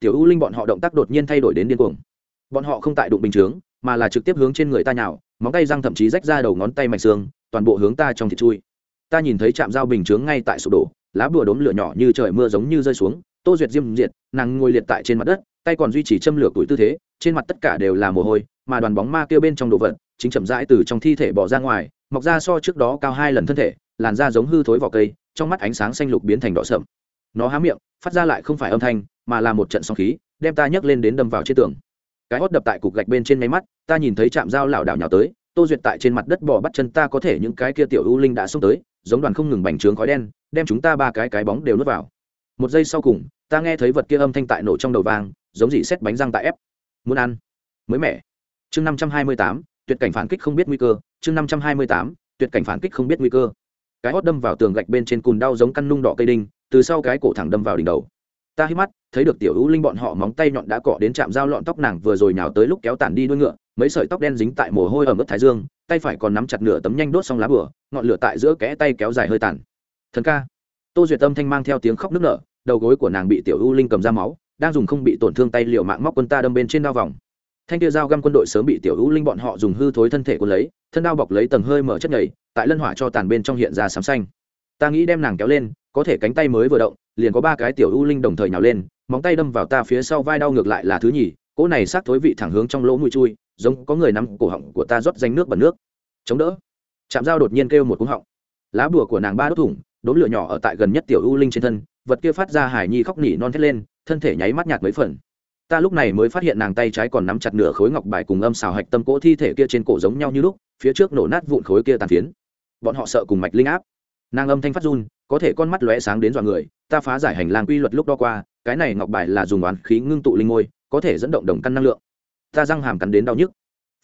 Tiểu U linh bọn họ động tác đột nhiên thay đổi đến điên cuồng. Bọn họ không tại đụng bình chướng, mà là trực tiếp hướng trên người ta nhào, móng tay răng thậm chí rách ra đầu ngón tay mạch xương, toàn bộ hướng ta trong thịt chui. Ta nhìn thấy chạm dao bình chướng ngay tại sụp đổ, lá bùa đốm lửa nhỏ như trời mưa giống như rơi xuống, tô duyệt diêm diệt, nàng ngồi liệt tại trên mặt đất, tay còn duy trì châm lửa tuổi tư thế, trên mặt tất cả đều là mồ hôi, mà đoàn bóng ma kêu bên trong đồ vật, chính chậm rãi từ trong thi thể bỏ ra ngoài mọc ra so trước đó cao hai lần thân thể, làn da giống hư thối vỏ cây, trong mắt ánh sáng xanh lục biến thành đỏ sậm. Nó há miệng, phát ra lại không phải âm thanh, mà là một trận sóng khí, đem ta nhấc lên đến đâm vào trên tường. Cái hót đập tại cục gạch bên trên máy mắt, ta nhìn thấy chạm dao lảo đảo nhào tới, tô duyệt tại trên mặt đất bỏ bắt chân ta có thể những cái kia tiểu ưu linh đã xông tới, giống đoàn không ngừng bành trướng khói đen, đem chúng ta ba cái cái bóng đều nuốt vào. Một giây sau cùng, ta nghe thấy vật kia âm thanh tại nổ trong đầu vang, giống dị xét bánh răng tại ép. Muốn ăn. Mới mẻ. Chương năm trăm hai mươi tám, tuyệt cảnh phản kích không biết nguy cơ chương năm trăm hai mươi tám, tuyệt cảnh phản kích không biết nguy cơ. Cái hót đâm vào tường gạch bên trên cùn đau giống căn nung đỏ cây đinh, từ sau cái cổ thẳng đâm vào đỉnh đầu. Ta hít mắt, thấy được tiểu hữu linh bọn họ móng tay nhọn đã cọ đến chạm dao lọn tóc nàng vừa rồi nhào tới lúc kéo tản đi đuôi ngựa, mấy sợi tóc đen dính tại mồ hôi ở mức thái dương, tay phải còn nắm chặt nửa tấm nhanh đốt xong lá bửa, ngọn lửa tại giữa kẽ tay kéo dài hơi tàn. Thần ca. Tô duyệt tâm thanh mang theo tiếng khóc nức nở, đầu gối của nàng bị tiểu u linh cầm ra máu, đang dùng không bị tổn thương tay liệu mạng móc quân ta đâm bên trên đao vòng thanh kia dao găm quân đội sớm bị tiểu u linh bọn họ dùng hư thối thân thể quân lấy, thân đao bọc lấy tầng hơi mở chất nhảy tại lân hỏa cho tàn bên trong hiện ra sám xanh. Ta nghĩ đem nàng kéo lên, có thể cánh tay mới vừa động, liền có ba cái tiểu u linh đồng thời nhào lên, móng tay đâm vào ta phía sau vai đau ngược lại là thứ nhì, cỗ này sát thối vị thẳng hướng trong lỗ mũi chui, giống có người nắm cổ họng của ta rót danh nước bẩn nước. Chống đỡ. Chạm dao đột nhiên kêu một cúng họng. Lá bùa của nàng ba đốt thủng, đốm lửa nhỏ ở tại gần nhất tiểu u linh trên thân, vật kia phát ra hải nhi khóc nỉ non thét lên, thân thể nháy mắt nhạt mấy phần ta lúc này mới phát hiện nàng tay trái còn nắm chặt nửa khối ngọc bài cùng âm xào hạch tâm cỗ thi thể kia trên cổ giống nhau như lúc, phía trước nổ nát vụn khối kia tàn phiến. Bọn họ sợ cùng mạch linh áp. Nàng âm thanh phát run, có thể con mắt lóe sáng đến dọa người, ta phá giải hành lang quy luật lúc đo qua, cái này ngọc bài là dùng oán khí ngưng tụ linh ngôi, có thể dẫn động đồng căn năng lượng. Ta răng hàm cắn đến đau nhức.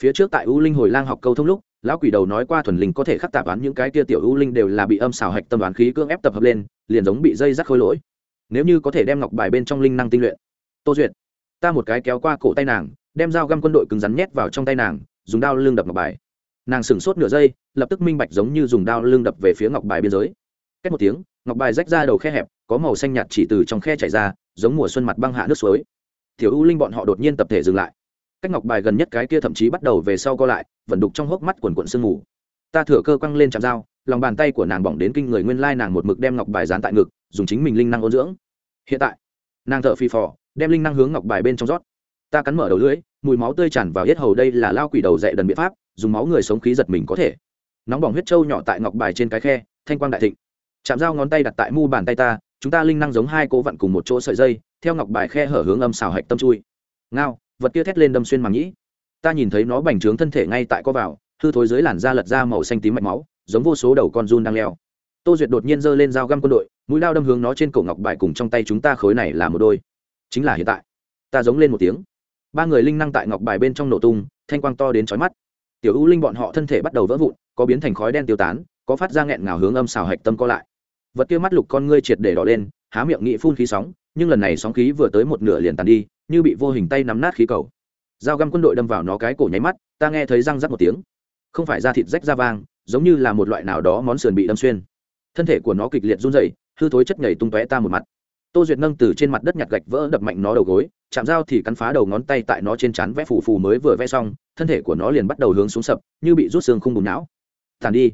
Phía trước tại u linh hồi lang học câu thông lúc, lão quỷ đầu nói qua thuần linh có thể khắc tạp đoán những cái kia tiểu u linh đều là bị âm xào hạch tâm đoán khí cưỡng ép tập hợp lên, liền giống bị dây rắc khối lỗi. Nếu như có thể đem ngọc bài bên trong linh năng tinh luyện. Tô duyệt ta một cái kéo qua cổ tay nàng, đem dao găm quân đội cứng rắn nhét vào trong tay nàng, dùng đao lưng đập ngọc bài. Nàng sửng sốt nửa giây, lập tức minh bạch giống như dùng đao lưng đập về phía ngọc bài biên giới. Cách một tiếng, ngọc bài rách ra đầu khe hẹp, có màu xanh nhạt chỉ từ trong khe chảy ra, giống mùa xuân mặt băng hạ nước suối. Thiếu u linh bọn họ đột nhiên tập thể dừng lại. Cách ngọc bài gần nhất cái kia thậm chí bắt đầu về sau co lại, vẫn đục trong hốc mắt quần quận sương mù. Ta thửa cơ quăng lên chạm dao, lòng bàn tay của nàng bỏng đến kinh người nguyên lai nàng một mực đem ngọc bài dán tại ngực, dùng chính mình linh năng ôn dưỡng. Hiện tại, nàng thợ phi phò đem linh năng hướng ngọc bài bên trong rót. Ta cắn mở đầu lưỡi, mùi máu tươi tràn vào yết hầu đây là lao quỷ đầu dạy đần biện pháp, dùng máu người sống khí giật mình có thể. Nóng bỏng huyết trâu nhỏ tại ngọc bài trên cái khe, thanh quang đại thịnh. Chạm dao ngón tay đặt tại mu bàn tay ta, chúng ta linh năng giống hai cố vặn cùng một chỗ sợi dây, theo ngọc bài khe hở hướng âm xào hạch tâm chui. Ngao, vật kia thét lên đâm xuyên màng nhĩ. Ta nhìn thấy nó bành trướng thân thể ngay tại co vào, hư thối dưới làn da lật ra màu xanh tím mạch máu, giống vô số đầu con run đang leo. Tô duyệt đột nhiên giơ lên dao găm quân đội, mũi lao đâm hướng nó trên cổ ngọc bài cùng trong tay chúng ta khối này là một đôi chính là hiện tại. Ta giống lên một tiếng. Ba người linh năng tại ngọc bài bên trong nổ tung, thanh quang to đến chói mắt. Tiểu u linh bọn họ thân thể bắt đầu vỡ vụn, có biến thành khói đen tiêu tán, có phát ra nghẹn ngào hướng âm xào hạch tâm co lại. Vật kia mắt lục con ngươi triệt để đỏ lên, há miệng nghị phun khí sóng, nhưng lần này sóng khí vừa tới một nửa liền tàn đi, như bị vô hình tay nắm nát khí cầu. Dao găm quân đội đâm vào nó cái cổ nháy mắt, ta nghe thấy răng rắc một tiếng. Không phải da thịt rách da vang, giống như là một loại nào đó món sườn bị đâm xuyên. Thân thể của nó kịch liệt run rẩy, hư thối chất nhảy tung tóe ta một mặt tô duyệt nâng từ trên mặt đất nhặt gạch vỡ đập mạnh nó đầu gối chạm dao thì cắn phá đầu ngón tay tại nó trên chán vẽ phù phù mới vừa vẽ xong thân thể của nó liền bắt đầu hướng xuống sập như bị rút xương khung bùn não. Tàn đi.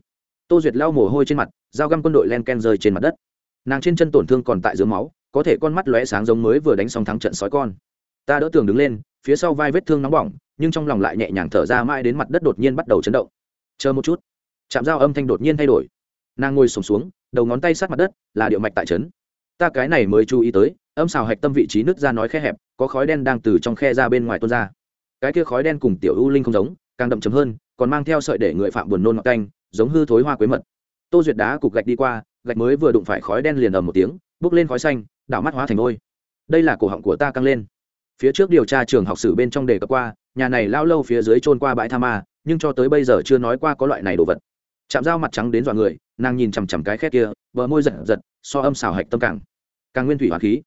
Tô duyệt lau mồ hôi trên mặt dao găm quân đội len ken rơi trên mặt đất. Nàng trên chân tổn thương còn tại dưới máu có thể con mắt lóe sáng giống mới vừa đánh xong thắng trận sói con. Ta đỡ tường đứng lên phía sau vai vết thương nóng bỏng nhưng trong lòng lại nhẹ nhàng thở ra mãi đến mặt đất đột nhiên bắt đầu chấn động. Chờ một chút. Chạm dao âm thanh đột nhiên thay đổi. Nàng ngồi sùng xuống, xuống đầu ngón tay sát mặt đất là điệu mạch tại trấn ta cái này mới chú ý tới, âm xào hạch tâm vị trí nứt ra nói khe hẹp, có khói đen đang từ trong khe ra bên ngoài tuôn ra. Cái kia khói đen cùng tiểu u linh không giống, càng đậm chấm hơn, còn mang theo sợi để người phạm buồn nôn ngọc canh, giống hư thối hoa quế mật. Tô duyệt đá cục gạch đi qua, gạch mới vừa đụng phải khói đen liền ầm một tiếng bốc lên khói xanh, đảo mắt hóa thành ngôi đây là cổ họng của ta căng lên. Phía trước điều tra trường học sử bên trong đề cập qua, nhà này lao lâu phía dưới trôn qua bãi tha ma, nhưng cho tới bây giờ chưa nói qua có loại này đồ vật. Chạm dao mặt trắng đến dọa người nàng nhìn chằm chằm cái khét kia, bờ môi giật giật, so âm xào hạch tâm càng càng nguyên thủy hoàng khí.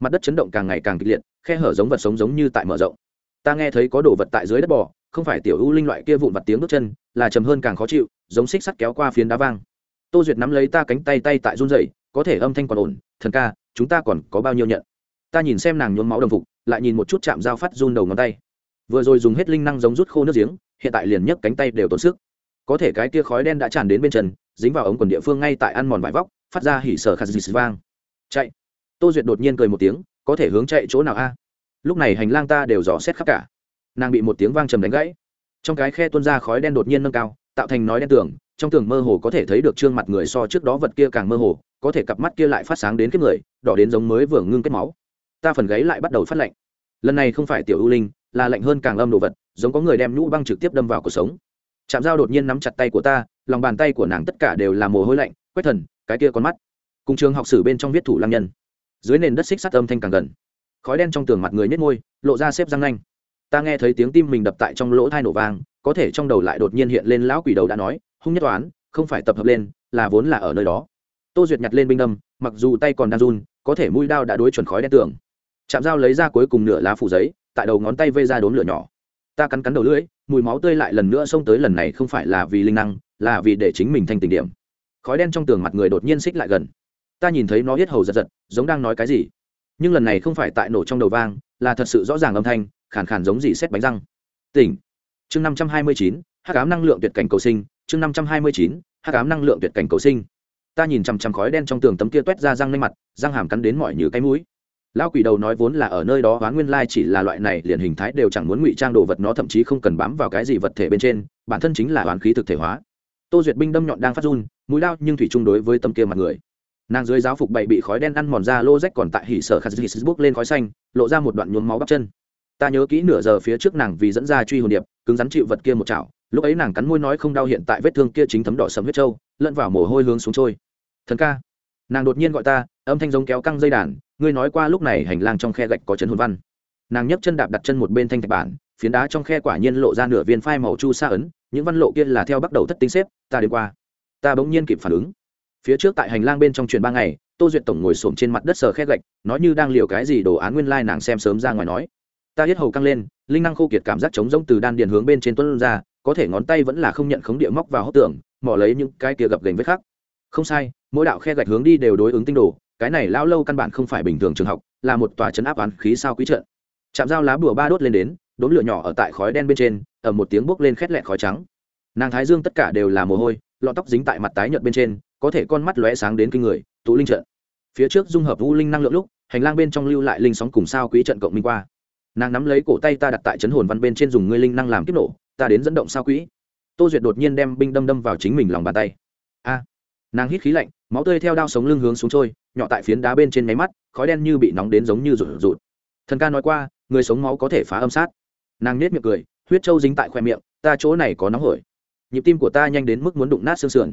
Mặt đất chấn động càng ngày càng kịch liệt, khe hở giống vật sống giống như tại mở rộng. Ta nghe thấy có đồ vật tại dưới đất bò, không phải tiểu u linh loại kia vụn vặt tiếng bước chân, là trầm hơn càng khó chịu, giống xích sắt kéo qua phiến đá vang. Tô duyệt nắm lấy ta cánh tay tay tại run dậy có thể âm thanh còn ổn, thần ca, chúng ta còn có bao nhiêu nhận? Ta nhìn xem nàng nhuốm máu đồng phục, lại nhìn một chút chạm dao phát run đầu ngón tay. Vừa rồi dùng hết linh năng giống rút khô nước giếng, hiện tại liền nhấc cánh tay đều tốn sức. Có thể cái kia khói đen đã tràn đến bên chân dính vào ống quần địa phương ngay tại ăn mòn vải vóc, phát ra hỉ sở khát dịch vang. Chạy. Tô duyệt đột nhiên cười một tiếng, có thể hướng chạy chỗ nào a? Lúc này hành lang ta đều dò xét khắp cả. Nàng bị một tiếng vang trầm đánh gãy. Trong cái khe tuôn ra khói đen đột nhiên nâng cao, tạo thành nói đen tường, trong tường mơ hồ có thể thấy được trương mặt người so trước đó vật kia càng mơ hồ, có thể cặp mắt kia lại phát sáng đến kiếp người, đỏ đến giống mới vừa ngưng kết máu. Ta phần gáy lại bắt đầu phát lạnh. Lần này không phải tiểu ưu linh, là lạnh hơn càng âm đồ vật, giống có người đem nhũ băng trực tiếp đâm vào cuộc sống. Chạm dao đột nhiên nắm chặt tay của ta lòng bàn tay của nàng tất cả đều là mồ hôi lạnh, quét thần, cái kia con mắt. Cùng trường học sử bên trong viết thủ lăng nhân. Dưới nền đất xích sắt âm thanh càng gần. Khói đen trong tường mặt người nhét ngôi lộ ra xếp răng nanh. Ta nghe thấy tiếng tim mình đập tại trong lỗ thai nổ vang, có thể trong đầu lại đột nhiên hiện lên lão quỷ đầu đã nói, hung nhất toán, không phải tập hợp lên, là vốn là ở nơi đó. Tô duyệt nhặt lên binh đâm, mặc dù tay còn đang run, có thể mũi đao đã đối chuẩn khói đen tường. Chạm dao lấy ra cuối cùng nửa lá phủ giấy, tại đầu ngón tay vây ra đốm lửa nhỏ. Ta cắn cắn đầu lưỡi, mùi máu tươi lại lần nữa xông tới, lần này không phải là vì linh năng là vì để chính mình thành tình điểm. Khói đen trong tường mặt người đột nhiên xích lại gần. Ta nhìn thấy nó hết hầu giật giật, giống đang nói cái gì. Nhưng lần này không phải tại nổ trong đầu vang, là thật sự rõ ràng âm thanh, khàn khàn giống gì xét bánh răng. Tỉnh. Chương năm trăm hai mươi chín, hắc ám năng lượng tuyệt cảnh cầu sinh, chương năm trăm hai mươi chín, hắc ám năng lượng tuyệt cảnh cầu sinh. Ta nhìn chằm chằm khói đen trong tường tấm kia tuét ra răng lên mặt, răng hàm cắn đến mọi như cái mũi. Lão quỷ đầu nói vốn là ở nơi đó hoán nguyên lai chỉ là loại này, liền hình thái đều chẳng muốn ngụy trang đồ vật nó thậm chí không cần bám vào cái gì vật thể bên trên, bản thân chính là hoán khí thực thể hóa tô duyệt binh đâm nhọn đang phát run, mũi lao nhưng thủy chung đối với tâm kia mặt người. Nàng dưới giáo phục bậy bị khói đen ăn mòn ra lô rách còn tại hỉ sở khát hít bước lên khói xanh, lộ ra một đoạn nhuốm máu bắp chân. Ta nhớ kỹ nửa giờ phía trước nàng vì dẫn ra truy hồn điệp, cứng rắn chịu vật kia một chảo, lúc ấy nàng cắn môi nói không đau hiện tại vết thương kia chính thấm đỏ sầm huyết trâu, lẫn vào mồ hôi hướng xuống trôi. Thần ca, nàng đột nhiên gọi ta, âm thanh giống kéo căng dây đàn, ngươi nói qua lúc này hành lang trong khe gạch có chấn hồn văn. Nàng nhấc chân đạp đặt chân một bên thanh thạch bản, phiến đá trong khe quả nhiên lộ ra nửa viên phai màu chu sa ấn những văn lộ kia là theo bắt đầu thất tính xếp, ta đến qua. Ta bỗng nhiên kịp phản ứng. Phía trước tại hành lang bên trong truyền ba ngày, tô duyệt tổng ngồi xổm trên mặt đất sờ khe gạch, nói như đang liều cái gì đồ án nguyên lai nàng xem sớm ra ngoài nói. Ta hết hầu căng lên, linh năng khô kiệt cảm giác trống rỗng từ đan điền hướng bên trên tuân ra, có thể ngón tay vẫn là không nhận khống địa móc vào hốc tường mỏ lấy những cái kia gập gành vết khác không sai, mỗi đạo khe gạch hướng đi đều đối ứng tinh đồ, cái này lao lâu căn bản không phải bình thường trường học, là một tòa chấn áp án khí sao quý trận. Chạm dao lá bùa ba đốt lên đến đốn lửa nhỏ ở tại khói đen bên trên ở một tiếng bốc lên khét lẹt khói trắng. Nàng thái dương tất cả đều là mồ hôi lọn tóc dính tại mặt tái nhợt bên trên, có thể con mắt lóe sáng đến kinh người tụ linh trận phía trước dung hợp u linh năng lượng lúc, hành lang bên trong lưu lại linh sóng cùng sao quý trận cộng minh qua. Nàng nắm lấy cổ tay ta đặt tại chấn hồn văn bên trên dùng ngươi linh năng làm kiếp nổ, ta đến dẫn động sao quỹ. Tô duyệt đột nhiên đem binh đâm đâm vào chính mình lòng bàn tay. A! Nàng hít khí lạnh, máu tươi theo đao sống lưng hướng xuống trôi, nhỏ tại phiến đá bên trên máy mắt, khói đen như bị nóng đến giống như rụt rụt. Thần ca nói qua, người sống máu có thể phá âm sát. Nàng nết miệng cười huyết trâu dính tại khoe miệng, ta chỗ này có nóng hổi. Nhịp tim của ta nhanh đến mức muốn đụng nát xương sườn.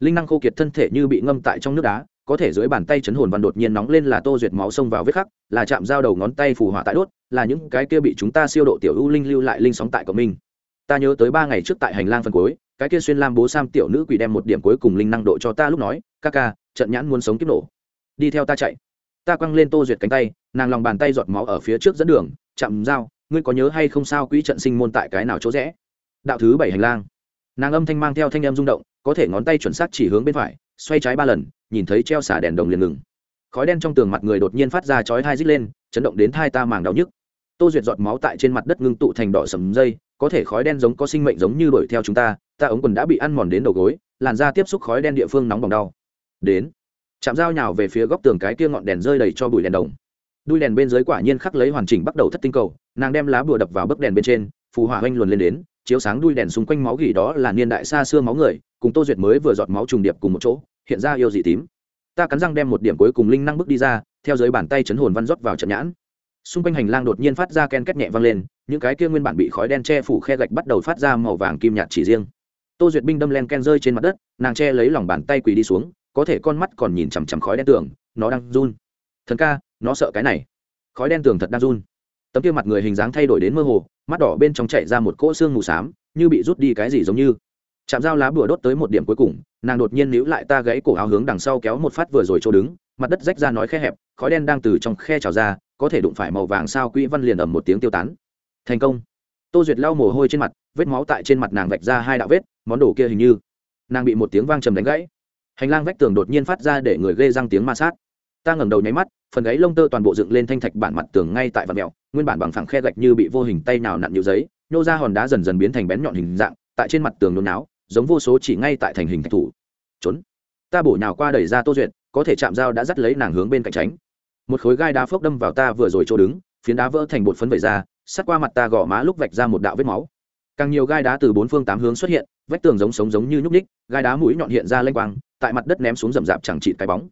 Linh năng khô kiệt thân thể như bị ngâm tại trong nước đá, có thể dưới bàn tay chấn hồn văn đột nhiên nóng lên là tô duyệt máu xông vào vết khắc, là chạm dao đầu ngón tay phù hỏa tại đốt, là những cái kia bị chúng ta siêu độ tiểu ưu linh lưu lại linh sóng tại cộng minh. Ta nhớ tới ba ngày trước tại hành lang phần cuối, cái kia xuyên lam bố sam tiểu nữ quỷ đem một điểm cuối cùng linh năng độ cho ta lúc nói, ca ca, trận nhãn muốn sống kiếp nổ. Đi theo ta chạy. Ta quăng lên tô duyệt cánh tay, nàng lòng bàn tay giọt máu ở phía trước dẫn đường, chạm dao ngươi có nhớ hay không sao quỹ trận sinh môn tại cái nào chỗ rẽ? Đạo thứ bảy hành lang. Nàng âm thanh mang theo thanh em rung động, có thể ngón tay chuẩn xác chỉ hướng bên phải, xoay trái ba lần, nhìn thấy treo xả đèn đồng liền ngừng. Khói đen trong tường mặt người đột nhiên phát ra chói thai rít lên, chấn động đến thai ta màng đau nhức. Tô duyệt giọt máu tại trên mặt đất ngưng tụ thành đỏ sầm dây, có thể khói đen giống có sinh mệnh giống như đuổi theo chúng ta ta ống quần đã bị ăn mòn đến đầu gối, làn da tiếp xúc khói đen địa phương nóng bỏng đau. Đến. Chạm dao nhào về phía góc tường cái kia ngọn đèn rơi đầy cho bụi đèn đồng đuôi đèn bên dưới quả nhiên khắc lấy hoàn chỉnh bắt đầu thất tinh cầu, nàng đem lá bùa đập vào bức đèn bên trên, phù hỏa oanh luồn lên đến, chiếu sáng đuôi đèn xung quanh máu gỉ đó là niên đại xa xưa máu người, cùng tô duyệt mới vừa giọt máu trùng điệp cùng một chỗ, hiện ra yêu dị tím. Ta cắn răng đem một điểm cuối cùng linh năng bước đi ra, theo dưới bàn tay chấn hồn văn rót vào trận nhãn. Xung quanh hành lang đột nhiên phát ra ken két nhẹ vang lên, những cái kia nguyên bản bị khói đen che phủ khe gạch bắt đầu phát ra màu vàng kim nhạt chỉ riêng. Tô duyệt binh đâm len ken rơi trên mặt đất, nàng che lấy lòng bàn tay quỳ đi xuống, có thể con mắt còn nhìn chằm chằm khói đen tưởng, nó đang run. Thần ca nó sợ cái này. Khói đen tường thật đang run. Tấm kia mặt người hình dáng thay đổi đến mơ hồ, mắt đỏ bên trong chạy ra một cỗ xương mù xám, như bị rút đi cái gì giống như. Chạm dao lá bùa đốt tới một điểm cuối cùng, nàng đột nhiên níu lại ta gãy cổ áo hướng đằng sau kéo một phát vừa rồi chỗ đứng, mặt đất rách ra nói khe hẹp, khói đen đang từ trong khe trào ra, có thể đụng phải màu vàng sao quỹ văn liền ầm một tiếng tiêu tán. Thành công. Tô duyệt lau mồ hôi trên mặt, vết máu tại trên mặt nàng vạch ra hai đạo vết, món đồ kia hình như. Nàng bị một tiếng vang trầm đánh gãy. Hành lang vách tường đột nhiên phát ra để người ghê răng tiếng ma sát ta ngẩng đầu nháy mắt, phần gáy lông tơ toàn bộ dựng lên thanh thạch bản mặt tường ngay tại vạt mèo nguyên bản bằng phẳng khe gạch như bị vô hình tay nào nặn nhiều giấy, nhô ra hòn đá dần dần biến thành bén nhọn hình dạng, tại trên mặt tường nôn náo, giống vô số chỉ ngay tại thành hình thạch thủ. Trốn. Ta bổ nhào qua đẩy ra tô duyệt, có thể chạm dao đã dắt lấy nàng hướng bên cạnh tránh. Một khối gai đá phốc đâm vào ta vừa rồi chỗ đứng, phiến đá vỡ thành bột phấn vẩy ra, sắt qua mặt ta gõ má lúc vạch ra một đạo vết máu. Càng nhiều gai đá từ bốn phương tám hướng xuất hiện, vách tường giống sống giống như nhúc ních gai đá mũi nhọn hiện ra lênh quang, tại mặt đất ném xuống rầm rạp chẳng trị cái bóng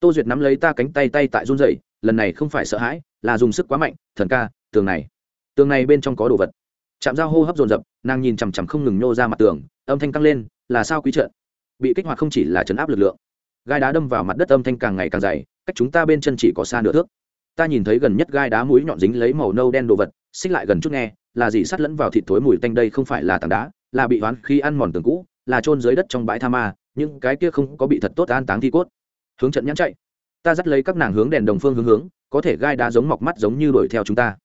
tô duyệt nắm lấy ta cánh tay tay tại run rẩy, lần này không phải sợ hãi, là dùng sức quá mạnh, thần ca, tường này. Tường này bên trong có đồ vật. Chạm dao hô hấp dồn dập, nàng nhìn chằm chằm không ngừng nhô ra mặt tường, âm thanh căng lên, là sao quý trợn bị kích hoạt không chỉ là chấn áp lực lượng, gai đá đâm vào mặt đất âm thanh càng ngày càng dày, cách chúng ta bên chân chỉ có xa nửa thước. Ta nhìn thấy gần nhất gai đá mũi nhọn dính lấy màu nâu đen đồ vật, xích lại gần chút nghe, là gì sắt lẫn vào thịt thối mùi tanh đây không phải là tảng đá, là bị hoán khi ăn mòn tường cũ, là trôn dưới đất trong bãi tha ma nhưng cái kia không có bị thật tốt an táng thi cốt hướng trận nhãn chạy. Ta dắt lấy các nàng hướng đèn đồng phương hướng hướng có thể gai đá giống mọc mắt giống như đuổi theo chúng ta.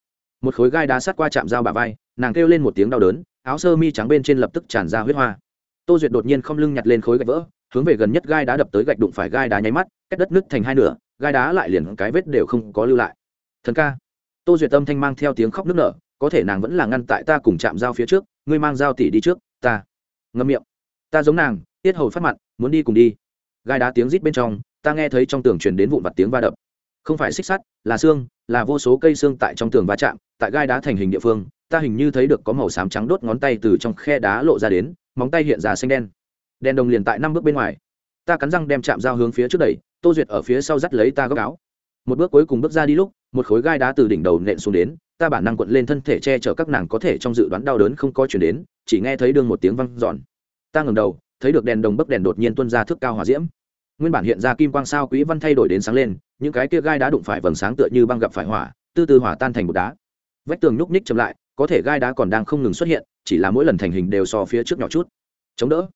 Một khối gai đá sát qua chạm dao bà vai nàng kêu lên một tiếng đau đớn áo sơ mi trắng bên trên lập tức tràn ra huyết hoa. Tô duyệt đột nhiên không lưng nhặt lên khối gạch vỡ hướng về gần nhất gai đá đập tới gạch đụng phải gai đá nháy mắt cách đất nứt thành hai nửa gai đá lại liền cái vết đều không có lưu lại. Thần ca. Tô duyệt âm thanh mang theo tiếng khóc nức nở có thể nàng vẫn là ngăn tại ta cùng chạm dao phía trước ngươi mang dao tỉ đi trước ta. Ngâm miệng. Ta giống nàng tiết hầu phát mặt, muốn đi cùng đi. Gai đá tiếng rít bên trong ta nghe thấy trong tường truyền đến vụn vặt tiếng va đập. Không phải xích sắt, là xương, là vô số cây xương tại trong tường va chạm, tại gai đá thành hình địa phương, ta hình như thấy được có màu xám trắng đốt ngón tay từ trong khe đá lộ ra đến, móng tay hiện ra xanh đen. Đèn đồng liền tại năm bước bên ngoài. Ta cắn răng đem chạm dao hướng phía trước đẩy, tô duyệt ở phía sau dắt lấy ta góc áo. Một bước cuối cùng bước ra đi lúc, một khối gai đá từ đỉnh đầu nện xuống đến, ta bản năng quận lên thân thể che chở các nàng có thể trong dự đoán đau đớn không có chuyển đến, chỉ nghe thấy đương một tiếng văng giòn ta ngầm đầu, thấy được đèn đồng bấc đèn đột nhiên tuân ra thước cao hòa diễm nguyên bản hiện ra kim quang sao quỹ văn thay đổi đến sáng lên những cái kia gai đá đụng phải vầng sáng tựa như băng gặp phải hỏa từ từ hỏa tan thành bột đá. Vách tường nhúc ních chậm lại có thể gai đá còn đang không ngừng xuất hiện chỉ là mỗi lần thành hình đều so phía trước nhỏ chút. Chống đỡ.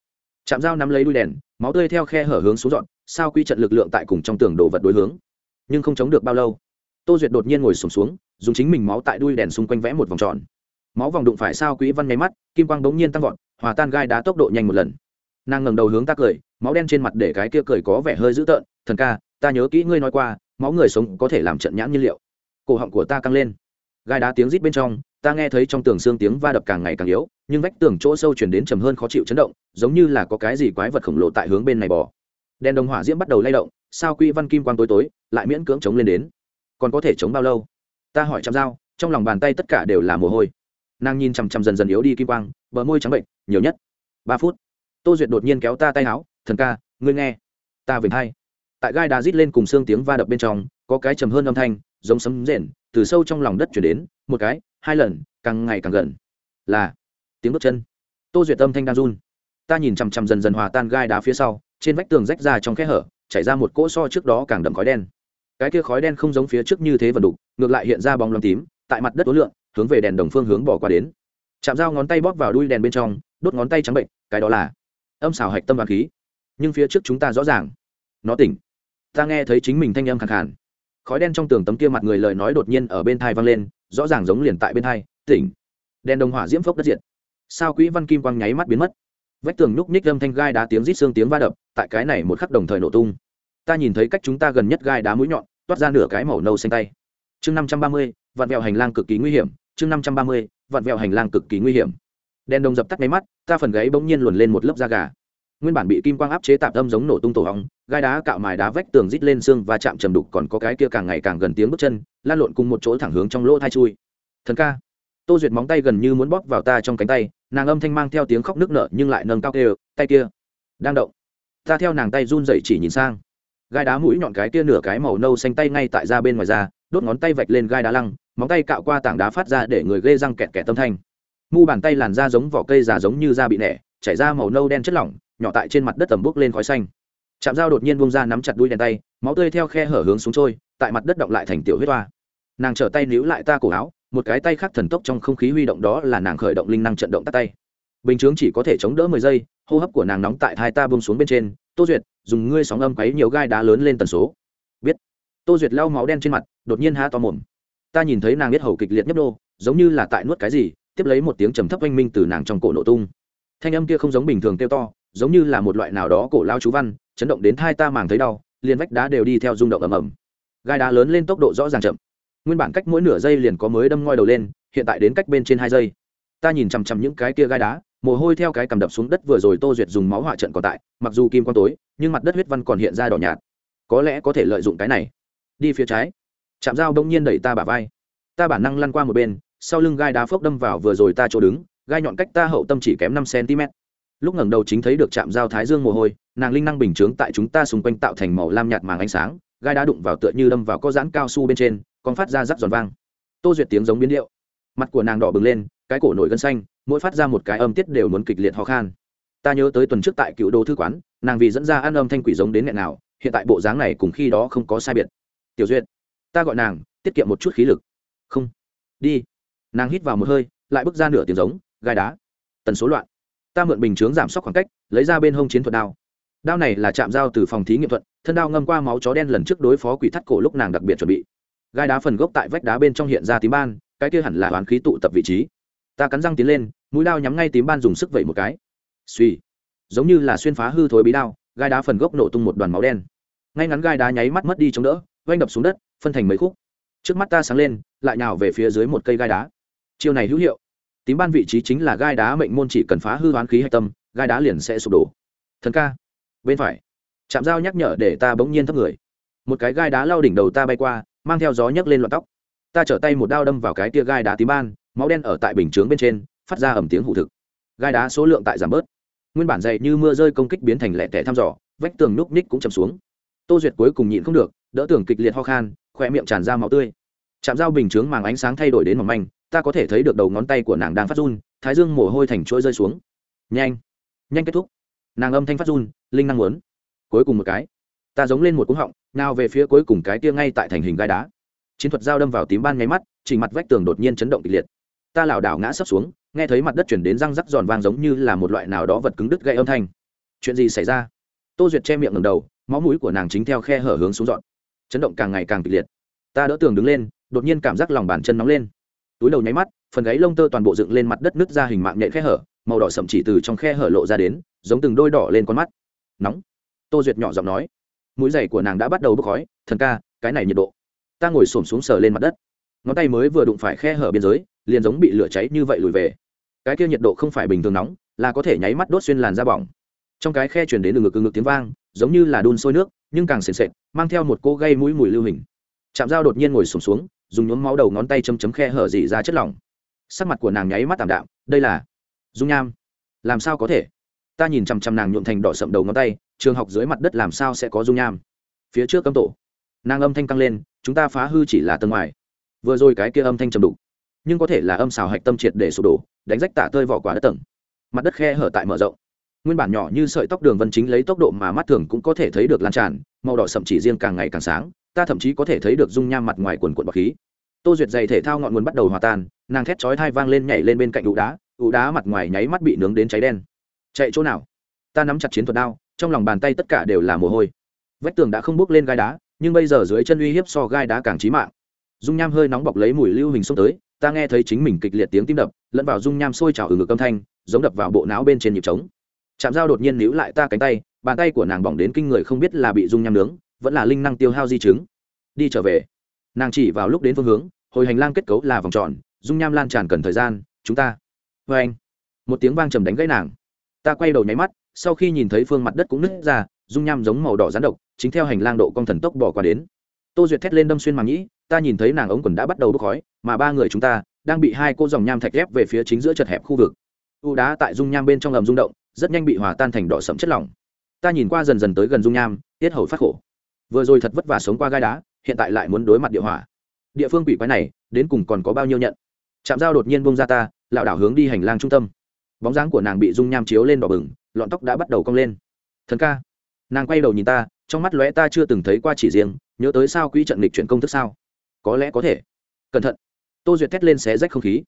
Chạm dao nắm lấy đuôi đèn máu tươi theo khe hở hướng xuống dọn sao quy trận lực lượng tại cùng trong tường đồ vật đối hướng. Nhưng không chống được bao lâu tô duyệt đột nhiên ngồi sùng xuống, xuống dùng chính mình máu tại đuôi đèn xung quanh vẽ một vòng tròn. Máu vòng đụng phải sao quỹ văn nháy mắt kim quang bỗng nhiên tăng vọt hòa tan gai đá tốc độ nhanh một lần nàng ngẩng đầu hướng ta cười, máu đen trên mặt để cái kia cười có vẻ hơi dữ tợn, thần ca, ta nhớ kỹ ngươi nói qua, máu người sống có thể làm trận nhãn nhiên liệu. Cổ họng của ta căng lên. Gai đá tiếng rít bên trong, ta nghe thấy trong tường xương tiếng va đập càng ngày càng yếu, nhưng vách tường chỗ sâu chuyển đến trầm hơn khó chịu chấn động, giống như là có cái gì quái vật khổng lồ tại hướng bên này bỏ đèn đồng hỏa diễm bắt đầu lay động, sao quy văn kim quang tối tối, lại miễn cưỡng chống lên đến. Còn có thể chống bao lâu? Ta hỏi chăm dao trong lòng bàn tay tất cả đều là mồ hôi. Nàng nhìn chằm chằm dần dần yếu đi kim quang, bờ môi trắng bệnh, nhiều nhất ba phút tô duyệt đột nhiên kéo ta tay áo, thần ca, ngươi nghe, ta về hay tại gai đá rít lên cùng xương tiếng va đập bên trong, có cái trầm hơn âm thanh, giống sấm rền, từ sâu trong lòng đất chuyển đến, một cái, hai lần, càng ngày càng gần. Là, tiếng bước chân. Tô duyệt âm thanh đang run. Ta nhìn chằm chằm dần dần hòa tan gai đá phía sau, trên vách tường rách ra trong kẽ hở, chảy ra một cỗ so trước đó càng đậm khói đen. Cái kia khói đen không giống phía trước như thế vần đục, ngược lại hiện ra bóng lông tím, tại mặt đất tối lượng hướng về đèn đồng phương hướng bỏ qua đến. Chạm dao ngón tay bóp vào đuôi đèn bên trong, đốt ngón tay trắng bệnh, cái đó là âm xào hạch tâm và khí. Nhưng phía trước chúng ta rõ ràng. Nó tỉnh. Ta nghe thấy chính mình thanh âm khẳng khàn. Khói đen trong tường tấm kia mặt người lời nói đột nhiên ở bên thai vang lên, rõ ràng giống liền tại bên thai. Tỉnh. Đèn đồng hỏa diễm phốc đất diệt. Sao quỹ văn kim quang nháy mắt biến mất? Vách tường nhúc nhích âm thanh gai đá tiếng rít xương tiếng va đập, tại cái này một khắc đồng thời nổ tung. Ta nhìn thấy cách chúng ta gần nhất gai đá mũi nhọn, toát ra nửa cái màu nâu xanh tay. Chương năm trăm ba mươi, vạn vẹo hành lang cực kỳ nguy hiểm. Chương năm trăm ba mươi, vạn vẹo hành lang cực kỳ nguy hiểm đèn đồng dập tắt máy mắt, ta phần gáy bỗng nhiên luồn lên một lớp da gà. Nguyên bản bị kim quang áp chế tạm tâm giống nổ tung tổ hóng, gai đá cạo mài đá vách tường rít lên xương và chạm trầm đục còn có cái kia càng ngày càng gần tiếng bước chân, lan lộn cùng một chỗ thẳng hướng trong lỗ thai chui. Thần ca. Tô duyệt móng tay gần như muốn bóp vào ta trong cánh tay, nàng âm thanh mang theo tiếng khóc nước nở nhưng lại nâng cao kêu, tay kia, đang động. Ta theo nàng tay run dậy chỉ nhìn sang. Gai đá mũi nhọn cái kia nửa cái màu nâu xanh tay ngay tại ra bên ngoài da, đốt ngón tay vạch lên gai đá lăng, móng tay cạo qua tảng đá phát ra để người gây răng kẹt kẹt tâm thanh mu bàn tay làn da giống vỏ cây già giống như da bị nẻ, chảy ra màu nâu đen chất lỏng, nhỏ tại trên mặt đất tầm bốc lên khói xanh. Chạm dao đột nhiên bông ra nắm chặt đuôi đèn tay, máu tươi theo khe hở hướng xuống trôi, tại mặt đất động lại thành tiểu huyết toa nàng trở tay níu lại ta cổ áo, một cái tay khác thần tốc trong không khí huy động đó là nàng khởi động linh năng trận động tắt tay. Bình chướng chỉ có thể chống đỡ mười giây, hô hấp của nàng nóng tại hai ta bông xuống bên trên, tô duyệt, dùng ngươi sóng âm quấy nhiều gai đá lớn lên tần số. Biết. Tô duyệt lau máu đen trên mặt, đột nhiên há to mồm. Ta nhìn thấy nàng biết hầu kịch liệt nhấp đô giống như là tại nuốt cái gì tiếp lấy một tiếng trầm thấp oanh minh từ nàng trong cổ nổ tung. Thanh âm kia không giống bình thường kêu to, giống như là một loại nào đó cổ lao chú văn, chấn động đến thai ta màng thấy đau, liền vách đá đều đi theo rung động ầm ầm. Gai đá lớn lên tốc độ rõ ràng chậm. Nguyên bản cách mỗi nửa giây liền có mới đâm ngoi đầu lên, hiện tại đến cách bên trên hai giây. Ta nhìn chằm chằm những cái kia gai đá, mồ hôi theo cái cầm đập xuống đất vừa rồi tô duyệt dùng máu hỏa trận còn tại, mặc dù kim quang tối, nhưng mặt đất huyết văn còn hiện ra đỏ nhạt. Có lẽ có thể lợi dụng cái này. Đi phía trái. Chạm dao đông nhiên đẩy ta bả vai. Ta bản năng lăn qua một bên sau lưng gai đá phốc đâm vào vừa rồi ta chỗ đứng, gai nhọn cách ta hậu tâm chỉ kém năm cm. Lúc ngẩng đầu chính thấy được chạm dao thái dương mồ hôi, nàng linh năng bình chướng tại chúng ta xung quanh tạo thành màu lam nhạt màng ánh sáng, gai đá đụng vào tựa như đâm vào có dãn cao su bên trên, còn phát ra rắc giòn vang. Tô duyệt tiếng giống biến điệu. Mặt của nàng đỏ bừng lên, cái cổ nổi gân xanh, mỗi phát ra một cái âm tiết đều muốn kịch liệt ho khan. Ta nhớ tới tuần trước tại cựu đô thư quán, nàng vì dẫn ra ăn âm thanh quỷ giống đến nghẹn nào hiện tại bộ dáng này cùng khi đó không có sai biệt. Tiểu duyệt, ta gọi nàng, tiết kiệm một chút khí lực. Không, đi nàng hít vào một hơi, lại bước ra nửa tiếng giống, gai đá. Tần số loạn. Ta mượn bình chướng giảm sốc khoảng cách, lấy ra bên hông chiến thuật đao. Đao này là chạm dao từ phòng thí nghiệm thuận, thân đao ngâm qua máu chó đen lần trước đối phó quỷ thắt cổ lúc nàng đặc biệt chuẩn bị. Gai đá phần gốc tại vách đá bên trong hiện ra tím ban, cái kia hẳn là hoán khí tụ tập vị trí. Ta cắn răng tiến lên, mũi đao nhắm ngay tím ban dùng sức vẩy một cái. Suy giống như là xuyên phá hư thối bí đao, gai đá phần gốc nổ tung một đoàn máu đen. Ngay ngắn gai đá nháy mắt mất đi chống đỡ oanh đập xuống đất, phân thành mấy khúc. Trước mắt ta sáng lên, lại nhào về phía dưới một cây gai đá chiêu này hữu hiệu. Tím ban vị trí chính là gai đá mệnh môn chỉ cần phá hư hoán khí hạch tâm, gai đá liền sẽ sụp đổ. Thần ca, bên phải. Chạm dao nhắc nhở để ta bỗng nhiên thấp người. Một cái gai đá lao đỉnh đầu ta bay qua, mang theo gió nhấc lên loạt tóc. Ta trở tay một đao đâm vào cái tia gai đá tím ban, máu đen ở tại bình chướng bên trên, phát ra ẩm tiếng hụ thực. Gai đá số lượng tại giảm bớt. Nguyên bản dày như mưa rơi công kích biến thành lẹ tẻ thăm dò, vách tường núp ních cũng chầm xuống. Tô duyệt cuối cùng nhịn không được, đỡ tường kịch liệt ho khan khỏe miệng tràn ra máu tươi. Chạm dao bình chướng màng ánh sáng thay đổi đến mỏng manh ta có thể thấy được đầu ngón tay của nàng đang phát run, thái dương mồ hôi thành chuỗi rơi xuống. Nhanh nhanh kết thúc. Nàng âm thanh phát run, linh năng muốn. Cuối cùng một cái, ta giống lên một cúng họng nào về phía cuối cùng cái kia ngay tại thành hình gai đá. Chiến thuật dao đâm vào tím ban nháy mắt chỉ mặt vách tường đột nhiên chấn động kịch liệt. Ta lảo đảo ngã sấp xuống, nghe thấy mặt đất chuyển đến răng rắc giòn vang giống như là một loại nào đó vật cứng đứt gây âm thanh. Chuyện gì xảy ra? Tô duyệt che miệng ngầm đầu, máu mũi của nàng chính theo khe hở hướng xuống dọn. Chấn động càng ngày càng kịch liệt. Ta đỡ tường đứng lên, đột nhiên cảm giác lòng bàn chân nóng lên túi đầu nháy mắt phần gáy lông tơ toàn bộ dựng lên mặt đất nứt ra hình mạng nhện khe hở màu đỏ sậm chỉ từ trong khe hở lộ ra đến giống từng đôi đỏ lên con mắt. Nóng. Tô duyệt nhỏ giọng nói. Mũi giày của nàng đã bắt đầu bốc khói thần ca cái này nhiệt độ. Ta ngồi xổm xuống sờ lên mặt đất. Ngón tay mới vừa đụng phải khe hở biên giới liền giống bị lửa cháy như vậy lùi về. Cái kia nhiệt độ không phải bình thường nóng là có thể nháy mắt đốt xuyên làn da bỏng. Trong cái khe chuyển đến từ ngực từ ngực tiếng vang giống như là đun sôi nước nhưng càng sền sệt mang theo một cô gây mũi mùi lưu hình. Chạm dao đột nhiên ngồi sụp xuống, xuống dùng nhuốm máu đầu ngón tay chấm chấm khe hở dị ra chất lỏng. Sắc mặt của nàng nháy mắt tảm đạm, đây là dung nham. Làm sao có thể? Ta nhìn chằm chằm nàng nhuộm thành đỏ sậm đầu ngón tay, trường học dưới mặt đất làm sao sẽ có dung nham? Phía trước cấm tổ, nàng âm thanh căng lên, chúng ta phá hư chỉ là tầng ngoài. Vừa rồi cái kia âm thanh trầm đục, nhưng có thể là âm xào hạch tâm triệt để sụp đổ, đánh rách tả tơi vỏ quả đất tầng. Mặt đất khe hở tại mở rộng. Nguyên bản nhỏ như sợi tóc đường vân chính lấy tốc độ mà mắt thường cũng có thể thấy được lan tràn, màu đỏ sậm chỉ riêng càng ngày càng sáng ta thậm chí có thể thấy được dung nham mặt ngoài quần quần bọc khí. Tô duyệt dày thể thao ngọn nguồn bắt đầu hòa tan, nàng thét chói thai vang lên nhảy lên bên cạnh ụ đá ụ đá mặt ngoài nháy mắt bị nướng đến cháy đen. Chạy chỗ nào? Ta nắm chặt chiến thuật đao, trong lòng bàn tay tất cả đều là mồ hôi. Vách tường đã không bước lên gai đá, nhưng bây giờ dưới chân uy hiếp so gai đá càng trí mạng. Dung nham hơi nóng bọc lấy mùi lưu hình xông tới, ta nghe thấy chính mình kịch liệt tiếng tim đập, lẫn vào dung nham sôi trào ở ngực âm thanh, giống đập vào bộ não bên trên nhịp trống. Chạm dao đột nhiên níu lại ta cánh tay, bàn tay của nàng bỏng đến kinh người không biết là bị dung nham nướng vẫn là linh năng tiêu hao di chứng. Đi trở về. Nàng chỉ vào lúc đến phương hướng, hồi hành lang kết cấu là vòng tròn, dung nham lan tràn cần thời gian, chúng ta. Vê anh. Một tiếng vang trầm đánh gãy nàng. Ta quay đầu nháy mắt, sau khi nhìn thấy phương mặt đất cũng nứt ra, dung nham giống màu đỏ rán độc, chính theo hành lang độ con thần tốc bỏ qua đến. Tô duyệt thét lên đâm xuyên màng nhĩ, ta nhìn thấy nàng ống quần đã bắt đầu bốc khói, mà ba người chúng ta đang bị hai cô dòng nham thạch ghép về phía chính giữa chật hẹp khu vực. U đá tại dung nham bên trong ầm rung động, rất nhanh bị hòa tan thành đỏ sẫm chất lỏng. Ta nhìn qua dần dần tới gần dung nham, tiết hầu phát khổ vừa rồi thật vất vả sống qua gai đá, hiện tại lại muốn đối mặt địa hỏa. Địa phương quỷ quái này, đến cùng còn có bao nhiêu nhận? Chạm dao đột nhiên bông ra ta, lảo đảo hướng đi hành lang trung tâm. Bóng dáng của nàng bị dung nham chiếu lên đỏ bừng, lọn tóc đã bắt đầu cong lên. Thần ca. Nàng quay đầu nhìn ta, trong mắt lóe ta chưa từng thấy qua chỉ riêng, nhớ tới sao quỹ trận lịch chuyển công thức sao? Có lẽ có thể. Cẩn thận. Tô duyệt thét lên xé rách không khí.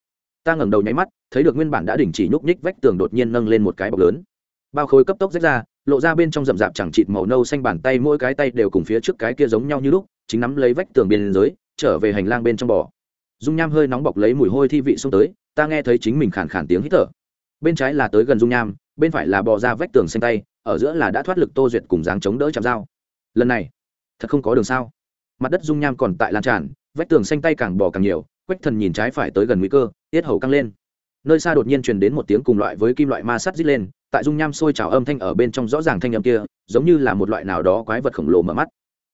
Ta ngẩng đầu nháy mắt, thấy được nguyên bản đã đình chỉ nhúc nhích vách tường đột nhiên nâng lên một cái bọc lớn bao khối cấp tốc rách ra, lộ ra bên trong rậm rạp chẳng chịt màu nâu xanh bàn tay, mỗi cái tay đều cùng phía trước cái kia giống nhau như lúc, chính nắm lấy vách tường biên giới, trở về hành lang bên trong bò. Dung nham hơi nóng bọc lấy mùi hôi thi vị xông tới, ta nghe thấy chính mình khản khản tiếng hít thở. Bên trái là tới gần dung nham, bên phải là bò ra vách tường xanh tay, ở giữa là đã thoát lực tô duyệt cùng dáng chống đỡ chạm dao. Lần này, thật không có đường sao? Mặt đất dung nham còn tại lan tràn, vách tường xanh tay càng bò càng nhiều, quách thần nhìn trái phải tới gần nguy cơ, tiết hầu căng lên. Nơi xa đột nhiên truyền đến một tiếng cùng loại với kim loại ma sắt rít lên tại dung nham sôi trào âm thanh ở bên trong rõ ràng thanh âm kia, giống như là một loại nào đó quái vật khổng lồ mở mắt.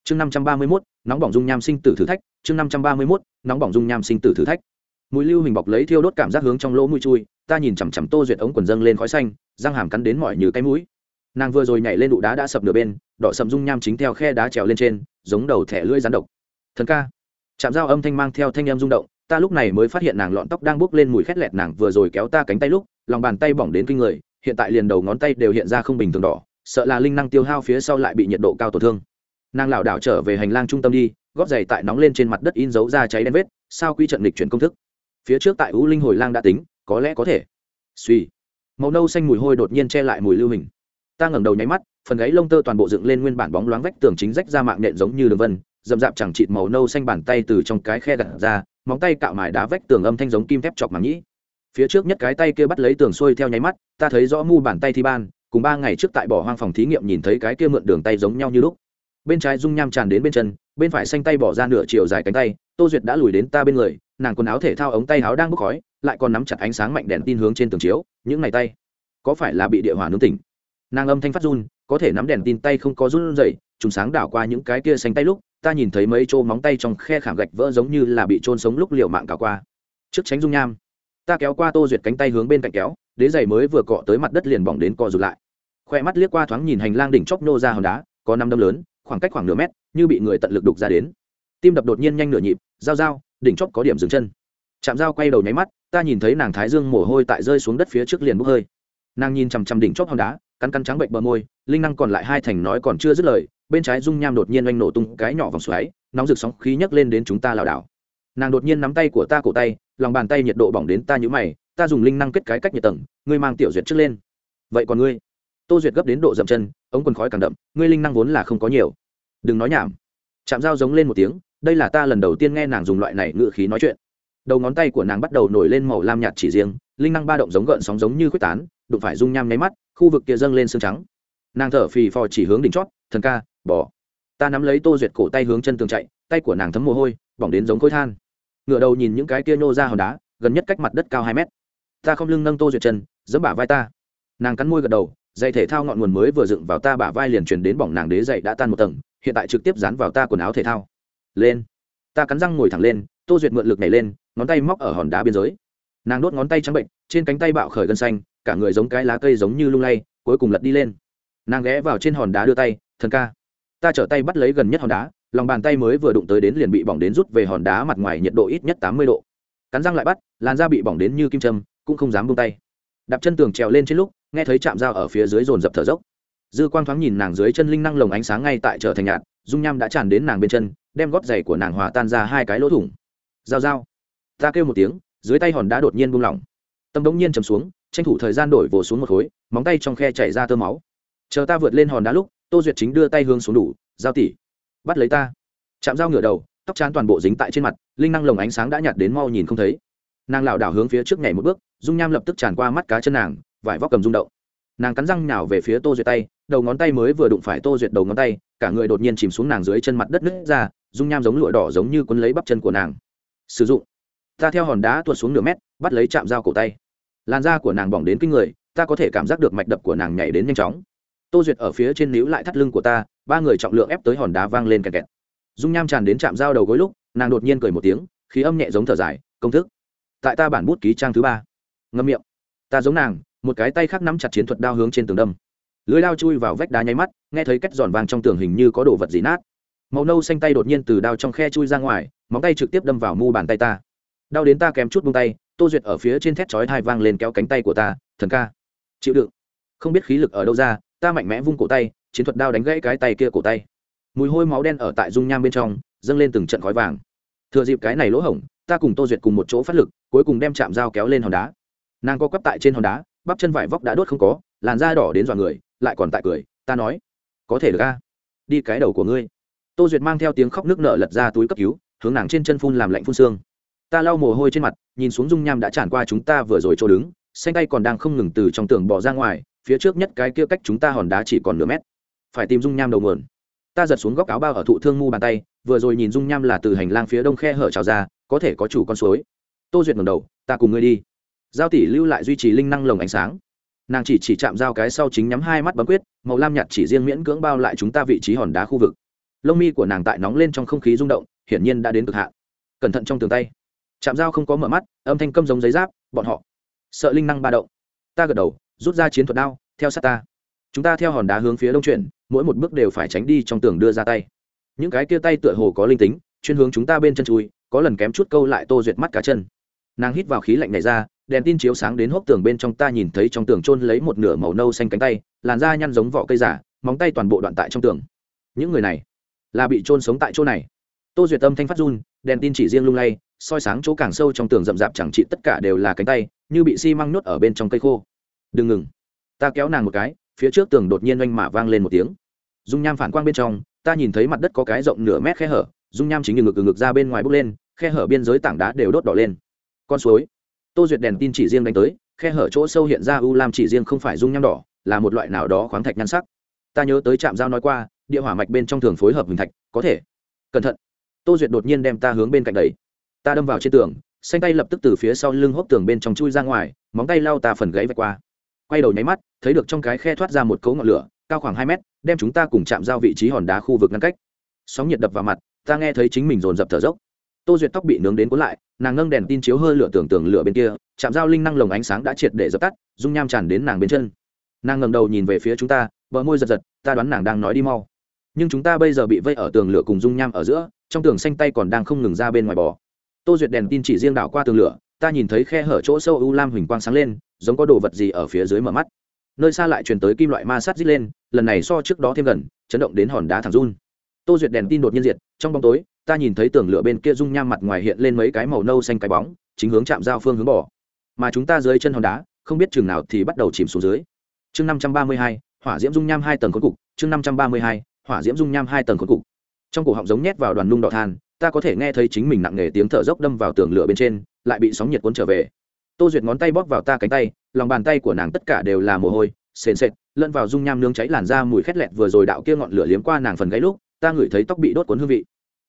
Chương năm trăm ba mươi mốt, nóng bỏng dung nham sinh tử thử thách. Chương năm trăm ba mươi mốt, nóng bỏng dung nham sinh tử thử thách. Mũi lưu hình bọc lấy thiêu đốt cảm giác hướng trong lỗ mũi chui, ta nhìn chằm chằm tô duyệt ống quần dâng lên khói xanh, răng hàm cắn đến mọi như cái mũi. Nàng vừa rồi nhảy lên đụ đá đã sập nửa bên, đỏ sầm dung nham chính theo khe đá trèo lên trên, giống đầu thẻ lưỡi rắn độc. Thần ca. Chạm dao âm thanh mang theo thanh em rung động, ta lúc này mới phát hiện nàng lọn tóc đang bốc lên mùi khét lẹt nàng vừa rồi kéo ta cánh tay lúc, lòng bàn tay bỏng đến kinh người hiện tại liền đầu ngón tay đều hiện ra không bình thường đỏ, sợ là linh năng tiêu hao phía sau lại bị nhiệt độ cao tổn thương. Nàng lảo đảo trở về hành lang trung tâm đi góp giày tại nóng lên trên mặt đất in dấu ra cháy đen vết, sao quy trận lịch chuyển công thức? Phía trước tại u linh hồi lang đã tính, có lẽ có thể. Suy màu nâu xanh mùi hôi đột nhiên che lại mùi lưu hình. Ta ngẩng đầu nháy mắt, phần gáy lông tơ toàn bộ dựng lên nguyên bản bóng loáng vách tường chính rách ra mạng nện giống như đường vân dầm dạp chẳng chịt màu nâu xanh bàn tay từ trong cái khe gặt ra, móng tay cạo mài đá vách tường âm thanh giống kim thép chọc màng nhĩ phía trước nhất cái tay kia bắt lấy tường xuôi theo nháy mắt, ta thấy rõ mu bàn tay thi ban, cùng ba ngày trước tại bỏ hoang phòng thí nghiệm nhìn thấy cái kia mượn đường tay giống nhau như lúc. Bên trái dung nham tràn đến bên chân, bên phải xanh tay bỏ ra nửa chiều dài cánh tay, tô duyệt đã lùi đến ta bên người, nàng quần áo thể thao ống tay áo đang bốc khói, lại còn nắm chặt ánh sáng mạnh đèn tin hướng trên tường chiếu, những ngày tay, có phải là bị địa hỏa nướng tỉnh? Nàng âm thanh phát run, có thể nắm đèn tin tay không có run rẩy chúng sáng đảo qua những cái kia xanh tay lúc, ta nhìn thấy mấy chỗ móng tay trong khe khảm gạch vỡ giống như là bị trôn sống lúc liều mạng cả qua. Trước tránh dung nham ta kéo qua tô duyệt cánh tay hướng bên cạnh kéo, đế giày mới vừa cọ tới mặt đất liền bỏng đến co rụt lại. Khoe mắt liếc qua thoáng nhìn hành lang đỉnh chóc nô ra hòn đá, có năm đâm lớn, khoảng cách khoảng nửa mét, như bị người tận lực đục ra đến. Tim đập đột nhiên nhanh nửa nhịp dao dao đỉnh chóc có điểm dừng chân. Chạm dao quay đầu nháy mắt, ta nhìn thấy nàng thái dương mồ hôi tại rơi xuống đất phía trước liền bốc hơi. Nàng nhìn chằm chằm đỉnh chóp hòn đá, cắn cắn trắng bệnh bờ môi, linh năng còn lại hai thành nói còn chưa dứt lời, bên trái dung nham đột nhiên oanh nổ tung cái nhỏ vòng xoáy, nóng rực sóng khí nhấc lên đến chúng ta lảo đảo nàng đột nhiên nắm tay của ta cổ tay, lòng bàn tay nhiệt độ bỏng đến ta như mày, ta dùng linh năng kết cái cách nhiệt tầng, ngươi mang tiểu duyệt trước lên. Vậy còn ngươi? Tô duyệt gấp đến độ dậm chân, ống quần khói càng đậm, ngươi linh năng vốn là không có nhiều. Đừng nói nhảm. Chạm dao giống lên một tiếng, đây là ta lần đầu tiên nghe nàng dùng loại này ngựa khí nói chuyện. Đầu ngón tay của nàng bắt đầu nổi lên màu lam nhạt chỉ riêng, linh năng ba động giống gợn sóng giống như quyết tán, đụng phải dung nham nháy mắt, khu vực kia dâng lên xương trắng. Nàng thở phì phò chỉ hướng đỉnh chót, thần ca, bỏ. Ta nắm lấy tô duyệt cổ tay hướng chân tường chạy, tay của nàng thấm mồ hôi, bỏng đến giống khối than ngựa đầu nhìn những cái kia nhô ra hòn đá, gần nhất cách mặt đất cao hai mét. Ta không lưng nâng tô duyệt chân, giẫm bả vai ta. Nàng cắn môi gật đầu dây thể thao ngọn nguồn mới vừa dựng vào ta bả vai liền truyền đến bỏng nàng đế dậy đã tan một tầng, hiện tại trực tiếp dán vào ta quần áo thể thao. Lên. Ta cắn răng ngồi thẳng lên, tô duyệt mượn lực nhảy lên, ngón tay móc ở hòn đá biên giới. Nàng đốt ngón tay trắng bệnh, trên cánh tay bạo khởi gân xanh, cả người giống cái lá cây giống như lung lay, cuối cùng lật đi lên. Nàng ghé vào trên hòn đá đưa tay, thần ca, ta trở tay bắt lấy gần nhất hòn đá lòng bàn tay mới vừa đụng tới đến liền bị bỏng đến rút về hòn đá mặt ngoài nhiệt độ ít nhất tám mươi độ. Cắn răng lại bắt, làn da bị bỏng đến như kim châm, cũng không dám buông tay. Đạp chân tường trèo lên trên lúc, nghe thấy chạm dao ở phía dưới dồn dập thở dốc. Dư quang thoáng nhìn nàng dưới chân linh năng lồng ánh sáng ngay tại trở thành nhạt, dung nham đã tràn đến nàng bên chân, đem gót giày của nàng hòa tan ra hai cái lỗ thủng. Dao dao ta kêu một tiếng, dưới tay hòn đá đột nhiên buông lỏng. Tâm đống nhiên chầm xuống, tranh thủ thời gian đổi vồ xuống một khối, móng tay trong khe chảy ra tơ máu. Chờ ta vượt lên hòn đá lúc, tô duyệt chính đưa tay hướng xuống đủ, giao tỉ bắt lấy ta. Chạm dao ngửa đầu, tóc chán toàn bộ dính tại trên mặt, linh năng lồng ánh sáng đã nhạt đến mau nhìn không thấy. Nàng lảo đảo hướng phía trước nhảy một bước, dung nham lập tức tràn qua mắt cá chân nàng, vải vóc cầm rung động. Nàng cắn răng nhào về phía tô duyệt tay, đầu ngón tay mới vừa đụng phải tô duyệt đầu ngón tay, cả người đột nhiên chìm xuống nàng dưới chân mặt đất nứt ra, dung nham giống lụa đỏ giống như quấn lấy bắp chân của nàng. Sử dụng. Ta theo hòn đá tuột xuống nửa mét, bắt lấy chạm dao cổ tay. Làn da của nàng bỏng đến kinh người, ta có thể cảm giác được mạch đập của nàng nhảy đến nhanh chóng. Tô duyệt ở phía trên níu lại thắt lưng của ta ba người trọng lượng ép tới hòn đá vang lên kẹt kẹt. Dung nham tràn đến chạm dao đầu gối lúc, nàng đột nhiên cười một tiếng, khí âm nhẹ giống thở dài, công thức, tại ta bản bút ký trang thứ ba. Ngâm miệng, ta giống nàng, một cái tay khác nắm chặt chiến thuật đao hướng trên tường đâm. Lưới đao chui vào vách đá nháy mắt, nghe thấy cách giòn vàng trong tường hình như có đồ vật gì nát. Màu nâu xanh tay đột nhiên từ đao trong khe chui ra ngoài, móng tay trực tiếp đâm vào mu bàn tay ta. Đau đến ta kém chút bông tay, tô duyệt ở phía trên thét chói thai vang lên kéo cánh tay của ta, thần ca, chịu đựng. Không biết khí lực ở đâu ra, ta mạnh mẽ vung cổ tay chiến thuật đao đánh gãy cái tay kia cổ tay. Mùi hôi máu đen ở tại dung nham bên trong, dâng lên từng trận khói vàng. Thừa dịp cái này lỗ hổng, ta cùng tô duyệt cùng một chỗ phát lực, cuối cùng đem chạm dao kéo lên hòn đá. Nàng co quắp tại trên hòn đá, bắp chân vải vóc đã đốt không có, làn da đỏ đến dọa người, lại còn tại cười, ta nói, có thể được a? Đi cái đầu của ngươi. Tô duyệt mang theo tiếng khóc nước nở lật ra túi cấp cứu, hướng nàng trên chân phun làm lạnh phun xương. Ta lau mồ hôi trên mặt, nhìn xuống dung nham đã tràn qua chúng ta vừa rồi chỗ đứng, xanh tay còn đang không ngừng từ trong tường bỏ ra ngoài, phía trước nhất cái kia cách chúng ta hòn đá chỉ còn nửa mét phải tìm dung nham đầu nguồn. Ta giật xuống góc áo bao ở thụ thương mu bàn tay, vừa rồi nhìn dung nham là từ hành lang phía đông khe hở trào ra, có thể có chủ con suối. Tô duyệt ngầm đầu, ta cùng ngươi đi. Giao tỷ lưu lại duy trì linh năng lồng ánh sáng. Nàng chỉ chỉ chạm dao cái sau chính nhắm hai mắt bấm quyết, màu lam nhạt chỉ riêng miễn cưỡng bao lại chúng ta vị trí hòn đá khu vực. Lông mi của nàng tại nóng lên trong không khí rung động, hiển nhiên đã đến cực hạn. Cẩn thận trong tường tay. Chạm dao không có mở mắt, âm thanh câm giống giấy giáp, bọn họ, sợ linh năng ba động. Ta gật đầu, rút ra chiến thuật đao, theo sát ta chúng ta theo hòn đá hướng phía đông chuyển, mỗi một bước đều phải tránh đi trong tường đưa ra tay. Những cái kia tay tựa hồ có linh tính, chuyên hướng chúng ta bên chân chui, có lần kém chút câu lại tô duyệt mắt cá chân. Nàng hít vào khí lạnh này ra, đèn tin chiếu sáng đến hốc tường bên trong ta nhìn thấy trong tường trôn lấy một nửa màu nâu xanh cánh tay, làn da nhăn giống vỏ cây giả, móng tay toàn bộ đoạn tại trong tường. Những người này là bị trôn sống tại chỗ này. Tô duyệt tâm thanh phát run, đèn tin chỉ riêng lung lay, soi sáng chỗ càng sâu trong tường rậm rạp chẳng trị tất cả đều là cánh tay, như bị xi măng nhốt ở bên trong cây khô. Đừng ngừng, ta kéo nàng một cái phía trước tường đột nhiên oanh mả vang lên một tiếng. Dung nham phản quang bên trong, ta nhìn thấy mặt đất có cái rộng nửa mét khe hở, dung nham chính như ngực ngực ra bên ngoài bốc lên, khe hở biên giới tảng đá đều đốt đỏ lên. Con suối. Tô duyệt đèn tin chỉ riêng đánh tới, khe hở chỗ sâu hiện ra u lam chỉ riêng không phải dung nham đỏ, là một loại nào đó khoáng thạch nhan sắc. Ta nhớ tới trạm giao nói qua, địa hỏa mạch bên trong thường phối hợp hình thạch, có thể. Cẩn thận. Tô duyệt đột nhiên đem ta hướng bên cạnh đấy ta đâm vào trên tường, xanh tay lập tức từ phía sau lưng hốc tường bên trong chui ra ngoài, móng tay lao ta phần gáy vạch qua quay đầu nháy mắt, thấy được trong cái khe thoát ra một cấu ngọn lửa, cao khoảng hai mét, đem chúng ta cùng chạm giao vị trí hòn đá khu vực ngăn cách. Sóng nhiệt đập vào mặt, ta nghe thấy chính mình dồn dập thở dốc. Tô duyệt tóc bị nướng đến cuốn lại, nàng nâng đèn tin chiếu hơi lửa tưởng tưởng lửa bên kia, chạm giao linh năng lồng ánh sáng đã triệt để dập tắt, dung nham tràn đến nàng bên chân. Nàng ngầm đầu nhìn về phía chúng ta, bờ môi giật giật, ta đoán nàng đang nói đi mau. Nhưng chúng ta bây giờ bị vây ở tường lửa cùng dung nham ở giữa, trong tường xanh tay còn đang không ngừng ra bên ngoài bò. Tô duyệt đèn tin chỉ riêng đảo qua tường lửa ta nhìn thấy khe hở chỗ sâu u lam huỳnh quang sáng lên, giống có đồ vật gì ở phía dưới mở mắt. Nơi xa lại truyền tới kim loại ma sát rít lên, lần này so trước đó thêm gần, chấn động đến hòn đá thẳng run. Tô duyệt đèn tin đột nhiên diệt, trong bóng tối, ta nhìn thấy tường lửa bên kia rung nham mặt ngoài hiện lên mấy cái màu nâu xanh cái bóng, chính hướng chạm giao phương hướng bỏ. Mà chúng ta dưới chân hòn đá, không biết chừng nào thì bắt đầu chìm xuống dưới. Chương năm trăm ba mươi hai, hỏa diễm dung nham hai tầng khối cục. Chương năm trăm ba mươi hai, hỏa diễm dung nham hai tầng khối cục. Trong cổ họng giống nhét vào đoàn nung đỏ than, ta có thể nghe thấy chính mình nặng nề tiếng thở dốc đâm vào tường lửa bên trên lại bị sóng nhiệt cuốn trở về. Tô duyệt ngón tay bóp vào ta cánh tay, lòng bàn tay của nàng tất cả đều là mồ hôi, sền sệt, lẫn vào dung nham nướng cháy làn ra mùi khét lẹt vừa rồi đạo kia ngọn lửa liếm qua nàng phần gáy lúc, ta ngửi thấy tóc bị đốt cuốn hương vị.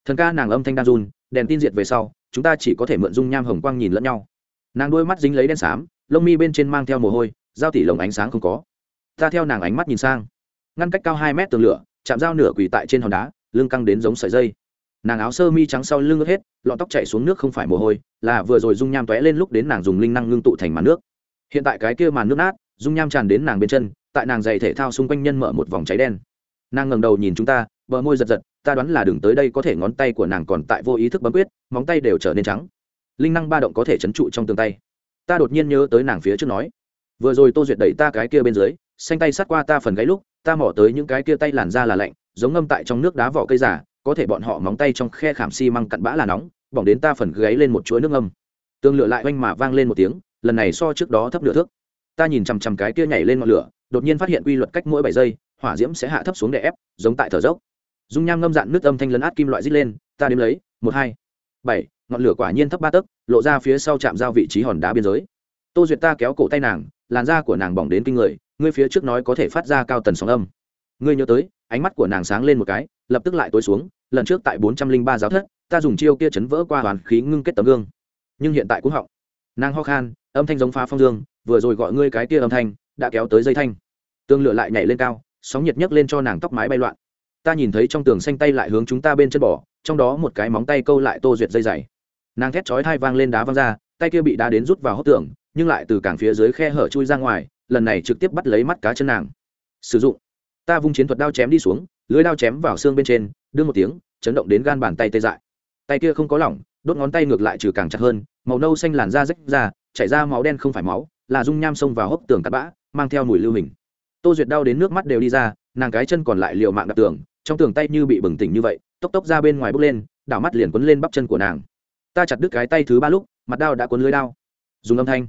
Thần ca nàng âm thanh đang run, đèn tin diệt về sau, chúng ta chỉ có thể mượn dung nham hồng quang nhìn lẫn nhau. Nàng đôi mắt dính lấy đen xám, lông mi bên trên mang theo mồ hôi, giao tỉ lồng ánh sáng không có. Ta theo nàng ánh mắt nhìn sang. Ngăn cách cao hai mét tường lửa, chạm dao nửa quỳ tại trên hòn đá, lưng căng đến giống sợi dây. Nàng áo sơ mi trắng sau lưng ướt hết lọn tóc chảy xuống nước không phải mồ hôi, là vừa rồi dung nham tóe lên lúc đến nàng dùng linh năng ngưng tụ thành màn nước. Hiện tại cái kia màn nước nát, dung nham tràn đến nàng bên chân, tại nàng giày thể thao xung quanh nhân mở một vòng cháy đen. Nàng ngẩng đầu nhìn chúng ta, bờ môi giật giật, ta đoán là đường tới đây có thể ngón tay của nàng còn tại vô ý thức bấm quyết, móng tay đều trở nên trắng. Linh năng ba động có thể chấn trụ trong tương tay. Ta đột nhiên nhớ tới nàng phía trước nói, vừa rồi tô duyệt đẩy ta cái kia bên dưới, xanh tay sát qua ta phần gáy lúc, ta mỏ tới những cái kia tay làn ra là lạnh, giống ngâm tại trong nước đá vỏ cây giả có thể bọn họ móng tay trong khe khảm xi măng cặn bã là nóng, bỏng đến ta phần gáy lên một chuỗi nước âm. tương lửa lại oanh mà vang lên một tiếng, lần này so trước đó thấp nửa thước. Ta nhìn chằm chằm cái kia nhảy lên ngọn lửa, đột nhiên phát hiện quy luật cách mỗi bảy giây, hỏa diễm sẽ hạ thấp xuống để ép, giống tại thở dốc. Dung nham ngâm dạn nước âm thanh lấn át kim loại rít lên, ta đếm lấy, một, hai, bảy, ngọn lửa quả nhiên thấp ba tấc, lộ ra phía sau chạm giao vị trí hòn đá biên giới. Tô duyệt ta kéo cổ tay nàng, làn da của nàng bỏng đến kinh người, ngươi phía trước nói có thể phát ra cao tần sóng âm. Ngươi nhớ tới, ánh mắt của nàng sáng lên một cái, lập tức lại tối xuống lần trước tại bốn trăm linh ba giáo thất, ta dùng chiêu kia chấn vỡ qua hoàn khí ngưng kết tấm gương. Nhưng hiện tại cũng họng. Nàng ho khan, âm thanh giống phá phong dương, vừa rồi gọi ngươi cái kia âm thanh, đã kéo tới dây thanh. Tương lửa lại nhảy lên cao, sóng nhiệt nhấc lên cho nàng tóc mái bay loạn. Ta nhìn thấy trong tường xanh tay lại hướng chúng ta bên chân bỏ trong đó một cái móng tay câu lại tô duyệt dây dày. Nàng thét chói thai vang lên đá văng ra, tay kia bị đá đến rút vào hốc tường, nhưng lại từ cảng phía dưới khe hở chui ra ngoài, lần này trực tiếp bắt lấy mắt cá chân nàng. Sử dụng. Ta vung chiến thuật đao chém đi xuống, lưới đao chém vào xương bên trên đưa một tiếng, chấn động đến gan bàn tay tê dại. Tay kia không có lỏng, đốt ngón tay ngược lại trừ càng chặt hơn, màu nâu xanh làn da rách ra, chảy ra máu đen không phải máu, là dung nham xông vào hốc tường cắt bã, mang theo mùi lưu hình. Tô duyệt đau đến nước mắt đều đi ra, nàng cái chân còn lại liều mạng đạp tường, trong tường tay như bị bừng tỉnh như vậy, tốc tốc ra bên ngoài bước lên, đảo mắt liền quấn lên bắp chân của nàng. Ta chặt đứt cái tay thứ ba lúc, mặt đau đã quấn lưới đau. Dùng âm thanh.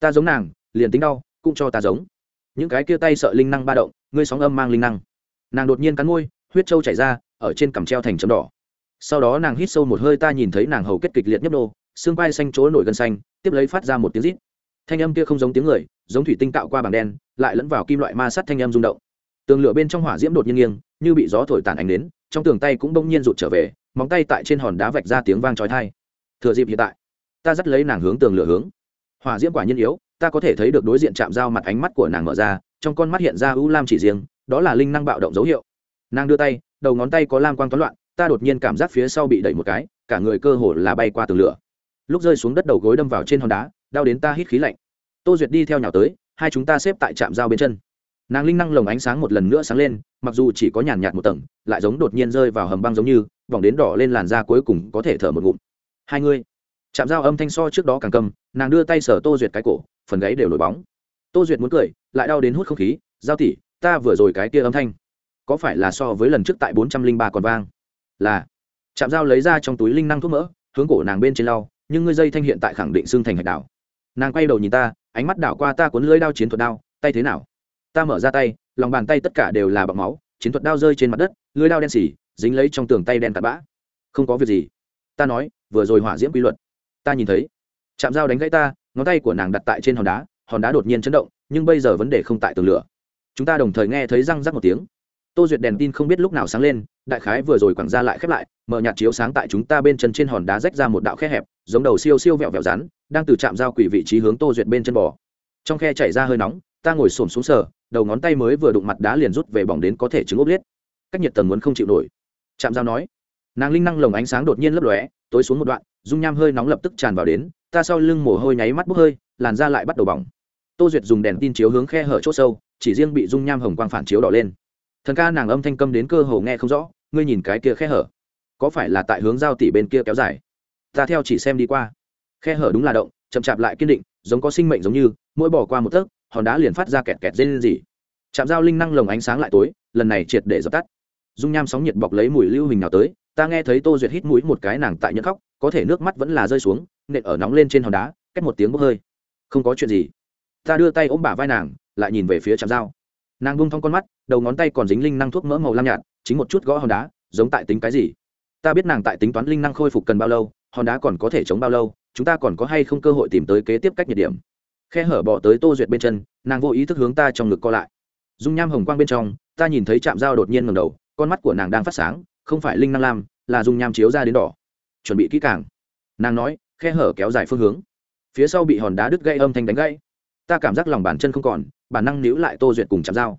Ta giống nàng, liền tính đau, cũng cho ta giống. Những cái kia tay sợ linh năng ba động, ngươi sóng âm mang linh năng. Nàng đột nhiên cắn môi, huyết trâu chảy ra ở trên cằm treo thành chấm đỏ. Sau đó nàng hít sâu một hơi ta nhìn thấy nàng hầu kết kịch liệt nhấp nô, xương vai xanh chỗ nổi gân xanh, tiếp lấy phát ra một tiếng rít. Thanh âm kia không giống tiếng người, giống thủy tinh tạo qua bằng đen, lại lẫn vào kim loại ma sát thanh âm rung động. Tường lửa bên trong hỏa diễm đột nhiên nghiêng, như bị gió thổi tàn ánh đến, trong tường tay cũng bỗng nhiên rụt trở về, móng tay tại trên hòn đá vạch ra tiếng vang trói thai thừa dịp hiện tại, ta dắt lấy nàng hướng tường lửa hướng. Hỏa diễm quả nhiên yếu, ta có thể thấy được đối diện chạm dao mặt ánh mắt của nàng mở ra, trong con mắt hiện ra u lam chỉ riêng, đó là linh năng bạo động dấu hiệu. Nàng đưa tay đầu ngón tay có lam quang toán loạn, ta đột nhiên cảm giác phía sau bị đẩy một cái, cả người cơ hồ là bay qua tường lửa. Lúc rơi xuống đất đầu gối đâm vào trên hòn đá, đau đến ta hít khí lạnh. Tô duyệt đi theo nhào tới, hai chúng ta xếp tại trạm dao bên chân. Nàng linh năng lồng ánh sáng một lần nữa sáng lên, mặc dù chỉ có nhàn nhạt một tầng, lại giống đột nhiên rơi vào hầm băng giống như, vòng đến đỏ lên làn da cuối cùng có thể thở một ngụm. Hai ngươi chạm dao âm thanh so trước đó càng cầm nàng đưa tay sở tô duyệt cái cổ, phần gáy đều nổi bóng. Tô duyệt muốn cười, lại đau đến hút không khí, giao tỉ ta vừa rồi cái kia âm thanh có phải là so với lần trước tại bốn trăm linh ba còn vang? Là. Chạm dao lấy ra trong túi linh năng thuốc mỡ, hướng cổ nàng bên trên lau, nhưng ngươi dây thanh hiện tại khẳng định xương thành hạch đảo. Nàng quay đầu nhìn ta, ánh mắt đảo qua ta cuốn lưỡi đao chiến thuật đao, tay thế nào? Ta mở ra tay, lòng bàn tay tất cả đều là bọc máu, chiến thuật đao rơi trên mặt đất, lưỡi đao đen xỉ, dính lấy trong tường tay đen tạt bã. Không có việc gì. Ta nói, vừa rồi hỏa diễm quy luật. Ta nhìn thấy. Chạm dao đánh gãy ta, ngón tay của nàng đặt tại trên hòn đá hòn đá đột nhiên chấn động, nhưng bây giờ vấn đề không tại tường lửa. Chúng ta đồng thời nghe thấy răng rắc một tiếng tô duyệt đèn tin không biết lúc nào sáng lên, đại khái vừa rồi quẳng ra lại khép lại, mở nhạt chiếu sáng tại chúng ta bên chân trên hòn đá rách ra một đạo khe hẹp, giống đầu siêu siêu vẹo vẹo rắn, đang từ trạm giao quỷ vị trí hướng tô duyệt bên chân bò. Trong khe chảy ra hơi nóng, ta ngồi xổm xuống sờ, đầu ngón tay mới vừa đụng mặt đá liền rút về bỏng đến có thể chứng ốp liết cách nhiệt tầng muốn không chịu nổi. Trạm giao nói. Nàng linh năng lồng ánh sáng đột nhiên lấp lóe, tối xuống một đoạn, dung nham hơi nóng lập tức tràn vào đến, ta sau lưng mồ hôi nháy mắt bốc hơi, làn da lại bắt đầu bỏng. Tô duyệt dùng đèn tin chiếu hướng khe hở c h ỗ sâu, chỉ riêng bị dung nham hồng quang phản chiếu đỏ lên thần ca nàng âm thanh câm đến cơ hồ nghe không rõ, ngươi nhìn cái kia khe hở. Có phải là tại hướng giao tỷ bên kia kéo dài? Ta theo chỉ xem đi qua. Khe hở đúng là động, chậm chạp lại kiên định, giống có sinh mệnh giống như, mỗi bỏ qua một tấc, hòn đá liền phát ra kẹt kẹt dây lên gì chạm giao linh năng lồng ánh sáng lại tối, lần này triệt để dập tắt. Dung nham sóng nhiệt bọc lấy mùi lưu hình nào tới, ta nghe thấy tô duyệt hít mũi một cái nàng tại nhẫn khóc, có thể nước mắt vẫn là rơi xuống, nện ở nóng lên trên hòn đá, cách một tiếng bốc hơi. Không có chuyện gì. Ta đưa tay ôm bả vai nàng, lại nhìn về phía chạm dao nàng bung thong con mắt đầu ngón tay còn dính linh năng thuốc mỡ màu lam nhạt chính một chút gõ hòn đá giống tại tính cái gì? Ta biết nàng tại tính toán linh năng khôi phục cần bao lâu hòn đá còn có thể chống bao lâu chúng ta còn có hay không cơ hội tìm tới kế tiếp cách nhiệt điểm? Khe hở bỏ tới tô duyệt bên chân nàng vô ý thức hướng ta trong ngực co lại. Dung nham hồng quang bên trong ta nhìn thấy chạm dao đột nhiên ngầm đầu con mắt của nàng đang phát sáng không phải linh năng lam là dung nham chiếu ra đến đỏ. Chuẩn bị kỹ càng. Nàng nói khe hở kéo dài phương hướng. Phía sau bị hòn đá đứt gãy, âm thanh đánh gãy ta cảm giác lòng bàn chân không còn, bản năng níu lại tô duyệt cùng chạm dao.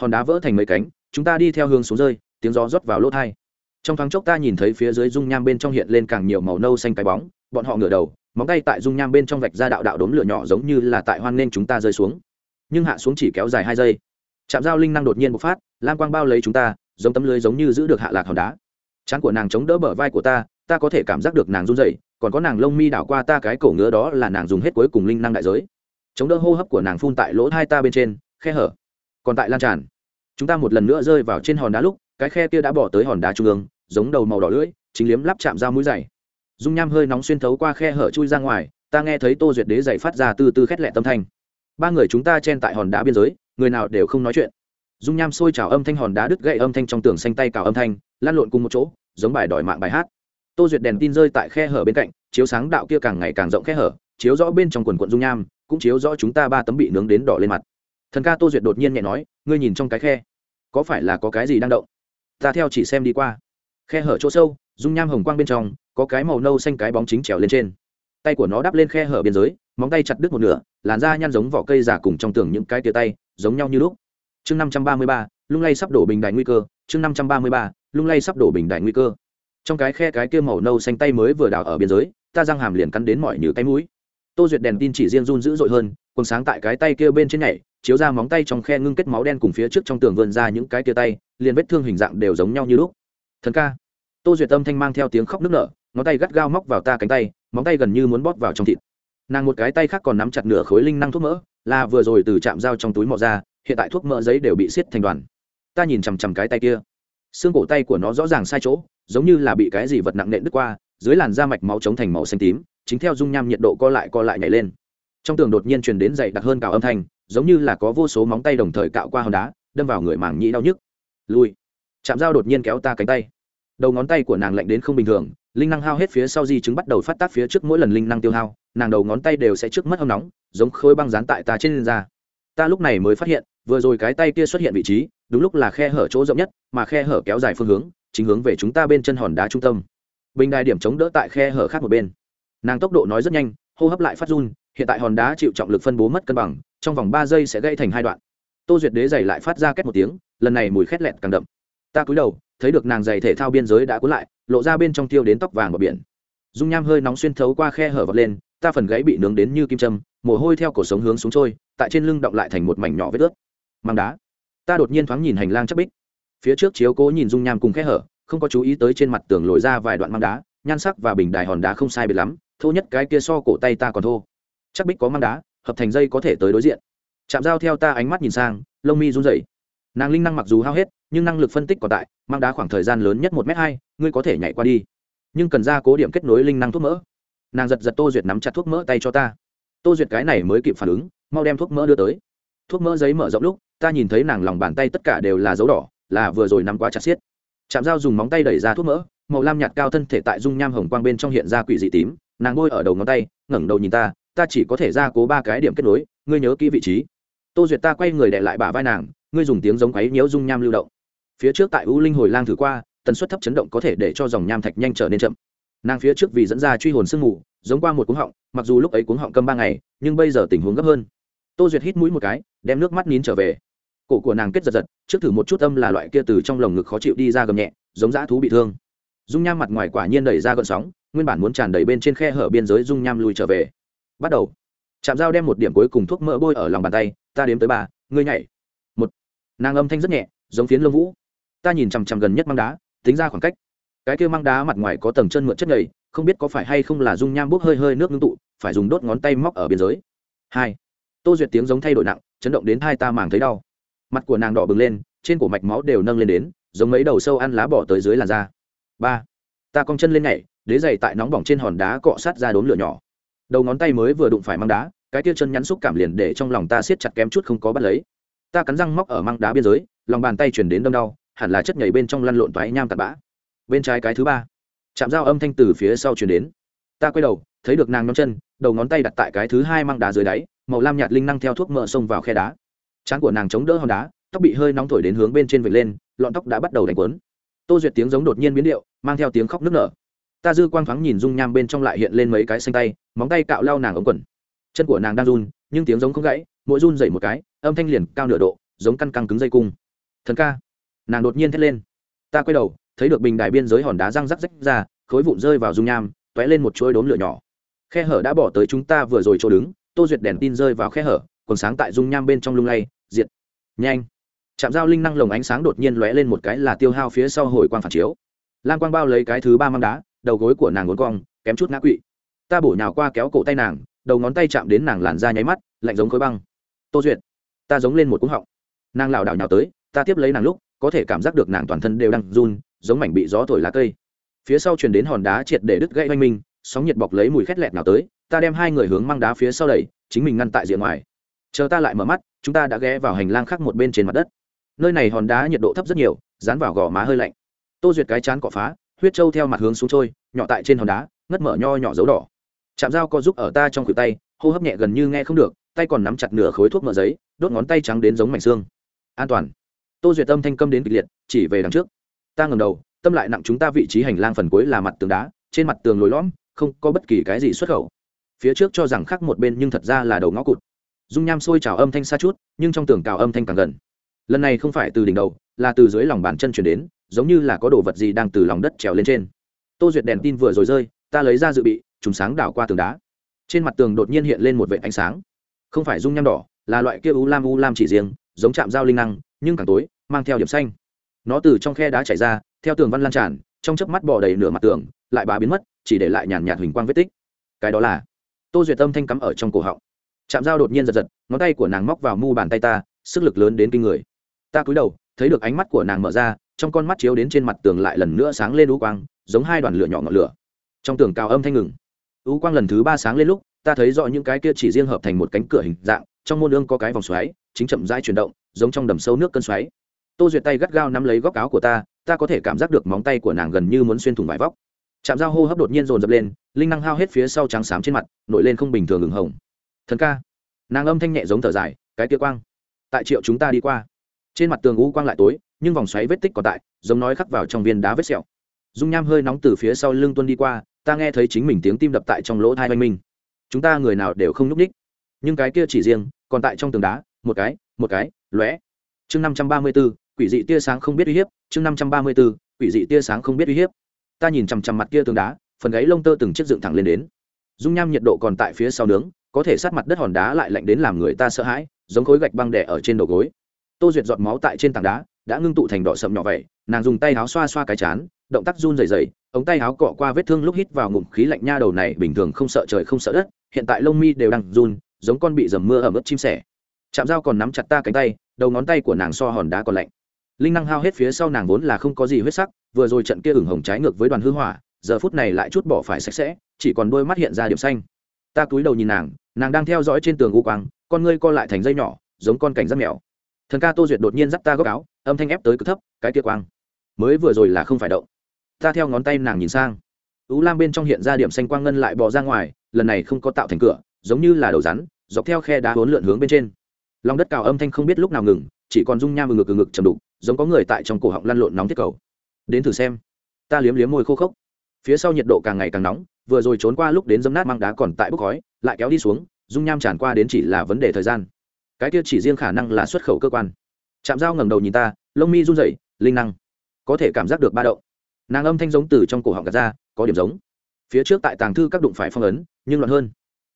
Hòn đá vỡ thành mấy cánh, chúng ta đi theo hướng xuống rơi, tiếng gió rót vào lỗ thai. Trong thoáng chốc ta nhìn thấy phía dưới dung nham bên trong hiện lên càng nhiều màu nâu xanh cái bóng, bọn họ ngửa đầu, móng tay tại dung nham bên trong vạch ra đạo đạo đốm lửa nhỏ giống như là tại hoan nên chúng ta rơi xuống. Nhưng hạ xuống chỉ kéo dài hai giây. Chạm dao linh năng đột nhiên bộc phát, lam quang bao lấy chúng ta, giống tấm lưới giống như giữ được hạ lạc hòn đá. Trán của nàng chống đỡ bờ vai của ta ta có thể cảm giác được nàng run rẩy, còn có nàng lông mi đảo qua ta cái cổ ngứa đó là nàng dùng hết cuối cùng linh năng đại giới chống đỡ hô hấp của nàng phun tại lỗ hai ta bên trên, khe hở, còn tại lan tràn. Chúng ta một lần nữa rơi vào trên hòn đá lúc, cái khe kia đã bỏ tới hòn đá trung ương, giống đầu màu đỏ lưỡi, chính liếm lắp chạm ra mũi dày. Dung nham hơi nóng xuyên thấu qua khe hở chui ra ngoài, ta nghe thấy tô duyệt đế dày phát ra từ từ khét lẹ tâm thanh. Ba người chúng ta chen tại hòn đá biên giới, người nào đều không nói chuyện. Dung nham sôi trào âm thanh hòn đá đứt gậy âm thanh trong tường xanh tay cào âm thanh, lan lộn cùng một chỗ, giống bài đòi mạng bài hát. Tô duyệt đèn tin rơi tại khe hở bên cạnh, chiếu sáng đạo kia càng ngày càng rộng khe hở, chiếu rõ bên trong quần quận dung nham cũng chiếu rõ chúng ta ba tấm bị nướng đến đỏ lên mặt. Thần ca tô duyệt đột nhiên nhẹ nói, ngươi nhìn trong cái khe, có phải là có cái gì đang động? Ta theo chỉ xem đi qua. Khe hở chỗ sâu, dung nham hồng quang bên trong, có cái màu nâu xanh cái bóng chính trèo lên trên. Tay của nó đắp lên khe hở biên giới, móng tay chặt đứt một nửa, làn da nhăn giống vỏ cây giả cùng trong tường những cái tia tay, giống nhau như lúc. Chương năm trăm ba mươi ba, lung lay sắp đổ bình đại nguy cơ. Chương năm trăm ba mươi ba, lung lay sắp đổ bình đại nguy cơ. Trong cái khe cái kia màu nâu xanh tay mới vừa đào ở biên giới, ta răng hàm liền cắn đến mọi như cái mũi tô duyệt đèn tin chỉ riêng run dữ dội hơn, quần sáng tại cái tay kia bên trên nhảy, chiếu ra móng tay trong khe ngưng kết máu đen cùng phía trước trong tường vươn ra những cái kia tay, liền vết thương hình dạng đều giống nhau như lúc. Thần ca. Tô duyệt tâm thanh mang theo tiếng khóc nức nở, ngón tay gắt gao móc vào ta cánh tay, móng tay gần như muốn bóp vào trong thịt. Nàng một cái tay khác còn nắm chặt nửa khối linh năng thuốc mỡ, là vừa rồi từ chạm dao trong túi mọ ra, hiện tại thuốc mỡ giấy đều bị xiết thành đoàn. Ta nhìn chằm chằm cái tay kia. Xương cổ tay của nó rõ ràng sai chỗ, giống như là bị cái gì vật nặng nện đứt qua dưới làn da mạch máu chống thành màu xanh tím, chính theo dung nham nhiệt độ co lại co lại nhảy lên. Trong tường đột nhiên truyền đến dày đặc hơn cào âm thanh, giống như là có vô số móng tay đồng thời cạo qua hòn đá, đâm vào người mảng nhĩ đau nhức. Lui. Chạm dao đột nhiên kéo ta cánh tay. Đầu ngón tay của nàng lạnh đến không bình thường, linh năng hao hết phía sau di chứng bắt đầu phát tác phía trước mỗi lần linh năng tiêu hao, nàng đầu ngón tay đều sẽ trước mất hâm nóng, giống khối băng dán tại ta trên da. Ta lúc này mới phát hiện, vừa rồi cái tay kia xuất hiện vị trí, đúng lúc là khe hở chỗ rộng nhất, mà khe hở kéo dài phương hướng, chính hướng về chúng ta bên chân hòn đá trung tâm bình đài điểm chống đỡ tại khe hở khác một bên. Nàng tốc độ nói rất nhanh, hô hấp lại phát run, hiện tại hòn đá chịu trọng lực phân bố mất cân bằng, trong vòng ba giây sẽ gây thành hai đoạn. Tô duyệt đế giày lại phát ra két một tiếng, lần này mùi khét lẹt càng đậm. Ta cúi đầu, thấy được nàng giày thể thao biên giới đã cuốn lại, lộ ra bên trong tiêu đến tóc vàng vào biển. Dung nham hơi nóng xuyên thấu qua khe hở vọt lên, ta phần gáy bị nướng đến như kim châm, mồ hôi theo cổ sống hướng xuống trôi, tại trên lưng động lại thành một mảnh nhỏ vết ướt. Mang đá. Ta đột nhiên thoáng nhìn hành lang chắc bích. Phía trước chiếu cố nhìn dung nham cùng khe hở không có chú ý tới trên mặt tường lồi ra vài đoạn mang đá, nhan sắc và bình đài hòn đá không sai biệt lắm, thô nhất cái kia so cổ tay ta còn thô. Chắc bích có mang đá, hợp thành dây có thể tới đối diện. Chạm dao theo ta ánh mắt nhìn sang, lông mi run rẩy. Nàng linh năng mặc dù hao hết, nhưng năng lực phân tích còn tại mang đá khoảng thời gian lớn nhất một m hai, ngươi có thể nhảy qua đi. Nhưng cần ra cố điểm kết nối linh năng thuốc mỡ. Nàng giật giật tô duyệt nắm chặt thuốc mỡ tay cho ta. Tô duyệt cái này mới kịp phản ứng, mau đem thuốc mỡ đưa tới. Thuốc mỡ giấy mở rộng lúc, ta nhìn thấy nàng lòng bàn tay tất cả đều là dấu đỏ, là vừa rồi nắm quá chặt xiết chạm dao dùng móng tay đẩy ra thuốc mỡ, màu lam nhạt cao thân thể tại dung nham hồng quang bên trong hiện ra quỷ dị tím, nàng ngôi ở đầu ngón tay, ngẩng đầu nhìn ta ta chỉ có thể ra cố ba cái điểm kết nối, ngươi nhớ kỹ vị trí. Tô duyệt ta quay người đệ lại bả vai nàng, ngươi dùng tiếng giống quấy nhiễu dung nham lưu động. Phía trước tại u linh hồi lang thử qua, tần suất thấp chấn động có thể để cho dòng nham thạch nhanh trở nên chậm. Nàng phía trước vì dẫn ra truy hồn sương mù, giống qua một cuống họng, mặc dù lúc ấy cuống họng câm ba ngày, nhưng bây giờ tình huống gấp hơn. Tô duyệt hít mũi một cái, đem nước mắt nín trở về cổ của nàng kết giật giật, trước thử một chút âm là loại kia từ trong lồng ngực khó chịu đi ra gầm nhẹ, giống dã thú bị thương. Dung nham mặt ngoài quả nhiên đẩy ra gợn sóng, nguyên bản muốn tràn đầy bên trên khe hở biên giới dung nham lùi trở về. Bắt đầu. Chạm dao đem một điểm cuối cùng thuốc mỡ bôi ở lòng bàn tay, ta đếm tới ba, ngươi nhảy. Một. Nàng âm thanh rất nhẹ, giống phiến lông vũ. Ta nhìn chằm chằm gần nhất măng đá, tính ra khoảng cách. Cái kia măng đá mặt ngoài có tầng chân mượn chất nhầy, không biết có phải hay không là dung nham bốc hơi hơi nước ngưng tụ, phải dùng đốt ngón tay móc ở biên giới. Hai. Tô duyệt tiếng giống thay đổi nặng, chấn động đến hai ta màng thấy đau mặt của nàng đỏ bừng lên, trên cổ mạch máu đều nâng lên đến, giống mấy đầu sâu ăn lá bỏ tới dưới làn da. Ba, ta cong chân lên nhảy, đế dày tại nóng bỏng trên hòn đá cọ sát ra đốn lửa nhỏ. Đầu ngón tay mới vừa đụng phải măng đá, cái tia chân nhắn xúc cảm liền để trong lòng ta siết chặt kém chút không có bắt lấy. Ta cắn răng móc ở măng đá biên giới, lòng bàn tay chuyển đến đâm đau, hẳn là chất nhảy bên trong lăn lộn toái nham tạt bã. Bên trái cái thứ ba, chạm dao âm thanh từ phía sau chuyển đến. Ta quay đầu, thấy được nàng nhóm chân, đầu ngón tay đặt tại cái thứ hai măng đá dưới đáy, màu lam nhạt linh năng theo thuốc mỡ xông vào khe đá trán của nàng chống đỡ hòn đá, tóc bị hơi nóng thổi đến hướng bên trên vệt lên, lọn tóc đã bắt đầu đánh quấn tô duyệt tiếng giống đột nhiên biến điệu, mang theo tiếng khóc nức nở. Ta dư quang thoáng nhìn dung nham bên trong lại hiện lên mấy cái xanh tay, móng tay cạo lao nàng ống quần. Chân của nàng đang run, nhưng tiếng giống không gãy, mỗi run dậy một cái, âm thanh liền cao nửa độ, giống căn căng cứng dây cung. Thần ca, nàng đột nhiên thét lên. Ta quay đầu, thấy được bình đài biên giới hòn đá răng rắc rách ra, khối vụn rơi vào dung nham t ó é lên một chuỗi đốm lửa nhỏ. Khe hở đã bỏ tới chúng ta vừa rồi chỗ đứng, tô duyệt đèn tin rơi vào khe hở, còn sáng tại dung nham bên trong lung lay diệt. Nhanh. Chạm dao linh năng lồng ánh sáng đột nhiên lóe lên một cái là tiêu hao phía sau hồi quang phản chiếu. Lan quang bao lấy cái thứ ba măng đá, đầu gối của nàng ngốn cong, kém chút ngã quỵ. Ta bổ nhào qua kéo cổ tay nàng, đầu ngón tay chạm đến nàng làn da nháy mắt, lạnh giống khối băng. Tô duyệt, ta giống lên một cúng họng. Nàng lảo đảo nhào tới, ta tiếp lấy nàng lúc, có thể cảm giác được nàng toàn thân đều đang run, giống mảnh bị gió thổi lá cây. Phía sau truyền đến hòn đá triệt để đứt gãy oanh minh, sóng nhiệt bọc lấy mùi khét lẹt nào tới, ta đem hai người hướng mang đá phía sau đẩy, chính mình ngăn tại diện ngoài. Chờ ta lại mở mắt chúng ta đã ghé vào hành lang khác một bên trên mặt đất. Nơi này hòn đá nhiệt độ thấp rất nhiều, dán vào gò má hơi lạnh. Tô duyệt cái chán cọ phá, huyết trâu theo mặt hướng xuống trôi, nhỏ tại trên hòn đá, ngất mở nho nhỏ dấu đỏ. Chạm dao co giúp ở ta trong khuỷu tay, hô hấp nhẹ gần như nghe không được, tay còn nắm chặt nửa khối thuốc mỡ giấy, đốt ngón tay trắng đến giống mảnh xương. An toàn. Tô duyệt tâm thanh câm đến kịch liệt, chỉ về đằng trước. Ta ngầm đầu, tâm lại nặng chúng ta vị trí hành lang phần cuối là mặt tường đá, trên mặt tường lồi lõm, không có bất kỳ cái gì xuất khẩu. Phía trước cho rằng khác một bên nhưng thật ra là đầu ngõ cụt dung nham sôi trào âm thanh xa chút, nhưng trong tường cào âm thanh càng gần. Lần này không phải từ đỉnh đầu, là từ dưới lòng bàn chân chuyển đến, giống như là có đồ vật gì đang từ lòng đất trèo lên trên. Tô duyệt đèn tin vừa rồi rơi, ta lấy ra dự bị chúng sáng đảo qua tường đá. Trên mặt tường đột nhiên hiện lên một vệ ánh sáng. Không phải dung nham đỏ, là loại kia u lam u lam chỉ riêng, giống chạm dao linh năng, nhưng càng tối, mang theo điểm xanh. Nó từ trong khe đá chảy ra, theo tường văn lan tràn, trong chớp mắt bỏ đầy nửa mặt tường, lại bà biến mất, chỉ để lại nhàn nhạt huỳnh quang vết tích. Cái đó là tô duyệt tâm thanh cắm ở trong cổ họng chạm dao đột nhiên giật giật, ngón tay của nàng móc vào mu bàn tay ta, sức lực lớn đến kinh người. Ta cúi đầu, thấy được ánh mắt của nàng mở ra, trong con mắt chiếu đến trên mặt tường lại lần nữa sáng lên u quang, giống hai đoàn lửa nhỏ ngọn lửa. Trong tường cao âm thanh ngừng. U quang lần thứ ba sáng lên lúc, ta thấy rõ những cái kia chỉ riêng hợp thành một cánh cửa hình dạng, trong môn ương có cái vòng xoáy, chính chậm rãi chuyển động, giống trong đầm sâu nước cơn xoáy. Tô duyệt tay gắt gao nắm lấy góc áo của ta ta có thể cảm giác được móng tay của nàng gần như muốn xuyên thủng vải vóc. Chạm dao hô hấp đột nhiên dồn dập lên, linh năng hao hết phía sau trắng xám trên mặt, nổi lên không bình thường ửng hồng thần ca. Nàng âm thanh nhẹ giống thở dài, cái kia quang. Tại triệu chúng ta đi qua. Trên mặt tường u quang lại tối, nhưng vòng xoáy vết tích còn tại, giống nói khắc vào trong viên đá vết sẹo. Dung nham hơi nóng từ phía sau lưng tuân đi qua, ta nghe thấy chính mình tiếng tim đập tại trong lỗ thai oanh minh. Chúng ta người nào đều không nhúc ních nhưng cái kia chỉ riêng, còn tại trong tường đá, một cái một cái, lóe. Chương năm trăm ba mươi b ố quỷ dị tia sáng không biết uy hiếp. Chương năm trăm ba mươi b ố quỷ dị tia sáng không biết uy hiếp. Ta nhìn chằm chằm mặt kia tường đá, phần gáy lông tơ từng chiếc dựng thẳng lên đến. Dung nham nhiệt độ còn tại phía sau nướng có thể sát mặt đất hòn đá lại lạnh đến làm người ta sợ hãi, giống khối gạch băng đẻ ở trên đầu gối. Tô duyệt giọt máu tại trên tảng đá, đã ngưng tụ thành đỏ sậm nhỏ vậy, nàng dùng tay áo xoa xoa cái chán, động tác run rẩy rẩy, ống tay áo cọ qua vết thương lúc hít vào ngụm khí lạnh nha đầu này, bình thường không sợ trời không sợ đất, hiện tại lông mi đều đang run, giống con bị dầm mưa ở mức chim sẻ. Chạm dao còn nắm chặt ta cánh tay, đầu ngón tay của nàng so hòn đá còn lạnh. Linh năng hao hết phía sau nàng vốn là không có gì huyết sắc, vừa rồi trận kia ửng hồng trái ngược với đoàn hư hỏa, giờ phút này lại chút bỏ phải sạch sẽ, chỉ còn đôi mắt hiện ra điểm xanh. Ta cúi đầu nhìn nàng nàng đang theo dõi trên tường u quang, con ngươi co lại thành dây nhỏ, giống con cảnh giác mèo. Thần ca tô duyệt đột nhiên dắt ta góc áo, âm thanh ép tới cực thấp, cái kia quang. Mới vừa rồi là không phải động. Ta theo ngón tay nàng nhìn sang. Ú lam bên trong hiện ra điểm xanh quang ngân lại bò ra ngoài, lần này không có tạo thành cửa, giống như là đầu rắn, dọc theo khe đá hốn lượn hướng bên trên. Lòng đất cào âm thanh không biết lúc nào ngừng, chỉ còn rung nham ngực ngực chầm đục, giống có người tại trong cổ họng lăn lộn nóng thiết cầu. Đến thử xem. Ta liếm liếm môi khô khốc. Phía sau nhiệt độ càng ngày càng nóng vừa rồi trốn qua lúc đến dấm nát mang đá còn tại bốc khói, lại kéo đi xuống, dung nham tràn qua đến chỉ là vấn đề thời gian. Cái kia chỉ riêng khả năng là xuất khẩu cơ quan. Chạm dao ngẩng đầu nhìn ta, lông mi run rẩy, linh năng. Có thể cảm giác được ba động. Nàng âm thanh giống từ trong cổ họng gạt ra, có điểm giống. Phía trước tại tàng thư các đụng phải phong ấn, nhưng loạn hơn.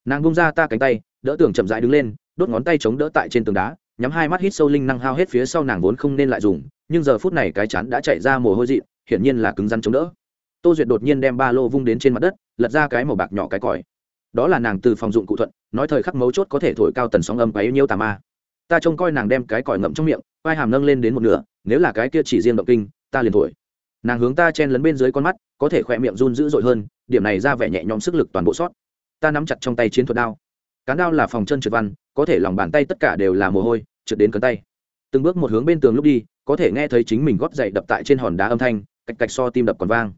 Nàng bung ra ta cánh tay, đỡ tường chậm rãi đứng lên, đốt ngón tay chống đỡ tại trên tường đá, nhắm hai mắt hít sâu linh năng hao hết phía sau nàng vốn không nên lại dùng, nhưng giờ phút này cái chán đã chạy ra mồ hôi dị hiển nhiên là cứng rắn chống đỡ tô duyệt đột nhiên đem ba lô vung đến trên mặt đất, lật ra cái màu bạc nhỏ cái còi. Đó là nàng từ phòng dụng cụ thuận, nói thời khắc mấu chốt có thể thổi cao tần sóng âm quấy nhiêu tà ma. Ta trông coi nàng đem cái còi ngậm trong miệng, vai hàm nâng lên đến một nửa, nếu là cái kia chỉ riêng động kinh, ta liền thổi. Nàng hướng ta chen lấn bên dưới con mắt, có thể khỏe miệng run dữ dội hơn, điểm này ra vẻ nhẹ nhõm sức lực toàn bộ sót. Ta nắm chặt trong tay chiến thuật đao. Cán đao là phòng chân trượt văn, có thể lòng bàn tay tất cả đều là mồ hôi, trượt đến cấn tay. Từng bước một hướng bên tường lúc đi, có thể nghe thấy chính mình gót dậy đập tại trên hòn đá âm thanh cạch cạch so tim đập còn vang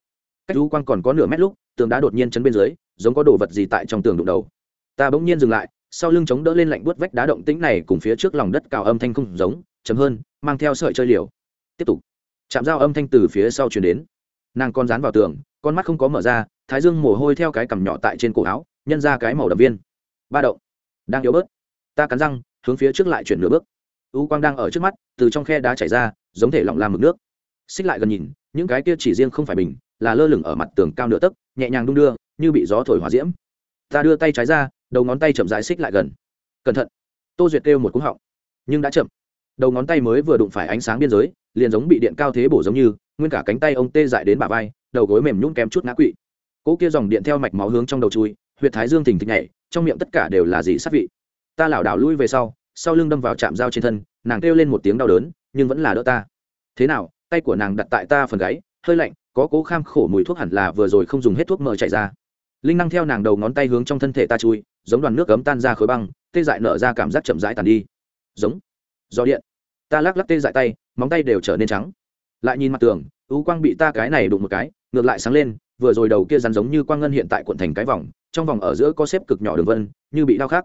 cách lũ quang còn có nửa mét lúc, tường đá đột nhiên chấn bên dưới, giống có đồ vật gì tại trong tường đụng đầu. Ta bỗng nhiên dừng lại, sau lưng chống đỡ lên lạnh buốt vách đá động tĩnh này cùng phía trước lòng đất cào âm thanh không giống chấm hơn, mang theo sợi chơi liều. Tiếp tục. Chạm dao âm thanh từ phía sau chuyển đến. Nàng con dán vào tường, con mắt không có mở ra, thái dương mồ hôi theo cái cằm nhỏ tại trên cổ áo, nhân ra cái màu đậm viên. Ba động. Đang yếu bớt. Ta cắn răng, hướng phía trước lại chuyển nửa bước. U quang đang ở trước mắt, từ trong khe đá chảy ra, giống thể lỏng làm mực nước. Xích lại gần nhìn, những cái kia chỉ riêng không phải bình là lơ lửng ở mặt tường cao nửa tấc, nhẹ nhàng đung đưa, như bị gió thổi hòa diễm. Ta đưa tay trái ra, đầu ngón tay chậm rãi xích lại gần. Cẩn thận. Tô duyệt kêu một cú họng. Nhưng đã chậm. Đầu ngón tay mới vừa đụng phải ánh sáng biên giới, liền giống bị điện cao thế bổ giống như, nguyên cả cánh tay ông tê dại đến bả vai, đầu gối mềm nhún kém chút ngã quỵ. Cỗ kia dòng điện theo mạch máu hướng trong đầu chui, huyệt thái dương thình thịch nhảy, trong miệng tất cả đều là dị sát vị. Ta lảo đảo lui về sau sau lưng đâm vào chạm dao trên thân, nàng kêu lên một tiếng đau đớn, nhưng vẫn là đỡ ta. Thế nào, tay của nàng đặt tại ta phần gáy, hơi lạnh có cố kham khổ mùi thuốc hẳn là vừa rồi không dùng hết thuốc mở chạy ra. Linh năng theo nàng đầu ngón tay hướng trong thân thể ta chui, giống đoàn nước cấm tan ra khối băng, tê dại nở ra cảm giác chậm rãi tàn đi. Giống. Do điện. Ta lắc lắc tê dại tay, móng tay đều trở nên trắng. Lại nhìn mặt tường ú quang bị ta cái này đụng một cái, ngược lại sáng lên, vừa rồi đầu kia rắn giống như quang ngân hiện tại cuộn thành cái vòng, trong vòng ở giữa có xếp cực nhỏ đường vân, như bị đau khác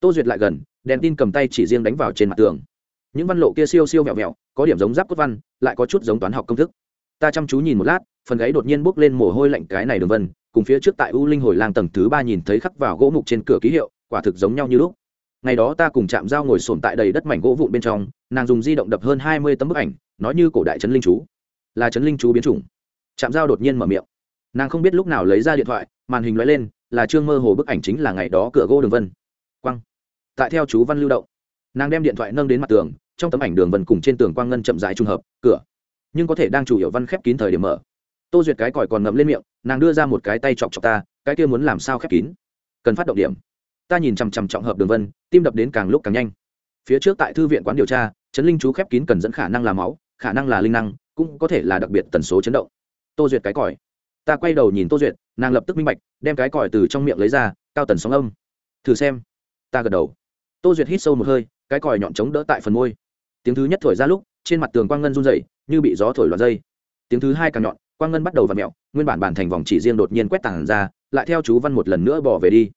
tô duyệt lại gần, đèn tin cầm tay chỉ riêng đánh vào trên mặt tường. Những văn lộ kia siêu siêu vẹo vẹo, có điểm giống giáp cốt văn, lại có chút giống toán học công thức ta chăm chú nhìn một lát, phần gáy đột nhiên bốc lên mồ hôi lạnh cái này đường vân, cùng phía trước tại u linh hồi lang tầng thứ ba nhìn thấy khắc vào gỗ mục trên cửa ký hiệu, quả thực giống nhau như lúc. Ngày đó ta cùng chạm dao ngồi sồn tại đầy đất mảnh gỗ vụn bên trong, nàng dùng di động đập hơn hai mươi tấm bức ảnh, nói như cổ đại trấn linh chú. Là trấn linh chú biến chủng. Chạm dao đột nhiên mở miệng. Nàng không biết lúc nào lấy ra điện thoại, màn hình l lên, là trương mơ hồ bức ảnh chính là ngày đó cửa gỗ đường vân. Quăng tại theo chú văn lưu động, nàng đem điện thoại nâng đến mặt tường, trong tấm ảnh đường vân cùng trên tường quang ngân chậm rãi trùng hợp, cửa nhưng có thể đang chủ yếu văn khép kín thời điểm mở. Tô duyệt cái còi còn ngậm lên miệng, nàng đưa ra một cái tay chọc chọc ta, cái kia muốn làm sao khép kín? Cần phát động điểm. Ta nhìn chằm chằm trọng hợp đường vân, tim đập đến càng lúc càng nhanh. Phía trước tại thư viện quán điều tra chấn linh chú khép kín cần dẫn khả năng là máu, khả năng là linh năng, cũng có thể là đặc biệt tần số chấn động. Tô duyệt cái còi. Ta quay đầu nhìn tô duyệt, nàng lập tức minh bạch, đem cái còi từ trong miệng lấy ra, cao tần sóng âm. Thử xem. Ta gật đầu. Tô duyệt hít sâu một hơi, cái còi nhọn chống đỡ tại phần môi. Tiếng thứ nhất thổi ra lúc, trên mặt tường quang ngân run dậy như bị gió thổi loạn dây. Tiếng thứ hai càng nhọn, quang ngân bắt đầu v ặ mẹo nguyên bản bàn thành vòng chỉ riêng đột nhiên quét tàng ra, lại theo chú văn một lần nữa bỏ về đi.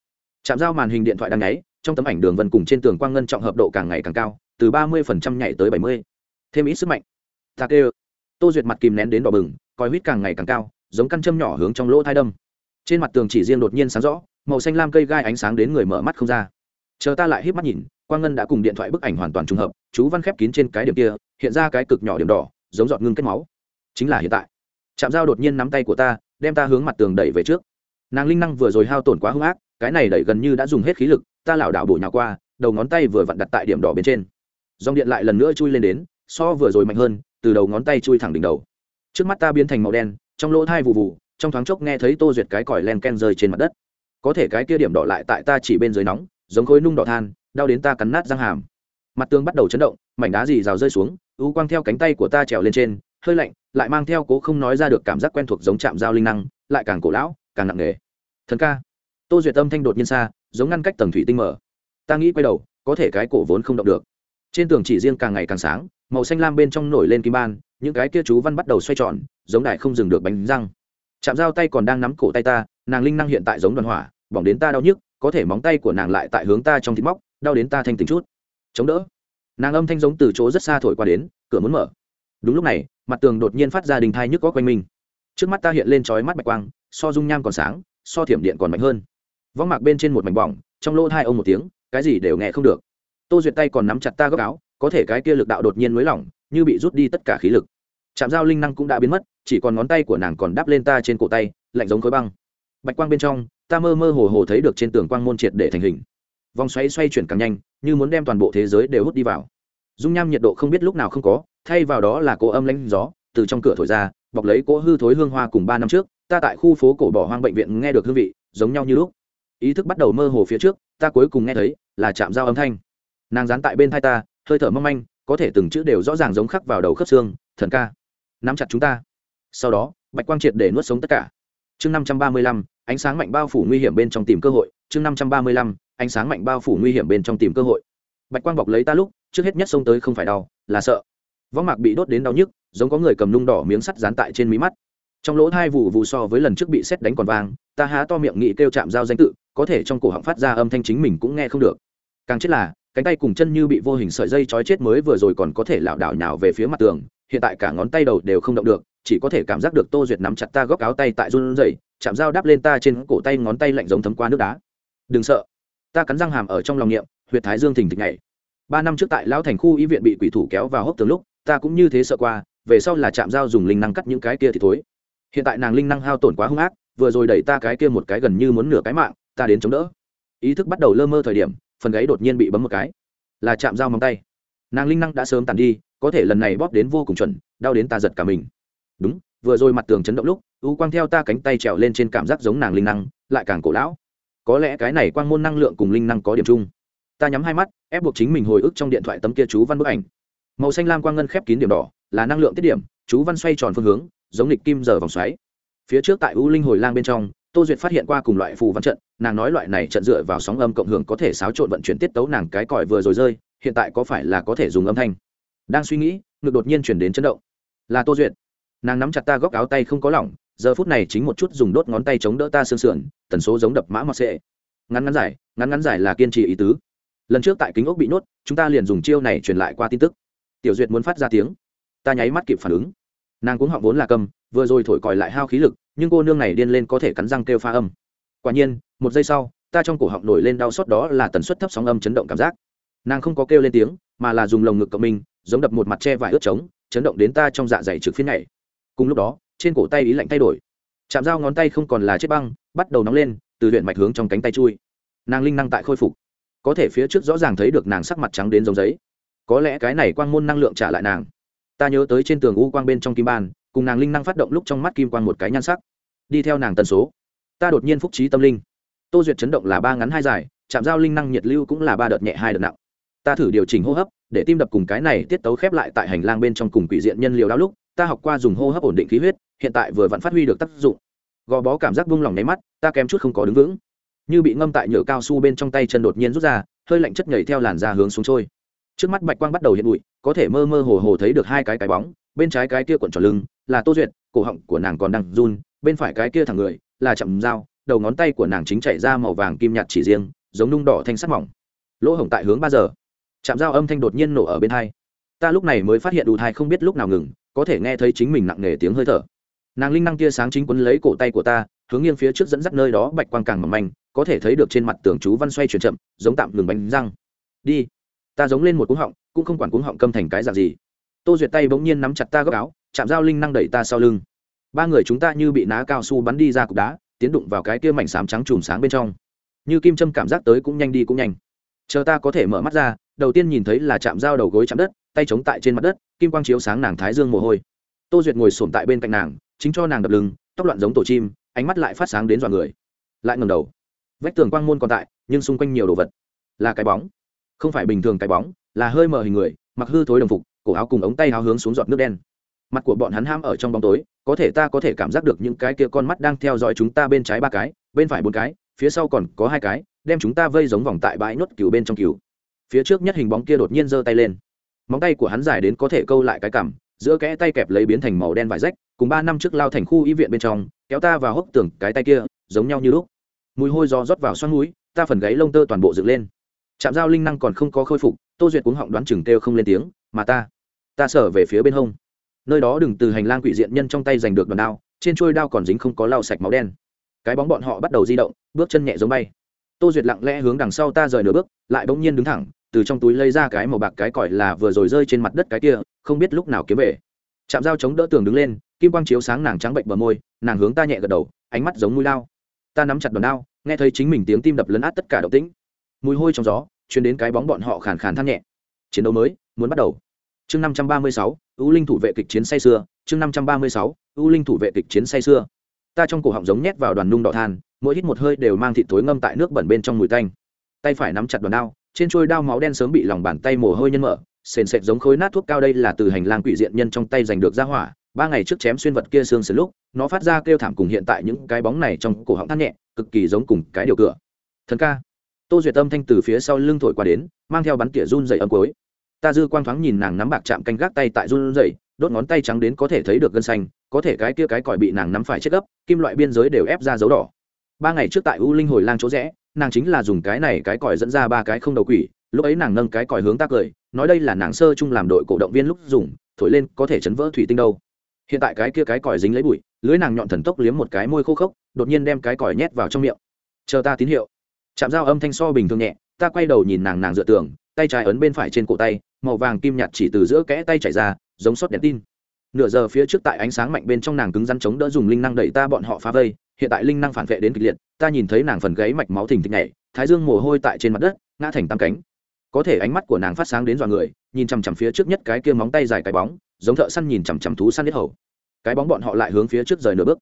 Chạm giao màn hình điện thoại đang nháy, trong tấm ảnh đường vân cùng trên tường quang ngân trọng hợp độ càng ngày càng cao, từ ba mươi nhảy tới bảy mươi. Thêm ít sức mạnh. Ta kêu. Tô duyệt mặt kìm nén đến đỏ bừng, coi huýt càng ngày càng cao, giống căn châm nhỏ hướng trong lỗ thai đâm. Trên mặt tường chỉ riêng đột nhiên sáng rõ, màu xanh lam cây gai ánh sáng đến người mở mắt không ra. Chờ ta lại híp mắt nhìn, quang ngân đã cùng điện thoại bức ảnh hoàn toàn trùng hợp, chú văn khép kín trên cái điểm kia, hiện ra cái cực nhỏ điểm đỏ giống giọt ngưng kết máu. Chính là hiện tại. Chạm dao đột nhiên nắm tay của ta, đem ta hướng mặt tường đẩy về trước. Nàng linh năng vừa rồi hao tổn quá hung ác, cái này đẩy gần như đã dùng hết khí lực, ta lảo đảo bổ nhào qua, đầu ngón tay vừa vặn đặt tại điểm đỏ bên trên. Dòng điện lại lần nữa chui lên đến, so vừa rồi mạnh hơn, từ đầu ngón tay chui thẳng đỉnh đầu. Trước mắt ta biến thành màu đen, trong lỗ thai vụ vụ trong thoáng chốc nghe thấy tô duyệt cái còi len ken rơi trên mặt đất. Có thể cái kia điểm đỏ lại tại ta chỉ bên dưới nóng, giống khối nung đỏ than, đau đến ta cắn nát răng hàm mặt tường bắt đầu chấn động, mảnh đá dì rào rơi xuống, u quang theo cánh tay của ta trèo lên trên, hơi lạnh, lại mang theo cố không nói ra được cảm giác quen thuộc giống chạm dao linh năng, lại càng cổ lão, càng nặng nề. Thần ca. Tô duyệt tâm thanh đột nhiên xa, giống ngăn cách tầng thủy tinh mở. Ta nghĩ quay đầu, có thể cái cổ vốn không động được. Trên tường chỉ riêng càng ngày càng sáng, màu xanh lam bên trong nổi lên kim ban, những cái kia chú văn bắt đầu xoay tròn, giống đại không dừng được bánh răng. Chạm dao tay còn đang nắm cổ tay ta, nàng linh năng hiện tại giống đoàn hỏa, bỏng đến ta đau nhức, có thể móng tay của nàng lại tại hướng ta trong thịt móc, đau đến ta thanh tỉnh chút chống đỡ. Nàng âm thanh giống từ chỗ rất xa thổi qua đến, cửa muốn mở. Đúng lúc này, mặt tường đột nhiên phát ra đình thai nhức có quanh mình. Trước mắt ta hiện lên trói mắt bạch quang, so dung nham còn sáng, so thiểm điện còn mạnh hơn. Võng mạc bên trên một mảnh bỏng, trong lỗ hai ông một tiếng, cái gì đều nghe không được. Tô duyệt tay còn nắm chặt ta góc áo, có thể cái kia lực đạo đột nhiên nới lỏng, như bị rút đi tất cả khí lực. Chạm dao linh năng cũng đã biến mất, chỉ còn ngón tay của nàng còn đắp lên ta trên cổ tay, lạnh giống khối băng. Bạch quang bên trong, ta mơ mơ hồ hồ thấy được trên tường quang môn triệt để thành hình vòng xoay xoay chuyển càng nhanh, như muốn đem toàn bộ thế giới đều hút đi vào. Dung nham nhiệt độ không biết lúc nào không có, thay vào đó là cỗ âm lãnh gió, từ trong cửa thổi ra, bọc lấy cỗ hư thối hương hoa cùng ba năm trước, ta tại khu phố cổ bỏ hoang bệnh viện nghe được hương vị, giống nhau như lúc. Ý thức bắt đầu mơ hồ phía trước, ta cuối cùng nghe thấy, là chạm dao âm thanh. Nàng dán tại bên thai ta, hơi thở mâm anh có thể từng chữ đều rõ ràng giống khắc vào đầu khớp xương, thần ca, nắm chặt chúng ta. Sau đó, bạch quang triệt để nuốt sống tất cả. Chương năm trăm ba mươi lăm, ánh sáng mạnh bao phủ nguy hiểm bên trong tìm cơ hội, chương năm trăm ba mươi lăm ánh sáng mạnh bao phủ nguy hiểm bên trong tìm cơ hội. Bạch quang bọc lấy ta lúc, trước hết nhất xông tới không phải đau, là sợ. Võng mạc bị đốt đến đau nhức, giống có người cầm nung đỏ miếng sắt dán tại trên mí mắt. Trong lỗ hai vụ vụ so với lần trước bị xét đánh còn vang, ta há to miệng nghĩ kêu chạm dao danh tự, có thể trong cổ họng phát ra âm thanh chính mình cũng nghe không được. Càng chết là, cánh tay cùng chân như bị vô hình sợi dây trói chết mới vừa rồi còn có thể lảo đảo nhào về phía mặt tường, hiện tại cả ngón tay đầu đều không động được, chỉ có thể cảm giác được tô duyệt nắm chặt ta góc áo tay tại run rẩy, chạm dao đắp lên ta trên cổ tay ngón tay lạnh giống thấm qua nước đá. Đừng sợ ta cắn răng hàm ở trong lòng niệm, huyệt thái dương thình thịch nhảy. Ba năm trước tại lão thành khu y viện bị quỷ thủ kéo vào hốc tường lúc, ta cũng như thế sợ qua, về sau là chạm dao dùng linh năng cắt những cái kia thì thối. Hiện tại nàng linh năng hao tổn quá hung ác, vừa rồi đẩy ta cái kia một cái gần như muốn nửa cái mạng, ta đến chống đỡ. Ý thức bắt đầu lơ mơ thời điểm, phần gáy đột nhiên bị bấm một cái. Là chạm dao móng tay. Nàng linh năng đã sớm tàn đi, có thể lần này bóp đến vô cùng chuẩn, đau đến ta giật cả mình. Đúng, vừa rồi mặt tường chấn động lúc, u quang theo ta cánh tay trèo lên trên cảm giác giống nàng linh năng, lại càng cổ lão có lẽ cái này quang môn năng lượng cùng linh năng có điểm chung. Ta nhắm hai mắt, ép buộc chính mình hồi ức trong điện thoại tấm kia chú văn bức ảnh. Màu xanh lam quang ngân khép kín điểm đỏ, là năng lượng tiết điểm, chú văn xoay tròn phương hướng, giống lịch kim giờ vòng xoáy. Phía trước tại u linh hồi lang bên trong, tô duyệt phát hiện qua cùng loại phù văn trận, nàng nói loại này trận dựa vào sóng âm cộng hưởng có thể xáo trộn vận chuyển tiết tấu nàng cái còi vừa rồi rơi, hiện tại có phải là có thể dùng âm thanh? Đang suy nghĩ, ngực đột nhiên chuyển đến chấn động. Là tô duyệt. Nàng nắm chặt ta góc áo tay không có lỏng giờ phút này chính một chút dùng đốt ngón tay chống đỡ ta xương sườn, tần số giống đập mã mặc xệ ngắn ngắn dài, ngắn ngắn dài là kiên trì ý tứ. Lần trước tại kính ốc bị nốt chúng ta liền dùng chiêu này truyền lại qua tin tức. Tiểu duyệt muốn phát ra tiếng. Ta nháy mắt kịp phản ứng. Nàng cũng họng vốn là cầm, vừa rồi thổi còi lại hao khí lực, nhưng cô nương này điên lên có thể cắn răng kêu pha âm. Quả nhiên, một giây sau, ta trong cổ họng nổi lên đau xót đó là tần suất thấp sóng âm chấn động cảm giác. Nàng không có kêu lên tiếng, mà là dùng lồng ngực cộng mình, giống đập một mặt che vải ướt trống, chấn động đến ta trong dạ dày trực phiến này cùng lúc đó trên cổ tay ý lạnh thay đổi. Chạm dao ngón tay không còn là chết băng, bắt đầu nóng lên, từ huyện mạch hướng trong cánh tay chui. Nàng linh năng tại khôi phục. Có thể phía trước rõ ràng thấy được nàng sắc mặt trắng đến giống giấy. Có lẽ cái này quang môn năng lượng trả lại nàng. Ta nhớ tới trên tường u quang bên trong kim ban, cùng nàng linh năng phát động lúc trong mắt kim quang một cái nhan sắc. Đi theo nàng tần số. Ta đột nhiên phúc trí tâm linh. Tô duyệt chấn động là ba ngắn hai dài, chạm giao linh năng nhiệt lưu cũng là ba đợt nhẹ hai đợt nặng. Ta thử điều chỉnh hô hấp, để tim đập cùng cái này tiết tấu khép lại tại hành lang bên trong cùng quỷ diện nhân liều đau lúc, ta học qua dùng hô hấp ổn định khí huyết hiện tại vừa vẫn phát huy được tác dụng. Gò bó cảm giác buông lỏng nháy mắt, ta kém chút không có đứng vững. Như bị ngâm tại nhựa cao su bên trong tay chân đột nhiên rút ra, hơi lạnh chất nhảy theo làn da hướng xuống trôi. Trước mắt bạch quang bắt đầu hiện bụi, có thể mơ mơ hồ hồ thấy được hai cái cái bóng, bên trái cái kia cuộn tròn lưng là tô duyệt, cổ họng của nàng còn đang run, bên phải cái kia thẳng người là chậm dao đầu ngón tay của nàng chính chạy ra màu vàng kim nhạt chỉ riêng, giống nung đỏ thanh sắt mỏng. Lỗ hổng tại hướng ba giờ. Chạm dao âm thanh đột nhiên nổ ở bên hai. Ta lúc này mới phát hiện đủ thai không biết lúc nào ngừng, có thể nghe thấy chính mình nặng nề tiếng hơi thở nàng linh năng tia sáng chính quấn lấy cổ tay của ta, hướng nghiêng phía trước dẫn dắt nơi đó bạch quang càng mỏng manh, có thể thấy được trên mặt tường chú văn xoay chuyển chậm, giống tạm ngừng bánh răng. Đi. Ta giống lên một cuống họng, cũng không quản cuống họng câm thành cái dạng gì. Tô duyệt tay bỗng nhiên nắm chặt ta góc áo, chạm dao linh năng đẩy ta sau lưng. Ba người chúng ta như bị ná cao su bắn đi ra cục đá, tiến đụng vào cái kia mảnh xám trắng chùm sáng bên trong. Như kim châm cảm giác tới cũng nhanh đi cũng nhanh. Chờ ta có thể mở mắt ra, đầu tiên nhìn thấy là chạm dao đầu gối chạm đất, tay chống tại trên mặt đất, kim quang chiếu sáng nàng thái dương mồ hôi. Tô duyệt ngồi sổm tại bên cạnh nàng chính cho nàng đập lưng, tóc loạn giống tổ chim, ánh mắt lại phát sáng đến dọa người. Lại ngầm đầu. Vách tường quang môn còn tại, nhưng xung quanh nhiều đồ vật. Là cái bóng. Không phải bình thường cái bóng, là hơi mờ hình người, mặc hư thối đồng phục, cổ áo cùng ống tay áo hướng xuống giọt nước đen. Mặt của bọn hắn ham ở trong bóng tối, có thể ta có thể cảm giác được những cái kia con mắt đang theo dõi chúng ta bên trái ba cái, bên phải bốn cái, phía sau còn có hai cái, đem chúng ta vây giống vòng tại bãi nốt cừu bên trong cừu. Phía trước nhất hình bóng kia đột nhiên giơ tay lên. Móng tay của hắn dài đến có thể câu lại cái cằm, giữa kẽ tay kẹp lấy biến thành màu đen vải rách cùng ba năm trước lao thành khu y viện bên trong, kéo ta vào hốc tường cái tay kia, giống nhau như lúc. Mùi hôi gió rót vào xoăn núi ta phần gáy lông tơ toàn bộ dựng lên. Chạm dao linh năng còn không có khôi phục, tô duyệt cuống họng đoán chừng kêu không lên tiếng, mà ta ta sở về phía bên hông. Nơi đó đừng từ hành lang quỷ diện nhân trong tay giành được đòn đao, trên trôi đao còn dính không có lau sạch máu đen. Cái bóng bọn họ bắt đầu di động, bước chân nhẹ giống bay. Tô duyệt lặng lẽ hướng đằng sau ta rời nửa bước, lại bỗng nhiên đứng thẳng, từ trong túi lấy ra cái màu bạc cái còi là vừa rồi rơi trên mặt đất cái kia, không biết lúc nào kiếm về chạm dao chống đỡ tường đứng lên, kim quang chiếu sáng nàng trắng bệnh bờ môi, nàng hướng ta nhẹ gật đầu, ánh mắt giống mũi lao. Ta nắm chặt đòn đao, nghe thấy chính mình tiếng tim đập lấn át tất cả động tĩnh. Mùi hôi trong gió chuyến đến cái bóng bọn họ khàn khàn than nhẹ. Chiến đấu mới, muốn bắt đầu. Chương năm trăm ba mươi sáu, ưu linh thủ vệ kịch chiến say xưa chương năm trăm ba mươi sáu, ưu linh thủ vệ kịch chiến say xưa ta trong cổ họng giống nhét vào đoàn nung đỏ than, mỗi hít một hơi đều mang thịt thối ngâm tại nước bẩn bên trong mùi tanh. Tay phải nắm chặt đoàn đao, trên trôi đao máu đen sớm bị lòng bàn tay mồ hôi nhân mở sền sệt giống khối nát thuốc cao đây là từ hành lang quỷ diện nhân trong tay giành được ra hỏa. Ba ngày trước chém xuyên vật kia xương sườn lúc, nó phát ra kêu thảm cùng hiện tại những cái bóng này trong cổ họng than nhẹ, cực kỳ giống cùng cái điều cửa. Thần ca. Tô duyệt tâm thanh từ phía sau lưng thổi qua đến, mang theo bắn tỉa run dày ấm cuối. Ta dư quang thoáng nhìn nàng nắm bạc chạm canh gác tay tại run dày đốt ngón tay trắng đến có thể thấy được gân xanh, có thể cái kia cái còi bị nàng nắm phải chết gấp, kim loại biên giới đều ép ra dấu đỏ. Ba ngày trước tại u linh hồi lang chỗ rẽ, nàng chính là dùng cái này cái còi dẫn ra ba cái không đầu quỷ lúc ấy nàng nâng cái còi hướng ta cười, nói đây là nàng sơ chung làm đội cổ động viên lúc dùng, thổi lên có thể chấn vỡ thủy tinh đâu. Hiện tại cái kia cái còi dính lấy bụi, lưới nàng nhọn thần tốc liếm một cái môi khô khốc, đột nhiên đem cái còi nhét vào trong miệng. Chờ ta tín hiệu. Chạm dao âm thanh so bình thường nhẹ, ta quay đầu nhìn nàng nàng dựa tường, tay trái ấn bên phải trên cổ tay, màu vàng kim nhạt chỉ từ giữa kẽ tay chảy ra, giống sót đèn tin. Nửa giờ phía trước tại ánh sáng mạnh bên trong nàng cứng rắn chống đỡ dùng linh năng đẩy ta bọn họ phá vây, hiện tại linh năng phản vệ đến kịch liệt, ta nhìn thấy nàng phần gáy mạch máu thình thịch nhảy, thái dương mồ hôi tại trên mặt đất, ngã thành tam cánh có thể ánh mắt của nàng phát sáng đến dọa người, nhìn chằm chằm phía trước nhất cái kia móng tay dài cái bóng, giống thợ săn nhìn chằm chằm thú săn biết hầu. Cái bóng bọn họ lại hướng phía trước rời nửa bước.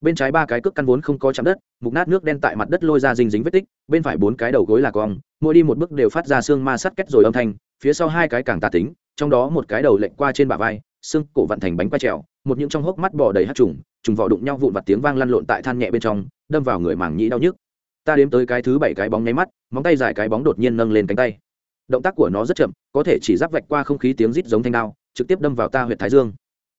Bên trái ba cái cước căn vốn không có chạm đất, mục nát nước đen tại mặt đất lôi ra dinh dính vết tích, bên phải bốn cái đầu gối là cong, mỗi đi một bước đều phát ra xương ma sắt kết rồi âm thanh, phía sau hai cái càng tà tính, trong đó một cái đầu lệnh qua trên bả vai, xương cổ vặn thành bánh quay trèo, một những trong hốc mắt bò đầy hát trùng trùng vỏ đụng nhau vụn vặt tiếng vang lăn lộn tại than nhẹ bên trong, đâm vào người mảng nhĩ đau nhức. Ta đếm tới cái thứ bảy cái bóng nháy mắt, móng tay dài cái bóng đột nhiên nâng lên cánh tay động tác của nó rất chậm, có thể chỉ giáp vạch qua không khí tiếng rít giống thanh đao, trực tiếp đâm vào ta huyện thái dương.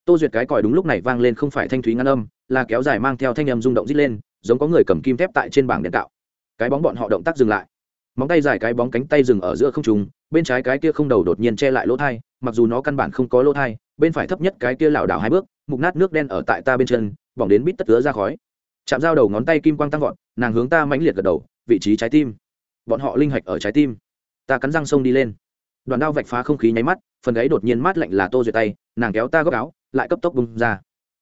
Tô duyệt cái còi đúng lúc này vang lên không phải thanh thúy ngăn âm, là kéo dài mang theo thanh âm rung động rít lên, giống có người cầm kim thép tại trên bảng đèn cạo cái bóng bọn họ động tác dừng lại. Móng tay dài cái bóng cánh tay dừng ở giữa không trùng bên trái cái kia không đầu đột nhiên che lại lỗ thai, mặc dù nó căn bản không có lỗ thai, bên phải thấp nhất cái kia lảo đảo hai bước, mục nát nước đen ở tại ta bên chân, bỏng đến bít tất tứa ra khói. Chạm dao đầu ngón tay kim quang tăng vọt, nàng hướng ta mãnh liệt gật đầu, vị trí trái tim. Bọn họ linh hạch ở trái tim ta cắn răng sông đi lên. Đoàn đao vạch phá không khí nháy mắt, phần gáy đột nhiên mát lạnh là tô duyệt tay, nàng kéo ta góc áo, lại cấp tốc bung ra.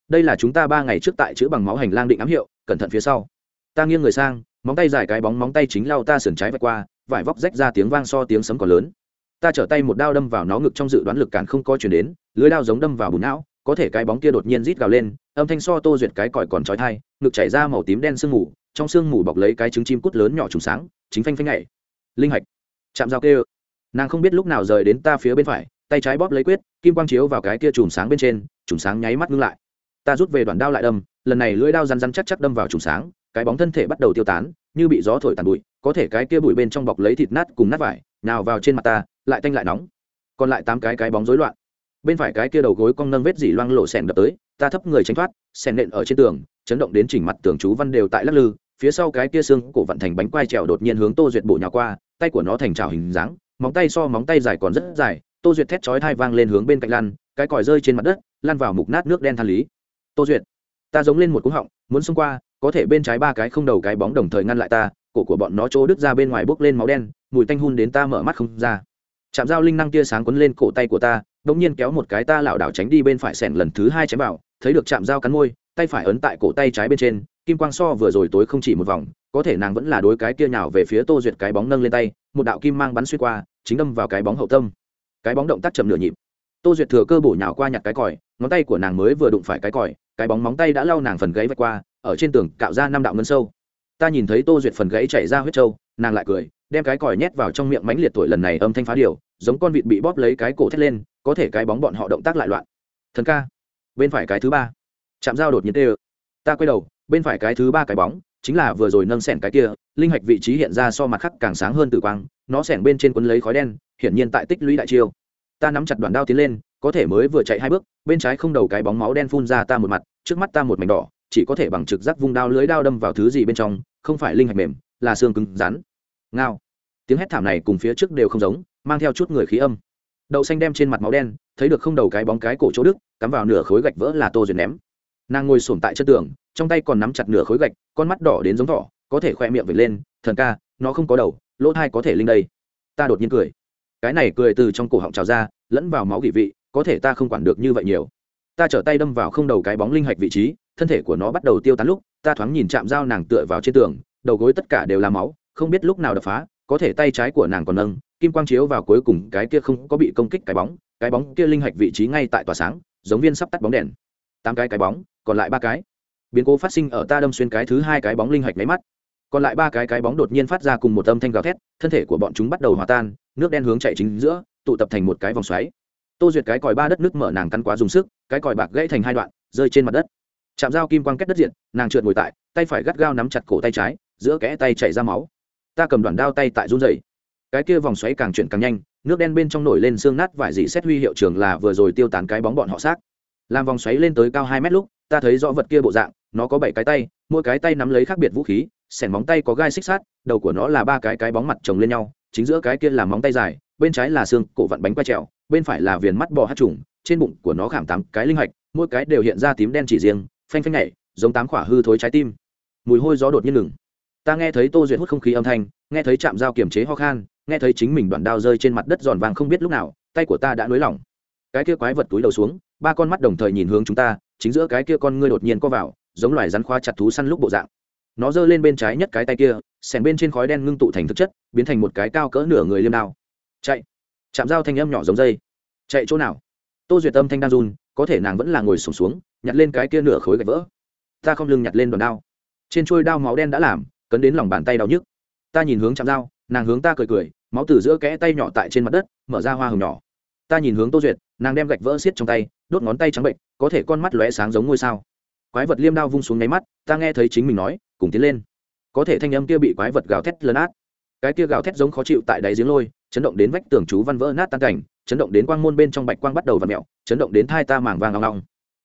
Đây là chúng ta ba ngày trước tại chữ bằng máu hành lang định ám hiệu, cẩn thận phía sau. Ta nghiêng người sang, móng tay dài cái bóng móng tay chính lao ta sườn trái vạch qua, vải vóc rách ra tiếng vang so tiếng sấm còn lớn. Ta trở tay một đao đâm vào nó ngực trong dự đoán lực cản không có chuyển đến, lưới đao giống đâm vào bùn não, có thể cái bóng kia đột nhiên rít gào lên, âm thanh so tô duyệt cái còi còn trói thai ngực chảy ra màu tím đen sương mù, trong sương mù bọc lấy cái trứng chim cút lớn nhỏ trùng sáng, chính phanh phanh nhảy. Linh hạch chạm dao kêu. Nàng không biết lúc nào rời đến ta phía bên phải, tay trái bóp lấy quyết, kim quang chiếu vào cái kia chùm sáng bên trên, chùm sáng nháy mắt ngưng lại. Ta rút về đoạn đao lại đâm, lần này lưỡi đao rắn răn chắc chắc đâm vào chùm sáng, cái bóng thân thể bắt đầu tiêu tán, như bị gió thổi tàn bụi, có thể cái kia bụi bên trong bọc lấy thịt nát cùng nát vải, nào vào trên mặt ta, lại tanh lại nóng. Còn lại tám cái cái bóng rối loạn. Bên phải cái kia đầu gối cong nâng vết dỉ loang lộ sẻn đập tới, ta thấp người tránh thoát sẻn nện ở trên tường, chấn động đến chỉnh mặt tường chú văn đều tại lắc lư, phía sau cái kia xương cổ vận thành bánh quai trèo đột nhiên hướng tô duyệt bổ nhào qua tay của nó thành trào hình dáng, móng tay so móng tay dài còn rất dài, tô duyệt thét chói thai vang lên hướng bên cạnh lăn, cái còi rơi trên mặt đất Lan vào mục nát nước đen than lý. Tô duyệt, ta giống lên một cú họng, muốn xông qua, có thể bên trái ba cái không đầu cái bóng đồng thời ngăn lại ta. Cổ của bọn nó chỗ đứt ra bên ngoài bốc lên máu đen, mùi tanh hun đến ta mở mắt không ra. Chạm dao linh năng tia sáng quấn lên cổ tay của ta, đột nhiên kéo một cái ta lảo đảo tránh đi bên phải sẻn lần thứ hai chém vào, thấy được chạm dao cắn môi, tay phải ấn tại cổ tay trái bên trên, kim quang so vừa rồi tối không chỉ một vòng có thể nàng vẫn là đối cái kia nhào về phía tô duyệt cái bóng nâng lên tay, một đạo kim mang bắn xuyên qua, chính đâm vào cái bóng hậu tâm. Cái bóng động tác chậm nửa nhịp. Tô duyệt thừa cơ bổ nhào qua nhặt cái còi, ngón tay của nàng mới vừa đụng phải cái còi, cái bóng móng tay đã lau nàng phần gãy vạch qua, ở trên tường cạo ra năm đạo ngân sâu. Ta nhìn thấy tô duyệt phần gãy chảy ra huyết trâu, nàng lại cười, đem cái còi nhét vào trong miệng mánh liệt tuổi lần này âm thanh phá điều, giống con vịt bị bóp lấy cái cổ thét lên, có thể cái bóng bọn họ động tác lại loạn. Thần ca, bên phải cái thứ ba. Chạm dao đột nhiên tê ta quay đầu, bên phải cái thứ ba cái bóng, chính là vừa rồi nâng sẻn cái kia, linh hạch vị trí hiện ra so mặt khắc càng sáng hơn tử quang, nó sẻn bên trên quấn lấy khói đen, hiển nhiên tại tích lũy đại chiêu. Ta nắm chặt đoạn đao tiến lên, có thể mới vừa chạy hai bước, bên trái không đầu cái bóng máu đen phun ra ta một mặt, trước mắt ta một mảnh đỏ, chỉ có thể bằng trực giác vung đao lưới đao đâm vào thứ gì bên trong, không phải linh hạch mềm, là xương cứng, rắn. Ngao. Tiếng hét thảm này cùng phía trước đều không giống, mang theo chút người khí âm. Đậu xanh đem trên mặt máu đen, thấy được không đầu cái bóng cái cổ chỗ đức cắm vào nửa khối gạch vỡ là tô duyệt ném nàng ngồi sổm tại chân tường, trong tay còn nắm chặt nửa khối gạch, con mắt đỏ đến giống thỏ, có thể khoe miệng vệt lên, thần ca, nó không có đầu, lỗ thai có thể linh đây. Ta đột nhiên cười. Cái này cười từ trong cổ họng trào ra, lẫn vào máu vị vị, có thể ta không quản được như vậy nhiều. Ta trở tay đâm vào không đầu cái bóng linh hạch vị trí, thân thể của nó bắt đầu tiêu tán lúc, ta thoáng nhìn chạm dao nàng tựa vào trên tường, đầu gối tất cả đều là máu, không biết lúc nào đập phá, có thể tay trái của nàng còn nâng, kim quang chiếu vào cuối cùng cái kia không có bị công kích cái bóng cái bóng kia linh hạch vị trí ngay tại tòa sáng, giống viên sắp tắt bóng đèn tám cái cái bóng, còn lại ba cái. Biến cố phát sinh ở ta đâm xuyên cái thứ hai cái bóng linh hạch máy mắt. Còn lại ba cái cái bóng đột nhiên phát ra cùng một âm thanh gào thét, thân thể của bọn chúng bắt đầu hòa tan, nước đen hướng chạy chính giữa, tụ tập thành một cái vòng xoáy. Tô duyệt cái còi ba đất nước mở nàng cắn quá dùng sức, cái còi bạc gãy thành hai đoạn, rơi trên mặt đất. Chạm dao kim quang kết đất diện, nàng trượt ngồi tại, tay phải gắt gao nắm chặt cổ tay trái, giữa kẽ tay chảy ra máu. Ta cầm đoạn đao tay tại run dày cái kia vòng xoáy càng chuyển càng nhanh, nước đen bên trong nổi lên xương nát vải dị xét huy hiệu trường là vừa rồi tiêu tán cái bóng bọn họ xác làm vòng xoáy lên tới cao hai mét lúc, ta thấy rõ vật kia bộ dạng, nó có bảy cái tay, mỗi cái tay nắm lấy khác biệt vũ khí, sẻn móng tay có gai xích sát đầu của nó là ba cái cái bóng mặt chồng lên nhau, chính giữa cái kia là móng tay dài, bên trái là xương, cổ vặn bánh quay trèo, bên phải là viền mắt bò hát trùng, trên bụng của nó khảm tám cái linh hạch, mỗi cái đều hiện ra tím đen chỉ riêng, phanh phanh nhảy, giống tám khỏa hư thối trái tim. Mùi hôi gió đột nhiên ngừng. Ta nghe thấy tô duyệt hút không khí âm thanh, nghe thấy chạm dao kiềm chế ho khan, nghe thấy chính mình đoạn đao rơi trên mặt đất giòn vàng không biết lúc nào, tay của ta đã nới lỏng cái kia quái vật túi đầu xuống ba con mắt đồng thời nhìn hướng chúng ta chính giữa cái kia con ngươi đột nhiên co vào giống loài rắn khoa chặt thú săn lúc bộ dạng. Nó giơ lên bên trái nhất cái tay kia sèn bên trên khói đen ngưng tụ thành thực chất biến thành một cái cao cỡ nửa người liêm đao. Chạy. Chạm dao thanh âm nhỏ giống dây. Chạy chỗ nào? Tô duyệt tâm thanh đan run có thể nàng vẫn là ngồi sùng xuống, xuống nhặt lên cái kia nửa khối gạch vỡ. Ta không lưng nhặt lên đòn đao. Trên trôi đao máu đen đã làm cấn đến lòng bàn tay đau nhức. Ta nhìn hướng chạm dao nàng hướng ta cười cười máu từ giữa kẽ tay nhỏ tại trên mặt đất mở ra hoa hồng nhỏ ta nhìn hướng tô duyệt, nàng đem gạch vỡ xiết trong tay, đốt ngón tay trắng bệnh, có thể con mắt lóe sáng giống ngôi sao. Quái vật liêm đao vung xuống nháy mắt, ta nghe thấy chính mình nói, cùng tiến lên. Có thể thanh âm kia bị quái vật gào thét lấn át. Cái kia gào thét giống khó chịu tại đáy giếng lôi, chấn động đến vách tường chú văn vỡ nát tan cảnh, chấn động đến quang môn bên trong bạch quang bắt đầu và mẹo chấn động đến thai ta màng vàng long long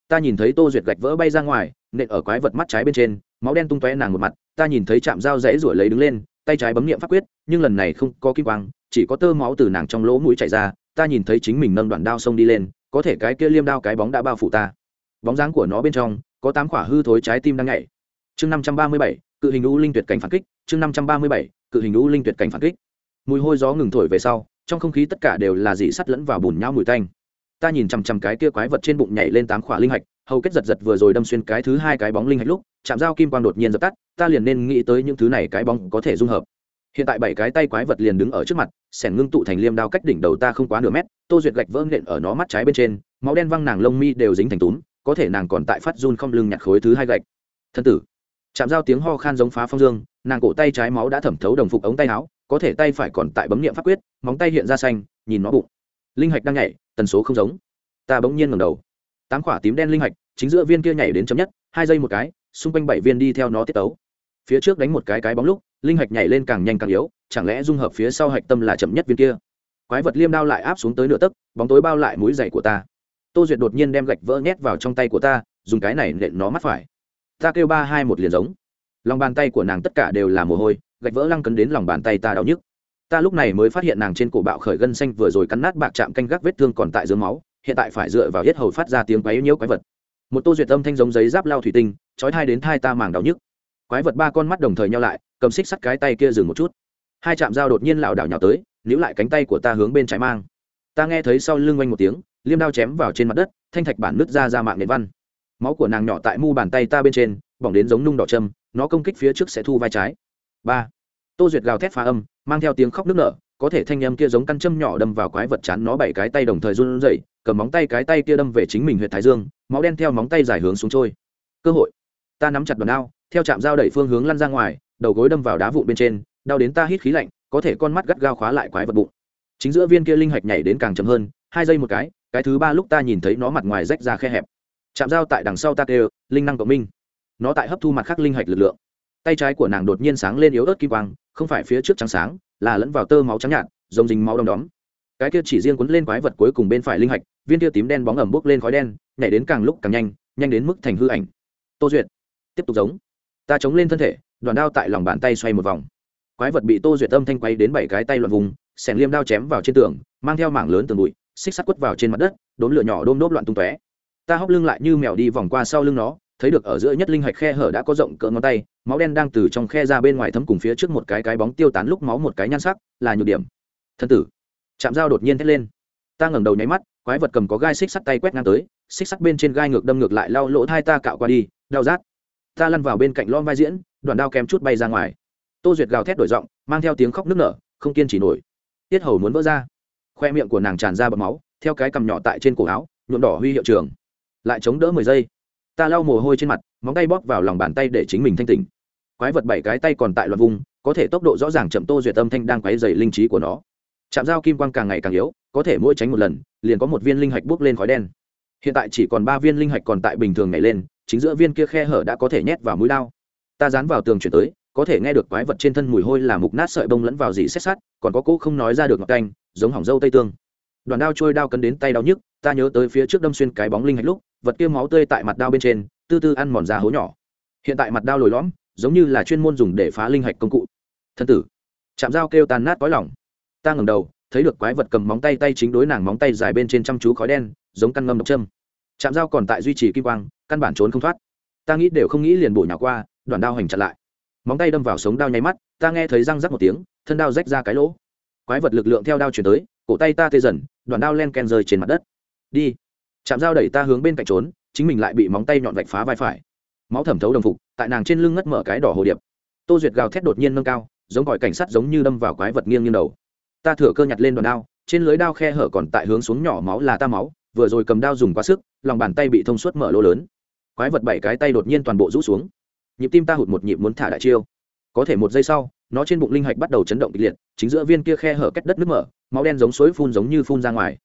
ta nhìn thấy tô duyệt gạch vỡ bay ra ngoài, nện ở quái vật mắt trái bên trên, máu đen tung tóe nàng một mặt, ta nhìn thấy chạm dao rẽ ruổi lấy đứng lên, tay trái bấm niệm pháp quyết, nhưng lần này không có kim quang, chỉ có tơ máu từ nàng trong lỗ mũi chảy ra ta nhìn thấy chính mình nâng đoạn đao xông đi lên, có thể cái kia liêm đao cái bóng đã bao phủ ta. Bóng dáng của nó bên trong, có tám quả hư thối trái tim đang nhảy. Chương năm trăm ba mươi bảy, cự hình u linh tuyệt cảnh phản kích, chương năm trăm ba mươi bảy, cự hình u linh tuyệt cảnh phản kích. Mùi hôi gió ngừng thổi về sau, trong không khí tất cả đều là dị sắt lẫn vào bùn nhau mùi tanh. Ta nhìn chằm chằm cái kia quái vật trên bụng nhảy lên tám khỏa linh hạch, hầu kết giật giật vừa rồi đâm xuyên cái thứ hai cái bóng linh hạch lúc chạm dao kim quang đột nhiên dập tắt, ta liền nên nghĩ tới những thứ này cái bóng có thể dung hợp hiện tại bảy cái tay quái vật liền đứng ở trước mặt, sẻn ngưng tụ thành liêm đao cách đỉnh đầu ta không quá nửa mét, tô duyệt gạch vỡ nện ở nó mắt trái bên trên, máu đen văng nàng lông mi đều dính thành túm, có thể nàng còn tại phát run không lưng nhặt khối thứ hai gạch. Thân tử. Chạm dao tiếng ho khan giống phá phong dương, nàng cổ tay trái máu đã thẩm thấu đồng phục ống tay áo, có thể tay phải còn tại bấm nghiệm pháp quyết, móng tay hiện ra xanh, nhìn nó bụng. Linh hạch đang nhảy, tần số không giống. Ta bỗng nhiên ngầm đầu. Tám quả tím đen linh hạch, chính giữa viên kia nhảy đến chấm nhất, hai giây một cái, xung quanh bảy viên đi theo nó tiết tấu. Phía trước đánh một cái cái bóng lúc linh hạch nhảy lên càng nhanh càng yếu, chẳng lẽ dung hợp phía sau hạch tâm là chậm nhất viên kia? Quái vật liêm đao lại áp xuống tới nửa tấc, bóng tối bao lại mũi dày của ta. Tô duyệt đột nhiên đem gạch vỡ nhét vào trong tay của ta, dùng cái này nện nó mắt phải. Ta kêu ba hai một liền giống. Lòng bàn tay của nàng tất cả đều là mồ hôi, gạch vỡ lăng cấn đến lòng bàn tay ta đau nhức. Ta lúc này mới phát hiện nàng trên cổ bạo khởi gân xanh vừa rồi cắn nát bạc chạm canh gác vết thương còn tại dưới máu, hiện tại phải dựa vào hết hầu phát ra tiếng quấy nhiễu quái vật. Một tô duyệt âm thanh giống giấy giáp lao thủy tinh, chói thai đến thai ta màng đau nhức quái vật ba con mắt đồng thời nhau lại, cầm xích sắt cái tay kia dừng một chút. Hai chạm dao đột nhiên lảo đảo nhào tới, níu lại cánh tay của ta hướng bên trái mang. Ta nghe thấy sau lưng oanh một tiếng, liêm đao chém vào trên mặt đất, thanh thạch bản nứt ra ra mạng nền văn. Máu của nàng nhỏ tại mu bàn tay ta bên trên, bỏng đến giống nung đỏ châm, nó công kích phía trước sẽ thu vai trái. Ba. Tô duyệt gào thét phá âm, mang theo tiếng khóc nức nở, có thể thanh âm kia giống căn châm nhỏ đâm vào quái vật chán nó bảy cái tay đồng thời run rẩy, cầm móng tay cái tay kia đâm về chính mình huyện thái dương, máu đen theo móng tay dài hướng xuống trôi. Cơ hội. Ta nắm chặt đòn ao theo chạm dao đẩy phương hướng lăn ra ngoài, đầu gối đâm vào đá vụn bên trên, đau đến ta hít khí lạnh, có thể con mắt gắt gao khóa lại quái vật bụng. Chính giữa viên kia linh hạch nhảy đến càng chậm hơn, hai giây một cái cái thứ ba lúc ta nhìn thấy nó mặt ngoài rách ra khe hẹp. Chạm dao tại đằng sau ta kêu, linh năng cộng minh. Nó tại hấp thu mặt khác linh hạch lực lượng. Tay trái của nàng đột nhiên sáng lên yếu ớt kim quang, không phải phía trước trắng sáng, là lẫn vào tơ máu trắng nhạt dòng dính máu đom đóm. Cái kia chỉ riêng quấn lên quái vật cuối cùng bên phải linh hạch, viên kia tím đen bóng ẩm bốc lên khói đen, nhảy đến càng lúc càng nhanh nhanh đến mức thành hư ảnh. Tô duyệt, tiếp tục giống ta chống lên thân thể, đoàn đao tại lòng bàn tay xoay một vòng. Quái vật bị tô duyệt âm thanh quay đến bảy cái tay loạn vùng xẻn liêm đao chém vào trên tường, mang theo mảng lớn tường bụi, xích sắt quất vào trên mặt đất đốn lửa nhỏ đôm đốp loạn tung tóe. Ta hóc lưng lại như mèo đi vòng qua sau lưng nó, thấy được ở giữa nhất linh hạch khe hở đã có rộng cỡ ngón tay, máu đen đang từ trong khe ra bên ngoài thấm cùng phía trước một cái cái bóng tiêu tán lúc máu một cái nhan sắc, là nhược điểm. Thân tử. Chạm dao đột nhiên thét lên. Ta ngẩng đầu nháy mắt, quái vật cầm có gai xích sắt tay quét ngang tới, xích sắt bên trên gai ngược đâm ngược lại lau lỗ thai ta cạo qua đi, đau rát ta lăn vào bên cạnh lon vai diễn đoạn đao kém chút bay ra ngoài. Tô duyệt gào thét đổi giọng, mang theo tiếng khóc nức nở, không kiên trì nổi. Tiết hầu muốn vỡ ra. Khoe miệng của nàng tràn ra bầm máu, theo cái cằm nhỏ tại trên cổ áo, nhuộm đỏ huy hiệu trường. Lại chống đỡ mười giây. Ta lau mồ hôi trên mặt, móng tay bóp vào lòng bàn tay để chính mình thanh tỉnh. Quái vật bảy cái tay còn tại loạt vùng, có thể tốc độ rõ ràng chậm tô duyệt âm thanh đang quấy dày linh trí của nó. Chạm dao kim quang càng ngày càng yếu, có thể mỗi tránh một lần, liền có một viên linh hạch bốc lên khói đen. Hiện tại chỉ còn ba viên linh hạch còn tại bình thường nhảy lên chính giữa viên kia khe hở đã có thể nhét vào mũi lao. Ta dán vào tường chuyển tới, có thể nghe được quái vật trên thân mùi hôi là mục nát sợi bông lẫn vào dì xét sát còn có cỗ không nói ra được ngọc canh, giống hỏng dâu tây tương. Đoàn đao trôi đao cấn đến tay đau nhức, ta nhớ tới phía trước đâm xuyên cái bóng linh hạch lúc, vật kia máu tươi tại mặt đao bên trên, tư tư ăn mòn ra hố nhỏ. Hiện tại mặt đao lồi lõm, giống như là chuyên môn dùng để phá linh hạch công cụ. Thân tử, chạm dao kêu tàn nát có lòng. Ta ngẩng đầu, thấy được quái vật cầm móng tay tay chính đối nàng móng tay dài bên trên chăm chú khói đen, giống căn ngâm độc châm. Chạm dao còn tại duy trì kim quang căn bản trốn không thoát. Ta nghĩ đều không nghĩ liền bổ nhỏ qua, đoạn đao hành chặn lại. Móng tay đâm vào sống đao nháy mắt, ta nghe thấy răng rắc một tiếng, thân đao rách ra cái lỗ. Quái vật lực lượng theo đao chuyển tới, cổ tay ta tê dần, đoạn đao len ken rơi trên mặt đất. Đi. Chạm dao đẩy ta hướng bên cạnh trốn, chính mình lại bị móng tay nhọn vạch phá vai phải. Máu thẩm thấu đồng phục, tại nàng trên lưng ngất mở cái đỏ hồ điệp. Tô duyệt gào thét đột nhiên nâng cao, giống gọi cảnh sát giống như đâm vào quái vật nghiêng như đầu. Ta thửa cơ nhặt lên đoạn đao, trên lưới đao khe hở còn tại hướng xuống nhỏ máu là ta máu, vừa rồi cầm đao dùng quá sức, lòng bàn tay bị thông suốt mở lỗ lớn quái vật bảy cái tay đột nhiên toàn bộ rũ xuống. Nhịp tim ta hụt một nhịp muốn thả đại chiêu. Có thể một giây sau, nó trên bụng linh hạch bắt đầu chấn động kịch liệt, chính giữa viên kia khe hở cách đất nước mở, máu đen giống suối phun giống như phun ra ngoài.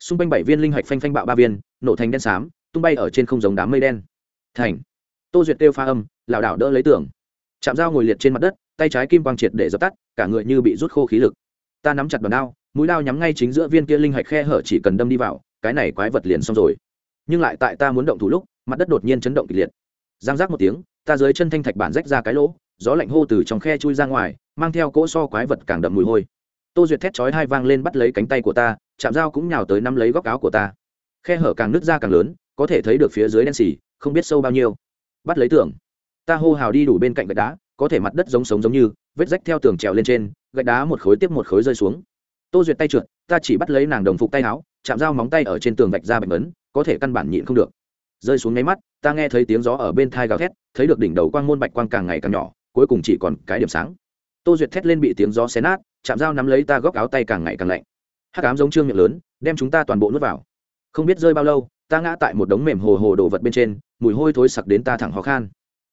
Xung quanh bảy viên linh hạch phanh phanh bạo ba viên, nổ thành đen xám, tung bay ở trên không giống đám mây đen. Thành. Tô duyệt kêu pha âm, lảo đảo đỡ lấy tưởng chạm dao ngồi liệt trên mặt đất, tay trái kim quang triệt để dập tắt, cả người như bị rút khô khí lực. Ta nắm chặt đòn đao, mũi đao nhắm ngay chính giữa viên kia linh hạch khe hở chỉ cần đâm đi vào, cái này quái vật liền xong rồi. Nhưng lại tại ta muốn động thủ lúc mặt đất đột nhiên chấn động kịch liệt. Giang giác một tiếng ta dưới chân thanh thạch bản rách ra cái lỗ gió lạnh hô từ trong khe chui ra ngoài mang theo cỗ so quái vật càng đậm mùi hôi. Tô duyệt thét chói hai vang lên bắt lấy cánh tay của ta chạm dao cũng nhào tới nắm lấy góc áo của ta. Khe hở càng nứt ra càng lớn có thể thấy được phía dưới đen xì không biết sâu bao nhiêu. Bắt lấy tường, ta hô hào đi đủ bên cạnh gạch đá có thể mặt đất giống sống giống như vết rách theo tường trèo lên trên gạch đá một khối tiếp một khối rơi xuống. Tô duyệt tay trượt ta chỉ bắt lấy nàng đồng phục tay áo chạm dao móng tay ở trên tường vạch ra bạch ấn có thể căn bản nhịn không được rơi xuống nháy mắt, ta nghe thấy tiếng gió ở bên thai gào thét, thấy được đỉnh đầu quang môn bạch quang càng ngày càng nhỏ, cuối cùng chỉ còn cái điểm sáng. Tô duyệt thét lên bị tiếng gió xé nát, chạm dao nắm lấy ta góc áo tay càng ngày càng lạnh. Hắc ám giống trương miệng lớn, đem chúng ta toàn bộ nuốt vào. Không biết rơi bao lâu, ta ngã tại một đống mềm hồ hồ đồ vật bên trên, mùi hôi thối sặc đến ta thẳng khó khăn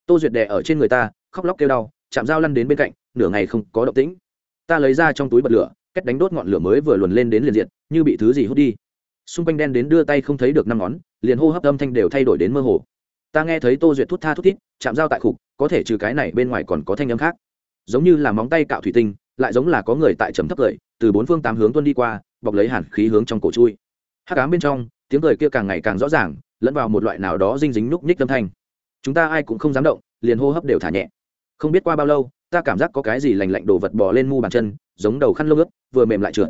tô duyệt đè ở trên người ta, khóc lóc kêu đau, chạm dao lăn đến bên cạnh, nửa ngày không có động tĩnh. Ta lấy ra trong túi bật lửa, cách đánh đốt ngọn lửa mới vừa luồn lên đến liền diện như bị thứ gì hút đi. Xung quanh đen đến đưa tay không thấy được năm ngón liền hô hấp âm thanh đều thay đổi đến mơ hồ. Ta nghe thấy tô duyệt thút tha thút thít, chạm dao tại khục, có thể trừ cái này bên ngoài còn có thanh âm khác. Giống như là móng tay cạo thủy tinh, lại giống là có người tại trầm thấp cười từ bốn phương tám hướng tuân đi qua, bọc lấy hàn khí hướng trong cổ chui. Hát cám bên trong, tiếng cười kia càng ngày càng rõ ràng, lẫn vào một loại nào đó dinh dính núc nhích âm thanh. Chúng ta ai cũng không dám động, liền hô hấp đều thả nhẹ. Không biết qua bao lâu, ta cảm giác có cái gì lành lạnh đồ vật bò lên mu bàn chân, giống đầu khăn lông ướt, vừa mềm lại trượt.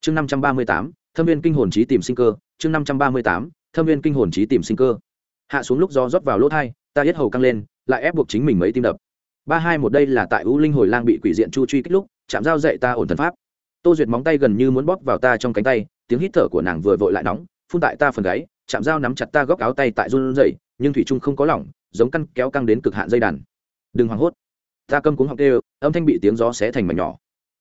Chương năm trăm ba mươi tám, thâm viên kinh hồn trí tìm sinh cơ, chương năm trăm ba mươi tám thâm viên kinh hồn trí tìm sinh cơ. Hạ xuống lúc do rót vào lỗ thai, ta hết hầu căng lên, lại ép buộc chính mình mấy tim đập. Ba hai một đây là tại u linh hồi lang bị quỷ diện chu truy kích lúc, chạm dao dậy ta ổn thần pháp. Tô duyệt móng tay gần như muốn bóp vào ta trong cánh tay, tiếng hít thở của nàng vừa vội lại nóng, phun tại ta phần gáy, chạm dao nắm chặt ta góc áo tay tại run rẩy, nhưng thủy trung không có lỏng, giống căn kéo căng đến cực hạn dây đàn. Đừng hoảng hốt. Ta câm cuống học đều âm thanh bị tiếng gió xé thành mảnh nhỏ.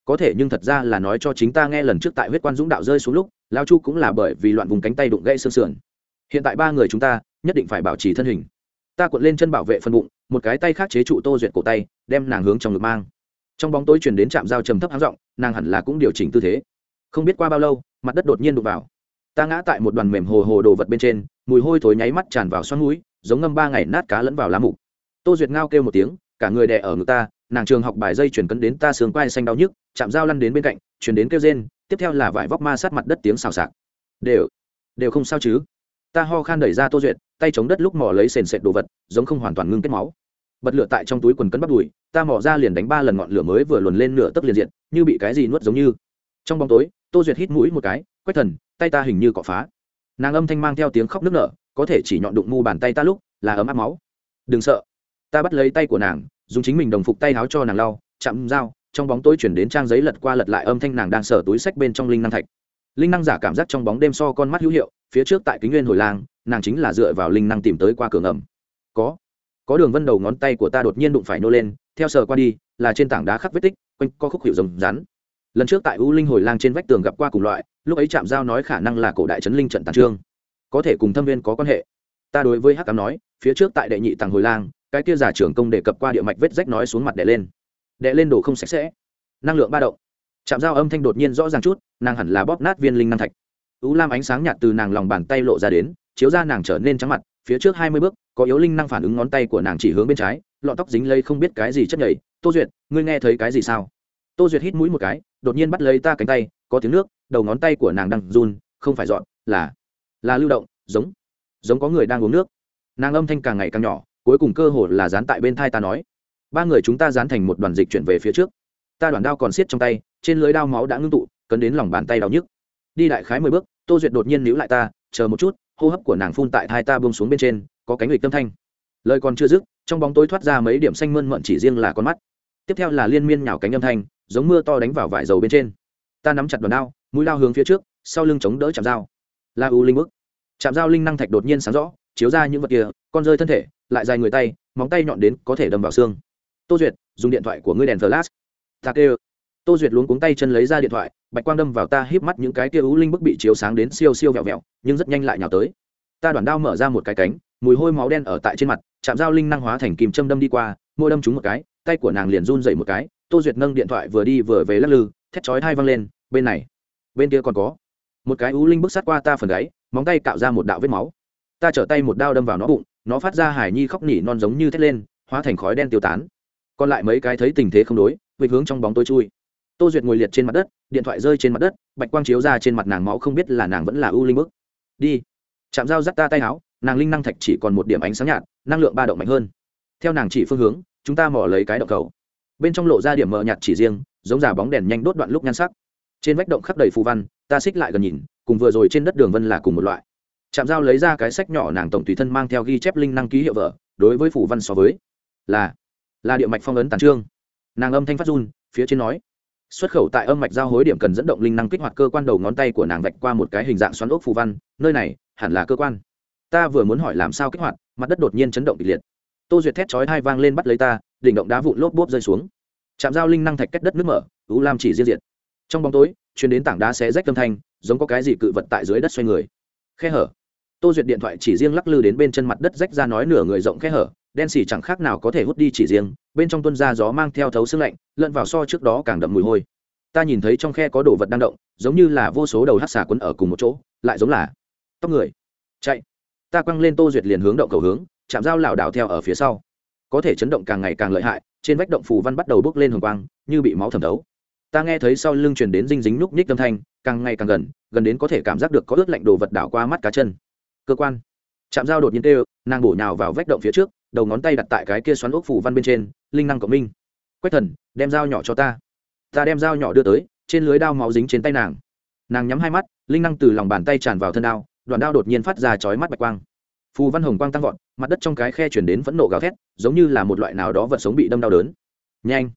Có thể nhưng thật ra là nói cho chính ta nghe lần trước tại huyết quan dũng đạo rơi xuống lúc, lao chu cũng là bởi vì loạn vùng cánh tay đụng gãy xương sườn hiện tại ba người chúng ta, nhất định phải bảo trì thân hình. Ta cuộn lên chân bảo vệ phần bụng, một cái tay khác chế trụ tô duyệt cổ tay, đem nàng hướng trong ngực mang. Trong bóng tối chuyển đến trạm dao trầm thấp háng r nàng hẳn là cũng điều chỉnh tư thế. Không biết qua bao lâu, mặt đất đột nhiên đục vào. Ta ngã tại một đoàn mềm hồ hồ đồ vật bên trên, mùi hôi thối nháy mắt tràn vào xoắn mũi, giống ngâm ba ngày nát cá lẫn vào lá mục. Tô duyệt ngao kêu một tiếng, cả người đè ở ngực ta, nàng trường học bài dây chuyển cấn đến ta sướng quai xanh đau nhức chạm dao lăn đến bên cạnh, chuyển đến kêu rên, tiếp theo là vải vóc ma sát mặt đất tiếng xào xạc. Đều đều không sao chứ? Ta ho khan đẩy ra tô duyệt, tay chống đất lúc mò lấy sền sệt đồ vật, giống không hoàn toàn ngưng kết máu. Bật lửa tại trong túi quần cấn bắp đùi, ta mò ra liền đánh ba lần ngọn lửa mới vừa luồn lên nửa tấc liền diện như bị cái gì nuốt giống như. Trong bóng tối, tô duyệt hít mũi một cái quét thần, tay ta hình như cọ phá. Nàng âm thanh mang theo tiếng khóc nức nở, có thể chỉ nhọn đụng mu bàn tay ta lúc là ấm áp máu. Đừng sợ. Ta bắt lấy tay của nàng, dùng chính mình đồng phục tay áo cho nàng lau, chạm dao, trong bóng tối chuyển đến trang giấy lật qua lật lại âm thanh nàng đang sở túi sách bên trong linh năng thạch. Linh năng giả cảm giác trong bóng đêm so con mắt hữu hiệu phía trước tại kính nguyên hồi lang, nàng chính là dựa vào linh năng tìm tới qua cửa ngầm. Có. Có đường vân đầu ngón tay của ta đột nhiên đụng phải nô lên, theo sờ qua đi, là trên tảng đá khắc vết tích, quanh co khúc hiệu rồng rắn. Lần trước tại u linh hồi lang trên vách tường gặp qua cùng loại, lúc ấy chạm giao nói khả năng là cổ đại trấn linh trận tàn trương. Có thể cùng thâm viên có quan hệ. Ta đối với hắc cám nói, phía trước tại đệ nhị tàng hồi lang, cái kia giả trưởng công đề cập qua địa mạch vết rách nói xuống mặt đệ lên. Đệ lên đồ không sạch sẽ. Năng lượng ba động. Chạm dao âm thanh đột nhiên rõ ràng chút, nàng hẳn là bóp nát viên linh năng thạch ú lam ánh sáng nhạt từ nàng lòng bàn tay lộ ra đến, chiếu ra nàng trở nên trắng mặt, phía trước hai mươi bước, có yếu linh năng phản ứng ngón tay của nàng chỉ hướng bên trái lọn tóc dính lây không biết cái gì chất nhảy tô duyệt, ngươi nghe thấy cái gì sao? Tô duyệt hít mũi một cái, đột nhiên bắt lấy ta cánh tay, có tiếng nước, đầu ngón tay của nàng đang run, không phải dọn, là là lưu động, giống giống có người đang uống nước. Nàng âm thanh càng ngày càng nhỏ, cuối cùng cơ hồ là dán tại bên thai ta nói. Ba người chúng ta dán thành một đoàn dịch chuyển về phía trước. Ta đoàn đao còn xiết trong tay, trên lưới đao máu đã ngưng tụ, cấn đến lòng bàn tay đau nhức đi đại khái mười bước, tô duyệt đột nhiên níu lại ta, chờ một chút, hô hấp của nàng phun tại hai ta buông xuống bên trên, có cánh lịch tâm thanh. Lời còn chưa dứt, trong bóng tối thoát ra mấy điểm xanh mơn mận chỉ riêng là con mắt. Tiếp theo là liên miên nhào cánh âm thanh, giống mưa to đánh vào vải dầu bên trên. Ta nắm chặt đòn đao, mũi lao hướng phía trước, sau lưng chống đỡ chạm dao. La u linh bức chạm dao linh năng thạch đột nhiên sáng rõ, chiếu ra những vật kia, con rơi thân thể, lại dài người tay, móng tay nhọn đến có thể đâm vào xương. Tô duyệt, dùng điện thoại của ngươi đèn flash. Ta kêu tô duyệt luống cuống tay chân lấy ra điện thoại, bạch quang đâm vào ta híp mắt những cái kia ú linh bức bị chiếu sáng đến siêu siêu vẹo vẹo, nhưng rất nhanh lại nhào tới. Ta đoàn đao mở ra một cái cánh, mùi hôi máu đen ở tại trên mặt, chạm dao linh năng hóa thành kìm châm đâm đi qua, môi đâm trúng một cái, tay của nàng liền run dậy một cái, tô duyệt nâng điện thoại vừa đi vừa về lắc lư, thét chói hai văng lên, bên này, bên kia còn có. Một cái ú linh bức sát qua ta phần gáy, móng tay cạo ra một đạo vết máu. Ta trở tay một đao đâm vào nó bụng, nó phát ra hải nhi khóc nỉ non giống như thét lên, hóa thành khói đen tiêu tán. Còn lại mấy cái thấy tình thế không đối, vịt hướng trong bóng tối chui tô duyệt ngồi liệt trên mặt đất điện thoại rơi trên mặt đất bạch quang chiếu ra trên mặt nàng máu không biết là nàng vẫn là ưu linh bức đi. Chạm dao dắt ta tay áo nàng linh năng thạch chỉ còn một điểm ánh sáng nhạt năng lượng ba động mạnh hơn. Theo nàng chỉ phương hướng chúng ta mỏ lấy cái động cầu. Bên trong lộ ra điểm mờ nhạt chỉ riêng giống giả bóng đèn nhanh đốt đoạn lúc nhan sắc. Trên vách động khắp đầy phù văn ta xích lại gần nhìn cùng vừa rồi trên đất đường vân là cùng một loại. Chạm dao lấy ra cái sách nhỏ nàng tổng tùy thân mang theo ghi chép linh năng ký hiệu vợ, đối với phù văn so với là là địa mạch phong ấn tàn trương. Nàng âm thanh phát run phía trên nói xuất khẩu tại âm mạch giao hối điểm cần dẫn động linh năng kích hoạt cơ quan đầu ngón tay của nàng vạch qua một cái hình dạng xoắn ốc phù văn, nơi này, hẳn là cơ quan. Ta vừa muốn hỏi làm sao kích hoạt, mặt đất đột nhiên chấn động kịch liệt. Tô duyệt thét chói hai vang lên bắt lấy ta, đỉnh động đá vụn lốp bốp rơi xuống. Chạm dao linh năng thạch cách đất nước mở ú lam chỉ riêng diệt. Trong bóng tối chuyến đến tảng đá xé rách âm thanh, giống có cái gì cự vật tại dưới đất xoay người. Khe hở. Tô duyệt điện thoại chỉ riêng lắc lư đến bên chân mặt đất rách ra nói nửa người rộng khe hở, đen xì chẳng khác nào có thể hút đi chỉ riêng bên trong tuân ra gió mang theo thấu xương lạnh, lẫn vào so trước đó càng đậm mùi hôi. Ta nhìn thấy trong khe có đồ vật đang động, giống như là vô số đầu hát xà quấn ở cùng một chỗ, lại giống là tóc người. Chạy. Ta quăng lên tô duyệt liền hướng động cầu hướng, chạm dao lảo đảo theo ở phía sau. Có thể chấn động càng ngày càng lợi hại, trên vách động phù văn bắt đầu bốc lên hồng quang, như bị máu thẩm thấu. Ta nghe thấy sau lưng truyền đến dinh dính núc ních âm thanh, càng ngày càng gần gần đến có thể cảm giác được có ướt lạnh đồ vật đảo qua mắt cá chân. Cơ quan. Chạm dao đột nhiên tê nàng bổ nhào vào vách động phía trước đầu ngón tay đặt tại cái kia xoắn ốc phủ văn bên trên, linh năng cộng minh. Quách thần, đem dao nhỏ cho ta. Ta đem dao nhỏ đưa tới, trên lưới đao máu dính trên tay nàng. Nàng nhắm hai mắt, linh năng từ lòng bàn tay tràn vào thân đao, đoạn đao đột nhiên phát ra chói mắt bạch quang. Phù văn hồng quang tăng vọt, mặt đất trong cái khe chuyển đến phẫn nộ gào thét, giống như là một loại nào đó vật sống bị đâm đau đớn. Nhanh!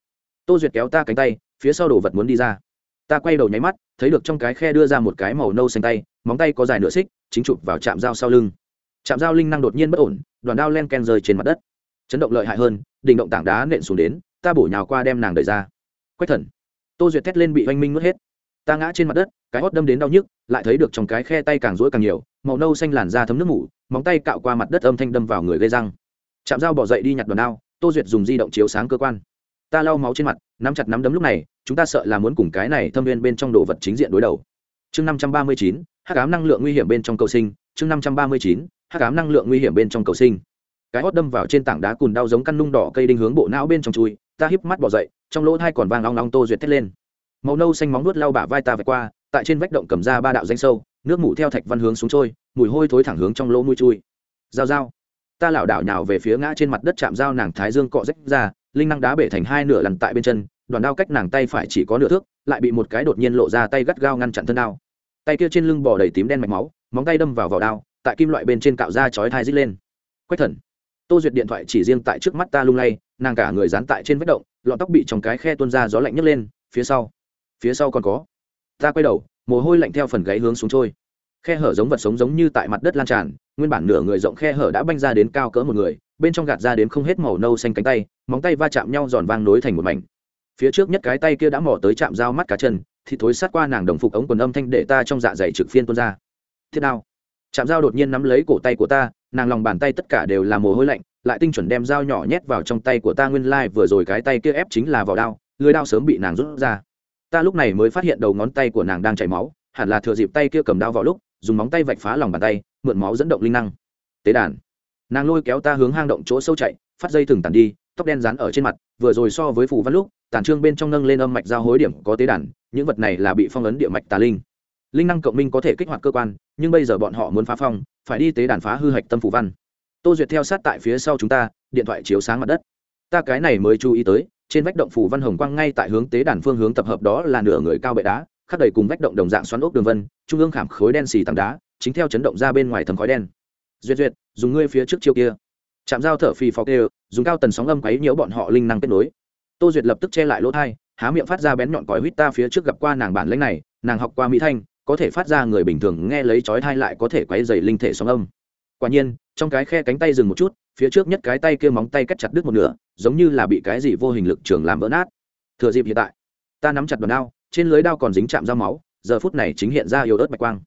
Tô duyệt kéo ta cánh tay, phía sau đồ vật muốn đi ra. Ta quay đầu nháy mắt, thấy được trong cái khe đưa ra một cái màu nâu xanh tay, móng tay có dài nửa xích, chính chụp vào chạm dao sau lưng. Chạm dao linh năng đột nhiên bất ổn đoàn đao len ken rơi trên mặt đất. Chấn động lợi hại hơn, đỉnh động tảng đá nện xuống đến, ta bổ nhào qua đem nàng đẩy ra. Quách thần. Tô duyệt thét lên bị oanh minh mất hết. Ta ngã trên mặt đất, cái hót đâm đến đau nhức, lại thấy được trong cái khe tay càng rỗi càng nhiều, màu nâu xanh làn da thấm nước mủ, móng tay cạo qua mặt đất âm thanh đâm vào người gây răng. Chạm dao bỏ dậy đi nhặt đoàn đao, tô duyệt dùng di động chiếu sáng cơ quan. Ta lau máu trên mặt, nắm chặt nắm đấm lúc này, chúng ta sợ là muốn cùng cái này thâm viên bên trong đồ vật chính diện đối đầu. Chương năm trăm ba mươi chín, hắc ám năng lượng nguy hiểm bên trong cầu sinh, chương năm trăm ba mươi chín hát cám năng lượng nguy hiểm bên trong cầu sinh. Cái hót đâm vào trên tảng đá cùn đau giống căn nung đỏ cây đinh hướng bộ não bên trong chui, ta híp mắt bỏ dậy, trong lỗ thai còn vang long long tô duyệt thét lên. Màu nâu xanh móng nuốt lau bả vai ta vạch qua, tại trên vách động cầm ra ba đạo danh sâu, nước mủ theo thạch văn hướng xuống trôi, mùi hôi thối thẳng hướng trong lỗ mũi chui. Dao dao ta lảo đảo nhào về phía ngã trên mặt đất chạm dao nàng thái dương cọ rách ra, linh năng đá bể thành hai nửa lằn tại bên chân, đoàn đao cách nàng tay phải chỉ có nửa thước, lại bị một cái đột nhiên lộ ra tay gắt gao ngăn chặn thân đao. Tay kia trên lưng bò đầy tím đen mạch máu, móng tay đâm vào vỏ đao tại kim loại bên trên cạo da chói thai rít lên. Quách thần, tô duyệt điện thoại chỉ riêng tại trước mắt ta lung lay, nàng cả người dán tại trên vết động, lọn tóc bị trong cái khe tuôn ra gió lạnh nhấc lên, phía sau phía sau còn có. Ta quay đầu, mồ hôi lạnh theo phần gáy hướng xuống trôi. Khe hở giống vật sống giống như tại mặt đất lan tràn, nguyên bản nửa người rộng khe hở đã banh ra đến cao cỡ một người, bên trong gạt ra đến không hết màu nâu xanh cánh tay, móng tay va chạm nhau giòn vang nối thành một mảnh. Phía trước nhất cái tay kia đã mỏ tới chạm dao mắt cá chân, thì thối sát qua nàng đồng phục ống quần âm thanh để ta trong dạ dày trực phiên tuôn ra. Thiết đao chạm dao đột nhiên nắm lấy cổ tay của ta, nàng lòng bàn tay tất cả đều là mồ hôi lạnh, lại tinh chuẩn đem dao nhỏ nhét vào trong tay của ta. Nguyên lai、like、vừa rồi cái tay kia ép chính là vào đao, lưới đao sớm bị nàng rút ra. Ta lúc này mới phát hiện đầu ngón tay của nàng đang chảy máu, hẳn là thừa dịp tay kia cầm đao vào lúc, dùng móng tay vạch phá lòng bàn tay, mượn máu dẫn động linh năng. Tế đàn. Nàng lôi kéo ta hướng hang động chỗ sâu chạy, phát dây thừng tàn đi, tóc đen rán ở trên mặt, vừa rồi so với phù văn lúc, tàn trương bên trong nâng lên âm mạch giao hối điểm có tế đàn, những vật này là bị phong ấn địa mạch tà linh linh năng cộng minh có thể kích hoạt cơ quan, nhưng bây giờ bọn họ muốn phá phong, phải đi tế đàn phá hư hạch tâm phủ văn. Tô duyệt theo sát tại phía sau chúng ta, điện thoại chiếu sáng mặt đất. Ta cái này mới chú ý tới, trên vách động phủ văn hồng quang ngay tại hướng tế đàn phương hướng tập hợp đó là nửa người cao bệ đá, khắc đầy cùng vách động đồng dạng xoắn ốc đường vân, trung ương khảm khối đen xì tảng đá, chính theo chấn động ra bên ngoài thầm khói đen. Duyệt duyệt, dùng ngươi phía trước chiêu kia. Chạm dao thở phì phò kêu, dùng cao tần sóng âm quấy nhiễu bọn họ linh năng kết nối. Tô duyệt lập tức che lại lỗ thai, há miệng phát ra bén nhọn còi huýt ta phía trước gặp qua nàng bản lãnh này, nàng học qua mỹ thanh có thể phát ra người bình thường nghe lấy chói thai lại có thể quấy dày linh thể sóng âm. Quả nhiên, trong cái khe cánh tay dừng một chút, phía trước nhất cái tay kia móng tay cắt chặt đứt một nửa, giống như là bị cái gì vô hình lực trường làm vỡ nát. Thừa dịp hiện tại, ta nắm chặt đòn đao, trên lưới đao còn dính chạm dao máu, giờ phút này chính hiện ra yếu ớt bạch quang.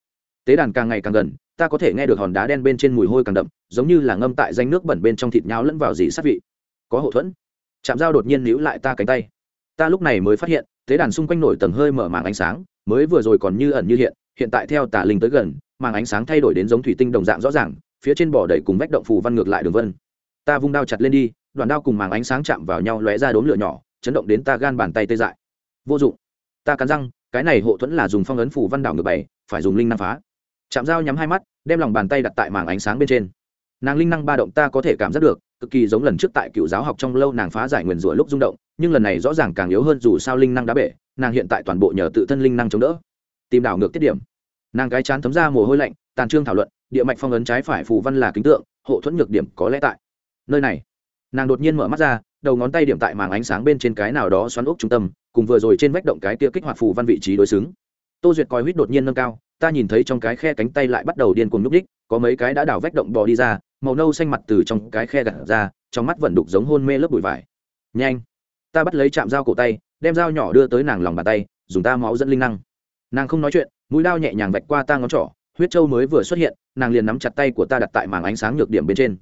Tế đàn càng ngày càng gần, ta có thể nghe được hòn đá đen bên trên mùi hôi càng đậm, giống như là ngâm tại danh nước bẩn bên trong thịt nháo lẫn vào dì sát vị. Có hậu thuẫn. Chạm dao đột nhiên níu lại ta cánh tay. Ta lúc này mới phát hiện, tế đàn xung quanh nổi tầng hơi mở màng ánh sáng mới vừa rồi còn như ẩn như hiện hiện tại theo tà linh tới gần, màng ánh sáng thay đổi đến giống thủy tinh đồng dạng rõ ràng, phía trên bỏ đầy cùng vách động phù văn ngược lại đường vân. Ta vung đao chặt lên đi đoạn đao cùng màng ánh sáng chạm vào nhau lóe ra đốm lửa nhỏ, chấn động đến ta gan bàn tay tê dại. Vô dụng. Ta cắn răng, cái này hộ thuẫn là dùng phong ấn phù văn đảo ngược bảy phải dùng linh năng phá. Chạm dao nhắm hai mắt, đem lòng bàn tay đặt tại màng ánh sáng bên trên. Nàng linh năng ba động ta có thể cảm giác được, cực kỳ giống lần trước tại cựu giáo học trong lâu nàng phá giải nguyền rủa lúc rung động, nhưng lần này rõ ràng càng yếu hơn dù sao linh năng đã bể nàng hiện tại toàn bộ nhờ tự thân linh năng chống đỡ, tìm đảo ngược tiết điểm. Nàng cái chán thấm ra mồ hôi lạnh, tàn trương thảo luận, địa mạch phong ấn trái phải phù văn là kính tượng, hộ thuẫn nhược điểm có lẽ tại. Nơi này, nàng đột nhiên mở mắt ra, đầu ngón tay điểm tại màng ánh sáng bên trên cái nào đó xoắn ốc trung tâm, cùng vừa rồi trên vách động cái kia kích hoạt phù văn vị trí đối xứng. Tô duyệt coi huýt đột nhiên nâng cao, ta nhìn thấy trong cái khe cánh tay lại bắt đầu điên cuồng núp đích có mấy cái đã đào vách động bò đi ra, màu nâu xanh mặt từ trong cái khe gạt ra, trong mắt vẫn đục giống hôn mê lớp bụi vải. Nhanh, ta bắt lấy chạm dao cổ tay đem dao nhỏ đưa tới nàng lòng bàn tay, dùng ta máu dẫn linh năng. Nàng không nói chuyện, mũi đao nhẹ nhàng vạch qua ta ngón trỏ, huyết trâu mới vừa xuất hiện, nàng liền nắm chặt tay của ta đặt tại màng ánh sáng nhược điểm bên trên.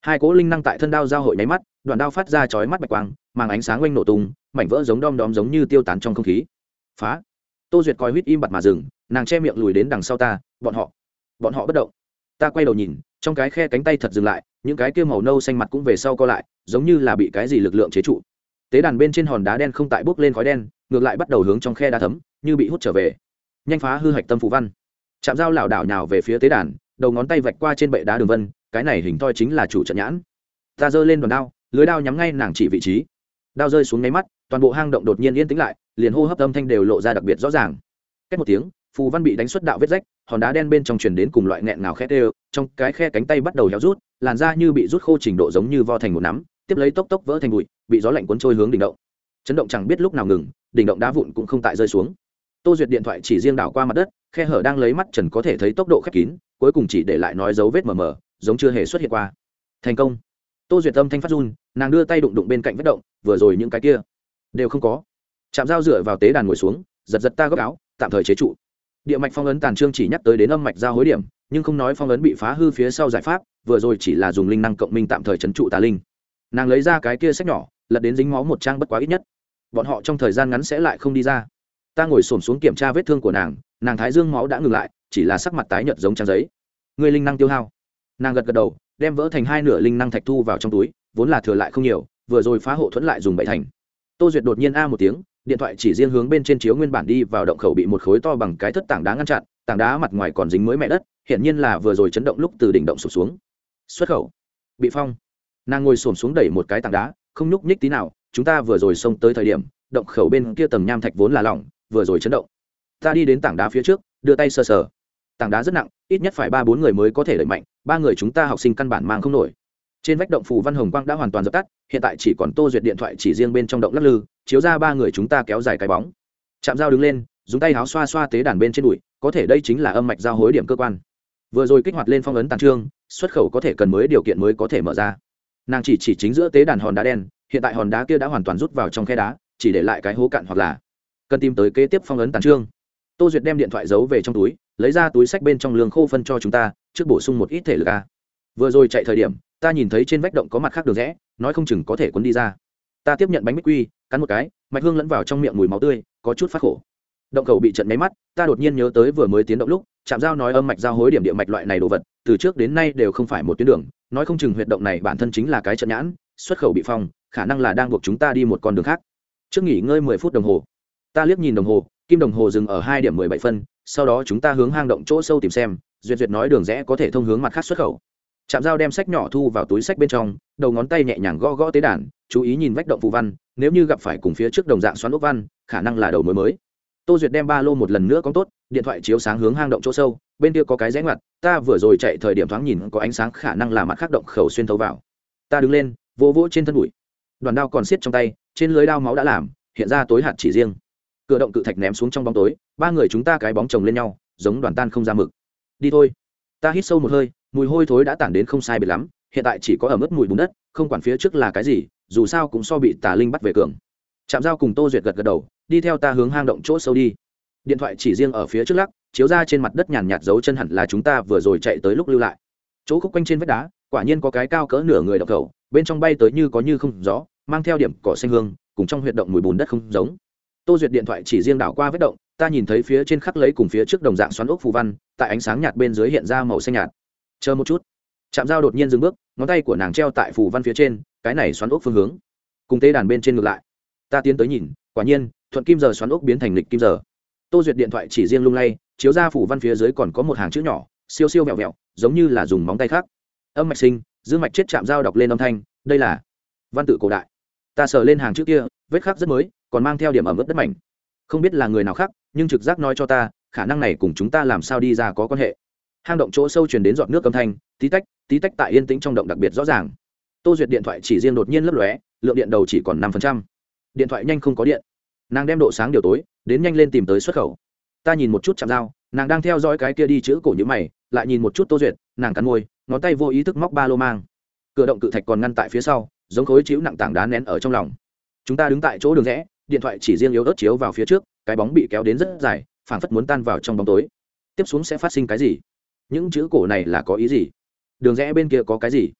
Hai cỗ linh năng tại thân đao giao hội nháy mắt, đoạn đao phát ra chói mắt bạch quang, màng ánh sáng oanh nổ tung, mảnh vỡ giống đom đóm giống như tiêu tán trong không khí. Phá! Tô duyệt coi huýt im bặt mà dừng, nàng che miệng lùi đến đằng sau ta, bọn họ bọn họ bất động. Ta quay đầu nhìn, trong cái khe cánh tay thật dừng lại, những cái kia màu nâu xanh mặt cũng về sau co lại, giống như là bị cái gì lực lượng chế trụ tế đàn bên trên hòn đá đen không tại bốc lên khói đen ngược lại bắt đầu hướng trong khe đá thấm như bị hút trở về. Nhanh phá hư hạch tâm phù văn. Chạm dao lảo đảo nhào về phía tế đàn đầu ngón tay vạch qua trên bệ đá đường vân cái này hình thoi chính là chủ trận nhãn. Ta giơ lên đòn đao lưới đao nhắm ngay nàng chỉ vị trí. Đao rơi xuống nháy mắt toàn bộ hang động đột nhiên yên tĩnh lại liền hô hấp âm thanh đều lộ ra đặc biệt rõ ràng. Cách một tiếng phù văn bị đánh xuất đạo vết rách hòn đá đen bên trong truyền đến cùng loại nghẹn nào khét tê, trong cái khe cánh tay bắt đầu héo rút làn da như bị rút khô trình độ giống như vo thành một nắm tiếp lấy tốc tốc vỡ thành bụi bị gió lạnh cuốn trôi hướng đỉnh động. Chấn động chẳng biết lúc nào ngừng, đỉnh động đá vụn cũng không tại rơi xuống. Tô duyệt điện thoại chỉ riêng đảo qua mặt đất, khe hở đang lấy mắt trần có thể thấy tốc độ khép kín, cuối cùng chỉ để lại nói dấu vết mờ mờ, giống chưa hề xuất hiện qua. Thành công. Tô duyệt âm thanh phát run, nàng đưa tay đụng đụng bên cạnh vết động, vừa rồi những cái kia đều không có. Chạm dao dựa vào tế đàn ngồi xuống, giật giật ta góc áo, tạm thời chế trụ. Địa mạch phong ấn tàn trương chỉ nhắc tới đến âm mạch giao hối điểm, nhưng không nói phong ấn bị phá hư phía sau giải pháp, vừa rồi chỉ là dùng linh năng cộng minh tạm thời trấn trụ tà linh. Nàng lấy ra cái kia sách nhỏ lật đến dính máu một trang bất quá ít nhất. Bọn họ trong thời gian ngắn sẽ lại không đi ra. Ta ngồi xổm xuống kiểm tra vết thương của nàng nàng thái dương máu đã ngừng lại, chỉ là sắc mặt tái nhợt giống trang giấy. Người linh năng tiêu hao. Nàng gật gật đầu, đem vỡ thành hai nửa linh năng thạch thu vào trong túi, vốn là thừa lại không nhiều, vừa rồi phá hộ thuẫn lại dùng bậy thành. Tô duyệt đột nhiên a một tiếng, điện thoại chỉ riêng hướng bên trên chiếu nguyên bản đi vào động khẩu bị một khối to bằng cái thất tảng đá ngăn chặn, tảng đá mặt ngoài còn dính mới mẹ đất hiện nhiên là vừa rồi chấn động lúc từ đỉnh động sụp xuống. Xuất khẩu. Bị phong. Nàng ngồi xổm xuống đẩy một cái tảng đá không nhúc nhích tí nào, chúng ta vừa rồi xông tới thời điểm, động khẩu bên kia tầng nham thạch vốn là lỏng, vừa rồi chấn động. Ta đi đến tảng đá phía trước, đưa tay sờ sờ. Tảng đá rất nặng, ít nhất phải ba bốn người mới có thể đẩy mạnh, ba người chúng ta học sinh căn bản mang không nổi. Trên vách động phù văn hồng quang đã hoàn toàn dập tắt, hiện tại chỉ còn tô duyệt điện thoại chỉ riêng bên trong động lắc lư, chiếu ra ba người chúng ta kéo dài cái bóng. Chạm dao đứng lên, dùng tay háo xoa xoa tế đàn bên trên đùi, có thể đây chính là âm mạch giao hối điểm cơ quan. Vừa rồi kích hoạt lên phong ấn tàn trương, xuất khẩu có thể cần mới điều kiện mới có thể mở ra nàng chỉ chỉ chính giữa tế đàn hòn đá đen, hiện tại hòn đá kia đã hoàn toàn rút vào trong khe đá, chỉ để lại cái hố cạn hoặc là cần tìm tới kế tiếp phong ấn tàn trương. Tô duyệt đem điện thoại giấu về trong túi, lấy ra túi sách bên trong lương khô phân cho chúng ta, trước bổ sung một ít thể lực a. Vừa rồi chạy thời điểm, ta nhìn thấy trên vách động có mặt khác đường rẽ, nói không chừng có thể cuốn đi ra. Ta tiếp nhận bánh bích quy, cắn một cái, mạch hương lẫn vào trong miệng mùi máu tươi, có chút phát khổ. Động cầu bị trận máy mắt, ta đột nhiên nhớ tới vừa mới tiến động lúc chạm giao nói âm mạch giao hối điểm địa mạch loại này đồ vật, từ trước đến nay đều không phải một tuyến đường nói không chừng huyệt động này bản thân chính là cái trận nhãn, xuất khẩu bị phong, khả năng là đang buộc chúng ta đi một con đường khác. Trước nghỉ ngơi mười phút đồng hồ. Ta liếc nhìn đồng hồ, kim đồng hồ dừng ở hai điểm mười bảy phân, sau đó chúng ta hướng hang động chỗ sâu tìm xem, duyệt duyệt nói đường rẽ có thể thông hướng mặt khác xuất khẩu. Trạm dao đem sách nhỏ thu vào túi sách bên trong, đầu ngón tay nhẹ nhàng gõ gõ tế đàn, chú ý nhìn vách động phù văn, nếu như gặp phải cùng phía trước đồng dạng xoắn ốc văn, khả năng là đầu mối mới. Tô duyệt đem ba lô một lần nữa có tốt, điện thoại chiếu sáng hướng hang động chỗ sâu bên kia có cái rẽ ngoặt, ta vừa rồi chạy thời điểm thoáng nhìn có ánh sáng khả năng là mặt khác động khẩu xuyên thấu vào. Ta đứng lên, vỗ vỗ trên thân bụi. Đoàn đao còn xiết trong tay, trên lưới đao máu đã làm, hiện ra tối hạt chỉ riêng. Cửa động cự thạch ném xuống trong bóng tối, ba người chúng ta cái bóng chồng lên nhau, giống đoàn tan không ra mực. Đi thôi. Ta hít sâu một hơi, mùi hôi thối đã tản đến không sai biệt lắm, hiện tại chỉ có ở mức mùi bùn đất, không quản phía trước là cái gì, dù sao cũng so bị tà linh bắt về cường. Chạm dao cùng tô duyệt gật gật đầu, đi theo ta hướng hang động chỗ sâu đi. Điện thoại chỉ riêng ở phía trước lắc chiếu ra trên mặt đất nhàn nhạt dấu chân hẳn là chúng ta vừa rồi chạy tới lúc lưu lại. Chỗ khúc quanh trên vách đá, quả nhiên có cái cao cỡ nửa người đậu cầu bên trong bay tới như có như không gió, mang theo điểm cỏ xanh hương, cùng trong huyệt động mùi bùn đất không giống. Tô duyệt điện thoại chỉ riêng đảo qua vết động, ta nhìn thấy phía trên khắc lấy cùng phía trước đồng dạng xoắn ốc phù văn, tại ánh sáng nhạt bên dưới hiện ra màu xanh nhạt. Chờ một chút. Chạm dao đột nhiên dừng bước, ngón tay của nàng treo tại phù văn phía trên, cái này xoắn ốc phương hướng. Cùng tê đàn bên trên ngược lại. Ta tiến tới nhìn, quả nhiên, thuận kim giờ xoắn ốc biến thành lịch kim giờ. Tô duyệt điện thoại chỉ riêng lung lay chiếu ra phủ văn phía dưới còn có một hàng chữ nhỏ, siêu siêu vẹo vẹo, giống như là dùng móng tay khác. Âm mạch sinh, dương mạch chết chạm dao đọc lên âm thanh, đây là văn tự cổ đại. Ta sờ lên hàng chữ kia, vết khắc rất mới, còn mang theo điểm ẩm ướt đất mảnh. Không biết là người nào khác, nhưng trực giác nói cho ta, khả năng này cùng chúng ta làm sao đi ra có quan hệ. Hang động chỗ sâu truyền đến giọt nước âm thanh, tí tách tí tách tại yên tĩnh trong động đặc biệt rõ ràng. Tô duyệt điện thoại chỉ riêng đột nhiên lấp lóe, lượng điện đầu chỉ còn năm điện thoại nhanh không có điện. Nàng đem độ sáng điều tối, đến nhanh lên tìm tới xuất khẩu ta nhìn một chút chạm dao, nàng đang theo dõi cái kia đi chữ cổ như mày, lại nhìn một chút tô duyệt, nàng cắn môi, ngón tay vô ý thức móc ba lô mang. Cửa động cự thạch còn ngăn tại phía sau, giống khối chiếu nặng tảng đá nén ở trong lòng. Chúng ta đứng tại chỗ đường rẽ, điện thoại chỉ riêng yếu ớt chiếu vào phía trước, cái bóng bị kéo đến rất dài, phảng phất muốn tan vào trong bóng tối. Tiếp xuống sẽ phát sinh cái gì? Những chữ cổ này là có ý gì? Đường rẽ bên kia có cái gì?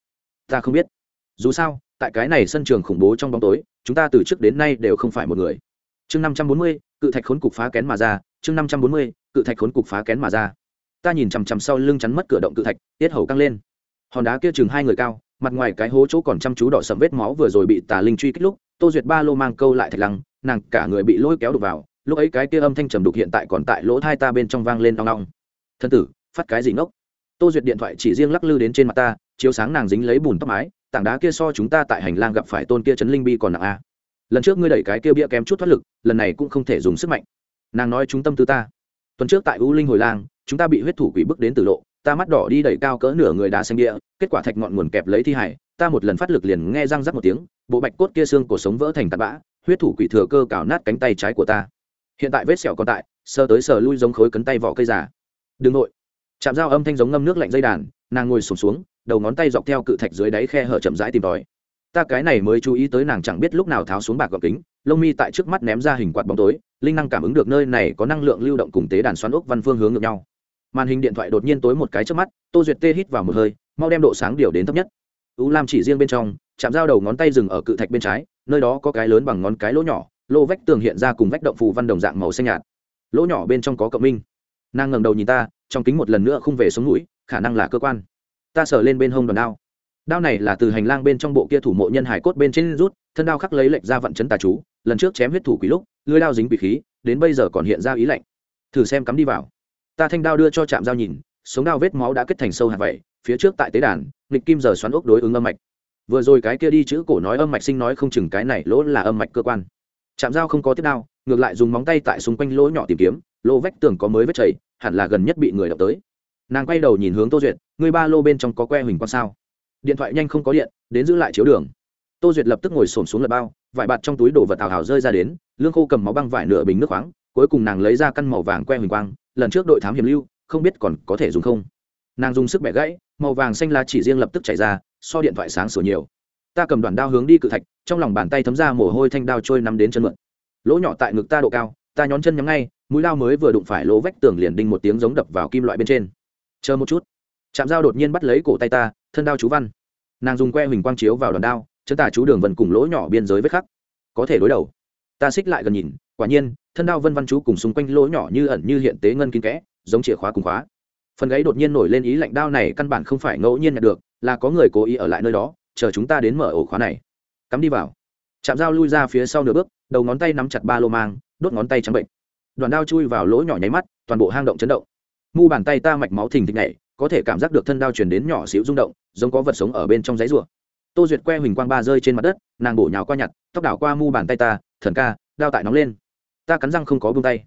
Ta không biết. Dù sao, tại cái này sân trường khủng bố trong bóng tối, chúng ta từ trước đến nay đều không phải một người. Chương năm trăm bốn mươi, cự thạch khốn cục phá kén mà ra chương năm trăm bốn mươi, cự thạch khốn cục phá kén mà ra. Ta nhìn chằm chằm sau lưng chắn mất cửa động cự thạch, tiết hầu căng lên. Hòn đá kia chừng hai người cao, mặt ngoài cái hố chỗ còn chăm chú đỏ sầm vết máu vừa rồi bị tà linh truy kích lúc, tô duyệt ba lô mang câu lại thạch lăng, nàng cả người bị lôi kéo đục vào, lúc ấy cái kia âm thanh trầm đục hiện tại còn tại lỗ thai ta bên trong vang lên nong nong thân tử, phát cái gì ngốc? Tô duyệt điện thoại chỉ riêng lắc lư đến trên mặt ta, chiếu sáng nàng dính lấy bùn tóc mái, tảng đá kia so chúng ta tại hành lang gặp phải tôn kia chấn linh bi còn nặng a. Lần trước ngươi đẩy cái kia bia kém chút thoát lực, lần này cũng không thể dùng sức mạnh nàng nói chúng tâm tư ta. Tuần trước tại u linh hồi lang chúng ta bị huyết thủ quỷ bước đến từ lộ ta mắt đỏ đi đẩy cao cỡ nửa người đá xanh địa kết quả thạch ngọn nguồn kẹp lấy thi hải ta một lần phát lực liền nghe răng rắc một tiếng bộ bạch cốt kia xương cổ sống vỡ thành tạt bã huyết thủ quỷ thừa cơ cào nát cánh tay trái của ta. Hiện tại vết sẹo còn tại sơ tới sờ lui giống khối cấn tay vỏ cây già. Đừng nội. Chạm dao âm thanh giống ngâm nước lạnh dây đàn nàng ngồi sụp xuống, xuống đầu ngón tay dọc theo cự thạch dưới đáy khe hở chậm rãi tìm tòi ta cái này mới chú ý tới nàng chẳng biết lúc nào tháo xuống bạc gọc kính, lông mi tại trước mắt ném ra hình quạt bóng tối, linh năng cảm ứng được nơi này có năng lượng lưu động cùng tế đàn xoắn ốc văn phương hướng ngược nhau. Màn hình điện thoại đột nhiên tối một cái trước mắt, tô duyệt tê hít vào một hơi, mau đem độ sáng điều đến thấp nhất. U lam chỉ riêng bên trong, chạm dao đầu ngón tay dừng ở cự thạch bên trái, nơi đó có cái lớn bằng ngón cái lỗ nhỏ, lô vách tường hiện ra cùng vách động phù văn đồng dạng màu xanh nhạt. Lỗ nhỏ bên trong có cộng minh. Nàng ngẩng đầu nhìn ta, trong kính một lần nữa không về xuống mũi, khả năng là cơ quan. Ta sờ lên bên hông đòn đao đao này là từ hành lang bên trong bộ kia thủ mộ nhân hải cốt bên trên rút, thân đao khắc lấy lệnh ra vận chấn tà chú, lần trước chém huyết thủ quý lúc, lưới đao dính quỷ khí, đến bây giờ còn hiện ra ý lệnh thử xem cắm đi vào. Ta thanh đao đưa cho trạm dao nhìn, sống đao vết máu đã kết thành sâu hạt vậy, phía trước tại tế đàn, nghịch kim giờ xoắn ốc đối ứng âm mạch. Vừa rồi cái kia đi chữ cổ nói âm mạch sinh nói không chừng cái này lỗ là âm mạch cơ quan. Chạm dao không có tiếp đao, ngược lại dùng móng tay tại xung quanh lỗ nhỏ tìm kiếm, lỗ vách tường có mới vết chảy, hẳn là gần nhất bị người đập tới. Nàng quay đầu nhìn hướng tô duyệt người ba lô bên trong có que huỳnh quang sao? Điện thoại nhanh không có điện, đến giữ lại chiếu đường. Tô duyệt lập tức ngồi xổm xuống lật bao, vải bạt trong túi đổ vật hào hào rơi ra đến, lương khô cầm máu băng vải nửa bình nước khoáng, cuối cùng nàng lấy ra căn màu vàng que huỳnh quang, lần trước đội thám hiểm lưu, không biết còn có thể dùng không. Nàng dùng sức bẻ gãy, màu vàng xanh lá chỉ riêng lập tức chảy ra, so điện thoại sáng sửa nhiều. Ta cầm đoàn đao hướng đi cự thạch, trong lòng bàn tay thấm ra mồ hôi thanh đao trôi nắm đến chân mượn. Lỗ nhỏ tại ngực ta độ cao, ta nhón chân nhắm ngay, mũi lao mới vừa đụng phải lỗ vách tường liền đinh một tiếng giống đập vào kim loại bên trên. Chờ một chút. Chạm dao đột nhiên bắt lấy cổ tay ta, thân đao chú văn nàng dùng que huỳnh quang chiếu vào đòn đao chấn tả chú đường vần cùng lỗ nhỏ biên giới vết khắc. Có thể đối đầu. Ta xích lại gần nhìn, quả nhiên, thân đao vân văn chú cùng xung quanh lỗ nhỏ như ẩn như hiện tế ngân kín kẽ, giống chìa khóa cùng khóa. Phần gáy đột nhiên nổi lên ý lạnh đao này căn bản không phải ngẫu nhiên nhận được, là có người cố ý ở lại nơi đó, chờ chúng ta đến mở ổ khóa này. Cắm đi vào. Chạm dao lui ra phía sau nửa bước, đầu ngón tay nắm chặt ba lô mang, đốt ngón tay trắng bệnh. Đoàn đao chui vào lỗ nhỏ nháy mắt, toàn bộ hang động chấn động. Mu bàn tay ta mạch máu thình thịch nhảy có thể cảm giác được thân đao truyền đến nhỏ xíu rung động, giống có vật sống ở bên trong giấy rùa tô duyệt que huỳnh quang ba rơi trên mặt đất, nàng bổ nhào qua nhặt, tóc đảo qua mu bàn tay ta, thần ca, đao tại nóng lên. Ta cắn răng không có buông tay.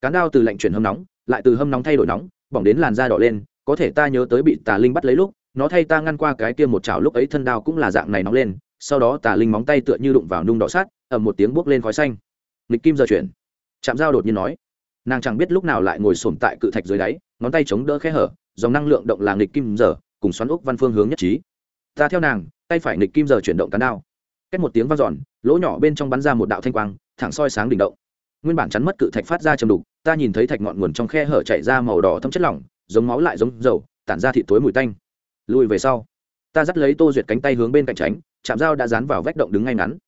Cán đao từ lạnh chuyển hâm nóng, lại từ hâm nóng thay đổi nóng, bỏng đến làn da đỏ lên, có thể ta nhớ tới bị tà linh bắt lấy lúc, nó thay ta ngăn qua cái kia một chảo lúc ấy thân đao cũng là dạng này nóng lên, sau đó tà linh móng tay tựa như đụng vào nung đỏ sát, ầm một tiếng buốc lên khói xanh. Nghịch kim giờ chuyển. Chạm dao đột nhiên nói. Nàng chẳng biết lúc nào lại ngồi sổm tại cự thạch dưới đáy, ngón tay chống đỡ khe hở dòng năng lượng động là nghịch kim giờ, cùng xoắn úc văn phương hướng nhất trí. Ta theo nàng, tay phải nghịch kim giờ chuyển động cán đao. Cách một tiếng vang dọn, lỗ nhỏ bên trong bắn ra một đạo thanh quang, thẳng soi sáng đỉnh động. Nguyên bản chắn mất cự thạch phát ra chầm đục, ta nhìn thấy thạch ngọn nguồn trong khe hở chạy ra màu đỏ thâm chất lỏng, giống máu lại giống dầu, tản ra thịt tối mùi tanh. Lùi về sau, ta dắt lấy tô duyệt cánh tay hướng bên cạnh tránh, chạm dao đã dán vào vách động đứng ngay ngắn.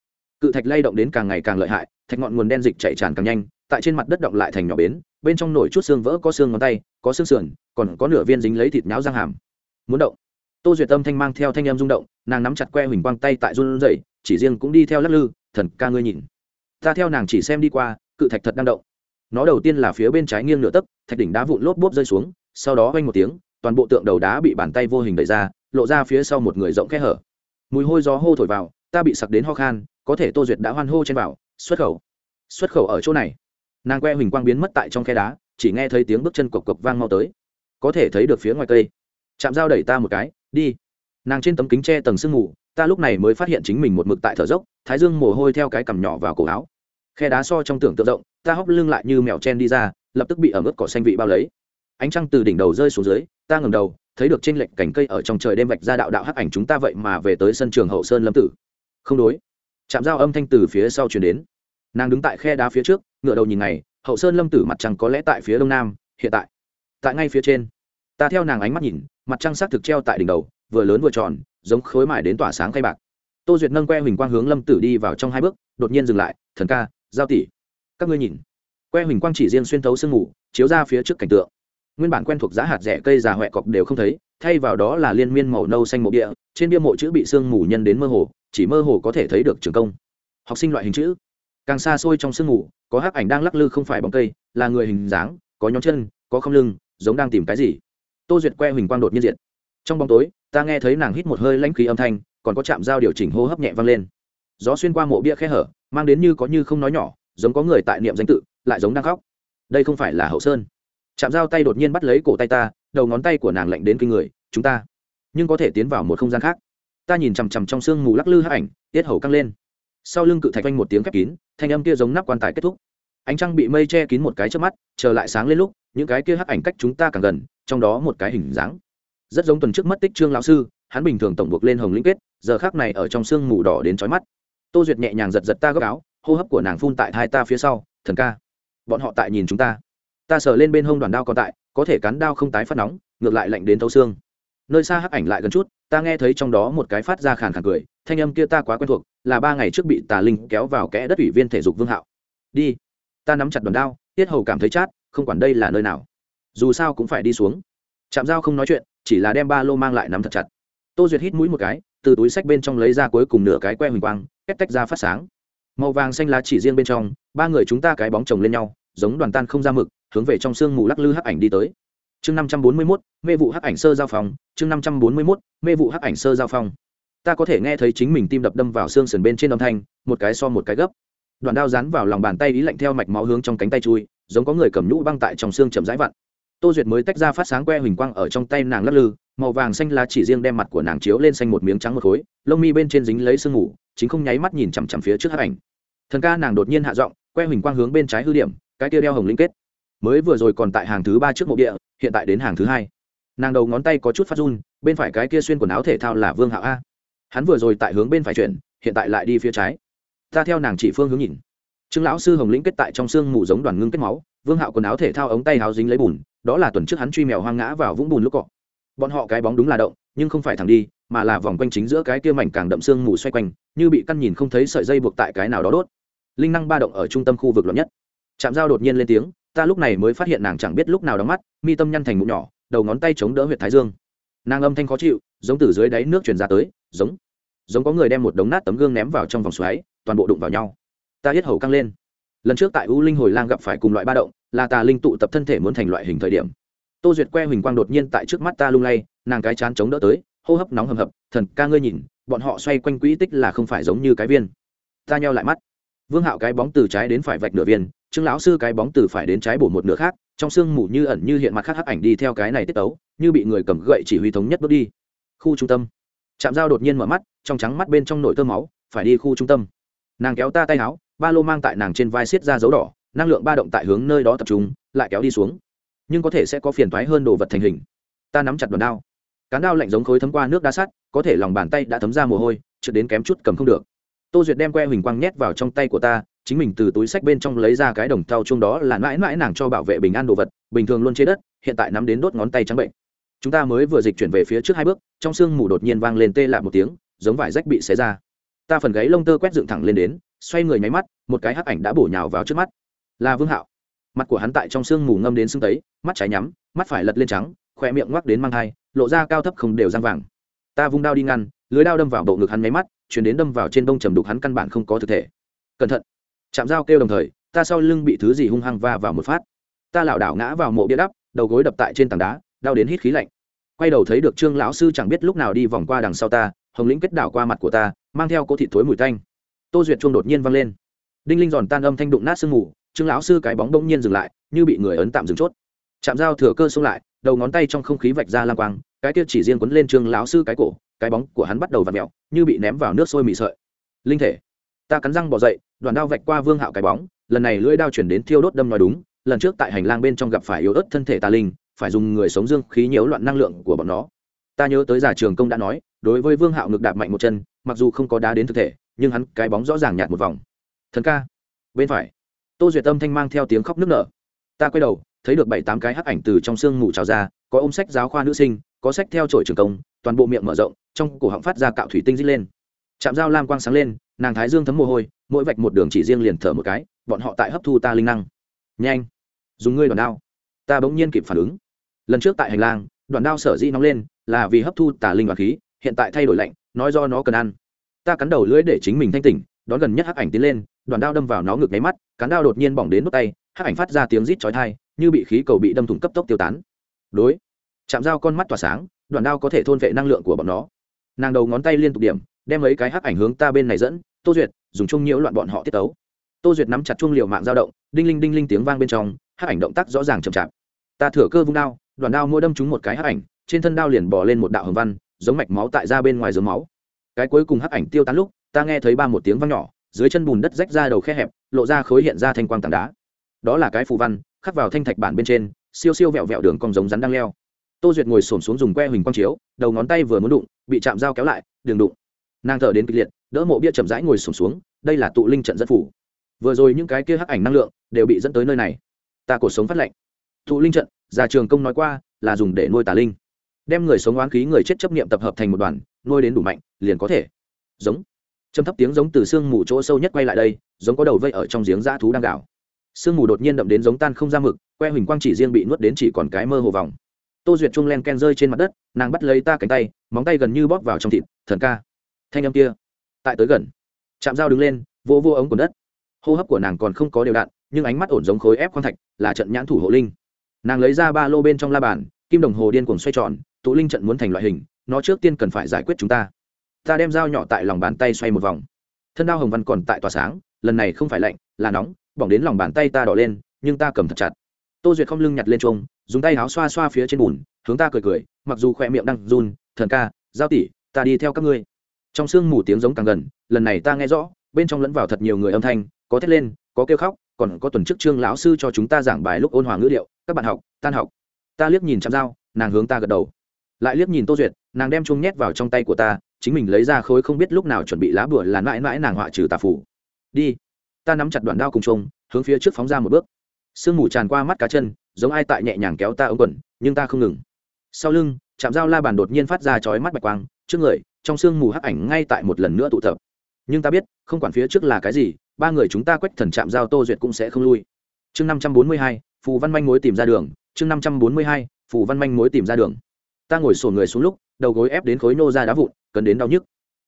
Cự thạch lay động đến càng ngày càng lợi hại, thạch ngọn nguồn đen dịch chạy tràn càng nhanh, tại trên mặt đất động lại thành nhỏ bến, bên trong nổi chút xương vỡ có xương ngón tay, có xương sườn còn có nửa viên dính lấy thịt nháo răng hàm. Muốn động. Tô duyệt tâm thanh mang theo thanh em rung động, nàng nắm chặt que huỳnh quang tay tại run rẩy, chỉ riêng cũng đi theo lắc lư, thần ca ngươi nhìn. Ta theo nàng chỉ xem đi qua, cự thạch thật đang động. Nó đầu tiên là phía bên trái nghiêng nửa tấc, thạch đỉnh đá vụn lốp bốp rơi xuống, sau đó vang một tiếng, toàn bộ tượng đầu đá bị bàn tay vô hình đẩy ra, lộ ra phía sau một người rộng khe hở. Mùi hôi gió hô thổi vào, ta bị sặc đến ho khan, có thể tô duyệt đã hoan hô trên vào xuất khẩu xuất khẩu ở chỗ này. Nàng que huỳnh quang biến mất tại trong khe đá, chỉ nghe thấy tiếng bước chân cộc cộc vang mau tới có thể thấy được phía ngoài cây. Chạm dao đẩy ta một cái, đi. Nàng trên tấm kính tre tầng sương mù, ta lúc này mới phát hiện chính mình một mực tại thở dốc, thái dương mồ hôi theo cái cằm nhỏ vào cổ áo. Khe đá so trong tưởng tượng rộng, ta hóc lưng lại như mèo chen đi ra, lập tức bị ẩm ướt cỏ xanh vị bao lấy. Ánh trăng từ đỉnh đầu rơi xuống dưới, ta ngầm đầu, thấy được trên lệnh cành cây ở trong trời đêm vạch ra đạo đạo hắc ảnh chúng ta vậy mà về tới sân trường hậu sơn lâm tử. Không đối. Chạm dao âm thanh từ phía sau chuyển đến. Nàng đứng tại khe đá phía trước ngựa đầu nhìn này hậu sơn lâm tử mặt trăng có lẽ tại phía đông nam, hiện tại tại ngay phía trên. Ta theo nàng ánh mắt nhìn, mặt trăng sắc thực treo tại đỉnh đầu, vừa lớn vừa tròn, giống khối mải đến tỏa sáng khay bạc. Tô duyệt nâng que huỳnh quang hướng lâm tử đi vào trong hai bước, đột nhiên dừng lại, thần ca, giao tỷ, các ngươi nhìn. Que huỳnh quang chỉ riêng xuyên thấu sương mù, chiếu ra phía trước cảnh tượng. Nguyên bản quen thuộc giá hạt rẻ cây già huệ cọc đều không thấy, thay vào đó là liên miên màu nâu xanh mộ địa, trên bia mộ chữ bị sương mù nhân đến mơ hồ, chỉ mơ hồ có thể thấy được trường công. Học sinh loại hình chữ. Càng xa xôi trong sương mù, có hắc ảnh đang lắc lư không phải bóng cây, là người hình dáng, có nhóm chân, có không lưng giống đang tìm cái gì. Tô duyệt que huỳnh quang đột nhiên diện trong bóng tối, ta nghe thấy nàng hít một hơi lãnh khí âm thanh, còn có chạm dao điều chỉnh hô hấp nhẹ vang lên. Gió xuyên qua mộ bia khe hở, mang đến như có như không nói nhỏ, giống có người tại niệm danh tự, lại giống đang khóc. Đây không phải là hậu sơn. Chạm dao tay đột nhiên bắt lấy cổ tay ta, đầu ngón tay của nàng lạnh đến kinh người, chúng ta, nhưng có thể tiến vào một không gian khác. Ta nhìn chằm chằm trong sương mù lắc lư hấp ảnh, tiết hầu căng lên. Sau lưng cự thạch quanh một tiếng khép kín, thanh âm kia giống nắp quan tài kết thúc. Ánh trăng bị mây che kín một cái trước mắt, chờ lại sáng lên lúc những cái kia hắc ảnh cách chúng ta càng gần, trong đó một cái hình dáng. Rất giống tuần trước mất tích trương lão sư, hắn bình thường tổng buộc lên hồng lĩnh kết, giờ khác này ở trong sương mù đỏ đến trói mắt. Tô duyệt nhẹ nhàng giật giật ta góc áo, hô hấp của nàng phun tại hai ta phía sau, thần ca, bọn họ tại nhìn chúng ta. Ta sờ lên bên hông đoàn đao còn tại, có thể cắn đao không tái phát nóng, ngược lại lạnh đến thấu xương. Nơi xa hắc ảnh lại gần chút, ta nghe thấy trong đó một cái phát ra khàn khàn cười, thanh âm kia ta quá quen thuộc, là ba ngày trước bị tà linh kéo vào kẽ đất ủy viên thể dục vương hạo. Đi. Ta nắm chặt đoàn đao, tiết hầu cảm thấy chát không quản đây là nơi nào. Dù sao cũng phải đi xuống. Chạm dao không nói chuyện, chỉ là đem ba lô mang lại nắm thật chặt. Tô duyệt hít mũi một cái, từ túi sách bên trong lấy ra cuối cùng nửa cái que huỳnh quang cách tách ra phát sáng. Màu vàng xanh lá chỉ riêng bên trong, ba người chúng ta cái bóng chồng lên nhau, giống đoàn tan không ra mực, hướng về trong sương mù lắc lư hắc ảnh đi tới. Chương năm trăm bốn mươi mốt, mê vụ hắc ảnh sơ giao phòng, chương năm trăm bốn mươi mốt, mê vụ hắc ảnh sơ giao phong ta có thể nghe thấy chính mình tim đập đâm vào xương sườn bên trên âm thanh, một cái so một cái gấp. Đoàn đao dán vào lòng bàn tay ý lạnh theo mạch máu hướng trong cánh tay chui giống có người cầm nhũ băng tại trong xương chậm rãi vặn. Tô duyệt mới tách ra phát sáng que huỳnh quang ở trong tay nàng lắc lư, màu vàng xanh lá chỉ riêng đem mặt của nàng chiếu lên xanh một miếng trắng một khối, lông mi bên trên dính lấy sương ngủ chính không nháy mắt nhìn chằm chằm phía trước hắc ảnh. Thần ca nàng đột nhiên hạ giọng, que huỳnh quang hướng bên trái hư điểm, cái kia đeo hồng linh kết. Mới vừa rồi còn tại hàng thứ ba trước mộ địa, hiện tại đến hàng thứ hai. Nàng đầu ngón tay có chút phát run, bên phải cái kia xuyên quần áo thể thao là vương hạo a. Hắn vừa rồi tại hướng bên phải chuyển, hiện tại lại đi phía trái. Ta theo nàng chỉ phương hướng nhìn trương lão sư hồng lĩnh kết tại trong xương mù giống đoàn ngưng kết máu, vương hạo quần áo thể thao ống tay áo dính lấy bùn, đó là tuần trước hắn truy mèo hoang ngã vào vũng bùn lúc cọ. Bọn họ cái bóng đúng là động, nhưng không phải thẳng đi, mà là vòng quanh chính giữa cái kia mảnh càng đậm xương mù xoay quanh, như bị căn nhìn không thấy sợi dây buộc tại cái nào đó đốt. Linh năng ba động ở trung tâm khu vực lớn nhất. Chạm dao đột nhiên lên tiếng, ta lúc này mới phát hiện nàng chẳng biết lúc nào đóng mắt, mi tâm nhăn thành mụ nhỏ, đầu ngón tay chống đỡ huyệt thái dương. Nàng âm thanh khó chịu, giống từ dưới đáy nước truyền ra tới, giống giống có người đem một đống nát tấm gương ném vào trong vòng xoáy, toàn bộ đụng vào nhau ta hết hầu căng lên. Lần trước tại u linh hồi lang gặp phải cùng loại ba động, là tà linh tụ tập thân thể muốn thành loại hình thời điểm. Tô duyệt que huỳnh quang đột nhiên tại trước mắt ta lung lay, nàng cái chán chống đỡ tới, hô hấp nóng hầm hập, thần ca ngươi nhìn, bọn họ xoay quanh quỹ tích là không phải giống như cái viên. Ta nheo lại mắt. Vương hạo cái bóng từ trái đến phải vạch nửa viên, trương lão sư cái bóng từ phải đến trái bổ một nửa khác, trong sương mù như ẩn như hiện mặt khác hắc ảnh đi theo cái này tiết tấu, như bị người cầm gậy chỉ huy thống nhất bước đi. Khu trung tâm. Trạm dao đột nhiên mở mắt, trong trắng mắt bên trong nội tơ máu, phải đi khu trung tâm. Nàng kéo ta tay áo ba lô mang tại nàng trên vai xiết ra dấu đỏ, năng lượng ba động tại hướng nơi đó tập trung, lại kéo đi xuống. Nhưng có thể sẽ có phiền thoái hơn đồ vật thành hình. Ta nắm chặt đòn đao. Cán đao lạnh giống khối thấm qua nước đá sắt, có thể lòng bàn tay đã thấm ra mồ hôi chợt đến kém chút cầm không được. Tô duyệt đem que huỳnh quang nhét vào trong tay của ta, chính mình từ túi sách bên trong lấy ra cái đồng thau chung đó là mãi mãi nàng cho bảo vệ bình an đồ vật, bình thường luôn chế đất, hiện tại nắm đến đốt ngón tay trắng bệnh. Chúng ta mới vừa dịch chuyển về phía trước hai bước, trong sương mù đột nhiên vang lên tê lạ một tiếng, giống vải rách bị xé ra. Ta phần gáy lông tơ quét dựng thẳng lên đến xoay người nháy mắt, một cái hắc ảnh đã bổ nhào vào trước mắt. Là vương hạo. Mặt của hắn tại trong sương mù ngâm đến sưng tấy, mắt trái nhắm, mắt phải lật lên trắng khỏe miệng ngoắc đến mang thai, lộ ra cao thấp không đều răng vàng. Ta vung đao đi ngăn, lưới đao đâm vào bộ ngực hắn nháy mắt, chuyển đến đâm vào trên bông trầm đục hắn căn bản không có thực thể. Cẩn thận. Chạm dao kêu đồng thời, ta sau lưng bị thứ gì hung hăng va vào một phát. Ta lảo đảo ngã vào mộ bia đắp, đầu gối đập tại trên tảng đá, đau đến hít khí lạnh. Quay đầu thấy được trương lão sư chẳng biết lúc nào đi vòng qua đằng sau ta, hồng lĩnh kết đảo qua mặt của ta, mang theo cỗ thịt thối mùi tanh tô duyệt chuông đột nhiên vang lên. Đinh linh giòn tan âm thanh đụng nát sương mù, trương lão sư cái bóng bỗng nhiên dừng lại, như bị người ấn tạm dừng chốt. Chạm dao thừa cơ xông lại, đầu ngón tay trong không khí vạch ra lang quang, cái kia chỉ riêng quấn lên trương lão sư cái cổ, cái bóng của hắn bắt đầu v ặ mẹo như bị ném vào nước sôi mị sợi. Linh thể, ta cắn răng bỏ dậy, đoàn đao vạch qua vương hạo cái bóng, lần này lưỡi đao chuyển đến thiêu đốt đâm nói đúng, lần trước tại hành lang bên trong gặp phải yếu ớt thân thể tà linh, phải dùng người sống dương khí nhiễu loạn năng lượng của bọn nó. Ta nhớ tới giả trường công đã nói, đối với vương hạo ngực đạp mạnh một chân, mặc dù không có đá đến thực thể nhưng hắn cái bóng rõ ràng nhạt một vòng. Thần ca. Bên phải. Tô duyệt tâm thanh mang theo tiếng khóc nức nở. Ta quay đầu, thấy được bảy tám cái hắc ảnh từ trong sương mù trào ra, có ôm sách giáo khoa nữ sinh, có sách theo trổi trường công, toàn bộ miệng mở rộng, trong cổ họng phát ra cạo thủy tinh dít lên. Chạm dao lam quang sáng lên, nàng thái dương thấm mồ hôi, mỗi vạch một đường chỉ riêng liền thở một cái, bọn họ tại hấp thu ta linh năng. Nhanh, dùng ngươi đoàn đao. Ta bỗng nhiên kịp phản ứng. Lần trước tại hành lang đoàn đao sở dĩ nóng lên là vì hấp thu tà linh và khí, hiện tại thay đổi lạnh, nói do nó cần ăn ta cắn đầu lưỡi để chính mình thanh tỉnh, đón gần nhất hắc ảnh tiến lên, đoàn đao đâm vào nó ngực nháy mắt cắn đao đột nhiên bỏng đến nút tay, hắc ảnh phát ra tiếng rít chói thai như bị khí cầu bị đâm thủng cấp tốc tiêu tán. Đối, chạm dao con mắt tỏa sáng, đoàn đao có thể thôn vệ năng lượng của bọn nó. Nàng đầu ngón tay liên tục điểm, đem mấy cái hắc ảnh hướng ta bên này dẫn, tô duyệt, dùng chung nhiễu loạn bọn họ tiết tấu. Tô duyệt nắm chặt chung liều mạng dao động, đinh linh đinh linh tiếng vang bên trong, hắc ảnh động tác rõ ràng chậm chạp. Ta thửa cơ vung đao, đoàn đao mua đâm trúng một cái hắc ảnh, trên thân đao liền bỏ lên một đạo hồng văn, giống mạch máu tại ra bên ngoài giống máu cái cuối cùng hắc ảnh tiêu tán lúc, ta nghe thấy ba một tiếng vang nhỏ, dưới chân bùn đất rách ra đầu khe hẹp, lộ ra khối hiện ra thanh quang tảng đá. Đó là cái phù văn, khắc vào thanh thạch bản bên trên, siêu siêu vẹo vẹo đường cong giống rắn đang leo. Tô duyệt ngồi xổm xuống dùng que huỳnh quang chiếu, đầu ngón tay vừa muốn đụng, bị chạm dao kéo lại đường đụng. Nàng thở đến kịch liệt, đỡ mộ bia chậm rãi ngồi xổm xuống, đây là tụ linh trận dẫn phủ. Vừa rồi những cái kia hắc ảnh năng lượng đều bị dẫn tới nơi này. Ta cuộc sống phát lệnh. Tụ linh trận, già trường công nói qua là dùng để nuôi tà linh đem người sống oán khí người chết chấp niệm tập hợp thành một đoàn, nuôi đến đủ mạnh, liền có thể. Giống. Châm thấp tiếng giống từ sương mù chỗ sâu nhất quay lại đây, giống có đầu vây ở trong giếng dã thú đang gạo sương mù đột nhiên đậm đến giống tan không ra mực, que huỳnh quang chỉ riêng bị nuốt đến chỉ còn cái mơ hồ vòng. Tô duyệt chung len ken rơi trên mặt đất, nàng bắt lấy ta cánh tay, móng tay gần như bóp vào trong thịt, thần ca. Thanh âm kia, tại tới gần. Chạm dao đứng lên, vô vô ống của đất. Hô hấp của nàng còn không có đều đặn, nhưng ánh mắt ổn giống khối ép khoan thạch, là trận nhãn thủ hộ linh. Nàng lấy ra ba lô bên trong la bàn, kim đồng hồ điên cuồng xoay tròn tụ linh trận muốn thành loại hình, nó trước tiên cần phải giải quyết chúng ta. Ta đem dao nhỏ tại lòng bàn tay xoay một vòng. Thân đao hồng văn còn tại tỏa sáng, lần này không phải lạnh, là nóng, bỏng đến lòng bàn tay ta đỏ lên, nhưng ta cầm thật chặt. Tô duyệt không lưng nhặt lên trông dùng tay áo xoa xoa phía trên bùn, hướng ta cười cười, mặc dù khoe miệng đang run, thần ca, giao tỷ, ta đi theo các ngươi. Trong sương mù tiếng giống càng gần, lần này ta nghe rõ, bên trong lẫn vào thật nhiều người âm thanh, có thét lên, có kêu khóc, còn có tuần trước trương lão sư cho chúng ta giảng bài lúc ôn hòa ngữ điệu, các bạn học, tan học. Ta liếc nhìn chăm dao, nàng hướng ta gật đầu lại liếc nhìn tô duyệt, nàng đem chung nhét vào trong tay của ta, chính mình lấy ra khối không biết lúc nào chuẩn bị lá bửa là mãi mãi nàng họa trừ tà phủ đi. Ta nắm chặt đoạn đao cùng chung hướng phía trước phóng ra một bước. Sương mù tràn qua mắt cá chân, giống ai tại nhẹ nhàng kéo ta ống quần, nhưng ta không ngừng. Sau lưng chạm dao la bàn đột nhiên phát ra chói mắt bạch quang, trước người, trong sương mù hắc ảnh ngay tại một lần nữa tụ tập. Nhưng ta biết, không quản phía trước là cái gì, ba người chúng ta quách thần chạm giao tô duyệt cũng sẽ không lui. Chương năm trăm bốn mươi hai, phù văn manh mối tìm ra đường, chương năm trăm bốn mươi hai, phù văn manh mối tìm ra đường ta ngồi sổ người xuống lúc, đầu gối ép đến khối nô ra đá vụn, cần đến đau nhức.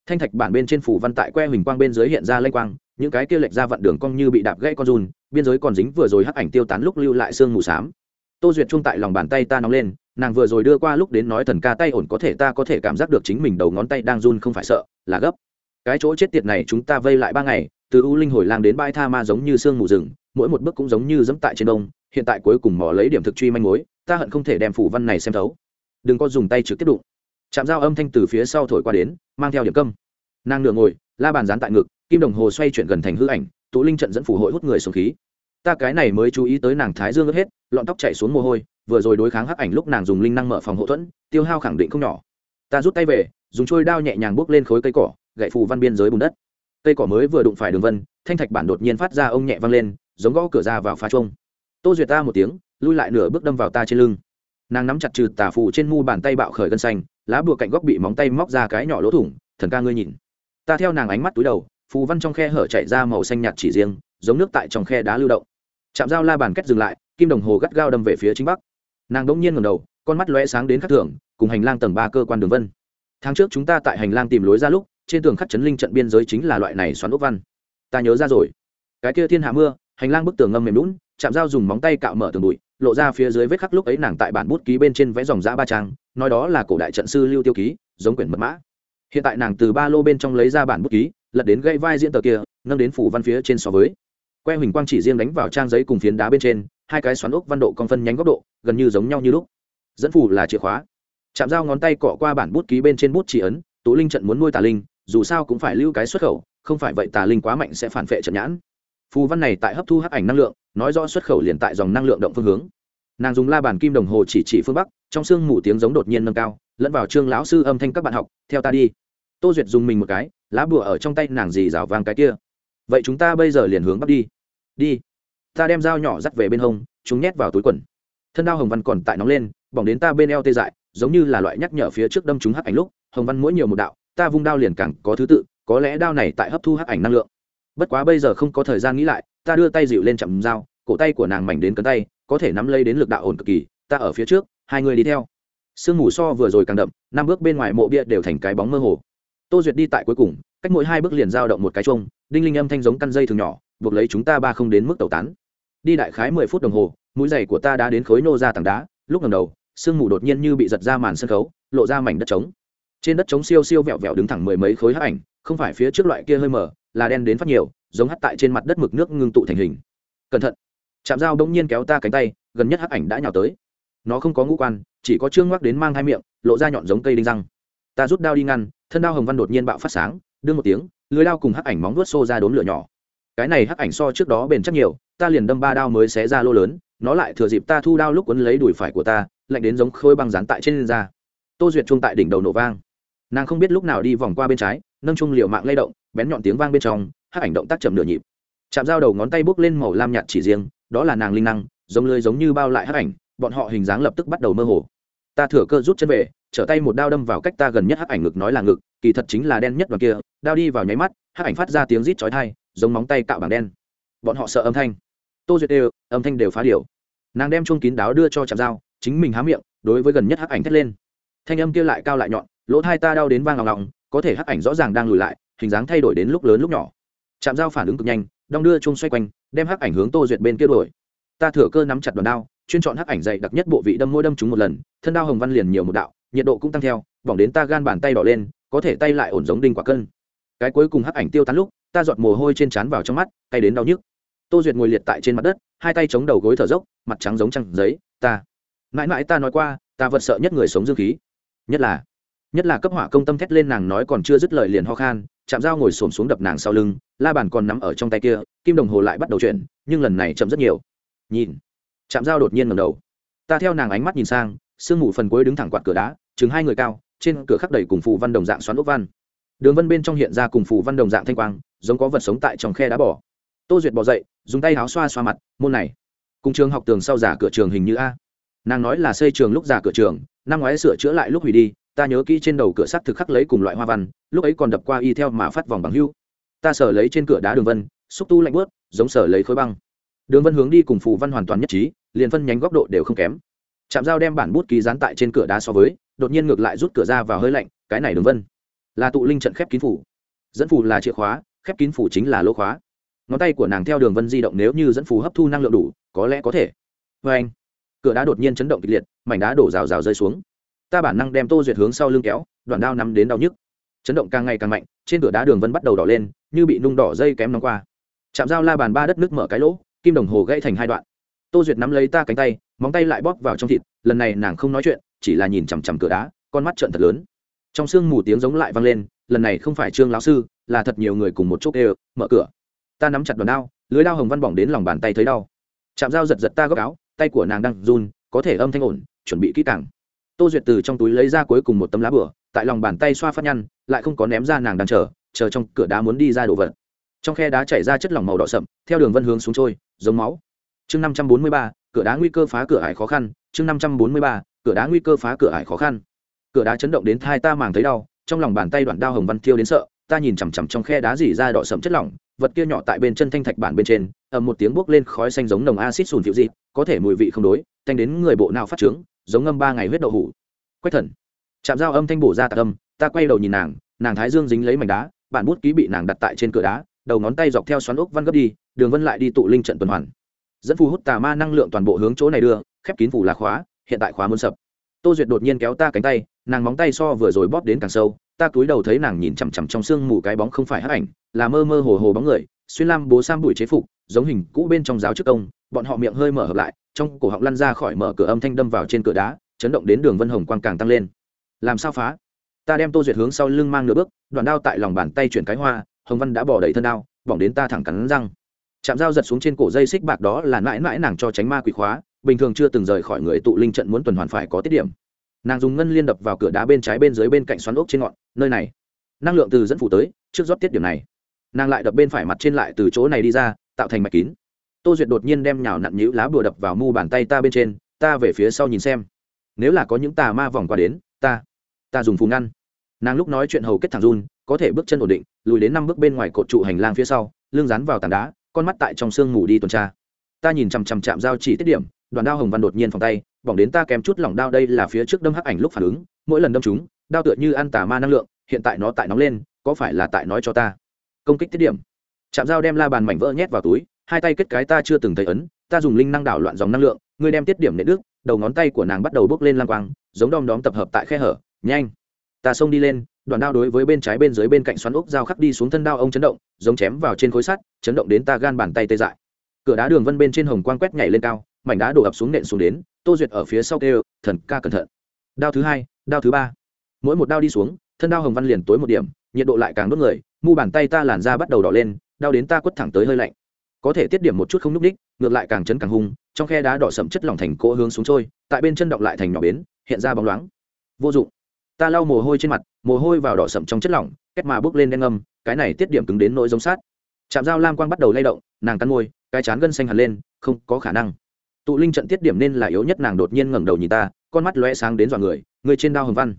Thanh thạch bản bên trên phủ văn tại que huỳnh quang bên dưới hiện ra lênh quang, những cái kia lệch ra vặn đường cong như bị đạp gãy con run, biên giới còn dính vừa rồi hắc ảnh tiêu tán lúc lưu lại sương mù xám. Tô duyệt chung tại lòng bàn tay ta nóng lên, nàng vừa rồi đưa qua lúc đến nói thần ca tay ổn có thể ta có thể cảm giác được chính mình đầu ngón tay đang run không phải sợ, là gấp. Cái chỗ chết tiệt này chúng ta vây lại ba ngày, từ u linh hồi lang đến bãi tha ma giống như sương mù rừng, mỗi một bước cũng giống như dẫm tại trên đông hiện tại cuối cùng mò lấy điểm thực truy manh mối, ta hận không thể đem phủ văn này xem thấu đừng có dùng tay trực tiếp đụng. Chạm dao âm thanh từ phía sau thổi qua đến, mang theo điểm câm. Nàng nửa ngồi, la bàn dán tại ngực, kim đồng hồ xoay chuyển gần thành hư ảnh, tụ linh trận dẫn phủ hội hút người xuống khí. Ta cái này mới chú ý tới nàng thái dương ướt hết, lọn tóc chạy xuống mồ hôi, vừa rồi đối kháng hắc ảnh lúc nàng dùng linh năng mở phòng hậu thuẫn, tiêu hao khẳng định không nhỏ. Ta rút tay về, dùng trôi đao nhẹ nhàng bốc lên khối cây cỏ, gậy phù văn biên giới bùn đất. Cây cỏ mới vừa đụng phải đường vân, thanh thạch bản đột nhiên phát ra ông nhẹ văng lên, giống gõ cửa ra vào phá trông tô duyệt ta một tiếng, lui lại nửa bước đâm vào ta trên lưng nàng nắm chặt trừ tà phù trên mu bàn tay bạo khởi gân xanh, lá bùa cạnh góc bị móng tay móc ra cái nhỏ lỗ thủng, thần ca ngươi nhìn. Ta theo nàng ánh mắt túi đầu, phù văn trong khe hở chạy ra màu xanh nhạt chỉ riêng, giống nước tại trong khe đá lưu động. Chạm dao la bàn kết dừng lại, kim đồng hồ gắt gao đâm về phía chính bắc. Nàng đ ỗ n g nhiên ngầm đầu, con mắt lóe sáng đến khắc thưởng cùng hành lang tầng ba cơ quan đường vân. Tháng trước chúng ta tại hành lang tìm lối ra lúc, trên tường khắc chấn linh trận biên giới chính là loại này xoắn ốc văn. Ta nhớ ra rồi. Cái kia thiên hạ mưa, hành lang bức tường ngâm mềm lún chạm dao dùng móng tay cạo mở tường bụi, lộ ra phía dưới vết khắc lúc ấy nàng tại bản bút ký bên trên vẽ dòng giã ba trang, nói đó là cổ đại trận sư lưu tiêu ký, giống quyển mật mã. Hiện tại nàng từ ba lô bên trong lấy ra bản bút ký, lật đến gây vai diễn tờ kia, nâng đến phủ văn phía trên so với. Que huỳnh quang chỉ riêng đánh vào trang giấy cùng phiến đá bên trên, hai cái xoắn ốc văn độ con phân nhánh góc độ, gần như giống nhau như lúc. Dẫn phủ là chìa khóa. Chạm dao ngón tay cọ qua bản bút ký bên trên bút chỉ ấn, tú linh trận muốn nuôi tà linh, dù sao cũng phải lưu cái xuất khẩu, không phải vậy tà linh quá mạnh sẽ phản vệ trận nhãn. Phù văn này tại hấp thu hắc ảnh năng lượng nói rõ xuất khẩu liền tại dòng năng lượng động phương hướng. Nàng dùng la bàn kim đồng hồ chỉ chỉ phương bắc, trong sương mù tiếng giống đột nhiên nâng cao, lẫn vào trương lão sư âm thanh các bạn học, theo ta đi. Tô duyệt dùng mình một cái, lá bùa ở trong tay nàng dì rào vàng cái kia. Vậy chúng ta bây giờ liền hướng bắc đi. Đi. Ta đem dao nhỏ dắt về bên hông, chúng nhét vào túi quần. Thân đao hồng văn còn tại nóng lên, bỏng đến ta bên eo tê dại, giống như là loại nhắc nhở phía trước đâm chúng hắc ảnh lúc. Hồng văn mỗi nhiều một đạo, ta vung đao liền càng có thứ tự, có lẽ đao này tại hấp thu hắc ảnh năng lượng bất quá bây giờ không có thời gian nghĩ lại, ta đưa tay dịu lên chậm dao, cổ tay của nàng mảnh đến cấn tay, có thể nắm lấy đến lực đạo ổn cực kỳ, ta ở phía trước, hai người đi theo. Sương mù so vừa rồi càng đậm, năm bước bên ngoài mộ bia đều thành cái bóng mơ hồ. Tô duyệt đi tại cuối cùng, cách mỗi hai bước liền giao động một cái chuông, đinh linh âm thanh giống căn dây thường nhỏ, buộc lấy chúng ta ba không đến mức tẩu tán. Đi đại khái mười phút đồng hồ, mũi giày của ta đã đến khối nô ra tảng đá, lúc ngầm đầu, sương mù đột nhiên như bị giật ra màn sân khấu, lộ ra mảnh đất trống. Trên đất trống siêu siêu vẹo vẹo đứng thẳng mười mấy khối hắc ảnh, không phải phía trước loại kia hơi mở là đen đến phát nhiều, giống hắt tại trên mặt đất mực nước ngưng tụ thành hình. Cẩn thận. Chạm dao đông nhiên kéo ta cánh tay, gần nhất hắc ảnh đã nhào tới. Nó không có ngũ quan, chỉ có trương ngoắc đến mang hai miệng, lộ ra nhọn giống cây đinh răng. Ta rút đao đi ngăn, thân đao hồng văn đột nhiên bạo phát sáng đương một tiếng, lưới đao cùng hắc ảnh móng vuốt xô ra đốm lửa nhỏ. Cái này hắc ảnh so trước đó bền chắc nhiều, ta liền đâm ba đao mới xé ra lô lớn, nó lại thừa dịp ta thu đao lúc quấn lấy đùi phải của ta, lạnh đến giống khôi băng rán tại trên da. Tô duyệt chuông tại đỉnh đầu nổ vang nàng không biết lúc nào đi vòng qua bên trái, nâng chung liệu mạng lay động, bén nhọn tiếng vang bên trong, hắc ảnh động tác chậm nửa nhịp. Chạm dao đầu ngón tay bốc lên màu lam nhạt chỉ riêng, đó là nàng linh năng, giống lưới giống như bao lại hắc ảnh, bọn họ hình dáng lập tức bắt đầu mơ hồ. Ta thừa cơ rút chân về, trở tay một đao đâm vào cách ta gần nhất hắc ảnh ngực nói là ngực, kỳ thật chính là đen nhất đoàn kia, đao đi vào nháy mắt, hắc ảnh phát ra tiếng rít chói tai, giống móng tay cạo bảng đen. Bọn họ sợ âm thanh. Tô duyệt đều, âm thanh đều phá điều nàng đem chuông kín đáo đưa cho chạm dao, chính mình há miệng, đối với gần nhất hắc ảnh thét lên. Thanh âm kia lại cao lại nhọn lỗ thai ta đau đến vang lòng lòng có thể hắc ảnh rõ ràng đang lùi lại, hình dáng thay đổi đến lúc lớn lúc nhỏ. Chạm dao phản ứng cực nhanh, đong đưa chung xoay quanh, đem hắc ảnh hướng tô duyệt bên kia đuổi. Ta thừa cơ nắm chặt đòn đao, chuyên chọn hắc ảnh dày đặc nhất bộ vị đâm môi đâm chúng một lần, thân đao hồng văn liền nhiều một đạo, nhiệt độ cũng tăng theo, bỏng đến ta gan bàn tay đỏ lên, có thể tay lại ổn giống đinh quả cân. Cái cuối cùng hắc ảnh tiêu tán lúc, ta giọt mồ hôi trên trán vào trong mắt, tay đến đau nhức. Tô duyệt ngồi liệt tại trên mặt đất, hai tay chống đầu gối thở dốc, mặt trắng giống trăng giấy, ta, mãi mãi ta nói qua, ta vật sợ nhất người sống dương khí, nhất là nhất là cấp hỏa công tâm thét lên nàng nói còn chưa dứt lời liền ho khan, chạm dao ngồi xổm xuống đập nàng sau lưng, la bàn còn nắm ở trong tay kia, kim đồng hồ lại bắt đầu chuyển, nhưng lần này chậm rất nhiều. Nhìn, chạm dao đột nhiên ngầm đầu. Ta theo nàng ánh mắt nhìn sang, sương mù phần cuối đứng thẳng quạt cửa đá chứng hai người cao, trên cửa khắc đầy cùng phù văn đồng dạng xoắn ốc văn. Đường vân bên trong hiện ra cùng phù văn đồng dạng thanh quang, giống có vật sống tại trong khe đá bỏ tô duyệt bỏ dậy, dùng tay áo xoa xoa mặt, môn này, cùng trường học tường sau giả cửa trường hình như a. Nàng nói là xây trường lúc giả cửa trường, năm ngoái sửa chữa lại lúc hủy đi ta nhớ kỹ trên đầu cửa sắt thực khắc lấy cùng loại hoa văn, lúc ấy còn đập qua y theo mà phát vòng bằng hưu. Ta sở lấy trên cửa đá đường vân, xúc tu lạnh bớt giống sở lấy khối băng. Đường vân hướng đi cùng phù văn hoàn toàn nhất trí, liền phân nhánh góc độ đều không kém. Chạm dao đem bản bút ký dán tại trên cửa đá so với, đột nhiên ngược lại rút cửa ra vào hơi lạnh, cái này đường vân. Là tụ linh trận khép kín phủ. Dẫn phù là chìa khóa, khép kín phủ chính là lỗ khóa. Ngón tay của nàng theo đường vân di động nếu như dẫn phù hấp thu năng lượng đủ, có lẽ có thể. Vê anh cửa đá đột nhiên chấn động kịch liệt, mảnh đá đổ rào rào rơi xuống ta bản năng đem tô duyệt hướng sau lưng kéo, đoạn đao nắm đến đau nhức. Chấn động càng ngày càng mạnh, trên cửa đá đường vân bắt đầu đỏ lên, như bị nung đỏ dây kém nóng qua. Chạm dao la bàn ba đất nước mở cái lỗ, kim đồng hồ gãy thành hai đoạn. Tô duyệt nắm lấy ta cánh tay, móng tay lại bóp vào trong thịt, lần này nàng không nói chuyện, chỉ là nhìn chằm chằm cửa đá, con mắt trợn thật lớn. Trong sương mù tiếng giống lại vang lên, lần này không phải trương lão sư, là thật nhiều người cùng một chốc đều mở cửa. Ta nắm chặt đòn đao, lưới đao hồng văn bỏng đến lòng bàn tay thấy đau. Chạm dao giật giật ta góc áo, tay của nàng đang run, có thể âm thanh ổn, chuẩn bị kỹ càng tô duyệt từ trong túi lấy ra cuối cùng một tấm lá bửa tại lòng bàn tay xoa phát nhăn, lại không có ném ra nàng đang chờ chờ trong cửa đá muốn đi ra đổ vật. Trong khe đá chảy ra chất lỏng màu đỏ sậm, theo đường vân hướng xuống trôi, giống máu. Chương năm trăm bốn mươi ba, cửa đá nguy cơ phá cửa ải khó khăn. Chương năm trăm bốn mươi ba, cửa đá nguy cơ phá cửa ải khó khăn. Cửa đá chấn động đến thai ta màng thấy đau, trong lòng bàn tay đoạn đao hồng văn thiêu đến sợ, ta nhìn chằm chằm trong khe đá dỉ ra đỏ sậm chất lỏng, vật kia nhỏ tại bên chân thanh thạch bản bên trên, ầm một tiếng bốc lên khói xanh giống nồng acid sùn phiệu dịt có thể mùi vị không đối, thanh đến người bộ nào phát trướng giống ngâm ba ngày huyết đậu hủ. Quách thần. Chạm dao âm thanh bổ ra tạc âm, ta quay đầu nhìn nàng nàng thái dương dính lấy mảnh đá, bản bút ký bị nàng đặt tại trên cửa đá, đầu ngón tay dọc theo xoắn ốc văn gấp đi, đường vân lại đi tụ linh trận tuần hoàn. Dẫn phù hút tà ma năng lượng toàn bộ hướng chỗ này đưa, khép kín phủ là khóa, hiện tại khóa muốn sập. Tô duyệt đột nhiên kéo ta cánh tay, nàng móng tay so vừa rồi bóp đến càng sâu, ta cúi đầu thấy nàng nhìn chằm chằm trong sương mù cái bóng không phải hắc ảnh, là mơ mơ hồ hồ bóng người, xuyên lam bố sam bụi chế phục, giống hình cũ bên trong giáo chức công, bọn họ miệng hơi mở hợp lại trong cổ họng lăn ra khỏi mở cửa âm thanh đâm vào trên cửa đá, chấn động đến đường vân hồng quang càng tăng lên. Làm sao phá? Ta đem tô duyệt hướng sau lưng mang nửa bước, đoạn đao tại lòng bàn tay chuyển cái hoa, hồng văn đã bỏ đầy thân đao, bỏng đến ta thẳng cắn răng. Chạm dao giật xuống trên cổ dây xích bạc đó là mãi mãi nàng cho tránh ma quỷ khóa, bình thường chưa từng rời khỏi người tụ linh trận muốn tuần hoàn phải có tiết điểm. Nàng dùng ngân liên đập vào cửa đá bên trái bên dưới bên cạnh xoắn ốc trên ngọn, nơi này. Năng lượng từ dẫn phủ tới, trước rót tiết điểm này. Nàng lại đập bên phải mặt trên lại từ chỗ này đi ra, tạo thành mạch kín tô duyệt đột nhiên đem nhào nặn nhữ lá bùa đập vào mu bàn tay ta bên trên, ta về phía sau nhìn xem. Nếu là có những tà ma vòng qua đến, ta ta dùng phù ngăn. Nàng lúc nói chuyện hầu kết thẳng run, có thể bước chân ổn định, lùi đến năm bước bên ngoài cột trụ hành lang phía sau, lưng rán vào tảng đá, con mắt tại trong sương ngủ đi tuần tra. Ta nhìn chằm chằm chạm dao chỉ tiết điểm, đoàn đao hồng văn đột nhiên phòng tay, bỏng đến ta kém chút lỏng đao đây là phía trước đâm hắc ảnh lúc phản ứng, mỗi lần đâm chúng, đao tựa như ăn tà ma năng lượng, hiện tại nó tại nóng lên, có phải là tại nói cho ta? Công kích tiết điểm. Chạm dao đem la bàn mảnh vỡ nhét vào túi hai tay kết cái ta chưa từng thấy ấn, ta dùng linh năng đảo loạn dòng năng lượng, ngươi đem tiết điểm nệ đức đầu ngón tay của nàng bắt đầu bốc lên lang quang, giống đom đóm tập hợp tại khe hở, nhanh. Ta xông đi lên, đoàn đao đối với bên trái bên dưới bên cạnh xoắn ốc dao khắc đi xuống thân đao ông chấn động, giống chém vào trên khối sắt, chấn động đến ta gan bàn tay tê dại. Cửa đá đường vân bên trên hồng quang quét nhảy lên cao, mảnh đá đổ ập xuống nện xuống đến, tô duyệt ở phía sau kêu, thần ca cẩn thận. Đao thứ hai, đao thứ ba. Mỗi một đao đi xuống, thân đao hồng văn liền tối một điểm, nhiệt độ lại càng đốt người, mu bàn tay ta làn ra bắt đầu đỏ lên đau đến ta quất thẳng tới hơi lạnh có thể tiết điểm một chút không núp đích ngược lại càng chấn càng hung, trong khe đá đỏ sậm chất lỏng thành cỗ hướng xuống trôi, tại bên chân động lại thành nhỏ bến, hiện ra bóng loáng. Vô dụng. Ta lau mồ hôi trên mặt, mồ hôi vào đỏ sậm trong chất lỏng kết mà bước lên đen ngâm, cái này tiết điểm cứng đến nỗi giống sát. Chạm dao lam quang bắt đầu lay động, nàng cắn môi, cái chán gân xanh hẳn lên, không có khả năng. Tụ linh trận tiết điểm nên là yếu nhất, nàng đột nhiên ngẩng đầu nhìn ta, con mắt lóe sáng đến dọa người người trên đao hồng văn.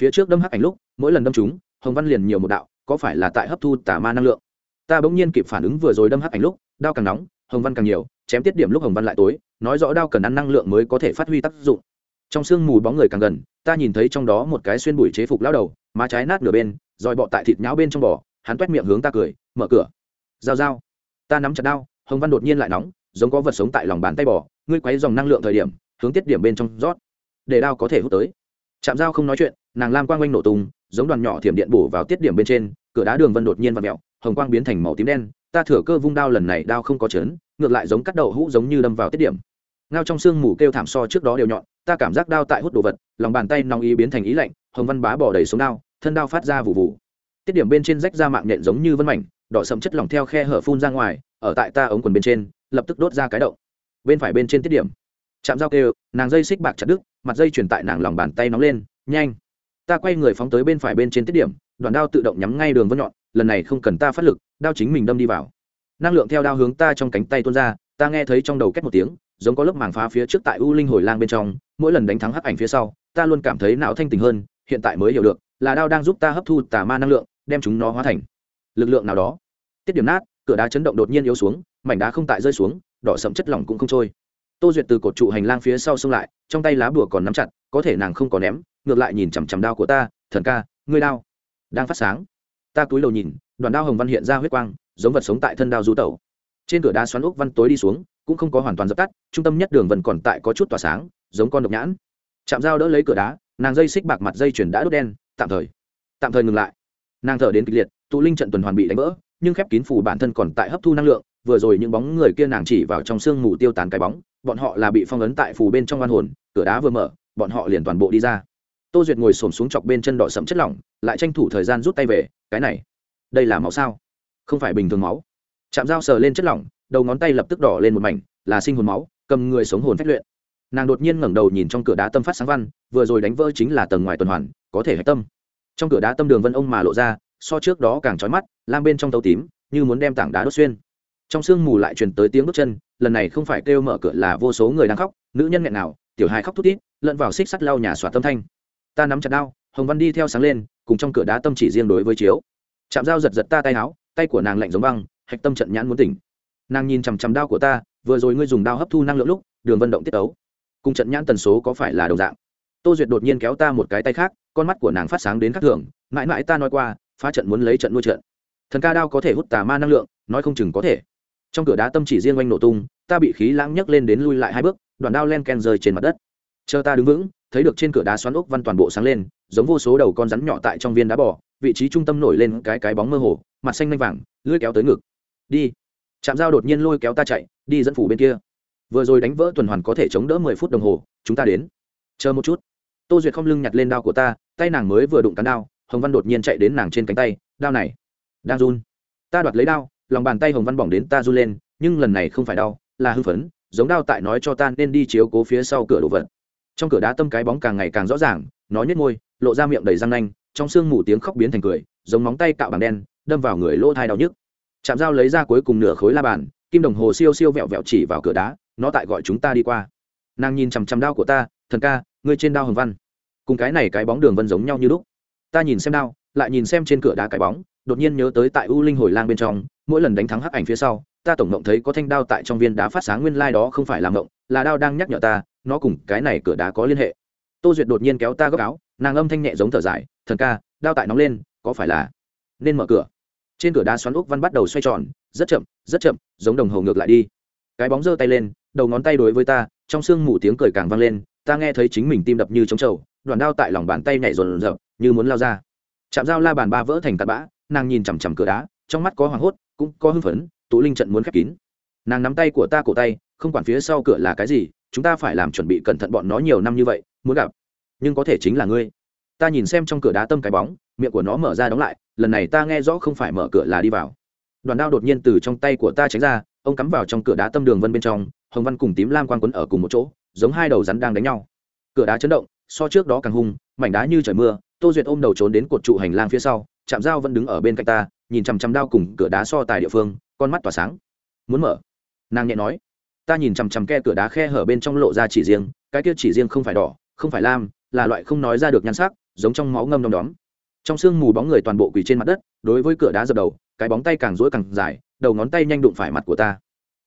Phía trước đâm hắc ảnh lúc, mỗi lần đâm chúng hồng văn liền nhiều một đạo, có phải là tại hấp thu tà ma năng lượng? Ta bỗng nhiên kịp phản ứng vừa rồi đâm hắc ảnh lúc đao càng nóng, hồng văn càng nhiều, chém tiết điểm lúc hồng văn lại tối, nói rõ đao cần ăn năng lượng mới có thể phát huy tác dụng. Trong sương mù bóng người càng gần, ta nhìn thấy trong đó một cái xuyên bụi chế phục lao đầu, má trái nát nửa bên, rồi bọ tại thịt nháo bên trong bò, hắn quét miệng hướng ta cười, mở cửa. Giao giao. Ta nắm chặt đao, hồng văn đột nhiên lại nóng, giống có vật sống tại lòng bàn tay bò, ngươi quấy dòng năng lượng thời điểm, hướng tiết điểm bên trong rót, để đao có thể hút tới. Chạm dao không nói chuyện, nàng lam quang quanh nổ tung, giống đoàn nhỏ thiểm điện bổ vào tiết điểm bên trên, cửa đá đường vân đột nhiên và mẹo hồng quang biến thành màu tím đen, ta thừa cơ vung đao lần này đao không có chớn, ngược lại giống cắt đậu hũ giống như đâm vào tiết điểm. Ngao trong xương mù kêu thảm so trước đó đều nhọn, ta cảm giác đao tại hút đồ vật, lòng bàn tay nóng ý biến thành ý lạnh, hồng văn bá bỏ đầy xuống đao, thân đao phát ra vụ vụ tiết điểm bên trên rách ra mạng nhện giống như vân mảnh, đỏ sậm chất lỏng theo khe hở phun ra ngoài, ở tại ta ống quần bên trên, lập tức đốt ra cái động. Bên phải bên trên tiết điểm. Chạm dao kêu, nàng dây xích bạc chặt đứt, mặt dây chuyển tại nàng lòng bàn tay nóng lên, nhanh. Ta quay người phóng tới bên phải bên trên tiết điểm, đoạn đao tự động nhắm ngay đường vân nhọn lần này không cần ta phát lực, đao chính mình đâm đi vào. Năng lượng theo đao hướng ta trong cánh tay tuôn ra, ta nghe thấy trong đầu két một tiếng, giống có lớp màng phá phía trước tại u linh hồi lang bên trong, mỗi lần đánh thắng hắc ảnh phía sau, ta luôn cảm thấy não thanh tình hơn, hiện tại mới hiểu được, là đao đang giúp ta hấp thu tà ma năng lượng, đem chúng nó hóa thành lực lượng nào đó. Tiết điểm nát, cửa đá chấn động đột nhiên yếu xuống, mảnh đá không tại rơi xuống, đỏ sậm chất lỏng cũng không trôi. Tô duyệt từ cột trụ hành lang phía sau xông lại, trong tay lá bùa còn nắm chặt, có thể nàng không có ném, ngược lại nhìn chằm chằm đao của ta, thần ca, ngươi đao đang phát sáng ta cúi đầu nhìn, đoàn đao hồng văn hiện ra huyết quang, giống vật sống tại thân đao du tẩu. Trên cửa đá xoắn ốc văn tối đi xuống, cũng không có hoàn toàn dập tắt, trung tâm nhất đường vẫn còn tại có chút tỏa sáng, giống con độc nhãn. Chạm dao đỡ lấy cửa đá, nàng dây xích bạc mặt dây chuyển đã đốt đen, tạm thời tạm thời ngừng lại. Nàng thở đến kịch liệt, tụ linh trận tuần hoàn bị đánh vỡ, nhưng khép kín phủ bản thân còn tại hấp thu năng lượng, vừa rồi những bóng người kia nàng chỉ vào trong sương mù tiêu tán cái bóng, bọn họ là bị phong ấn tại phủ bên trong oan hồn, cửa đá vừa mở, bọn họ liền toàn bộ đi ra tô duyệt ngồi xổm xuống chọc bên chân đỏ sẫm chất lỏng, lại tranh thủ thời gian rút tay về, cái này, đây là máu sao? Không phải bình thường máu. Chạm dao sờ lên chất lỏng, đầu ngón tay lập tức đỏ lên một mảnh, là sinh hồn máu, cầm người sống hồn phách luyện. Nàng đột nhiên ngẩng đầu nhìn trong cửa đá tâm phát sáng văn, vừa rồi đánh vỡ chính là tầng ngoài tuần hoàn, có thể hạch tâm. Trong cửa đá tâm đường vân ông mà lộ ra, so trước đó càng trói mắt, lam bên trong tàu tím, như muốn đem tảng đá đốt xuyên. Trong sương mù lại truyền tới tiếng bước chân, lần này không phải kêu mở cửa là vô số người đang khóc, nữ nhân nghẹn nào tiểu hai khóc thút tít lẫn vào xích sắt lau nhà xoa tâm thanh ta nắm chặt đao, hồng văn đi theo sáng lên, cùng trong cửa đá tâm chỉ riêng đối với chiếu. Chạm dao giật giật ta tay áo, tay của nàng lạnh giống băng, hạch tâm trận nhãn muốn tỉnh. Nàng nhìn chằm chằm đao của ta, vừa rồi ngươi dùng đao hấp thu năng lượng lúc, đường vận động tiết ấu cùng trận nhãn tần số có phải là đồng dạng? Tô duyệt đột nhiên kéo ta một cái tay khác, con mắt của nàng phát sáng đến khắc thường, mãi mãi ta nói qua, phá trận muốn lấy trận nuôi trận. Thần ca đao có thể hút tà ma năng lượng, nói không chừng có thể. Trong cửa đá tâm chỉ riêng oanh nổ tung, ta bị khí lãng nhấc lên đến lui lại hai bước, đoạn đao len ken rơi trên mặt đất. Chờ ta đứng vững thấy được trên cửa đá xoắn ốc văn toàn bộ sáng lên, giống vô số đầu con rắn nhỏ tại trong viên đá bò, vị trí trung tâm nổi lên cái cái bóng mơ hồ, mặt xanh lanh vàng, lưỡi kéo tới ngực. Đi. Chạm dao đột nhiên lôi kéo ta chạy, đi dẫn phủ bên kia. Vừa rồi đánh vỡ tuần hoàn có thể chống đỡ mười phút đồng hồ, chúng ta đến. Chờ một chút. Tô duyệt không lưng nhặt lên đao của ta, tay nàng mới vừa đụng cán đao, hồng văn đột nhiên chạy đến nàng trên cánh tay, đao này, đang run. Ta đoạt lấy đao, lòng bàn tay hồng văn bỏng đến ta run lên, nhưng lần này không phải đau, là hưng phấn, giống đao tại nói cho ta nên đi chiếu cố phía sau cửa đồ vật trong cửa đá tâm cái bóng càng ngày càng rõ ràng, nó nhếch môi, lộ ra miệng đầy răng nanh, trong sương mù tiếng khóc biến thành cười, giống móng tay cạo bằng đen, đâm vào người lỗ thai đau nhức. Chạm dao lấy ra cuối cùng nửa khối la bàn, kim đồng hồ siêu siêu vẹo vẹo chỉ vào cửa đá, nó tại gọi chúng ta đi qua. Nàng nhìn chằm chằm đao của ta, thần ca, ngươi trên đao hồng văn. Cùng cái này cái bóng đường vân giống nhau như lúc. Ta nhìn xem đao, lại nhìn xem trên cửa đá cái bóng, đột nhiên nhớ tới tại u linh hồi lang bên trong, mỗi lần đánh thắng hắc ảnh phía sau ta tổng mộng thấy có thanh đao tại trong viên đá phát sáng nguyên lai đó không phải là mộng là đao đang nhắc nhở ta, nó cùng cái này cửa đá có liên hệ. Tô duyệt đột nhiên kéo ta gấp áo, nàng âm thanh nhẹ giống thở dài, thần ca, đao tại nóng lên, có phải là nên mở cửa? Trên cửa đá xoắn úc văn bắt đầu xoay tròn, rất chậm rất chậm, giống đồng hồ ngược lại đi. Cái bóng giơ tay lên, đầu ngón tay đối với ta, trong sương mù tiếng cười càng vang lên, ta nghe thấy chính mình tim đập như trống trầu, đoàn đao tại lòng bàn tay nhảy rồn rập như muốn lao ra. Chạm dao la bàn ba vỡ thành tạt bã, nàng nhìn chằm chằm cửa đá, trong mắt có hoảng hốt, cũng có hưng phấn tụ linh trận muốn khép kín. Nàng nắm tay của ta cổ tay, không quản phía sau cửa là cái gì, chúng ta phải làm chuẩn bị cẩn thận bọn nó nhiều năm như vậy, muốn gặp. Nhưng có thể chính là ngươi. Ta nhìn xem trong cửa đá tâm cái bóng, miệng của nó mở ra đóng lại, lần này ta nghe rõ không phải mở cửa là đi vào. Đoàn đao đột nhiên từ trong tay của ta tránh ra, ông cắm vào trong cửa đá tâm đường vân bên trong, hồng văn cùng tím lam quang quấn ở cùng một chỗ, giống hai đầu rắn đang đánh nhau. Cửa đá chấn động, so trước đó càng hung, mảnh đá như trời mưa, tô duyệt ôm đầu trốn đến cột trụ hành lang phía sau chạm dao vẫn đứng ở bên cạnh ta, nhìn chằm chằm đao cùng cửa đá so tài địa phương con mắt tỏa sáng. Muốn mở. Nàng nhẹ nói. Ta nhìn chằm chằm ke cửa đá khe hở bên trong lộ ra chỉ riêng, cái kia chỉ riêng không phải đỏ, không phải lam, là loại không nói ra được nhan sắc, giống trong máu ngâm đom đóm. Trong sương mù bóng người toàn bộ quỳ trên mặt đất, đối với cửa đá dập đầu, cái bóng tay càng rỗi càng dài, đầu ngón tay nhanh đụng phải mặt của ta.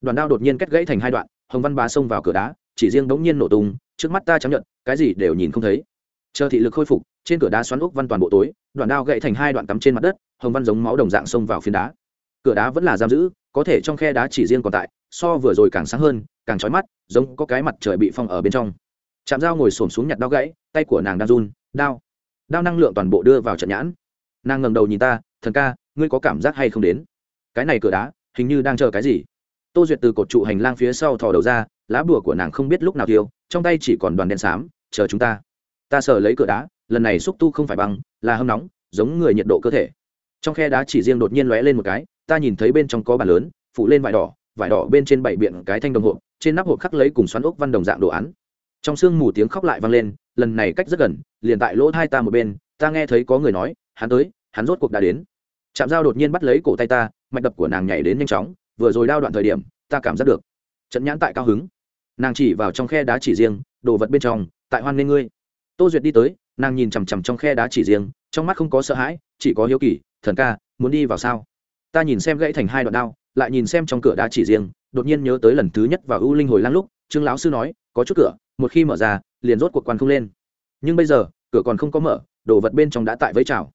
Đoàn đao đột nhiên cắt gãy thành hai đoạn, hồng văn bá xông vào cửa đá, chỉ riêng đống nhiên nổ tung, trước mắt ta chấp nhận, cái gì đều nhìn không thấy. Chờ thị lực khôi phục, trên cửa đá xoắn úc văn toàn bộ tối đoạn đao gãy thành hai đoạn cắm trên mặt đất, hồng văn giống máu đồng dạng xông vào phiến đá cửa đá vẫn là giam giữ, có thể trong khe đá chỉ riêng còn tại, so vừa rồi càng sáng hơn, càng trói mắt, giống có cái mặt trời bị phong ở bên trong. Chạm dao ngồi xổm xuống nhặt đao gãy, tay của nàng đang run, đao đao năng lượng toàn bộ đưa vào trận nhãn. Nàng ngầm đầu nhìn ta, thần ca, ngươi có cảm giác hay không đến? Cái này cửa đá, hình như đang chờ cái gì? Tô duyệt từ cột trụ hành lang phía sau thò đầu ra, lá bùa của nàng không biết lúc nào tiêu, trong tay chỉ còn đoàn đen xám, chờ chúng ta. Ta sờ lấy cửa đá, lần này xúc tu không phải băng là hâm nóng, giống người nhiệt độ cơ thể. Trong khe đá chỉ riêng đột nhiên lóe lên một cái ta nhìn thấy bên trong có bàn lớn phụ lên vải đỏ vải đỏ bên trên bảy biện cái thanh đồng hộp, trên nắp hộp khắc lấy cùng xoắn ốc văn đồng dạng đồ án. Trong sương mù tiếng khóc lại vang lên, lần này cách rất gần, liền tại lỗ hai ta một bên, ta nghe thấy có người nói, hắn tới, hắn rốt cuộc đã đến. Chạm dao đột nhiên bắt lấy cổ tay ta, mạch đập của nàng nhảy đến nhanh chóng, vừa rồi đao đoạn thời điểm, ta cảm giác được. Trận nhãn tại cao hứng. Nàng chỉ vào trong khe đá chỉ riêng, đồ vật bên trong, tại hoan nghê ngươi. Tô duyệt đi tới, nàng nhìn chằm chằm trong khe đá chỉ riêng, trong mắt không có sợ hãi, chỉ có hiếu kỳ, thần ca, muốn đi vào sao? Ta nhìn xem gãy thành hai đoạn đao, lại nhìn xem trong cửa đá chỉ riêng, đột nhiên nhớ tới lần thứ nhất vào ưu linh hồi lang lúc, trương lão sư nói, có chút cửa, một khi mở ra, liền rốt cuộc quan không lên. Nhưng bây giờ, cửa còn không có mở, đồ vật bên trong đã tại với trào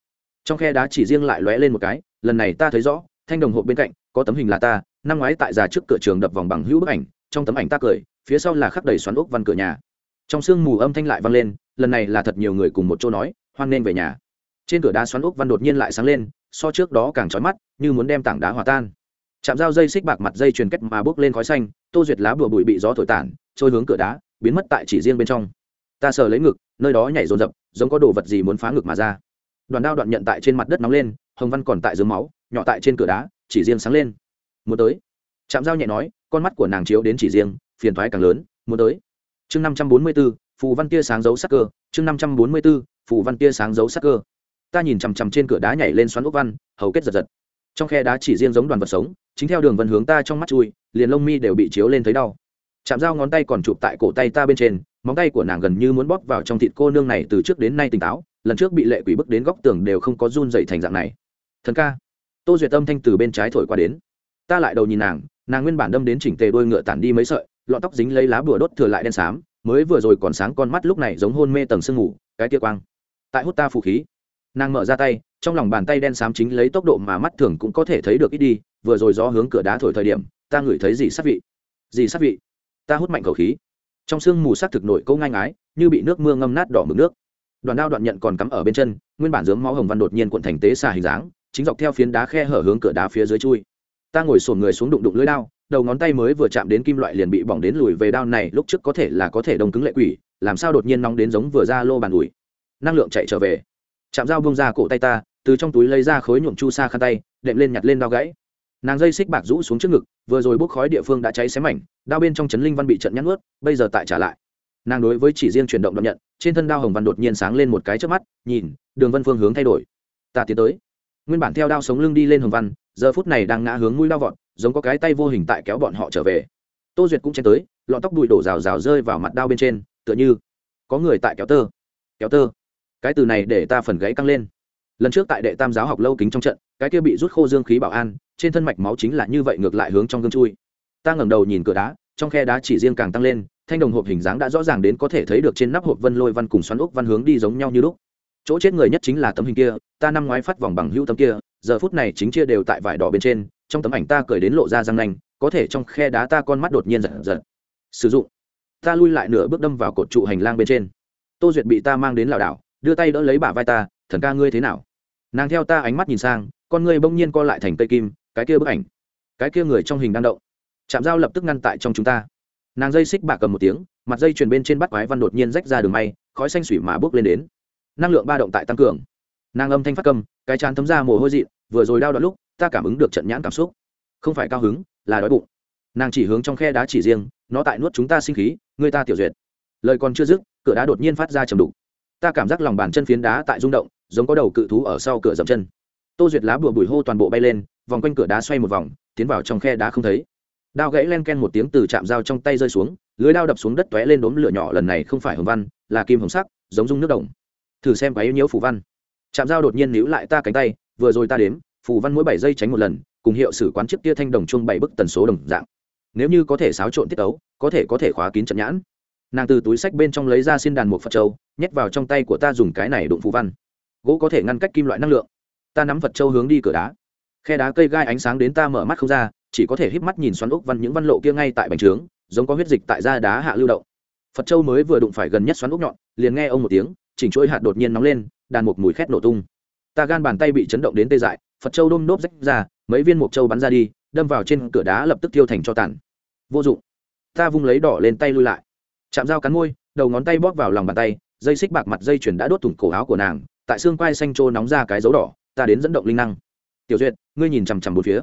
trong khe đá chỉ riêng lại lóe lên một cái, lần này ta thấy rõ, thanh đồng hộp bên cạnh, có tấm hình là ta, năm ngoái tại già trước cửa trường đập vòng bằng hữu bức ảnh, trong tấm ảnh ta cười, phía sau là khắc đầy xoắn ốc văn cửa nhà. Trong sương mù âm thanh lại vang lên, lần này là thật nhiều người cùng một chỗ nói, hoan nên về nhà. Trên cửa đá xoắn ốc văn đột nhiên lại sáng lên so trước đó càng trói mắt, như muốn đem tảng đá hòa tan. Chạm dao dây xích bạc mặt dây truyền kết mà bước lên khói xanh, tô duyệt lá bùa bụi bị gió thổi tản, trôi hướng cửa đá, biến mất tại chỉ riêng bên trong. Ta sờ lấy ngực, nơi đó nhảy rồn rập giống có đồ vật gì muốn phá ngực mà ra. Đoàn đao đoạn nhận tại trên mặt đất nóng lên, hồng văn còn tại dưới máu, nhỏ tại trên cửa đá, chỉ riêng sáng lên. Muốn tới. Chạm dao nhẹ nói, con mắt của nàng chiếu đến chỉ riêng, phiền thoái càng lớn, muốn tới. Chương năm trăm bốn mươi b ố phù văn tia sáng dấu sắc cơ, chương năm trăm bốn mươi b ố phù văn tia sáng dấu sắc cơ ta nhìn chằm chằm trên cửa đá nhảy lên xoắn ốc văn, hầu kết giật giật. Trong khe đá chỉ riêng giống đoàn vật sống, chính theo đường vân hướng ta trong mắt chui, liền lông mi đều bị chiếu lên thấy đau. Chạm dao ngón tay còn chụp tại cổ tay ta bên trên, móng tay của nàng gần như muốn bóp vào trong thịt cô nương này từ trước đến nay tỉnh táo, lần trước bị lệ quỷ bức đến góc tường đều không có run dậy thành dạng này. Thần ca, tô duyệt tâm thanh từ bên trái thổi qua đến. Ta lại đầu nhìn nàng nàng nguyên bản đâm đến chỉnh tề đôi ngựa tản đi mấy sợi, lọn tóc dính lấy lá bùa đốt thừa lại đen xám, mới vừa rồi còn sáng con mắt lúc này giống hôn mê tầng sương ngủ cái tia quang. Tại hút ta phù khí nàng mở ra tay, trong lòng bàn tay đen xám chính lấy tốc độ mà mắt thường cũng có thể thấy được ít đi, vừa rồi gió hướng cửa đá thổi thời điểm, ta ngửi thấy gì sát vị? Gì sát vị? Ta hút mạnh khẩu khí. Trong sương mù sắc thực nội câu ngang ái như bị nước mưa ngâm nát đỏ mực nước. Đoàn đao đoạn nhận còn cắm ở bên chân, nguyên bản dướng máu hồng văn đột nhiên cuộn thành tế xà hình dáng, chính dọc theo phiến đá khe hở hướng cửa đá phía dưới chui. Ta ngồi sổn người xuống đụng đụng lưỡi đao, đầu ngón tay mới vừa chạm đến kim loại liền bị bỏng đến lùi về đao này, lúc trước có thể là có thể đông cứng lệ quỷ, làm sao đột nhiên nóng đến giống vừa ra lô bàn ủi. Năng lượng chạy trở về chạm dao bông ra cổ tay ta, từ trong túi lấy ra khối nhuộm chu sa khăn tay, đệm lên nhặt lên đao gãy. Nàng dây xích bạc rũ xuống trước ngực, vừa rồi bốc khói địa phương đã cháy xém mảnh, đao bên trong chấn linh văn bị trận nhắn ướt bây giờ tại trả lại. Nàng đối với chỉ riêng chuyển động đoạn nhận, trên thân đao hồng văn đột nhiên sáng lên một cái trước mắt, nhìn, đường vân phương hướng thay đổi. Ta tiến tới. Nguyên bản theo đao sống lưng đi lên hồng văn, giờ phút này đang ngã hướng mũi đao vọt, giống có cái tay vô hình tại kéo bọn họ trở về. Tô duyệt cũng chen tới, lọn tóc bụi đổ rào rào rơi vào mặt đao bên trên, tựa như có người tại kéo tơ. Kéo tơ cái từ này để ta phần gãy căng lên. Lần trước tại đệ tam giáo học lâu kính trong trận, cái kia bị rút khô dương khí bảo an, trên thân mạch máu chính là như vậy ngược lại hướng trong gương chui. Ta ngẩng đầu nhìn cửa đá, trong khe đá chỉ riêng càng tăng lên, thanh đồng hộp hình dáng đã rõ ràng đến có thể thấy được trên nắp hộp vân lôi văn cùng xoắn ốc văn hướng đi giống nhau như lúc. Chỗ chết người nhất chính là tấm hình kia, ta năm ngoái phát vòng bằng hữu tấm kia, giờ phút này chính chia đều tại vải đỏ bên trên, trong tấm ảnh ta cởi đến lộ ra răng nanh, có thể trong khe đá ta con mắt đột nhiên giật giật. Sử dụng. Ta lui lại nửa bước đâm vào cột trụ hành lang bên trên. Tô duyệt bị ta mang đến lảo đảo đưa tay đỡ lấy bả vai ta, thần ca ngươi thế nào? Nàng theo ta ánh mắt nhìn sang, con ngươi bỗng nhiên co lại thành cây kim, cái kia bức ảnh, cái kia người trong hình đang động. Chạm dao lập tức ngăn tại trong chúng ta. Nàng dây xích bạc cầm một tiếng, mặt dây chuyền bên trên bắt quái văn đột nhiên rách ra đường may, khói xanh xủy mà bước lên đến. Năng lượng ba động tại tăng cường. Nàng âm thanh phát cầm cái chán thấm ra mồ hôi dị vừa rồi đau đoạn lúc, ta cảm ứng được trận nhãn cảm xúc. Không phải cao hứng, là đói bụng. Nàng chỉ hướng trong khe đá chỉ riêng, nó tại nuốt chúng ta sinh khí người ta tiểu duyệt. Lời còn chưa dứt, cửa đá đột nhiên phát ra chầm đục ta cảm giác lòng bàn chân phiến đá tại rung động, giống có đầu cự thú ở sau cửa dậm chân. Tô duyệt lá bùa bùi hô toàn bộ bay lên, vòng quanh cửa đá xoay một vòng, tiến vào trong khe đá không thấy. Đao gãy len ken một tiếng từ chạm dao trong tay rơi xuống, lưới đao đập xuống đất tóe lên đốm lửa nhỏ lần này không phải hồng văn, là kim hồng sắc, giống dung nước đồng thử xem quái nhiễu phù văn. Chạm dao đột nhiên níu lại ta cánh tay, vừa rồi ta đếm, phù văn mỗi bảy giây tránh một lần, cùng hiệu sử quán chiếc tia thanh đồng chung bảy bức tần số đồng dạng. Nếu như có thể xáo trộn tiết ấu có thể có thể khóa kín trận nhãn nàng từ túi sách bên trong lấy ra xin đàn một phật châu, nhét vào trong tay của ta dùng cái này đụng phù văn. Gỗ có thể ngăn cách kim loại năng lượng. Ta nắm phật châu hướng đi cửa đá. Khe đá cây gai ánh sáng đến ta mở mắt không ra, chỉ có thể híp mắt nhìn xoắn ốc văn những văn lộ kia ngay tại bành trướng, giống có huyết dịch tại da đá hạ lưu động. Phật châu mới vừa đụng phải gần nhất xoắn ốc nhọn, liền nghe ông một tiếng, chỉnh chuỗi hạt đột nhiên nóng lên, đàn một mùi khét nổ tung. Ta gan bàn tay bị chấn động đến tê dại, phật châu đôm nốt rách ra, mấy viên mộc châu bắn ra đi, đâm vào trên cửa đá lập tức tiêu thành cho tàn. Vô dụng. Ta vung lấy đỏ lên tay lui lại chạm dao cắn môi, đầu ngón tay bóp vào lòng bàn tay, dây xích bạc mặt dây chuyền đã đốt thủng cổ áo của nàng, tại xương quai xanh trô nóng ra cái dấu đỏ, ta đến dẫn động linh năng. Tiểu duyệt, ngươi nhìn chằm chằm một phía.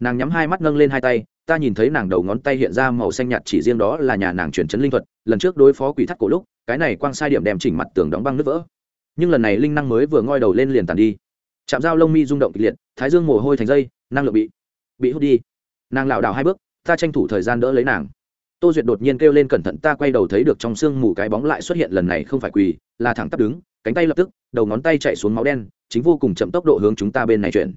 Nàng nhắm hai mắt nâng lên hai tay, ta nhìn thấy nàng đầu ngón tay hiện ra màu xanh nhạt chỉ riêng đó là nhà nàng chuyển chấn linh thuật, lần trước đối phó quỷ thắt cổ lúc, cái này quang sai điểm đem chỉnh mặt tường đóng băng nứt vỡ. Nhưng lần này linh năng mới vừa ngoi đầu lên liền tàn đi. Chạm dao lông mi rung động kịch liệt, thái dương mồ hôi thành dây, năng lượng bị bị hút đi. Nàng lảo đảo hai bước, ta tranh thủ thời gian đỡ lấy nàng tô duyệt đột nhiên kêu lên cẩn thận, ta quay đầu thấy được trong sương mù cái bóng lại xuất hiện lần này không phải quỳ, là thẳng tắp đứng, cánh tay lập tức, đầu ngón tay chạy xuống máu đen, chính vô cùng chậm tốc độ hướng chúng ta bên này chuyển.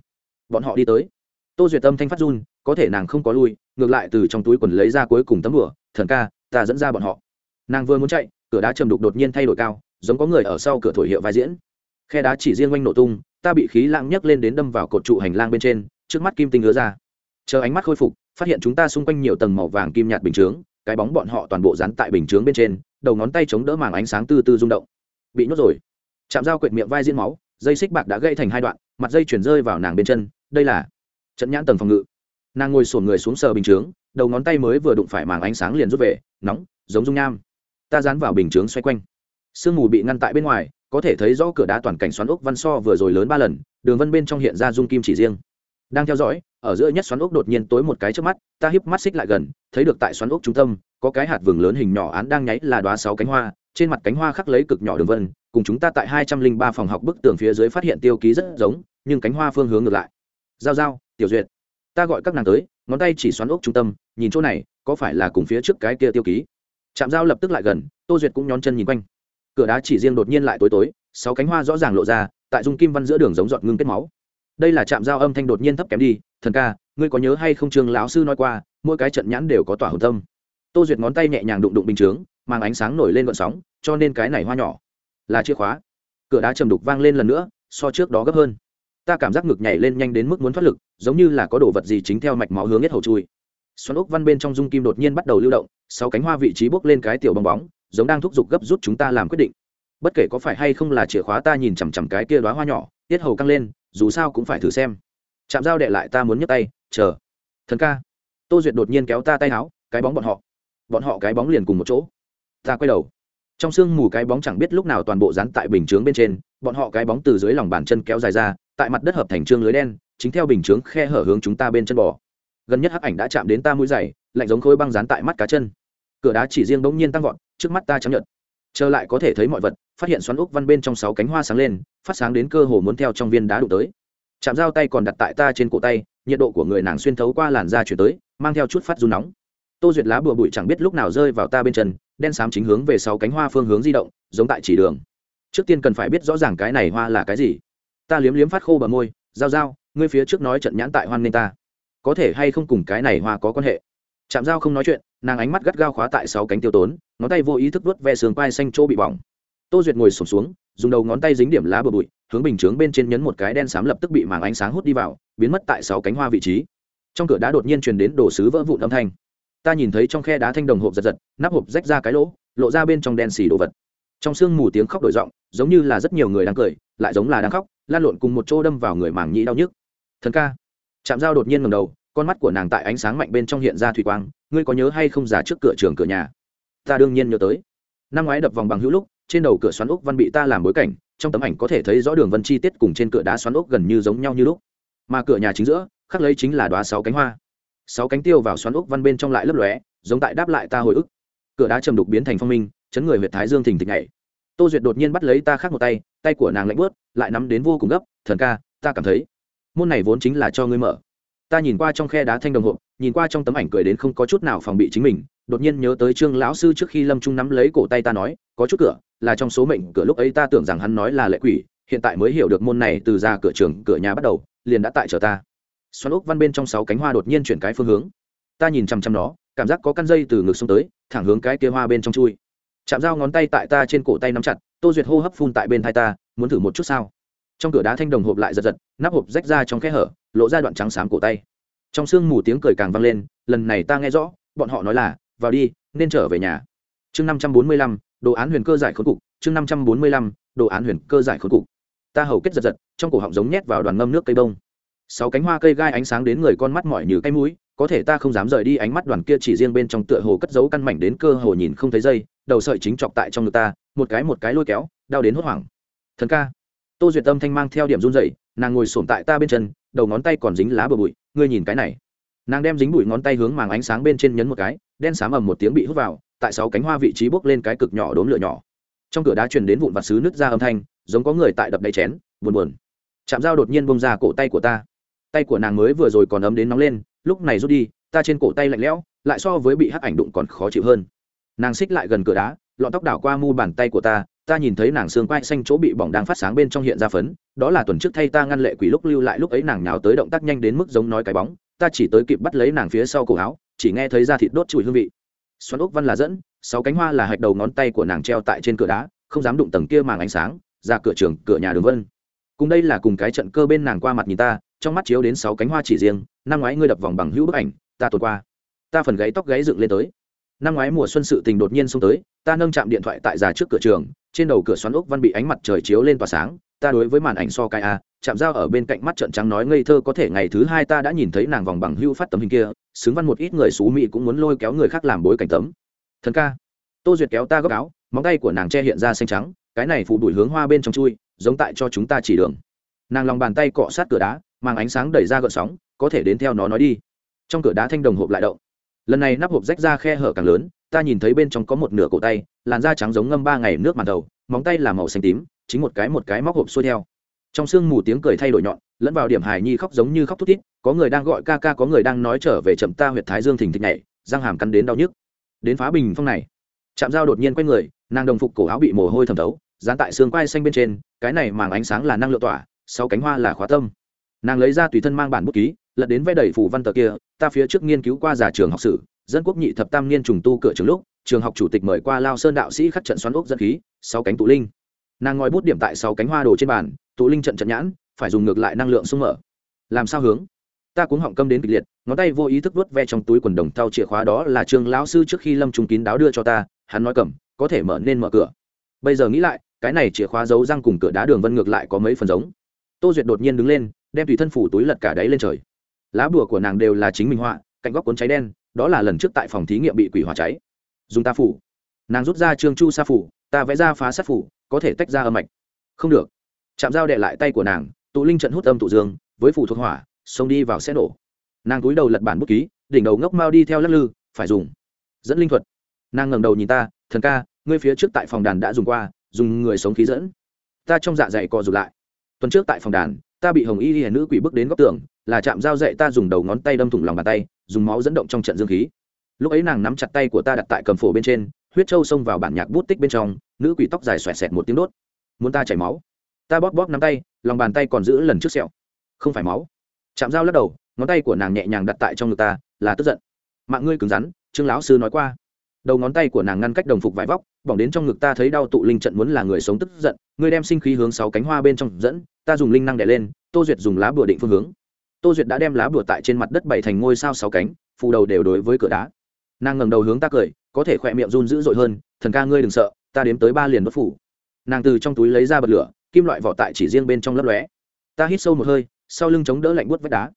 Bọn họ đi tới. Tô duyệt tâm thanh phát run, có thể nàng không có lui, ngược lại từ trong túi quần lấy ra cuối cùng tấm lụa. thần ca, ta dẫn ra bọn họ. Nàng vừa muốn chạy, cửa đá trầm đục đột nhiên thay đổi cao, giống có người ở sau cửa thổi hiệu vai diễn. Khe đá chỉ riêng quanh nổ tung, ta bị khí lãng nhấc lên đến đâm vào cột trụ hành lang bên trên, trước mắt kim tinh ngứa ra. Chờ ánh mắt khôi phục, phát hiện chúng ta xung quanh nhiều tầng màu vàng kim nhạt bình chướng cái bóng bọn họ toàn bộ dán tại bình chướng bên trên, đầu ngón tay chống đỡ màng ánh sáng tư tư rung động. Bị nhốt rồi. Chạm dao quệt miệng vai diễn máu, dây xích bạc đã gây thành hai đoạn, mặt dây chuyển rơi vào nàng bên chân, đây là trận nhãn tầng phòng ngự. Nàng ngồi sổn người xuống sờ bình chướng, đầu ngón tay mới vừa đụng phải màng ánh sáng liền rút về, nóng, giống dung nham. Ta dán vào bình chướng xoay quanh. Sương mù bị ngăn tại bên ngoài, có thể thấy rõ cửa đá toàn cảnh xoắn ốc văn so vừa rồi lớn ba lần, đường vân bên trong hiện ra dung kim chỉ riêng. Đang theo dõi ở giữa nhất xoắn ốc đột nhiên tối một cái trước mắt, ta híp mắt xích lại gần, thấy được tại xoắn ốc trung tâm, có cái hạt vừng lớn hình nhỏ án đang nháy là đoá sáu cánh hoa, trên mặt cánh hoa khắc lấy cực nhỏ đường vân, cùng chúng ta tại hai trăm linh ba phòng học bức tường phía dưới phát hiện tiêu ký rất giống, nhưng cánh hoa phương hướng ngược lại. Giao giao, tiểu duyệt, ta gọi các nàng tới, ngón tay chỉ xoắn ốc trung tâm, nhìn chỗ này, có phải là cùng phía trước cái kia tiêu ký? Chạm dao lập tức lại gần, tô duyệt cũng nhón chân nhìn quanh. Cửa đá chỉ riêng đột nhiên lại tối tối, sáu cánh hoa rõ ràng lộ ra, tại dung kim văn giữa đường giống giọt ngưng kết máu đây là chạm giao âm thanh đột nhiên thấp kém đi, thần ca, ngươi có nhớ hay không trường lão sư nói qua, mỗi cái trận nhãn đều có tỏa hồn tâm. Tô duyệt ngón tay nhẹ nhàng đụng đụng bình chướng mang ánh sáng nổi lên gọn sóng, cho nên cái này hoa nhỏ là chìa khóa. Cửa đá trầm đục vang lên lần nữa, so trước đó gấp hơn. Ta cảm giác ngực nhảy lên nhanh đến mức muốn thoát lực, giống như là có đồ vật gì chính theo mạch máu hướng hết hầu chui. Xoắn ốc văn bên trong dung kim đột nhiên bắt đầu lưu động, sáu cánh hoa vị trí bốc lên cái tiểu bong bóng, giống đang thúc giục gấp rút chúng ta làm quyết định. Bất kể có phải hay không là chìa khóa ta nhìn chằm chằm cái kia đoá hoa nhỏ tiết hầu căng lên, dù sao cũng phải thử xem. Chạm dao đệ lại ta muốn nhấc tay, chờ. Thần ca. Tô duyệt đột nhiên kéo ta tay áo, cái bóng bọn họ. Bọn họ cái bóng liền cùng một chỗ. Ta quay đầu. Trong sương mù cái bóng chẳng biết lúc nào toàn bộ dán tại bình chướng bên trên, bọn họ cái bóng từ dưới lòng bàn chân kéo dài ra, tại mặt đất hợp thành trương lưới đen, chính theo bình chướng khe hở hướng chúng ta bên chân bò. Gần nhất hắc ảnh đã chạm đến ta mũi dày, lạnh giống khối băng dán tại mắt cá chân. Cửa đá chỉ riêng bỗng nhiên tăng vọt, trước mắt ta chấm nhận trở lại có thể thấy mọi vật, phát hiện xoắn úc văn bên trong sáu cánh hoa sáng lên, phát sáng đến cơ hồ muốn theo trong viên đá đụng tới. Chạm dao tay còn đặt tại ta trên cổ tay, nhiệt độ của người nàng xuyên thấu qua làn da chuyển tới, mang theo chút phát run nóng. Tô duyệt lá bùa bụi chẳng biết lúc nào rơi vào ta bên chân, đen xám chính hướng về sáu cánh hoa phương hướng di động, giống tại chỉ đường. Trước tiên cần phải biết rõ ràng cái này hoa là cái gì. Ta liếm liếm phát khô bờ môi, giao giao, ngươi phía trước nói trận nhãn tại hoan nên ta. Có thể hay không cùng cái này hoa có quan hệ? Chạm dao không nói chuyện nàng ánh mắt gắt gao khóa tại sáu cánh tiêu tốn, ngón tay vô ý thức vớt ve sườn quai xanh chỗ bị bỏng. Tô duyệt ngồi sổm xuống, dùng đầu ngón tay dính điểm lá bờ bụi, hướng bình chướng bên trên nhấn một cái đen xám lập tức bị màng ánh sáng hút đi vào, biến mất tại sáu cánh hoa vị trí. Trong cửa đá đột nhiên truyền đến đồ sứ vỡ vụn âm thanh. Ta nhìn thấy trong khe đá thanh đồng hộp giật giật, nắp hộp rách ra cái lỗ, lộ ra bên trong đen xì đồ vật. Trong sương mù tiếng khóc đổi giọng, giống như là rất nhiều người đang cười, lại giống là đang khóc, lan lộn cùng một chỗ đâm vào người màng nhĩ đau nhức. Thần ca. Chạm dao đột nhiên ngầm đầu con mắt của nàng tại ánh sáng mạnh bên trong hiện ra thủy quang, ngươi có nhớ hay không giả trước cửa trường cửa nhà? Ta đương nhiên nhớ tới. Năm ngoái đập vòng bằng hữu lúc, trên đầu cửa xoắn ốc văn bị ta làm bối cảnh, trong tấm ảnh có thể thấy rõ đường vân chi tiết cùng trên cửa đá xoắn ốc gần như giống nhau như lúc. Mà cửa nhà chính giữa, khắc lấy chính là đoá sáu cánh hoa. Sáu cánh tiêu vào xoắn ốc văn bên trong lại lấp lóe, giống tại đáp lại ta hồi ức. Cửa đá trầm đục biến thành phong minh, chấn người huyện thái dương thình thịch nhảy. Tô duyệt đột nhiên bắt lấy ta khác một tay tay của nàng lạnh bớt lại nắm đến vô cùng gấp, thần ca, ta cảm thấy, môn này vốn chính là cho ngươi mở ta nhìn qua trong khe đá thanh đồng hộp, nhìn qua trong tấm ảnh cười đến không có chút nào phòng bị chính mình, đột nhiên nhớ tới trương lão sư trước khi lâm trung nắm lấy cổ tay ta nói, có chút cửa, là trong số mệnh cửa lúc ấy ta tưởng rằng hắn nói là lệ quỷ, hiện tại mới hiểu được môn này từ ra cửa trường, cửa nhà bắt đầu, liền đã tại chờ ta. Xoắn ốc văn bên trong sáu cánh hoa đột nhiên chuyển cái phương hướng. Ta nhìn chăm chăm nó, cảm giác có căn dây từ ngực xuống tới, thẳng hướng cái kia hoa bên trong chui. Chạm dao ngón tay tại ta trên cổ tay nắm chặt, tô duyệt hô hấp phun tại bên thai ta, muốn thử một chút sao? Trong cửa đá thanh đồng hộp lại giật giật, nắp hộp rách ra trong kẽ hở lộ ra đoạn trắng xám cổ tay. Trong sương mù tiếng cười càng vang lên, lần này ta nghe rõ, bọn họ nói là, vào đi, nên trở về nhà. Chương năm trăm bốn mươi lăm, đồ án huyền cơ giải khốn cục, chương năm trăm bốn mươi lăm, đồ án huyền cơ giải khốn cục. Ta hầu kết giật giật, trong cổ họng giống nhét vào đoàn ngâm nước cây bông. Sáu cánh hoa cây gai ánh sáng đến người con mắt mỏi như cái mũi, có thể ta không dám rời đi ánh mắt đoàn kia chỉ riêng bên trong tựa hồ cất giấu căn mảnh đến cơ hồ nhìn không thấy dây, đầu sợi chính chọc tại trong ngực ta, một cái một cái lôi kéo, đau đến hốt hoảng. Thần ca. Tô duyệt tâm thanh mang theo điểm run dậy nàng ngồi sổm tại ta bên chân đầu ngón tay còn dính lá bờ bụi, ngươi nhìn cái này. Nàng đem dính bụi ngón tay hướng màng ánh sáng bên trên nhấn một cái, đen xám ầm một tiếng bị hút vào, tại sáu cánh hoa vị trí bốc lên cái cực nhỏ đốm lửa nhỏ. Trong cửa đá truyền đến vụn vặt xứ nứt ra âm thanh, giống có người tại đập đáy chén, buồn buồn. Chạm dao đột nhiên bông ra cổ tay của ta. Tay của nàng mới vừa rồi còn ấm đến nóng lên, lúc này rút đi, ta trên cổ tay lạnh lẽo, lại so với bị hắc ảnh đụng còn khó chịu hơn. Nàng xích lại gần cửa đá, lọn tóc đảo qua mu bàn tay của ta ta nhìn thấy nàng xương quai xanh chỗ bị bỏng đang phát sáng bên trong hiện ra phấn, đó là tuần trước thay ta ngăn lệ quỷ lúc lưu lại, lúc ấy nàng nhào tới động tác nhanh đến mức giống nói cái bóng, ta chỉ tới kịp bắt lấy nàng phía sau cổ áo, chỉ nghe thấy da thịt đốt chùi hương vị. Xoắn ốc văn là dẫn, sáu cánh hoa là hạch đầu ngón tay của nàng treo tại trên cửa đá, không dám đụng tầng kia màng ánh sáng, ra cửa trường, cửa nhà đường vân. Cùng đây là cùng cái trận cơ bên nàng qua mặt nhìn ta, trong mắt chiếu đến sáu cánh hoa chỉ riêng, năm ngoái ngươi đập vòng bằng hữu bức ảnh, ta tuột qua. Ta phần gáy tóc gáy dựng lên tới năm ngoái mùa xuân sự tình đột nhiên xông tới, ta nâng chạm điện thoại tại già trước cửa trường, trên đầu cửa xoắn ốc văn bị ánh mặt trời chiếu lên tỏa sáng, ta đối với màn ảnh so cái a, chạm dao ở bên cạnh mắt trận trắng nói ngây thơ có thể ngày thứ hai ta đã nhìn thấy nàng vòng bằng hưu phát tấm hình kia, xứng văn một ít người xú mị cũng muốn lôi kéo người khác làm bối cảnh tấm. Thần ca, tô duyệt kéo ta góc áo, móng tay của nàng che hiện ra xanh trắng, cái này phụ đuổi hướng hoa bên trong chui, giống tại cho chúng ta chỉ đường. Nàng lòng bàn tay cọ sát cửa đá mang ánh sáng đẩy ra gợn sóng, có thể đến theo nó nói đi. Trong cửa đá thanh đồng hộp lại động lần này nắp hộp rách ra khe hở càng lớn, ta nhìn thấy bên trong có một nửa cổ tay, làn da trắng giống ngâm ba ngày nước màn đầu, móng tay là màu xanh tím, chính một cái một cái móc hộp xuôi theo. Trong sương mù tiếng cười thay đổi nhọn, lẫn vào điểm hài nhi khóc giống như khóc thút thít, có người đang gọi ca ca, có người đang nói trở về chậm ta huyệt thái dương thình thịch nhảy, răng hàm cắn đến đau nhức. Đến phá bình phong này chạm dao đột nhiên quay người, nàng đồng phục cổ áo bị mồ hôi thẩm thấu, dán tại xương quai xanh bên trên, cái này màng ánh sáng là năng lượng tỏa sau cánh hoa là khóa tâm. Nàng lấy ra tùy thân mang bản bút ký lật đến vẽ đầy phủ văn tờ kia, ta phía trước nghiên cứu qua giả trường học sử, dân quốc nhị thập tam niên trùng tu cửa trường lúc, trường học chủ tịch mời qua lao sơn đạo sĩ khắc trận xoắn ốc dân khí, sáu cánh tụ linh. Nàng ngòi bút điểm tại sáu cánh hoa đồ trên bàn, tụ linh trận trận nhãn, phải dùng ngược lại năng lượng sung mở. Làm sao hướng? Ta cũng họng câm đến kịch liệt, ngón tay vô ý thức vớt ve trong túi quần đồng thau chìa khóa đó là trường lão sư trước khi lâm trung kín đáo đưa cho ta, hắn nói cầm, có thể mở nên mở cửa. Bây giờ nghĩ lại, cái này chìa khóa giấu răng cùng cửa đá đường vân ngược lại có mấy phần giống. Tô duyệt đột nhiên đứng lên, đem tùy thân phủ túi lật cả đáy lên trời lá bùa của nàng đều là chính minh họa, cạnh góc cuốn cháy đen, đó là lần trước tại phòng thí nghiệm bị quỷ hỏa cháy. Dùng ta phủ. Nàng rút ra trương chu sa phủ, ta vẽ ra phá sát phủ, có thể tách ra âm mạch. Không được. Chạm dao đệ lại tay của nàng, tụ linh trận hút âm tụ dương, với phủ thuộc hỏa, xông đi vào sẽ nổ. Nàng túi đầu lật bản bút ký, đỉnh đầu ngốc mau đi theo lắc lư, phải dùng. Dẫn linh thuật. Nàng ngẩng đầu nhìn ta, thần ca, ngươi phía trước tại phòng đàn đã dùng qua, dùng người sống khí dẫn. Ta trong dạ dày co rụt lại. Tuần trước tại phòng đàn ta bị hồng y hiền nữ quỷ bước đến góc tường, là chạm dao dạy ta dùng đầu ngón tay đâm thủng lòng bàn tay, dùng máu dẫn động trong trận dương khí. Lúc ấy nàng nắm chặt tay của ta đặt tại cầm phổ bên trên, huyết trâu xông vào bản nhạc bút tích bên trong, nữ quỷ tóc dài xoẹt xẹt một tiếng đốt. Muốn ta chảy máu? Ta bóp bóp nắm tay, lòng bàn tay còn giữ lần trước sẹo. Không phải máu. Chạm dao lắc đầu, ngón tay của nàng nhẹ nhàng đặt tại trong ngực ta, là tức giận. Mạng ngươi cứng rắn, trương lão sư nói qua đầu ngón tay của nàng ngăn cách đồng phục vải vóc, bỏng đến trong ngực ta thấy đau tụ linh trận muốn là người sống tức giận, ngươi đem sinh khí hướng sáu cánh hoa bên trong dẫn, ta dùng linh năng đè lên, tô duyệt dùng lá bùa định phương hướng. Tô duyệt đã đem lá bùa tại trên mặt đất bảy thành ngôi sao sáu cánh, phù đầu đều đối với cửa đá. Nàng ngẩng đầu hướng ta cười, có thể khỏe miệng run dữ dội hơn, thần ca ngươi đừng sợ, ta đếm tới ba liền bất phủ. Nàng từ trong túi lấy ra bật lửa, kim loại vỏ tại chỉ riêng bên trong lấp lóe. Ta hít sâu một hơi, sau lưng chống đỡ lạnh buốt vách đá.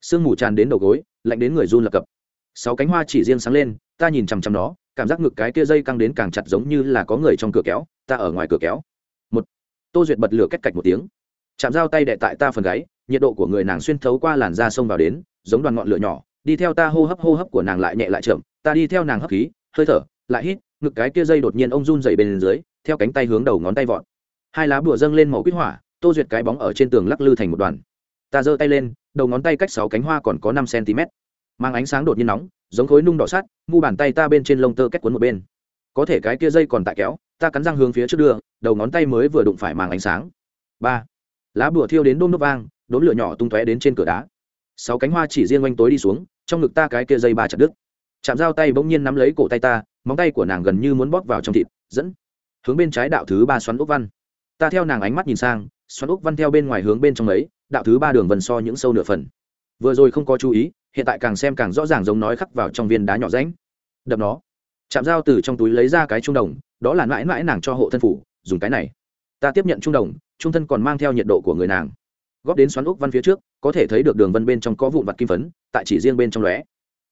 Sương mù tràn đến đầu gối, lạnh đến người run lập cập. Sáu cánh hoa chỉ riêng sáng lên, ta nhìn chằm chằm nó cảm giác ngực cái kia dây căng đến càng chặt giống như là có người trong cửa kéo, ta ở ngoài cửa kéo. Một, tô duyệt bật lửa cách cạch một tiếng. Chạm dao tay đệ tại ta phần gáy, nhiệt độ của người nàng xuyên thấu qua làn da sông vào đến, giống đoàn ngọn lửa nhỏ, đi theo ta hô hấp hô hấp của nàng lại nhẹ lại chậm, ta đi theo nàng hấp khí, hơi thở, lại hít, ngực cái kia dây đột nhiên ông run dậy bên dưới, theo cánh tay hướng đầu ngón tay vọt. Hai lá bùa dâng lên màu quýt hỏa, tô duyệt cái bóng ở trên tường lắc lư thành một đoàn. Ta giơ tay lên, đầu ngón tay cách sáu cánh hoa còn có năm cm mang ánh sáng đột nhiên nóng, giống khối nung đỏ sắt, mu bàn tay ta bên trên lông tơ kết cuốn một bên. Có thể cái kia dây còn tại kéo, ta cắn răng hướng phía trước đưa, đầu ngón tay mới vừa đụng phải màng ánh sáng. Ba. Lá bùa thiêu đến đôm nốt vang, đốm lửa nhỏ tung tóe đến trên cửa đá. Sáu cánh hoa chỉ riêng oanh tối đi xuống, trong ngực ta cái kia dây ba chặt đứt. Chạm dao tay bỗng nhiên nắm lấy cổ tay ta, móng tay của nàng gần như muốn bóp vào trong thịt, dẫn hướng bên trái đạo thứ ba xoắn ốc văn. Ta theo nàng ánh mắt nhìn sang, xoắn ốc văn theo bên ngoài hướng bên trong ấy, đạo thứ ba đường vần so những sâu nửa phần. Vừa rồi không có chú ý hiện tại càng xem càng rõ ràng giống nói khắc vào trong viên đá nhỏ ránh đập nó. Chạm dao từ trong túi lấy ra cái trung đồng, đó là mãi mãi nàng cho hộ thân phủ, dùng cái này. Ta tiếp nhận trung đồng trung thân còn mang theo nhiệt độ của người nàng. Góp đến xoắn úc văn phía trước, có thể thấy được đường vân bên trong có vụn vặt kim phấn, tại chỉ riêng bên trong lóe.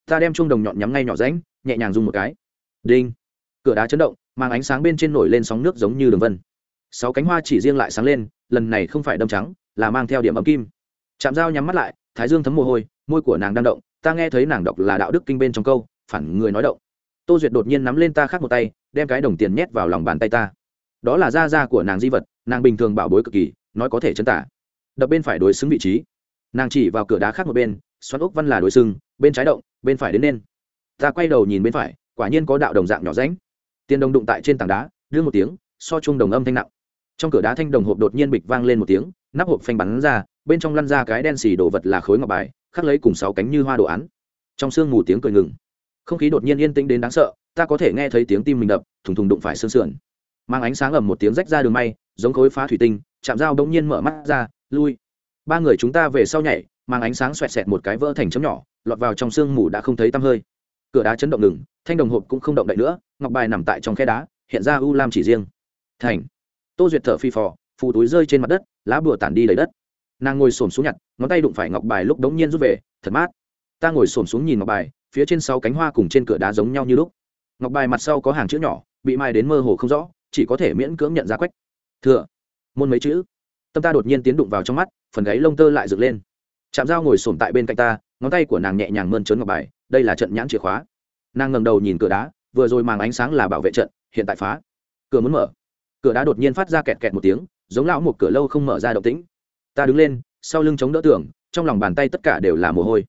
Ta đem trung đồng nhọn nhắm ngay nhỏ ránh nhẹ nhàng dùng một cái. Đinh. Cửa đá chấn động, mang ánh sáng bên trên nổi lên sóng nước giống như đường vân. Sáu cánh hoa chỉ riêng lại sáng lên, lần này không phải đâm trắng, là mang theo điểm ấm kim. Chạm dao nhắm mắt lại thái dương thấm mồ hôi, môi của nàng đang động, ta nghe thấy nàng đọc là đạo đức kinh bên trong câu, phản người nói động. Tô duyệt đột nhiên nắm lên ta khác một tay, đem cái đồng tiền nhét vào lòng bàn tay ta. Đó là da da của nàng di vật, nàng bình thường bảo bối cực kỳ, nói có thể chân tả. Đập bên phải đối xứng vị trí. Nàng chỉ vào cửa đá khác một bên, xoắn ốc văn là đối xưng bên trái động, bên phải đến nên. Ta quay đầu nhìn bên phải, quả nhiên có đạo đồng dạng nhỏ ránh tiền đồng đụng tại trên tảng đá, đưa một tiếng, so chung đồng âm thanh nặng. Trong cửa đá thanh đồng hộp đột nhiên bịch vang lên một tiếng nắp hộp phanh bắn ra, bên trong lăn ra cái đen xì đồ vật là khối ngọc bài, khắc lấy cùng sáu cánh như hoa đồ án. Trong sương mù tiếng cười ngừng. Không khí đột nhiên yên tĩnh đến đáng sợ, ta có thể nghe thấy tiếng tim mình đập, thùng thùng đụng phải sương sườn. Mang ánh sáng ầm một tiếng rách ra đường may, giống khối phá thủy tinh, chạm dao bỗng nhiên mở mắt ra, lui. Ba người chúng ta về sau nhảy, mang ánh sáng xoẹt xẹt một cái vỡ thành chấm nhỏ, lọt vào trong sương mù đã không thấy tăm hơi. Cửa đá chấn động ngừng, thanh đồng hộp cũng không động đậy nữa, ngọc bài nằm tại trong khe đá, hiện ra u lam chỉ riêng. Thành. Tô duyệt thở phi phò phù túi rơi trên mặt đất, lá bùa tản đi đầy đất. Nàng ngồi xổm xuống nhặt, ngón tay đụng phải ngọc bài lúc đống nhiên rút về, thật mát. Ta ngồi xổm xuống nhìn ngọc bài, phía trên sáu cánh hoa cùng trên cửa đá giống nhau như lúc. Ngọc bài mặt sau có hàng chữ nhỏ, bị mai đến mơ hồ không rõ, chỉ có thể miễn cưỡng nhận ra quách. Thừa. Môn mấy chữ? Tâm ta đột nhiên tiến đụng vào trong mắt, phần gáy lông tơ lại dựng lên. Chạm dao ngồi sổm tại bên cạnh ta, ngón tay của nàng nhẹ nhàng mơn trớn ngọc bài, đây là trận nhãn chìa khóa. Nàng ngầm đầu nhìn cửa đá, vừa rồi màng ánh sáng là bảo vệ trận, hiện tại phá. Cửa muốn mở. Cửa đá đột nhiên phát ra kẹt kẹt một tiếng giống lão một cửa lâu không mở ra động tĩnh. Ta đứng lên, sau lưng chống đỡ tường, trong lòng bàn tay tất cả đều là mồ hôi.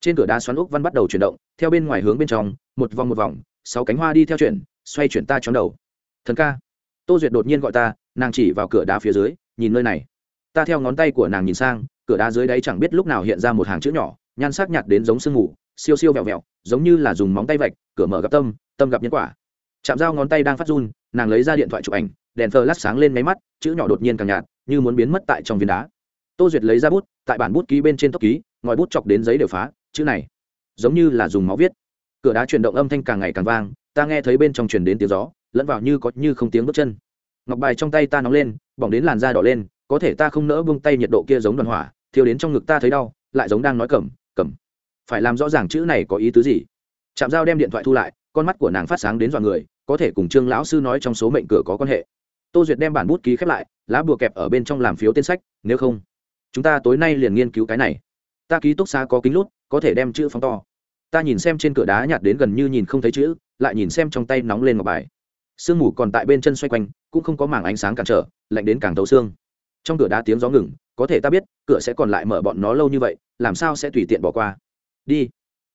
Trên cửa đá xoắn úc văn bắt đầu chuyển động, theo bên ngoài hướng bên trong, một vòng một vòng, sáu cánh hoa đi theo chuyển, xoay chuyển ta chóng đầu. Thần ca. Tô duyệt đột nhiên gọi ta, nàng chỉ vào cửa đá phía dưới, nhìn nơi này. Ta theo ngón tay của nàng nhìn sang, cửa đá dưới đáy chẳng biết lúc nào hiện ra một hàng chữ nhỏ, nhan sắc nhạt đến giống sương mù, siêu siêu vẹo vẹo, giống như là dùng móng tay vạch, cửa mở gặp tâm tâm gặp nhân quả. Chạm dao ngón tay đang phát run, nàng lấy ra điện thoại chụp ảnh đèn thờ lát sáng lên máy mắt, chữ nhỏ đột nhiên càng nhạt, như muốn biến mất tại trong viên đá. Tô duyệt lấy ra bút, tại bản bút ký bên trên tốc ký, ngòi bút chọc đến giấy đều phá, chữ này, giống như là dùng máu viết. Cửa đá chuyển động âm thanh càng ngày càng vang, ta nghe thấy bên trong truyền đến tiếng gió, lẫn vào như có như không tiếng bước chân. Ngọc bài trong tay ta nóng lên, bỏng đến làn da đỏ lên, có thể ta không nỡ buông tay nhiệt độ kia giống đoàn hỏa, thiêu đến trong ngực ta thấy đau, lại giống đang nói cầm cầm phải làm rõ ràng chữ này có ý tứ gì? Chạm dao đem điện thoại thu lại, con mắt của nàng phát sáng đến dọn người, có thể cùng trương lão sư nói trong số mệnh cửa có quan hệ tô duyệt đem bản bút ký khép lại, lá bùa kẹp ở bên trong làm phiếu tên sách, nếu không, chúng ta tối nay liền nghiên cứu cái này. Ta ký túc xá có kính lút, có thể đem chữ phóng to. Ta nhìn xem trên cửa đá nhạt đến gần như nhìn không thấy chữ, lại nhìn xem trong tay nóng lên ngọc bài. Sương mù còn tại bên chân xoay quanh, cũng không có mảng ánh sáng cản trở, lạnh đến càng tấu xương. Trong cửa đá tiếng gió ngừng, có thể ta biết, cửa sẽ còn lại mở bọn nó lâu như vậy, làm sao sẽ tùy tiện bỏ qua? Đi.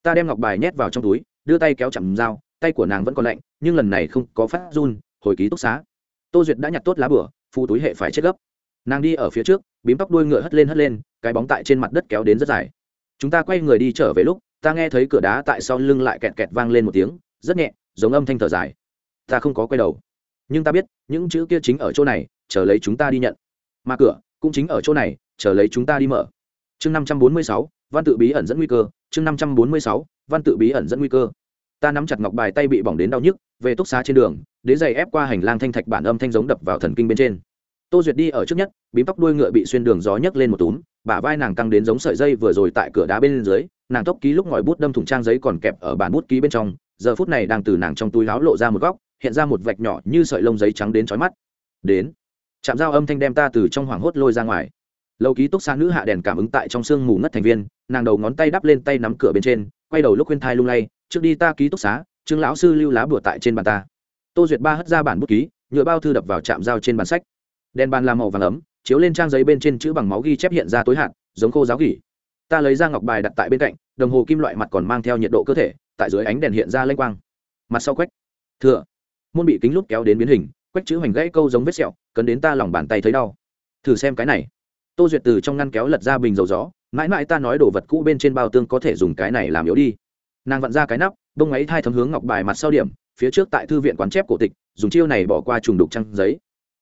Ta đem ngọc bài nhét vào trong túi, đưa tay kéo chậm dao, tay của nàng vẫn còn lạnh, nhưng lần này không có phát run, hồi ký túc xá tô duyệt đã nhặt tốt lá bửa phụ túi hệ phải chết gấp. Nàng đi ở phía trước, bím tóc đuôi ngựa hất lên hất lên, cái bóng tại trên mặt đất kéo đến rất dài. Chúng ta quay người đi trở về lúc, ta nghe thấy cửa đá tại sau lưng lại kẹt kẹt vang lên một tiếng, rất nhẹ, giống âm thanh thở dài. Ta không có quay đầu. Nhưng ta biết, những chữ kia chính ở chỗ này, chờ lấy chúng ta đi nhận. Mà cửa, cũng chính ở chỗ này, chờ lấy chúng ta đi mở. Chương năm trăm bốn mươi sáu, văn tự bí ẩn dẫn nguy cơ, chương năm trăm bốn mươi sáu, văn tự bí ẩn dẫn nguy cơ ta nắm chặt ngọc bài tay bị bỏng đến đau nhức, về túc xá trên đường, đế giày ép qua hành lang thanh thạch bản âm thanh giống đập vào thần kinh bên trên. Tô duyệt đi ở trước nhất, bím tóc đuôi ngựa bị xuyên đường gió nhấc lên một túm, bả vai nàng căng đến giống sợi dây vừa rồi tại cửa đá bên dưới, nàng tóc ký lúc ngòi bút đâm thủng trang giấy còn kẹp ở bản bút ký bên trong, giờ phút này đang từ nàng trong túi láo lộ ra một góc, hiện ra một vạch nhỏ như sợi lông giấy trắng đến trói mắt. Đến. Chạm dao âm thanh đem ta từ trong hoảng hốt lôi ra ngoài. Lâu ký túc xa nữ hạ đèn cảm ứng tại trong sương mù ngất thành viên, nàng đầu ngón tay đắp lên tay nắm cửa bên trên, quay đầu lúc khuyên thai lung lay trước đi ta ký túc xá, trương lão sư lưu lá bùa tại trên bàn ta. Tô duyệt ba hất ra bản bút ký, nhựa bao thư đập vào trạm dao trên bàn sách. Đèn bàn làm màu vàng ấm, chiếu lên trang giấy bên trên chữ bằng máu ghi chép hiện ra tối hạn, giống khô giáo gỉ ta lấy ra ngọc bài đặt tại bên cạnh, đồng hồ kim loại mặt còn mang theo nhiệt độ cơ thể, tại dưới ánh đèn hiện ra lênh quang. Mặt sau quách. Thừa. Môn bị kính lút kéo đến biến hình, quách chữ hoành gãy câu giống vết sẹo, cấn đến ta lòng bàn tay thấy đau. Thử xem cái này. Tô duyệt từ trong ngăn kéo lật ra bình dầu gió, mãi mãi ta nói đồ vật cũ bên trên bao tương có thể dùng cái này làm yếu đi nàng vặn ra cái nắp, bông ấy thai thấm hướng ngọc bài mặt sau điểm, phía trước tại thư viện quán chép cổ tịch, dùng chiêu này bỏ qua trùng đục trăng giấy.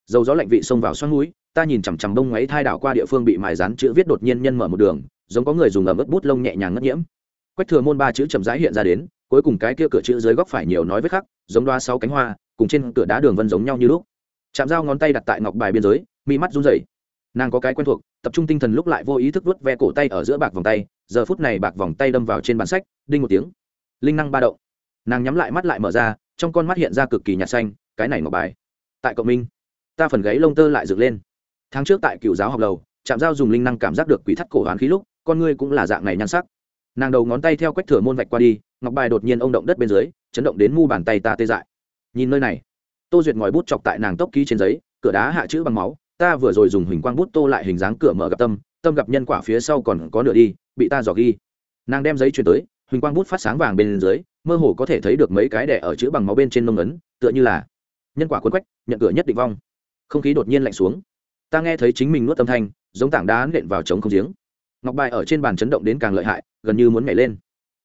Dầu gió lạnh vị xông vào xoắn núi, ta nhìn chằm chằm bông ấy thai đảo qua địa phương bị mài rán chữ viết đột nhiên nhân mở một đường, giống có người dùng ẩm ướt bút lông nhẹ nhàng ngất nhiễm. Quách thừa môn ba chữ chậm rãi hiện ra đến, cuối cùng cái kia cửa chữ dưới góc phải nhiều nói vết khắc, giống đoa sáu cánh hoa, cùng trên cửa đá đường vân giống nhau như lúc. Chạm dao ngón tay đặt tại ngọc bài biên giới, mi mắt run rẩy. Nàng có cái quen thuộc, tập trung tinh thần lúc lại vô ý thức vớt ve cổ tay ở giữa bạc vòng tay giờ phút này bạc vòng tay đâm vào trên bản sách, đinh một tiếng. Linh năng ba động. Nàng nhắm lại mắt lại mở ra, trong con mắt hiện ra cực kỳ nhạt xanh, cái này ngọc bài. Tại cộng minh, ta phần gáy lông tơ lại dựng lên. Tháng trước tại cựu giáo học lầu, trạm giao dùng linh năng cảm giác được quỷ thắt cổ hoán khí lúc, con ngươi cũng là dạng này nhan sắc. Nàng đầu ngón tay theo quách thừa môn vạch qua đi, ngọc bài đột nhiên ông động đất bên dưới, chấn động đến mu bàn tay ta tê dại. Nhìn nơi này, tô duyệt ngòi bút chọc tại nàng tốc ký trên giấy, cửa đá hạ chữ bằng máu, ta vừa rồi dùng huỳnh quang bút tô lại hình dáng cửa mở gặp tâm tâm gặp nhân quả phía sau còn có nửa đi, bị ta dò ghi. Nàng đem giấy chuyển tới, huỳnh quang bút phát sáng vàng bên dưới, mơ hồ có thể thấy được mấy cái đẻ ở chữ bằng máu bên trên nông ấn, tựa như là nhân quả quân quách, nhận cửa nhất định vong. Không khí đột nhiên lạnh xuống. Ta nghe thấy chính mình nuốt âm thanh, giống tảng đá nện vào trống không giếng. Ngọc bài ở trên bàn chấn động đến càng lợi hại, gần như muốn nhảy lên.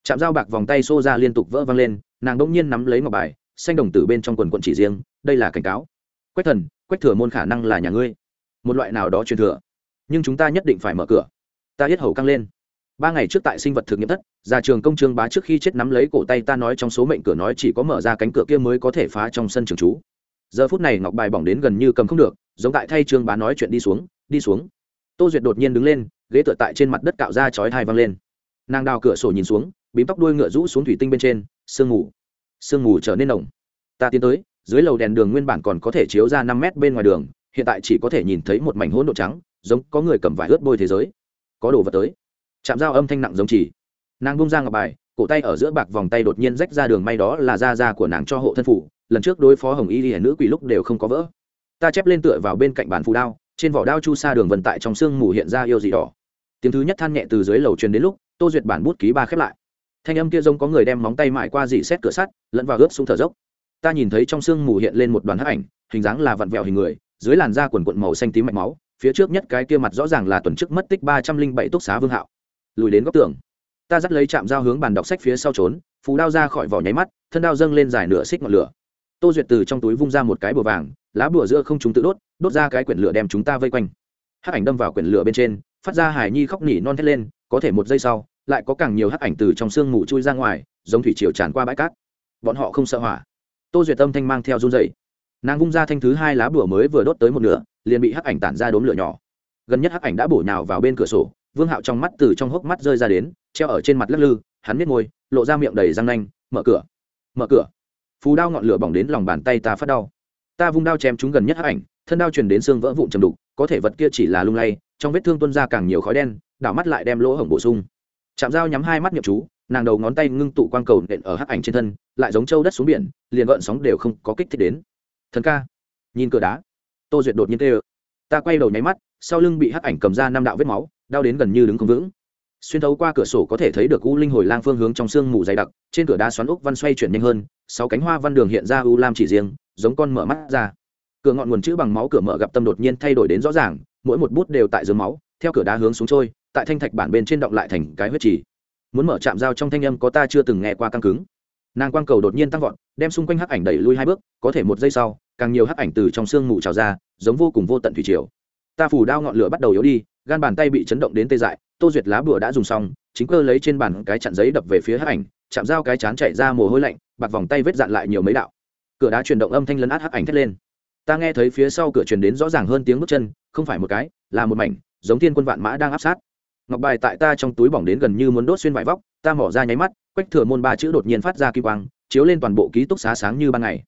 Chạm dao bạc vòng tay xô ra liên tục vỡ văng lên, nàng đ ỗ n g nhiên nắm lấy ngọc bài, xanh đồng tử bên trong quần quận chỉ riêng, đây là cảnh cáo. Quách thần, quách thừa môn khả năng là nhà ngươi. Một loại nào đó truyền thừa nhưng chúng ta nhất định phải mở cửa. Ta hết hầu căng lên. Ba ngày trước tại sinh vật thực nghiệm thất, già trường công trương bá trước khi chết nắm lấy cổ tay ta nói trong số mệnh cửa nói chỉ có mở ra cánh cửa kia mới có thể phá trong sân trường chú. Giờ phút này ngọc bài bỏng đến gần như cầm không được, giống tại thay trương bá nói chuyện đi xuống đi xuống. Tô duyệt đột nhiên đứng lên, ghế tựa tại trên mặt đất cạo ra chói thai văng lên. Nàng đào cửa sổ nhìn xuống, bím tóc đuôi ngựa rũ xuống thủy tinh bên trên, sương mù. Sương mù trở nên nồng. Ta tiến tới, dưới lầu đèn đường nguyên bản còn có thể chiếu ra năm mét bên ngoài đường, hiện tại chỉ có thể nhìn thấy một mảnh hỗn độ trắng giống có người cầm vải ướt bôi thế giới. Có đồ vật tới. Chạm dao âm thanh nặng giống chỉ. Nàng bung ra ngọc bài, cổ tay ở giữa bạc vòng tay đột nhiên rách ra đường may đó là da da của nàng cho hộ thân phủ. Lần trước đối phó hồng y hiển nữ quỷ lúc đều không có vỡ. Ta chép lên tựa vào bên cạnh bàn phù đao, trên vỏ đao chu sa đường vận tại trong sương mù hiện ra yêu dị đỏ. Tiếng thứ nhất than nhẹ từ dưới lầu truyền đến lúc, tô duyệt bản bút ký ba khép lại. Thanh âm kia giống có người đem móng tay mại qua dị xét cửa sắt, lẫn vào ướt xuống thở dốc. Ta nhìn thấy trong sương mù hiện lên một đoàn hắc ảnh, hình dáng là vặn vẹo hình người, dưới làn da quần quận màu xanh tím mạch máu phía trước nhất cái kia mặt rõ ràng là tuần trước mất tích ba trăm linh bảy túc xá vương hạo. Lùi đến góc tường ta dắt lấy chạm dao hướng bàn đọc sách phía sau trốn phù đao ra khỏi vỏ nháy mắt thân đao dâng lên dài nửa xích ngọn lửa. Tô duyệt từ trong túi vung ra một cái bùa vàng lá bùa giữa không chúng tự đốt đốt ra cái quyển lửa đem chúng ta vây quanh. Hắc ảnh đâm vào quyển lửa bên trên phát ra hải nhi khóc nỉ non thét lên có thể một giây sau lại có càng nhiều hắc ảnh từ trong sương mù chui ra ngoài giống thủy triều tràn qua bãi cát. Bọn họ không sợ hỏa. Tô duyệt tâm thanh mang theo run rẩy, nàng vung ra thanh thứ hai lá bùa mới vừa đốt tới một nửa liền bị hắc ảnh tản ra đốm lửa nhỏ. Gần nhất hắc ảnh đã bổ nhào vào bên cửa sổ, vương hạo trong mắt từ trong hốc mắt rơi ra đến, treo ở trên mặt lắc lư, hắn miết ngôi lộ ra miệng đầy răng nanh, mở cửa mở cửa. Phù đao ngọn lửa bỏng đến lòng bàn tay ta phát đau. Ta vung đao chém chúng gần nhất hắc ảnh, thân đao truyền đến xương vỡ vụn trầm đục, có thể vật kia chỉ là lung lay, trong vết thương tuân ra càng nhiều khói đen, đảo mắt lại đem lỗ hổng bổ sung. Chạm dao nhắm hai mắt nhậm chú, nàng đầu ngón tay ngưng tụ quang cầu nện ở hắc ảnh trên thân, lại giống trâu đất xuống biển, liền gợn sóng đều không có kích thích đến. Thần ca. Nhìn cửa đá tô duyệt đột nhiên tê ơ ta quay đầu nháy mắt, sau lưng bị hắc ảnh cầm ra năm đạo vết máu, đau đến gần như đứng không vững. Xuyên thấu qua cửa sổ có thể thấy được u linh hồi lang phương hướng trong sương mù dày đặc, trên cửa đá xoắn úc văn xoay chuyển nhanh hơn, sáu cánh hoa văn đường hiện ra u lam chỉ riêng, giống con mở mắt ra. Cửa ngọn nguồn chữ bằng máu cửa mở gặp tâm đột nhiên thay đổi đến rõ ràng, mỗi một bút đều tại dưới máu, theo cửa đá hướng xuống trôi, tại thanh thạch bản bên trên động lại thành cái huyết trì. muốn mở chạm dao trong thanh âm có ta chưa từng nghe qua căng cứng. Nàng quang cầu đột nhiên tăng vọt, đem xung quanh hắc ảnh đẩy lui hai bước, có thể một giây sau càng nhiều hắc ảnh từ trong sương mù trào ra, giống vô cùng vô tận thủy triều. Ta phủ đao ngọn lửa bắt đầu yếu đi, gan bàn tay bị chấn động đến tê dại, tô duyệt lá bùa đã dùng xong, chính cơ lấy trên bàn cái chặn giấy đập về phía hắc ảnh, chạm dao cái chán chạy ra mồ hôi lạnh, bạc vòng tay vết dạn lại nhiều mấy đạo. Cửa đá chuyển động âm thanh lấn át hắc ảnh thét lên. Ta nghe thấy phía sau cửa truyền đến rõ ràng hơn tiếng bước chân, không phải một cái, là một mảnh, giống thiên quân vạn mã đang áp sát. Ngọc bài tại ta trong túi bỏng đến gần như muốn đốt xuyên vải vóc, ta mỏ ra nháy mắt, quách thừa môn ba chữ đột nhiên phát ra kỳ quang, chiếu lên toàn bộ ký túc xá sáng như ban ngày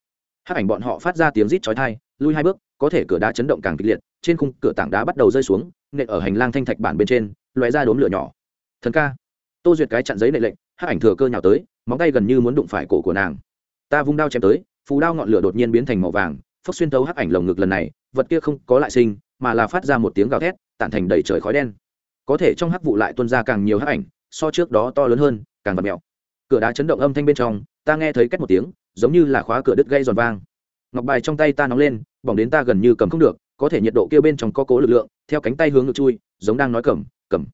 hắc ảnh bọn họ phát ra tiếng rít chói tai, lui hai bước, có thể cửa đá chấn động càng kịch liệt, trên khung cửa tảng đá bắt đầu rơi xuống, nện ở hành lang thanh thạch bản bên trên loé ra đốm lửa nhỏ. Thần ca, tô duyệt cái chặn giấy nệ lệnh, hắc ảnh thừa cơ nhào tới, móng tay gần như muốn đụng phải cổ của nàng. Ta vung đao chém tới, phù đao ngọn lửa đột nhiên biến thành màu vàng, phốc xuyên tấu hắc ảnh lồng ngực lần này, vật kia không có lại sinh, mà là phát ra một tiếng gào thét, tản thành đầy trời khói đen. Có thể trong hắc vụ lại tuôn ra càng nhiều hắc ảnh, so trước đó to lớn hơn, càng vật mèo cửa đá chấn động âm thanh bên trong, ta nghe thấy cách một tiếng giống như là khóa cửa đứt gây giòn vang. Ngọc bài trong tay ta nóng lên, bỏng đến ta gần như cầm không được, có thể nhiệt độ kia bên trong có cố lực lượng, theo cánh tay hướng ngược chui, giống đang nói cầm cầm.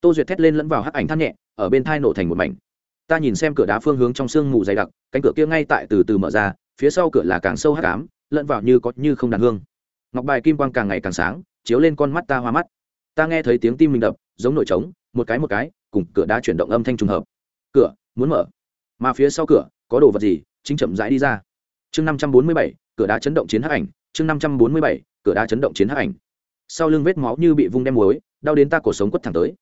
Tô duyệt thét lên lẫn vào hắc ảnh than nhẹ, ở bên thai nổ thành một mảnh. Ta nhìn xem cửa đá phương hướng trong sương mù dày đặc, cánh cửa kia ngay tại từ từ mở ra, phía sau cửa là càng sâu hắc ám, lẫn vào như có như không đàn hương. Ngọc bài kim quang càng ngày càng sáng, chiếu lên con mắt ta hoa mắt. Ta nghe thấy tiếng tim mình đập, giống nổi trống, một cái một cái, cùng cửa đá chuyển động âm thanh trùng hợp. Cửa, muốn mở. Mà phía sau cửa, có đồ vật gì? Chính chậm rãi đi ra. Chương năm trăm bốn mươi bảy, cửa đá chấn động chiến hắc ảnh, chương năm trăm bốn mươi bảy, cửa đá chấn động chiến hắc ảnh. Sau lưng vết máu như bị vung đem muối, đau đến ta cổ sống quất thẳng tới.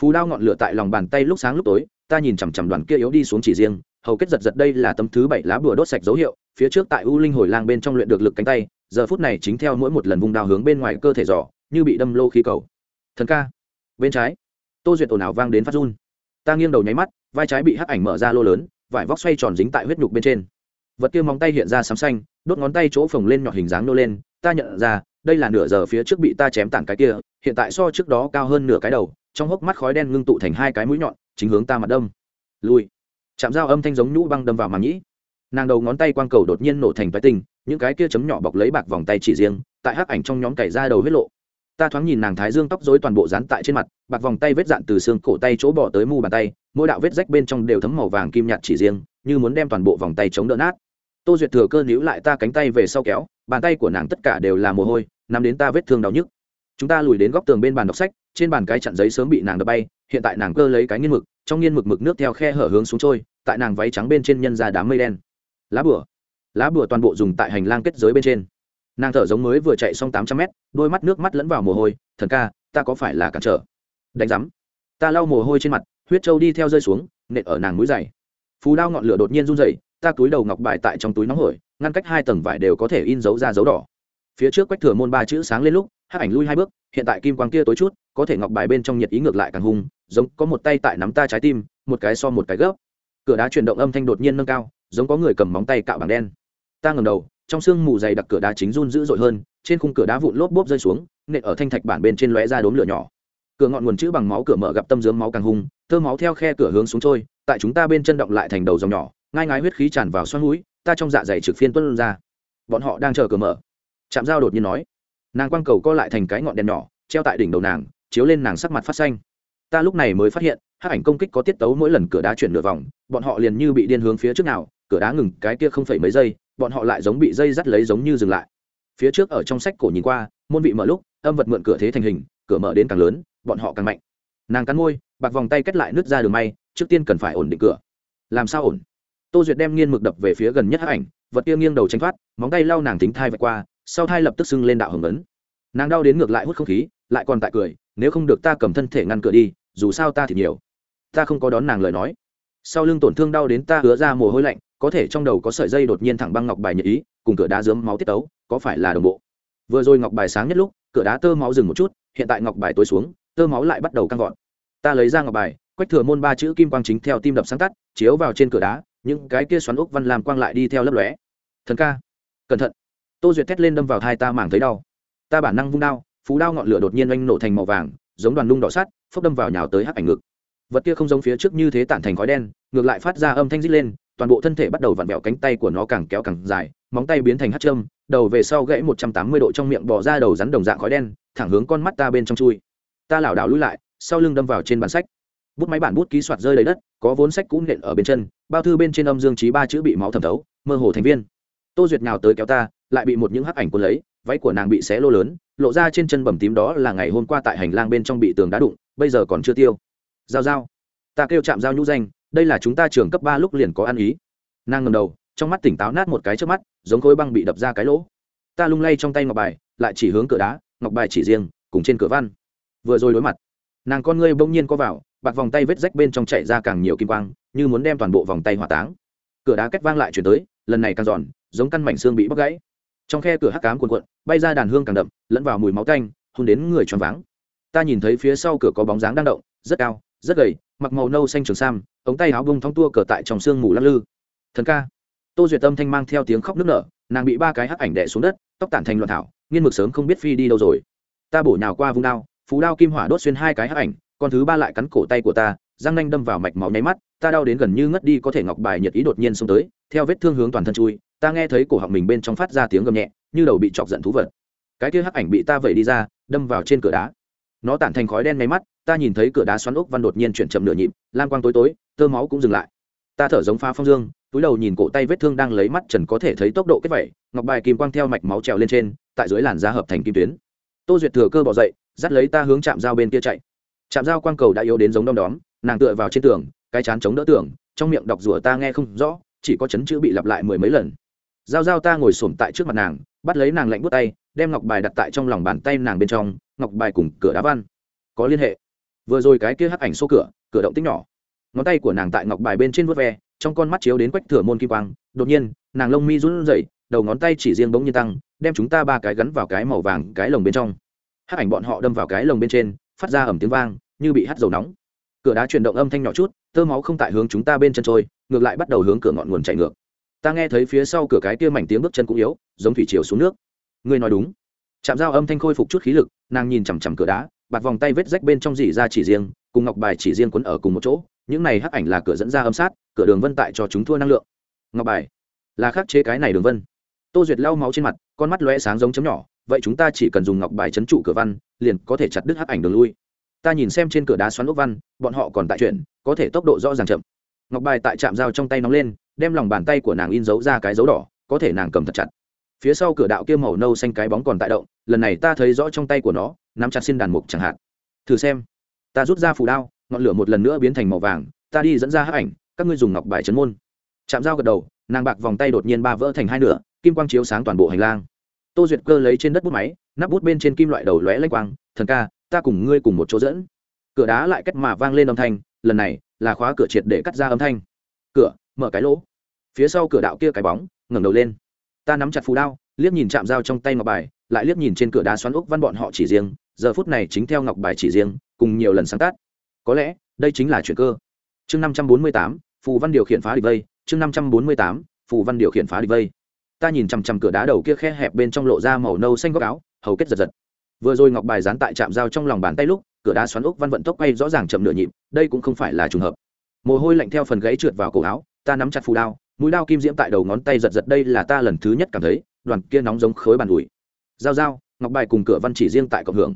Phù đao ngọn lửa tại lòng bàn tay lúc sáng lúc tối, ta nhìn chằm chằm đoàn kia yếu đi xuống chỉ riêng, hầu kết giật giật đây là tấm thứ bảy lá bùa đốt sạch dấu hiệu, phía trước tại u linh hồi lang bên trong luyện được lực cánh tay, giờ phút này chính theo mỗi một lần vung đao hướng bên ngoài cơ thể giỏ như bị đâm lô khí cầu. Thần ca. Bên trái, tô duyệt ồn ào vang đến phát run. Ta nghiêng đầu nháy mắt, vai trái bị hắc ảnh mở ra lô lớn vải vóc xoay tròn dính tại huyết nhục bên trên. Vật kia móng tay hiện ra sám xanh, đốt ngón tay chỗ phồng lên nhọn hình dáng nô lên, ta nhận ra, đây là nửa giờ phía trước bị ta chém tản cái kia, hiện tại so trước đó cao hơn nửa cái đầu. Trong hốc mắt khói đen ngưng tụ thành hai cái mũi nhọn, chính hướng ta mặt đâm. lùi. Chạm dao âm thanh giống nhũ băng đâm vào màng nhĩ. Nàng đầu ngón tay quang cầu đột nhiên nổ thành vái tinh những cái kia chấm nhỏ bọc lấy bạc vòng tay chỉ riêng, tại hắc ảnh trong nhóm cày ra đầu huyết lộ ta thoáng nhìn nàng thái dương tóc dối toàn bộ dán tại trên mặt, bạc vòng tay vết dạn từ xương cổ tay chỗ bỏ tới mu bàn tay, mỗi đạo vết rách bên trong đều thấm màu vàng kim nhạt chỉ riêng, như muốn đem toàn bộ vòng tay chống đỡ nát. Tô duyệt thừa cơ níu lại ta cánh tay về sau kéo, bàn tay của nàng tất cả đều là mồ hôi nằm đến ta vết thương đau nhức. Chúng ta lùi đến góc tường bên bàn đọc sách, trên bàn cái chặn giấy sớm bị nàng đập bay, hiện tại nàng cơ lấy cái nghiên mực, trong nghiên mực mực nước theo khe hở hướng xuống trôi, tại nàng váy trắng bên trên nhân ra đám mây đen. Lá bửa lá bửa toàn bộ dùng tại hành lang kết giới bên trên nàng thở giống mới vừa chạy xong tám trăm mét, đôi mắt nước mắt lẫn vào mồ hôi, thần ca, ta có phải là cản trở? Đánh rắm ta lau mồ hôi trên mặt, huyết trâu đi theo rơi xuống, nện ở nàng mũi dày phú đao ngọn lửa đột nhiên run rẩy, ta túi đầu ngọc bài tại trong túi nóng hổi, ngăn cách hai tầng vải đều có thể in dấu ra dấu đỏ. Phía trước quách thừa môn ba chữ sáng lên lúc hát ảnh lui hai bước, hiện tại kim quang kia tối chút, có thể ngọc bài bên trong nhiệt ý ngược lại càng hung, giống có một tay tại nắm ta trái tim, một cái so một cái gấp. Cửa đá chuyển động âm thanh đột nhiên nâng cao, giống có người cầm móng tay cạo bằng đen. Ta ngầm đầu trong sương mù dày đặc cửa đá chính run dữ dội hơn, trên khung cửa đá vụn lốp bốp rơi xuống, nện ở thanh thạch bản bên trên lóe ra đốm lửa nhỏ. Cửa ngọn nguồn chữ bằng máu cửa mở gặp tâm dướng máu càng hung, thơ máu theo khe cửa hướng xuống trôi, tại chúng ta bên chân động lại thành đầu dòng nhỏ, ngai ngái huyết khí tràn vào xoắn núi ta trong dạ dày trực phiên tuân ra. Bọn họ đang chờ cửa mở. Chạm dao đột nhiên nói. Nàng quang cầu co lại thành cái ngọn đèn nhỏ, treo tại đỉnh đầu nàng, chiếu lên nàng sắc mặt phát xanh. Ta lúc này mới phát hiện, hắc ảnh công kích có tiết tấu mỗi lần cửa đá chuyển nửa vòng, bọn họ liền như bị điên hướng phía trước nào, cửa đá ngừng cái kia không phải mấy giây bọn họ lại giống bị dây dắt lấy giống như dừng lại. Phía trước ở trong sách cổ nhìn qua, môn vị mở lúc, âm vật mượn cửa thế thành hình, cửa mở đến càng lớn, bọn họ càng mạnh. Nàng cắn môi, bạc vòng tay kết lại nước ra đường may, trước tiên cần phải ổn định cửa. Làm sao ổn? Tô duyệt đem nghiên mực đập về phía gần nhất hắc ảnh, vật kia nghiêng đầu tránh thoát, móng tay lau nàng tính thai vạch qua, sau thai lập tức sưng lên đạo hồng ấn. Nàng đau đến ngược lại hút không khí, lại còn tại cười, nếu không được ta cầm thân thể ngăn cửa đi, dù sao ta thì nhiều. Ta không có đón nàng lời nói sau lưng tổn thương đau đến ta hứa ra mồ hôi lạnh, có thể trong đầu có sợi dây đột nhiên thẳng băng ngọc bài nhật ý, cùng cửa đá dớm máu tiết tấu, có phải là đồng bộ? Vừa rồi ngọc bài sáng nhất lúc, cửa đá tơ máu dừng một chút, hiện tại ngọc bài tối xuống, tơ máu lại bắt đầu căng gọn. Ta lấy ra ngọc bài, quách thừa môn ba chữ kim quang chính theo tim đập sáng tắt, chiếu vào trên cửa đá, những cái kia xoắn ốc văn làm quang lại đi theo lấp lóe. Thần ca, cẩn thận. Tô duyệt thét lên đâm vào thai ta mảng thấy đau. Ta bản năng vung đao, phú đao ngọn lửa đột nhiên oanh nổ thành màu vàng, giống đoàn nung đỏ sắt, phốc đâm vào nhào tới hắc ảnh ngực. Vật kia không giống phía trước như thế tản thành khói đen ngược lại phát ra âm thanh rít lên, toàn bộ thân thể bắt đầu vặn vẹo cánh tay của nó càng kéo càng dài, móng tay biến thành hát châm, đầu về sau gãy một trăm tám mươi độ trong miệng bỏ ra đầu rắn đồng dạng khói đen, thẳng hướng con mắt ta bên trong chui. Ta lảo đảo lui lại, sau lưng đâm vào trên bàn sách. Bút máy bản bút ký soạt rơi lấy đất, có vốn sách cũ nện ở bên chân, bao thư bên trên âm dương trí ba chữ bị máu thẩm thấu, mơ hồ thành viên. Tô duyệt nào tới kéo ta, lại bị một những hắc ảnh cuốn lấy, váy của nàng bị xé lô lớn, lộ ra trên chân bầm tím đó là ngày hôm qua tại hành lang bên trong bị tường đá đụng, bây giờ còn chưa tiêu. Giao giao. Ta kêu chạm giao nhũ danh đây là chúng ta trường cấp ba lúc liền có ăn ý. Nàng ngầm đầu, trong mắt tỉnh táo nát một cái trước mắt, giống khối băng bị đập ra cái lỗ. Ta lung lay trong tay ngọc bài, lại chỉ hướng cửa đá, ngọc bài chỉ riêng, cùng trên cửa văn. Vừa rồi đối mặt, nàng con ngươi bỗng nhiên có vào, bạc vòng tay vết rách bên trong chạy ra càng nhiều kim quang, như muốn đem toàn bộ vòng tay hỏa táng. Cửa đá kết vang lại chuyển tới, lần này càng giòn, giống căn mảnh xương bị bóc gãy. Trong khe cửa hắc cám cuồn cuộn, bay ra đàn hương càng đậm, lẫn vào mùi máu tanh, hôn đến người choáng váng. Ta nhìn thấy phía sau cửa có bóng dáng đang động, rất cao, rất gầy, mặc màu nâu xanh trường sam ống tay áo bông thong tua cờ tại trong sương mù lắc lư. Thần ca. Tô duyệt tâm thanh mang theo tiếng khóc nức nở, nàng bị ba cái hắc ảnh đẻ xuống đất, tóc tản thành loạn thảo, nghiên mực sớm không biết phi đi đâu rồi. Ta bổ nhào qua vung đao phú đao kim hỏa đốt xuyên hai cái hắc ảnh, con thứ ba lại cắn cổ tay của ta, răng nanh đâm vào mạch máu nháy mắt, ta đau đến gần như ngất đi, có thể ngọc bài nhiệt ý đột nhiên xông tới, theo vết thương hướng toàn thân chui, ta nghe thấy cổ họng mình bên trong phát ra tiếng gầm nhẹ, như đầu bị chọc giận thú vật. Cái kia hắc ảnh bị ta vẩy đi ra, đâm vào trên cửa đá. Nó tản thành khói đen nháy mắt, ta nhìn thấy cửa đá xoắn ốc văn đột nhiên chuyển chậm nửa nhịp lan quang tối tối tơ máu cũng dừng lại. Ta thở giống pha phong dương, túi đầu nhìn cổ tay vết thương đang lấy mắt trần có thể thấy tốc độ kết vẩy, ngọc bài kim quang theo mạch máu trèo lên trên, tại dưới làn da hợp thành kim tuyến. Tô duyệt thừa cơ bỏ dậy, dắt lấy ta hướng chạm dao bên kia chạy. Chạm dao quang cầu đã yếu đến giống đom đóm, nàng tựa vào trên tường, cái chán chống đỡ tường, trong miệng đọc rủa ta nghe không rõ, chỉ có chấn chữ bị lặp lại mười mấy lần. Dao dao ta ngồi xổm tại trước mặt nàng, bắt lấy nàng lạnh bút tay, đem ngọc bài đặt tại trong lòng bàn tay nàng bên trong, ngọc bài cùng cửa đá văn. Có liên hệ. Vừa rồi cái kia hắc ảnh xô cửa cửa động tích nhỏ ngón tay của nàng tại ngọc bài bên trên vớt ve, trong con mắt chiếu đến quách thừa môn kim quang. Đột nhiên, nàng lông mi run rẩy, đầu ngón tay chỉ riêng bỗng nhiên tăng, đem chúng ta ba cái gắn vào cái màu vàng, cái lồng bên trong. Hát ảnh bọn họ đâm vào cái lồng bên trên, phát ra ẩm tiếng vang, như bị hắt dầu nóng. Cửa đá chuyển động âm thanh nhỏ chút, tơ máu không tại hướng chúng ta bên chân trôi, ngược lại bắt đầu hướng cửa ngọn nguồn chạy ngược. Ta nghe thấy phía sau cửa cái kia mảnh tiếng bước chân cũng yếu, giống thủy chiều xuống nước. Ngươi nói đúng. Chạm dao âm thanh khôi phục chút khí lực, nàng nhìn chằm chằm cửa đá, bạt vòng tay vết rách bên trong dỉ ra chỉ riêng, cùng ngọc bài chỉ riêng quấn ở cùng một chỗ những này hắc ảnh là cửa dẫn ra âm sát, cửa đường vân tại cho chúng thua năng lượng. Ngọc bài, là khắc chế cái này đường vân. Tô duyệt lau máu trên mặt, con mắt lóe sáng giống chấm nhỏ, vậy chúng ta chỉ cần dùng ngọc bài chấn trụ cửa văn, liền có thể chặt đứt hắc ảnh đường lui. Ta nhìn xem trên cửa đá xoắn ốc văn, bọn họ còn tại chuyện, có thể tốc độ rõ ràng chậm. Ngọc bài tại chạm dao trong tay nóng lên, đem lòng bàn tay của nàng in dấu ra cái dấu đỏ, có thể nàng cầm thật chặt. Phía sau cửa đạo kia màu nâu xanh cái bóng còn tại động, lần này ta thấy rõ trong tay của nó, nắm chặt xin đàn mục chẳng hạn. Thử xem. Ta rút ra phù đao ngọn lửa một lần nữa biến thành màu vàng, ta đi dẫn ra hắc ảnh, các ngươi dùng ngọc bài chấn môn. Chạm dao gật đầu, nàng bạc vòng tay đột nhiên ba vỡ thành hai nửa, kim quang chiếu sáng toàn bộ hành lang. Tô duyệt cơ lấy trên đất bút máy, nắp bút bên trên kim loại đầu lóe lách quang, thần ca, ta cùng ngươi cùng một chỗ dẫn. Cửa đá lại cách mà vang lên âm thanh, lần này là khóa cửa triệt để cắt ra âm thanh. Cửa, mở cái lỗ. Phía sau cửa đạo kia cái bóng, ngẩng đầu lên. Ta nắm chặt phù đao, liếc nhìn chạm dao trong tay ngọc bài, lại liếc nhìn trên cửa đá xoắn ốc văn bọn họ chỉ riêng, giờ phút này chính theo ngọc bài chỉ riêng, cùng nhiều lần sáng tác có lẽ, đây chính là chuyện cơ. Chương năm trăm bốn mươi tám, phù văn điều khiển phá địch vây. Chương năm trăm bốn mươi tám, phù văn điều khiển phá địch vây. Ta nhìn chằm chằm cửa đá đầu kia khe hẹp bên trong lộ ra màu nâu xanh góc áo, hầu kết giật giật. Vừa rồi ngọc bài dán tại trạm dao trong lòng bàn tay lúc, cửa đá xoắn ốc văn vận tốc quay rõ ràng chậm nửa nhịp, đây cũng không phải là trùng hợp. Mồ hôi lạnh theo phần gãy trượt vào cổ áo, ta nắm chặt phù đao, mũi đao kim diễm tại đầu ngón tay giật giật, đây là ta lần thứ nhất cảm thấy, đoàn kia nóng giống khối bàn ủi. Dao dao ngọc bài cùng cửa văn chỉ riêng tại cộng hưởng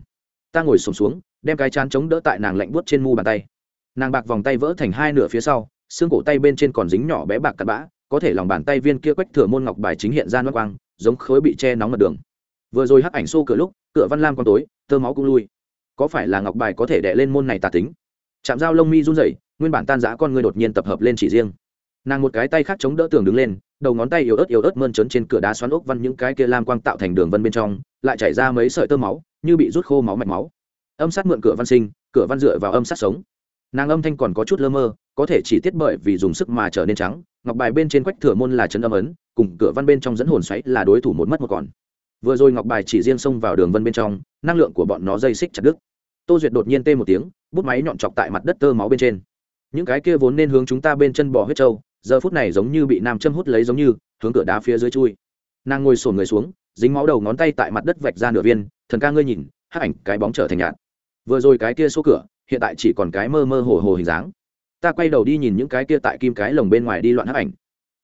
ta ngồi sổm xuống, xuống đem cái chán chống đỡ tại nàng lạnh buốt trên mu bàn tay. Nàng bạc vòng tay vỡ thành hai nửa phía sau xương cổ tay bên trên còn dính nhỏ bé bạc cặn bã có thể lòng bàn tay viên kia quách thừa môn ngọc bài chính hiện ra nước quang giống khối bị che nóng mặt đường. Vừa rồi hắc ảnh xô cửa lúc cửa văn lam con tối tơ máu cũng lui. Có phải là ngọc bài có thể đệ lên môn này tà tính? Chạm dao lông mi run rẩy nguyên bản tan giã con người đột nhiên tập hợp lên chỉ riêng. Nàng một cái tay khác chống đỡ tường đứng lên đầu ngón tay yếu ớt yếu ớt mơn trớn trên cửa đá xoắn ốc văn những cái kia lam quang tạo thành đường vân bên trong lại chảy ra mấy sợi tơ máu, như bị rút khô máu mạch máu. Âm sát mượn cửa văn sinh, cửa văn dựa vào âm sát sống. Nàng âm thanh còn có chút lơ mơ, có thể chỉ tiết bởi vì dùng sức mà trở nên trắng, ngọc bài bên trên quách thừa môn là chấn âm ấn, cùng cửa văn bên trong dẫn hồn xoáy là đối thủ một mất một còn. Vừa rồi ngọc bài chỉ riêng xông vào đường vân bên trong, năng lượng của bọn nó dây xích chặt đứt. Tô duyệt đột nhiên tê một tiếng, bút máy nhọn chọc tại mặt đất tơ máu bên trên. Những cái kia vốn nên hướng chúng ta bên chân bò huyết trâu, giờ phút này giống như bị nam châm hút lấy giống như, hướng cửa đá phía dưới chui. Nàng ngồi sổn người xuống dính máu đầu ngón tay tại mặt đất vạch ra nửa viên, thần ca ngươi nhìn hát ảnh cái bóng trở thành nhạt vừa rồi cái kia số cửa, hiện tại chỉ còn cái mơ mơ hồ hồ hình dáng. Ta quay đầu đi nhìn những cái kia tại kim cái lồng bên ngoài đi loạn hắc ảnh.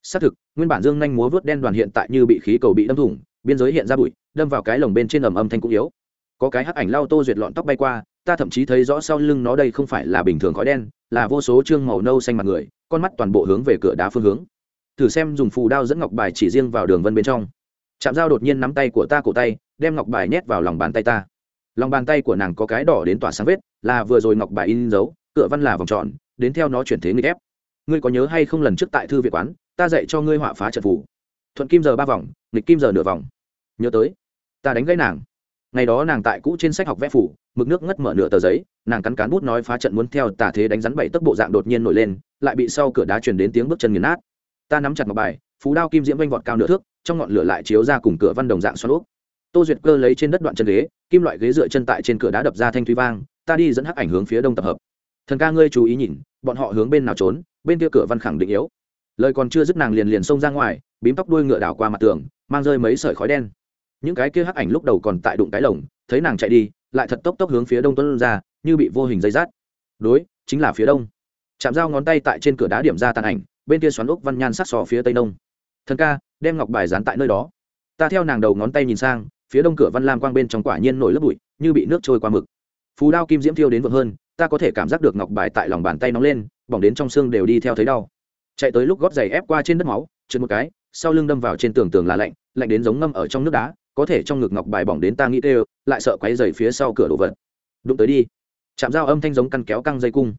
Xác thực, nguyên bản dương nhanh múa vớt đen đoàn hiện tại như bị khí cầu bị đâm thủng, biên giới hiện ra bụi, đâm vào cái lồng bên trên ầm âm thanh cũng yếu. Có cái hắc ảnh lao tô duyệt lọn tóc bay qua, ta thậm chí thấy rõ sau lưng nó đây không phải là bình thường khói đen, là vô số chương màu nâu xanh mặt người, con mắt toàn bộ hướng về cửa đá phương hướng. Thử xem dùng phù đao dẫn ngọc bài chỉ riêng vào đường vân bên trong chạm dao đột nhiên nắm tay của ta cổ tay, đem ngọc bài nhét vào lòng bàn tay ta. Lòng bàn tay của nàng có cái đỏ đến tỏa sáng vết, là vừa rồi ngọc bài in dấu, cửa văn là vòng tròn, đến theo nó chuyển thế nghịch ép. Ngươi có nhớ hay không lần trước tại thư viện quán, ta dạy cho ngươi họa phá trận phủ thuận kim giờ ba vòng, nghịch kim giờ nửa vòng. Nhớ tới, ta đánh gãy nàng. Ngày đó nàng tại cũ trên sách học vẽ phủ mực nước ngất mở nửa tờ giấy, nàng cắn cán bút nói phá trận muốn theo tà thế đánh rắn bảy tốc bộ dạng đột nhiên nổi lên, lại bị sau cửa đá truyền đến tiếng bước chân nghiền nát. Ta nắm chặt ngọc bài phú đao kim diễm vanh vọt cao nửa thước trong ngọn lửa lại chiếu ra cùng cửa văn đồng dạng xoắn úp. Tô duyệt cơ lấy trên đất đoạn chân ghế, kim loại ghế dựa chân tại trên cửa đá đập ra thanh thúy vang, ta đi dẫn hắc ảnh hướng phía đông tập hợp. Thần ca, ngươi chú ý nhìn, bọn họ hướng bên nào trốn, bên kia cửa văn khẳng định yếu. Lời còn chưa dứt nàng liền liền xông ra ngoài, bím tóc đuôi ngựa đảo qua mặt tường, mang rơi mấy sợi khói đen. Những cái kia hắc ảnh lúc đầu còn tại đụng cái lồng, thấy nàng chạy đi, lại thật tốc tốc hướng phía đông tuấn ra, như bị vô hình dây rát. Đối, chính là phía đông. Chạm dao ngón tay tại trên cửa đá điểm ra tàn ảnh, bên kia xoắn ốc văn nhan sắc sò phía tây đông. Thần ca đem ngọc bài dán tại nơi đó. Ta theo nàng đầu ngón tay nhìn sang, phía đông cửa văn lam quang bên trong quả nhiên nổi lớp bụi, như bị nước trôi qua mực. Phú đao kim diễm thiêu đến vợ hơn, ta có thể cảm giác được ngọc bài tại lòng bàn tay nóng lên, bỏng đến trong xương đều đi theo thấy đau. Chạy tới lúc gót giày ép qua trên đất máu, trượt một cái, sau lưng đâm vào trên tường tường là lạnh lạnh đến giống ngâm ở trong nước đá, có thể trong ngực ngọc bài bỏng đến ta nghĩ tê, lại sợ quấy dày phía sau cửa đồ vật. Đụng tới đi. Chạm dao âm thanh giống căn kéo căng dây cung.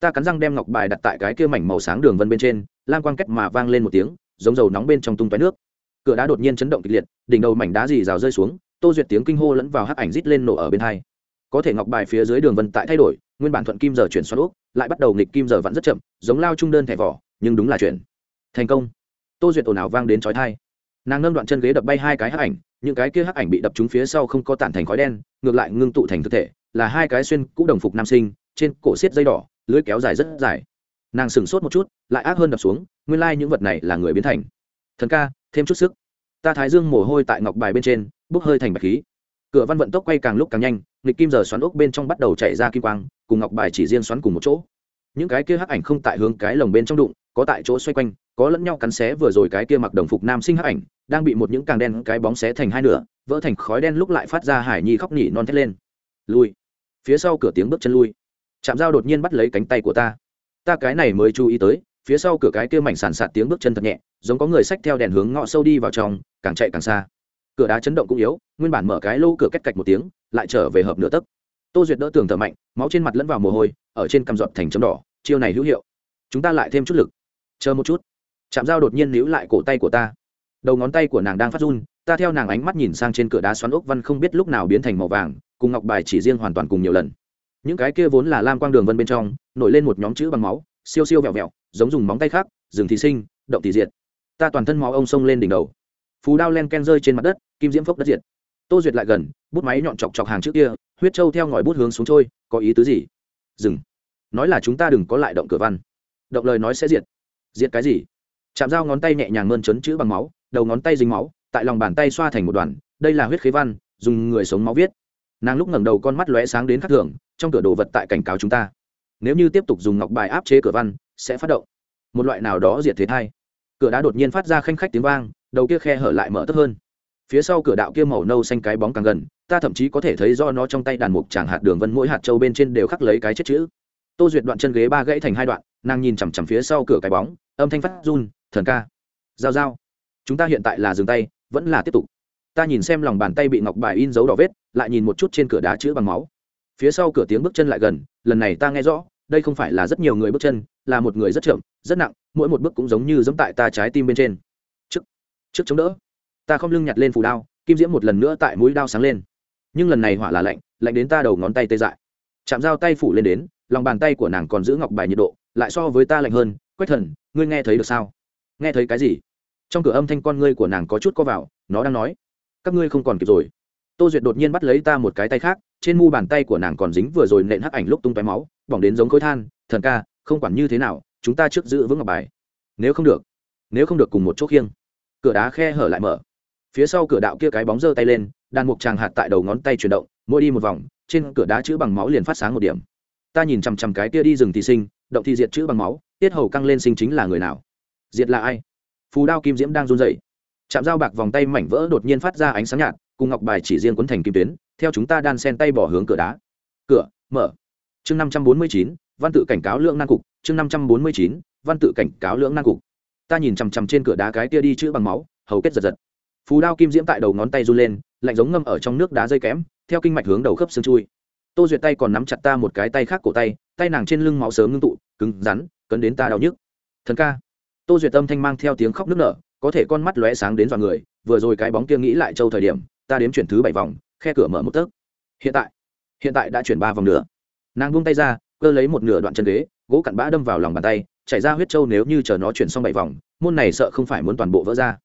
Ta cắn răng đem ngọc bài đặt tại cái kia mảnh màu sáng đường vân bên trên lan quang cách mà vang lên một tiếng giống dầu nóng bên trong tung toái nước. Cửa đá đột nhiên chấn động kịch liệt, đỉnh đầu mảnh đá dì rào rơi xuống, tô duyệt tiếng kinh hô lẫn vào hắc ảnh rít lên nổ ở bên hai. Có thể ngọc bài phía dưới đường vân tại thay đổi, nguyên bản thuận kim giờ chuyển xoắn úp lại bắt đầu nghịch kim giờ vẫn rất chậm, giống lao trung đơn thẻ vỏ, nhưng đúng là chuyển. Thành công. Tô duyệt ồn ào vang đến chói thai nàng nâng đoạn chân ghế đập bay hai cái hắc ảnh, những cái kia hắc ảnh bị đập trúng phía sau không có tản thành khói đen, ngược lại ngưng tụ thành thực thể, là hai cái xuyên cũ đồng phục nam sinh, trên cổ xiết dây đỏ lưới kéo dài rất dài. Nàng sừng sốt một chút, lại ác hơn đập xuống nguyên lai、like、những vật này là người biến thành. Thần ca, thêm chút sức. Ta thái dương mồ hôi tại ngọc bài bên trên, bốc hơi thành bạch khí. Cửa văn vận tốc quay càng lúc càng nhanh, nghịch kim giờ xoắn ốc bên trong bắt đầu chạy ra kim quang, cùng ngọc bài chỉ riêng xoắn cùng một chỗ. Những cái kia hắc ảnh không tại hướng cái lồng bên trong đụng, có tại chỗ xoay quanh, có lẫn nhau cắn xé vừa rồi cái kia mặc đồng phục nam sinh hắc ảnh, đang bị một những càng đen cái bóng xé thành hai nửa, vỡ thành khói đen lúc lại phát ra hải nhi khóc nhỉ non thét lên. Lui. Phía sau cửa tiếng bước chân lui. Chạm dao đột nhiên bắt lấy cánh tay của ta. Ta cái này mới chú ý tới phía sau cửa cái kia mảnh sàn sạt tiếng bước chân thật nhẹ, giống có người xách theo đèn hướng ngõ sâu đi vào trong, càng chạy càng xa. Cửa đá chấn động cũng yếu, nguyên bản mở cái lô cửa cách cạch một tiếng, lại trở về hợp nửa tấc. Tô duyệt đỡ tường thở mạnh, máu trên mặt lẫn vào mồ hôi, ở trên cằm giọt thành chấm đỏ, chiêu này hữu hiệu. Chúng ta lại thêm chút lực. Chờ một chút. Chạm dao đột nhiên níu lại cổ tay của ta. Đầu ngón tay của nàng đang phát run, ta theo nàng ánh mắt nhìn sang trên cửa đá xoắn ốc văn không biết lúc nào biến thành màu vàng, cùng ngọc bài chỉ riêng hoàn toàn cùng nhiều lần. Những cái kia vốn là lam quang đường vân bên trong, nổi lên một nhóm chữ bằng máu, siêu siêu vẹo vẹo giống dùng móng tay khác dừng thì sinh, động thì diệt. Ta toàn thân máu ông xông lên đỉnh đầu. Phú đao len ken rơi trên mặt đất, kim diễm phốc đất diệt. Tô duyệt lại gần, bút máy nhọn chọc chọc hàng trước kia, huyết trâu theo ngòi bút hướng xuống trôi, có ý tứ gì? Dừng. Nói là chúng ta đừng có lại động cửa văn. Động lời nói sẽ diệt. Diệt cái gì? Chạm dao ngón tay nhẹ nhàng mơn trấn chữ bằng máu, đầu ngón tay dính máu, tại lòng bàn tay xoa thành một đoàn, đây là huyết khế văn, dùng người sống máu viết. Nàng lúc ngẩng đầu con mắt lóe sáng đến khắc thường, trong cửa đồ vật tại cảnh cáo chúng ta nếu như tiếp tục dùng ngọc bài áp chế cửa văn, sẽ phát động. Một loại nào đó diệt thế thai. Cửa đá đột nhiên phát ra khanh khách tiếng vang, đầu kia khe hở lại mở tấp hơn. Phía sau cửa đạo kia màu nâu xanh cái bóng càng gần, ta thậm chí có thể thấy do nó trong tay đàn mục tràng hạt đường vân mỗi hạt trâu bên trên đều khắc lấy cái chết chữ. Tô duyệt đoạn chân ghế ba gãy thành hai đoạn, nàng nhìn chằm chằm phía sau cửa cái bóng, âm thanh phát run, thần ca, giao giao. Chúng ta hiện tại là dừng tay, vẫn là tiếp tục. Ta nhìn xem lòng bàn tay bị ngọc bài in dấu đỏ vết, lại nhìn một chút trên cửa đá chữ bằng máu. Phía sau cửa tiếng bước chân lại gần, lần này ta nghe rõ đây không phải là rất nhiều người bước chân, là một người rất chậm, rất nặng, mỗi một bước cũng giống như giống tại ta trái tim bên trên. Trước trước chống đỡ. Ta không lưng nhặt lên phù đao, kim diễm một lần nữa tại mũi đao sáng lên. Nhưng lần này hỏa là lạnh lạnh đến ta đầu ngón tay tê dại. Chạm dao tay phủ lên đến, lòng bàn tay của nàng còn giữ ngọc bài nhiệt độ, lại so với ta lạnh hơn, quách thần, ngươi nghe thấy được sao? Nghe thấy cái gì? Trong cửa âm thanh con ngươi của nàng có chút co vào, nó đang nói, các ngươi không còn kịp rồi. Tô duyệt đột nhiên bắt lấy ta một cái tay khác, trên mu bàn tay của nàng còn dính vừa rồi nện hắc ảnh lúc tung tóe máu bỏng đến giống khối than, thần ca, không quản như thế nào, chúng ta trước giữ vững ngọc bài. Nếu không được, nếu không được cùng một chỗ khiêng. Cửa đá khe hở lại mở. Phía sau cửa đạo kia cái bóng giơ tay lên, đàn mục tràng hạt tại đầu ngón tay chuyển động, mỗi đi một vòng, trên cửa đá chữ bằng máu liền phát sáng một điểm. Ta nhìn chằm chằm cái kia đi rừng thì sinh, động thì diệt chữ bằng máu, tiết hầu căng lên sinh chính là người nào? Diệt là ai? Phù đao kim diễm đang run dậy chạm dao bạc vòng tay mảnh vỡ đột nhiên phát ra ánh sáng nhạt, cùng ngọc bài chỉ riêng quấn thành kim tuyến, theo chúng ta đan sen tay bỏ hướng cửa đá. Cửa, mở chương năm trăm bốn mươi chín, văn tự cảnh cáo lượng năng cục. Chương năm trăm bốn mươi chín, văn tự cảnh cáo lượng năng cục. Ta nhìn chằm chằm trên cửa đá cái kia đi chữ bằng máu, hầu kết giật giật. Phù đao kim diễm tại đầu ngón tay run lên, lạnh giống ngâm ở trong nước đá dây kém, theo kinh mạch hướng đầu khớp xương chui. Tô duyệt tay còn nắm chặt ta một cái tay khác cổ tay tay nàng trên lưng máu sớm ngưng tụ, cứng rắn, cấn đến ta đau nhức. Thần ca. Tô duyệt tâm thanh mang theo tiếng khóc nức nở, có thể con mắt lóe sáng đến dọa người, vừa rồi cái bóng kia nghĩ lại châu thời điểm, ta đếm chuyển thứ bảy vòng, khe cửa mở một tấc. Hiện tại hiện tại đã chuyển ba vòng nữa nàng buông tay ra, cơ lấy một nửa đoạn chân ghế, gỗ cặn bã đâm vào lòng bàn tay, chảy ra huyết trâu nếu như chờ nó chuyển xong bảy vòng, môn này sợ không phải muốn toàn bộ vỡ ra.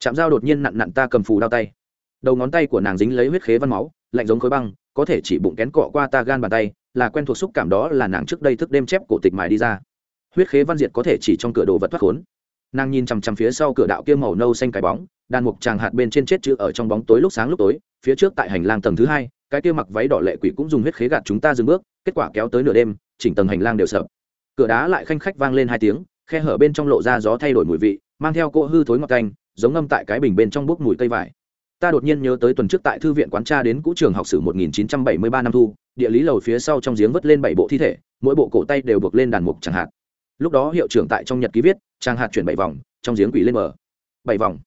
Chạm dao đột nhiên nặn nặn ta cầm phù đao tay. Đầu ngón tay của nàng dính lấy huyết khế văn máu, lạnh giống khối băng, có thể chỉ bụng kén cọ qua ta gan bàn tay, là quen thuộc xúc cảm đó là nàng trước đây thức đêm chép cổ tịch mài đi ra. Huyết khế văn diệt có thể chỉ trong cửa đồ vật thoát khốn. Nàng nhìn chằm chằm phía sau cửa đạo kia màu nâu xanh cái bóng, đàn mục tràng hạt bên trên chết chữ ở trong bóng tối lúc sáng lúc tối, phía trước tại hành lang tầng thứ hai, cái kia mặc váy đỏ lệ quỷ cũng dùng huyết khế gạt chúng ta dừng bước kết quả kéo tới nửa đêm, chỉnh tầng hành lang đều sập. Cửa đá lại khanh khách vang lên hai tiếng, khe hở bên trong lộ ra gió thay đổi mùi vị, mang theo cỗ hư thối ngọt canh, giống ngâm tại cái bình bên trong bốc mùi cây vải. Ta đột nhiên nhớ tới tuần trước tại thư viện quán tra đến cũ trường học sử 1973 năm thu, địa lý lầu phía sau trong giếng vất lên bảy bộ thi thể, mỗi bộ cổ tay đều buộc lên đàn mục chẳng hạn. Lúc đó hiệu trưởng tại trong nhật ký viết trang hạt chuyển bảy vòng, trong giếng quỷ lên mở bảy vòng.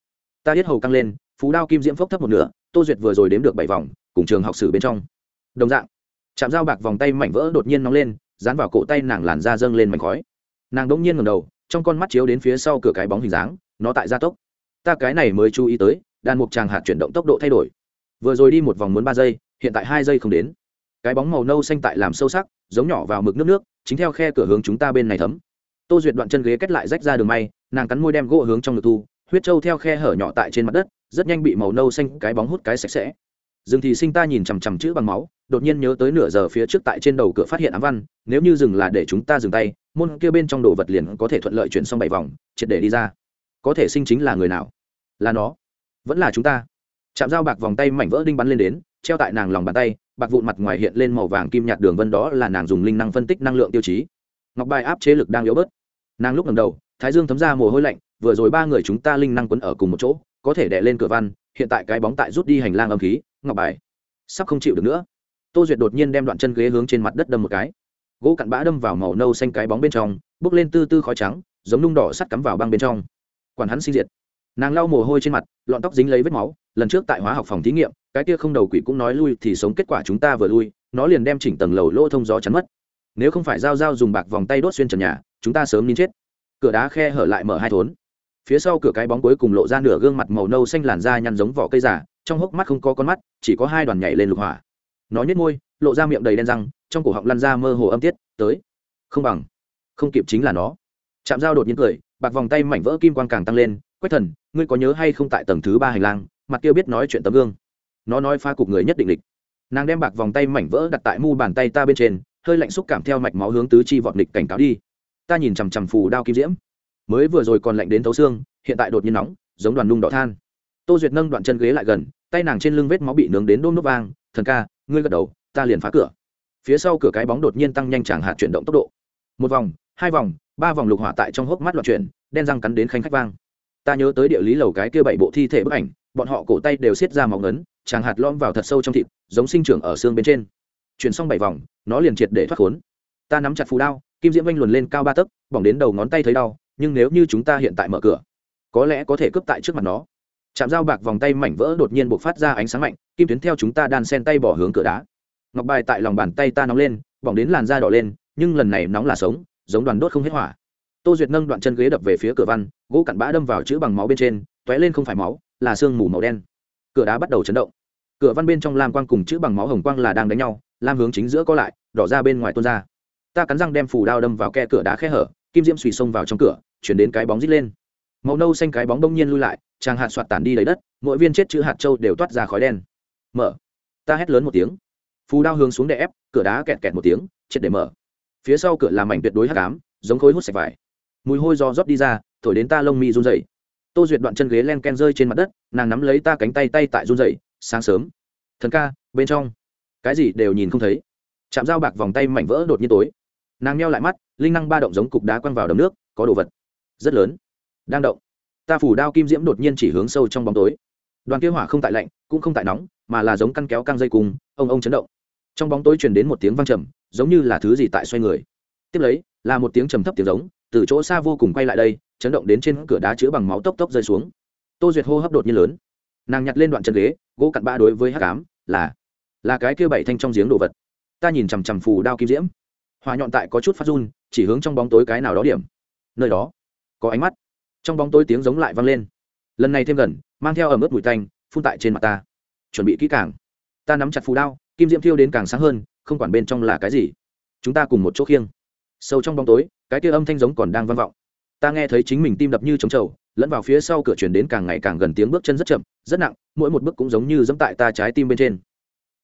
Ta biết hầu căng lên, phú đao kim diễm phốc thấp một nửa, tô duyệt vừa rồi đếm được bảy vòng, cùng trường học sử bên trong. Đồng dạng chạm dao bạc vòng tay mảnh vỡ đột nhiên nóng lên, dán vào cổ tay nàng làn da dâng lên mảnh khói. Nàng đ ỗ n g nhiên ngầm đầu, trong con mắt chiếu đến phía sau cửa cái bóng hình dáng, nó tại gia tốc. Ta cái này mới chú ý tới, đàn mục tràng hạt chuyển động tốc độ thay đổi. Vừa rồi đi một vòng muốn ba giây, hiện tại hai giây không đến. Cái bóng màu nâu xanh tại làm sâu sắc, giống nhỏ vào mực nước nước, chính theo khe cửa hướng chúng ta bên này thấm. Tô duyệt đoạn chân ghế kết lại rách ra đường may, nàng cắn môi đem gỗ hướng trong ngực thu, huyết trâu theo khe hở nhỏ tại trên mặt đất, rất nhanh bị màu nâu xanh cái bóng hút cái sạch sẽ. Rừng thì sinh ta nhìn chằm chằm chữ bằng máu đột nhiên nhớ tới nửa giờ phía trước tại trên đầu cửa phát hiện ám văn, nếu như dừng là để chúng ta dừng tay, môn kia bên trong đồ vật liền có thể thuận lợi chuyển xong bảy vòng, triệt để đi ra. Có thể sinh chính là người nào? Là nó. Vẫn là chúng ta. Chạm dao bạc vòng tay mảnh vỡ đinh bắn lên đến, treo tại nàng lòng bàn tay, bạc vụn mặt ngoài hiện lên màu vàng kim nhạt đường vân đó là nàng dùng linh năng phân tích năng lượng tiêu chí. Ngọc bài áp chế lực đang yếu bớt. Nàng lúc ngầm đầu, thái dương thấm ra mồ hôi lạnh, vừa rồi ba người chúng ta linh năng quấn ở cùng một chỗ, có thể đè lên cửa văn, hiện tại cái bóng tại rút đi hành lang âm khí, ngọc bài. Sắp không chịu được nữa tô duyệt đột nhiên đem đoạn chân ghế hướng trên mặt đất đâm một cái. Gỗ cặn bã đâm vào màu nâu xanh cái bóng bên trong, bước lên tư tư khói trắng, giống nung đỏ sắt cắm vào băng bên trong. Quản hắn sinh diệt. Nàng lau mồ hôi trên mặt, lọn tóc dính lấy vết máu, lần trước tại hóa học phòng thí nghiệm, cái kia không đầu quỷ cũng nói lui thì sống kết quả chúng ta vừa lui, nó liền đem chỉnh tầng lầu lỗ thông gió chắn mất. Nếu không phải dao dao dùng bạc vòng tay đốt xuyên trần nhà, chúng ta sớm nín chết. Cửa đá khe hở lại mở hai thốn. Phía sau cửa cái bóng cuối cùng lộ ra nửa gương mặt màu nâu xanh làn da nhăn giống vỏ cây giả, trong hốc mắt không có con mắt, chỉ có hai đoàn nhảy lên lục hỏa nó nhếch môi, lộ ra miệng đầy đen răng, trong cổ họng lăn ra mơ hồ âm tiết, tới. Không bằng. Không kịp chính là nó. Chạm dao đột nhiên cười, bạc vòng tay mảnh vỡ kim quang càng tăng lên, quách thần, ngươi có nhớ hay không tại tầng thứ ba hành lang, mặt kia biết nói chuyện tấm gương? Nó nói pha cục người nhất định lịch nàng đem bạc vòng tay mảnh vỡ đặt tại mu bàn tay ta bên trên, hơi lạnh xúc cảm theo mạch máu hướng tứ chi vọt lịch cảnh cáo đi. Ta nhìn chằm chằm phù đao kim diễm. Mới vừa rồi còn lạnh đến thấu xương, hiện tại đột nhiên nóng, giống đoàn nung đỏ than. Tô duyệt nâng đoạn chân ghế lại gần, tay nàng trên lưng vết máu bị nướng đến đôm nốt vang, thần ca ngươi gật đầu, ta liền phá cửa. Phía sau cửa cái bóng đột nhiên tăng nhanh chẳng hạt chuyển động tốc độ. Một vòng, hai vòng, ba vòng lục hỏa tại trong hốc mắt loạn chuyển, đen răng cắn đến khanh khách vang. Ta nhớ tới địa lý lầu cái kia bảy bộ thi thể bức ảnh, bọn họ cổ tay đều xiết ra máu ngấn, chàng hạt lom vào thật sâu trong thịt, giống sinh trưởng ở xương bên trên. Chuyển xong bảy vòng, nó liền triệt để thoát khốn. Ta nắm chặt phù đao, kim diễm vanh luồn lên cao ba tấc, bỏng đến đầu ngón tay thấy đau, nhưng nếu như chúng ta hiện tại mở cửa, có lẽ có thể cướp tại trước mặt nó chạm dao bạc vòng tay mảnh vỡ đột nhiên buộc phát ra ánh sáng mạnh, kim tuyến theo chúng ta đan sen tay bỏ hướng cửa đá. Ngọc bài tại lòng bàn tay ta nóng lên, bỏng đến làn da đỏ lên, nhưng lần này nóng là sống, giống đoàn đốt không hết hỏa. Tô duyệt nâng đoạn chân ghế đập về phía cửa văn, gỗ cặn bã đâm vào chữ bằng máu bên trên t ó é lên không phải máu, là sương mù màu đen. Cửa đá bắt đầu chấn động. Cửa văn bên trong lam quang cùng chữ bằng máu hồng quang là đang đánh nhau, lam hướng chính giữa có lại, đỏ ra bên ngoài tuôn ra. Ta cắn răng đem phủ đao đâm vào ke cửa đá khe hở, kim diễm xùy xông vào trong cửa, chuyển đến cái bóng rít lên màu nâu xanh cái bóng đông nhiên lui lại tràng hạt soạt tản đi lấy đất, mỗi viên chết chữ hạt trâu đều toát ra khói đen. Mở. Ta hét lớn một tiếng. Phù đao hướng xuống đè ép, cửa đá kẹt kẹt một tiếng, triệt để mở. Phía sau cửa làm mảnh tuyệt đối hắc ám, giống khối hút sạch vải. Mùi hôi do rót đi ra, thổi đến ta lông mi run dậy tô duyệt đoạn chân ghế len ken rơi trên mặt đất, nàng nắm lấy ta cánh tay tay tại run dậy sáng sớm. Thần ca, bên trong. Cái gì đều nhìn không thấy. Chạm dao bạc vòng tay mảnh vỡ đột nhiên tối. Nàng meo lại mắt, linh năng ba động giống cục đá quăng vào đầm nước, có đồ vật. Rất lớn đang động. Ta phủ đao kim diễm đột nhiên chỉ hướng sâu trong bóng tối. Đoàn kia hỏa không tại lạnh, cũng không tại nóng, mà là giống căn kéo căng dây cùng, ông ông chấn động. Trong bóng tối truyền đến một tiếng vang trầm, giống như là thứ gì tại xoay người. Tiếp lấy, là một tiếng trầm thấp tiếng giống, từ chỗ xa vô cùng quay lại đây, chấn động đến trên cửa đá chứa bằng máu tốc tốc rơi xuống. Tô duyệt hô hấp đột nhiên lớn. Nàng nhặt lên đoạn chân ghế, gỗ cặn ba đối với hát cám là là cái kia bảy thanh trong giếng đồ vật. Ta nhìn chằm chằm phù đao kim diễm. Hòa nhọn tại có chút phát run, chỉ hướng trong bóng tối cái nào đó điểm. Nơi đó, có ánh mắt trong bóng tối tiếng giống lại vang lên. Lần này thêm gần, mang theo ẩm ướt mùi tanh, phun tại trên mặt ta. Chuẩn bị kỹ càng. Ta nắm chặt phù đao, kim diễm thiêu đến càng sáng hơn, không quản bên trong là cái gì. Chúng ta cùng một chỗ khiêng. Sâu trong bóng tối, cái kia âm thanh giống còn đang vang vọng. Ta nghe thấy chính mình tim đập như trống trầu, lẫn vào phía sau cửa chuyển đến càng ngày càng gần tiếng bước chân rất chậm, rất nặng, mỗi một bước cũng giống như dẫm tại ta trái tim bên trên.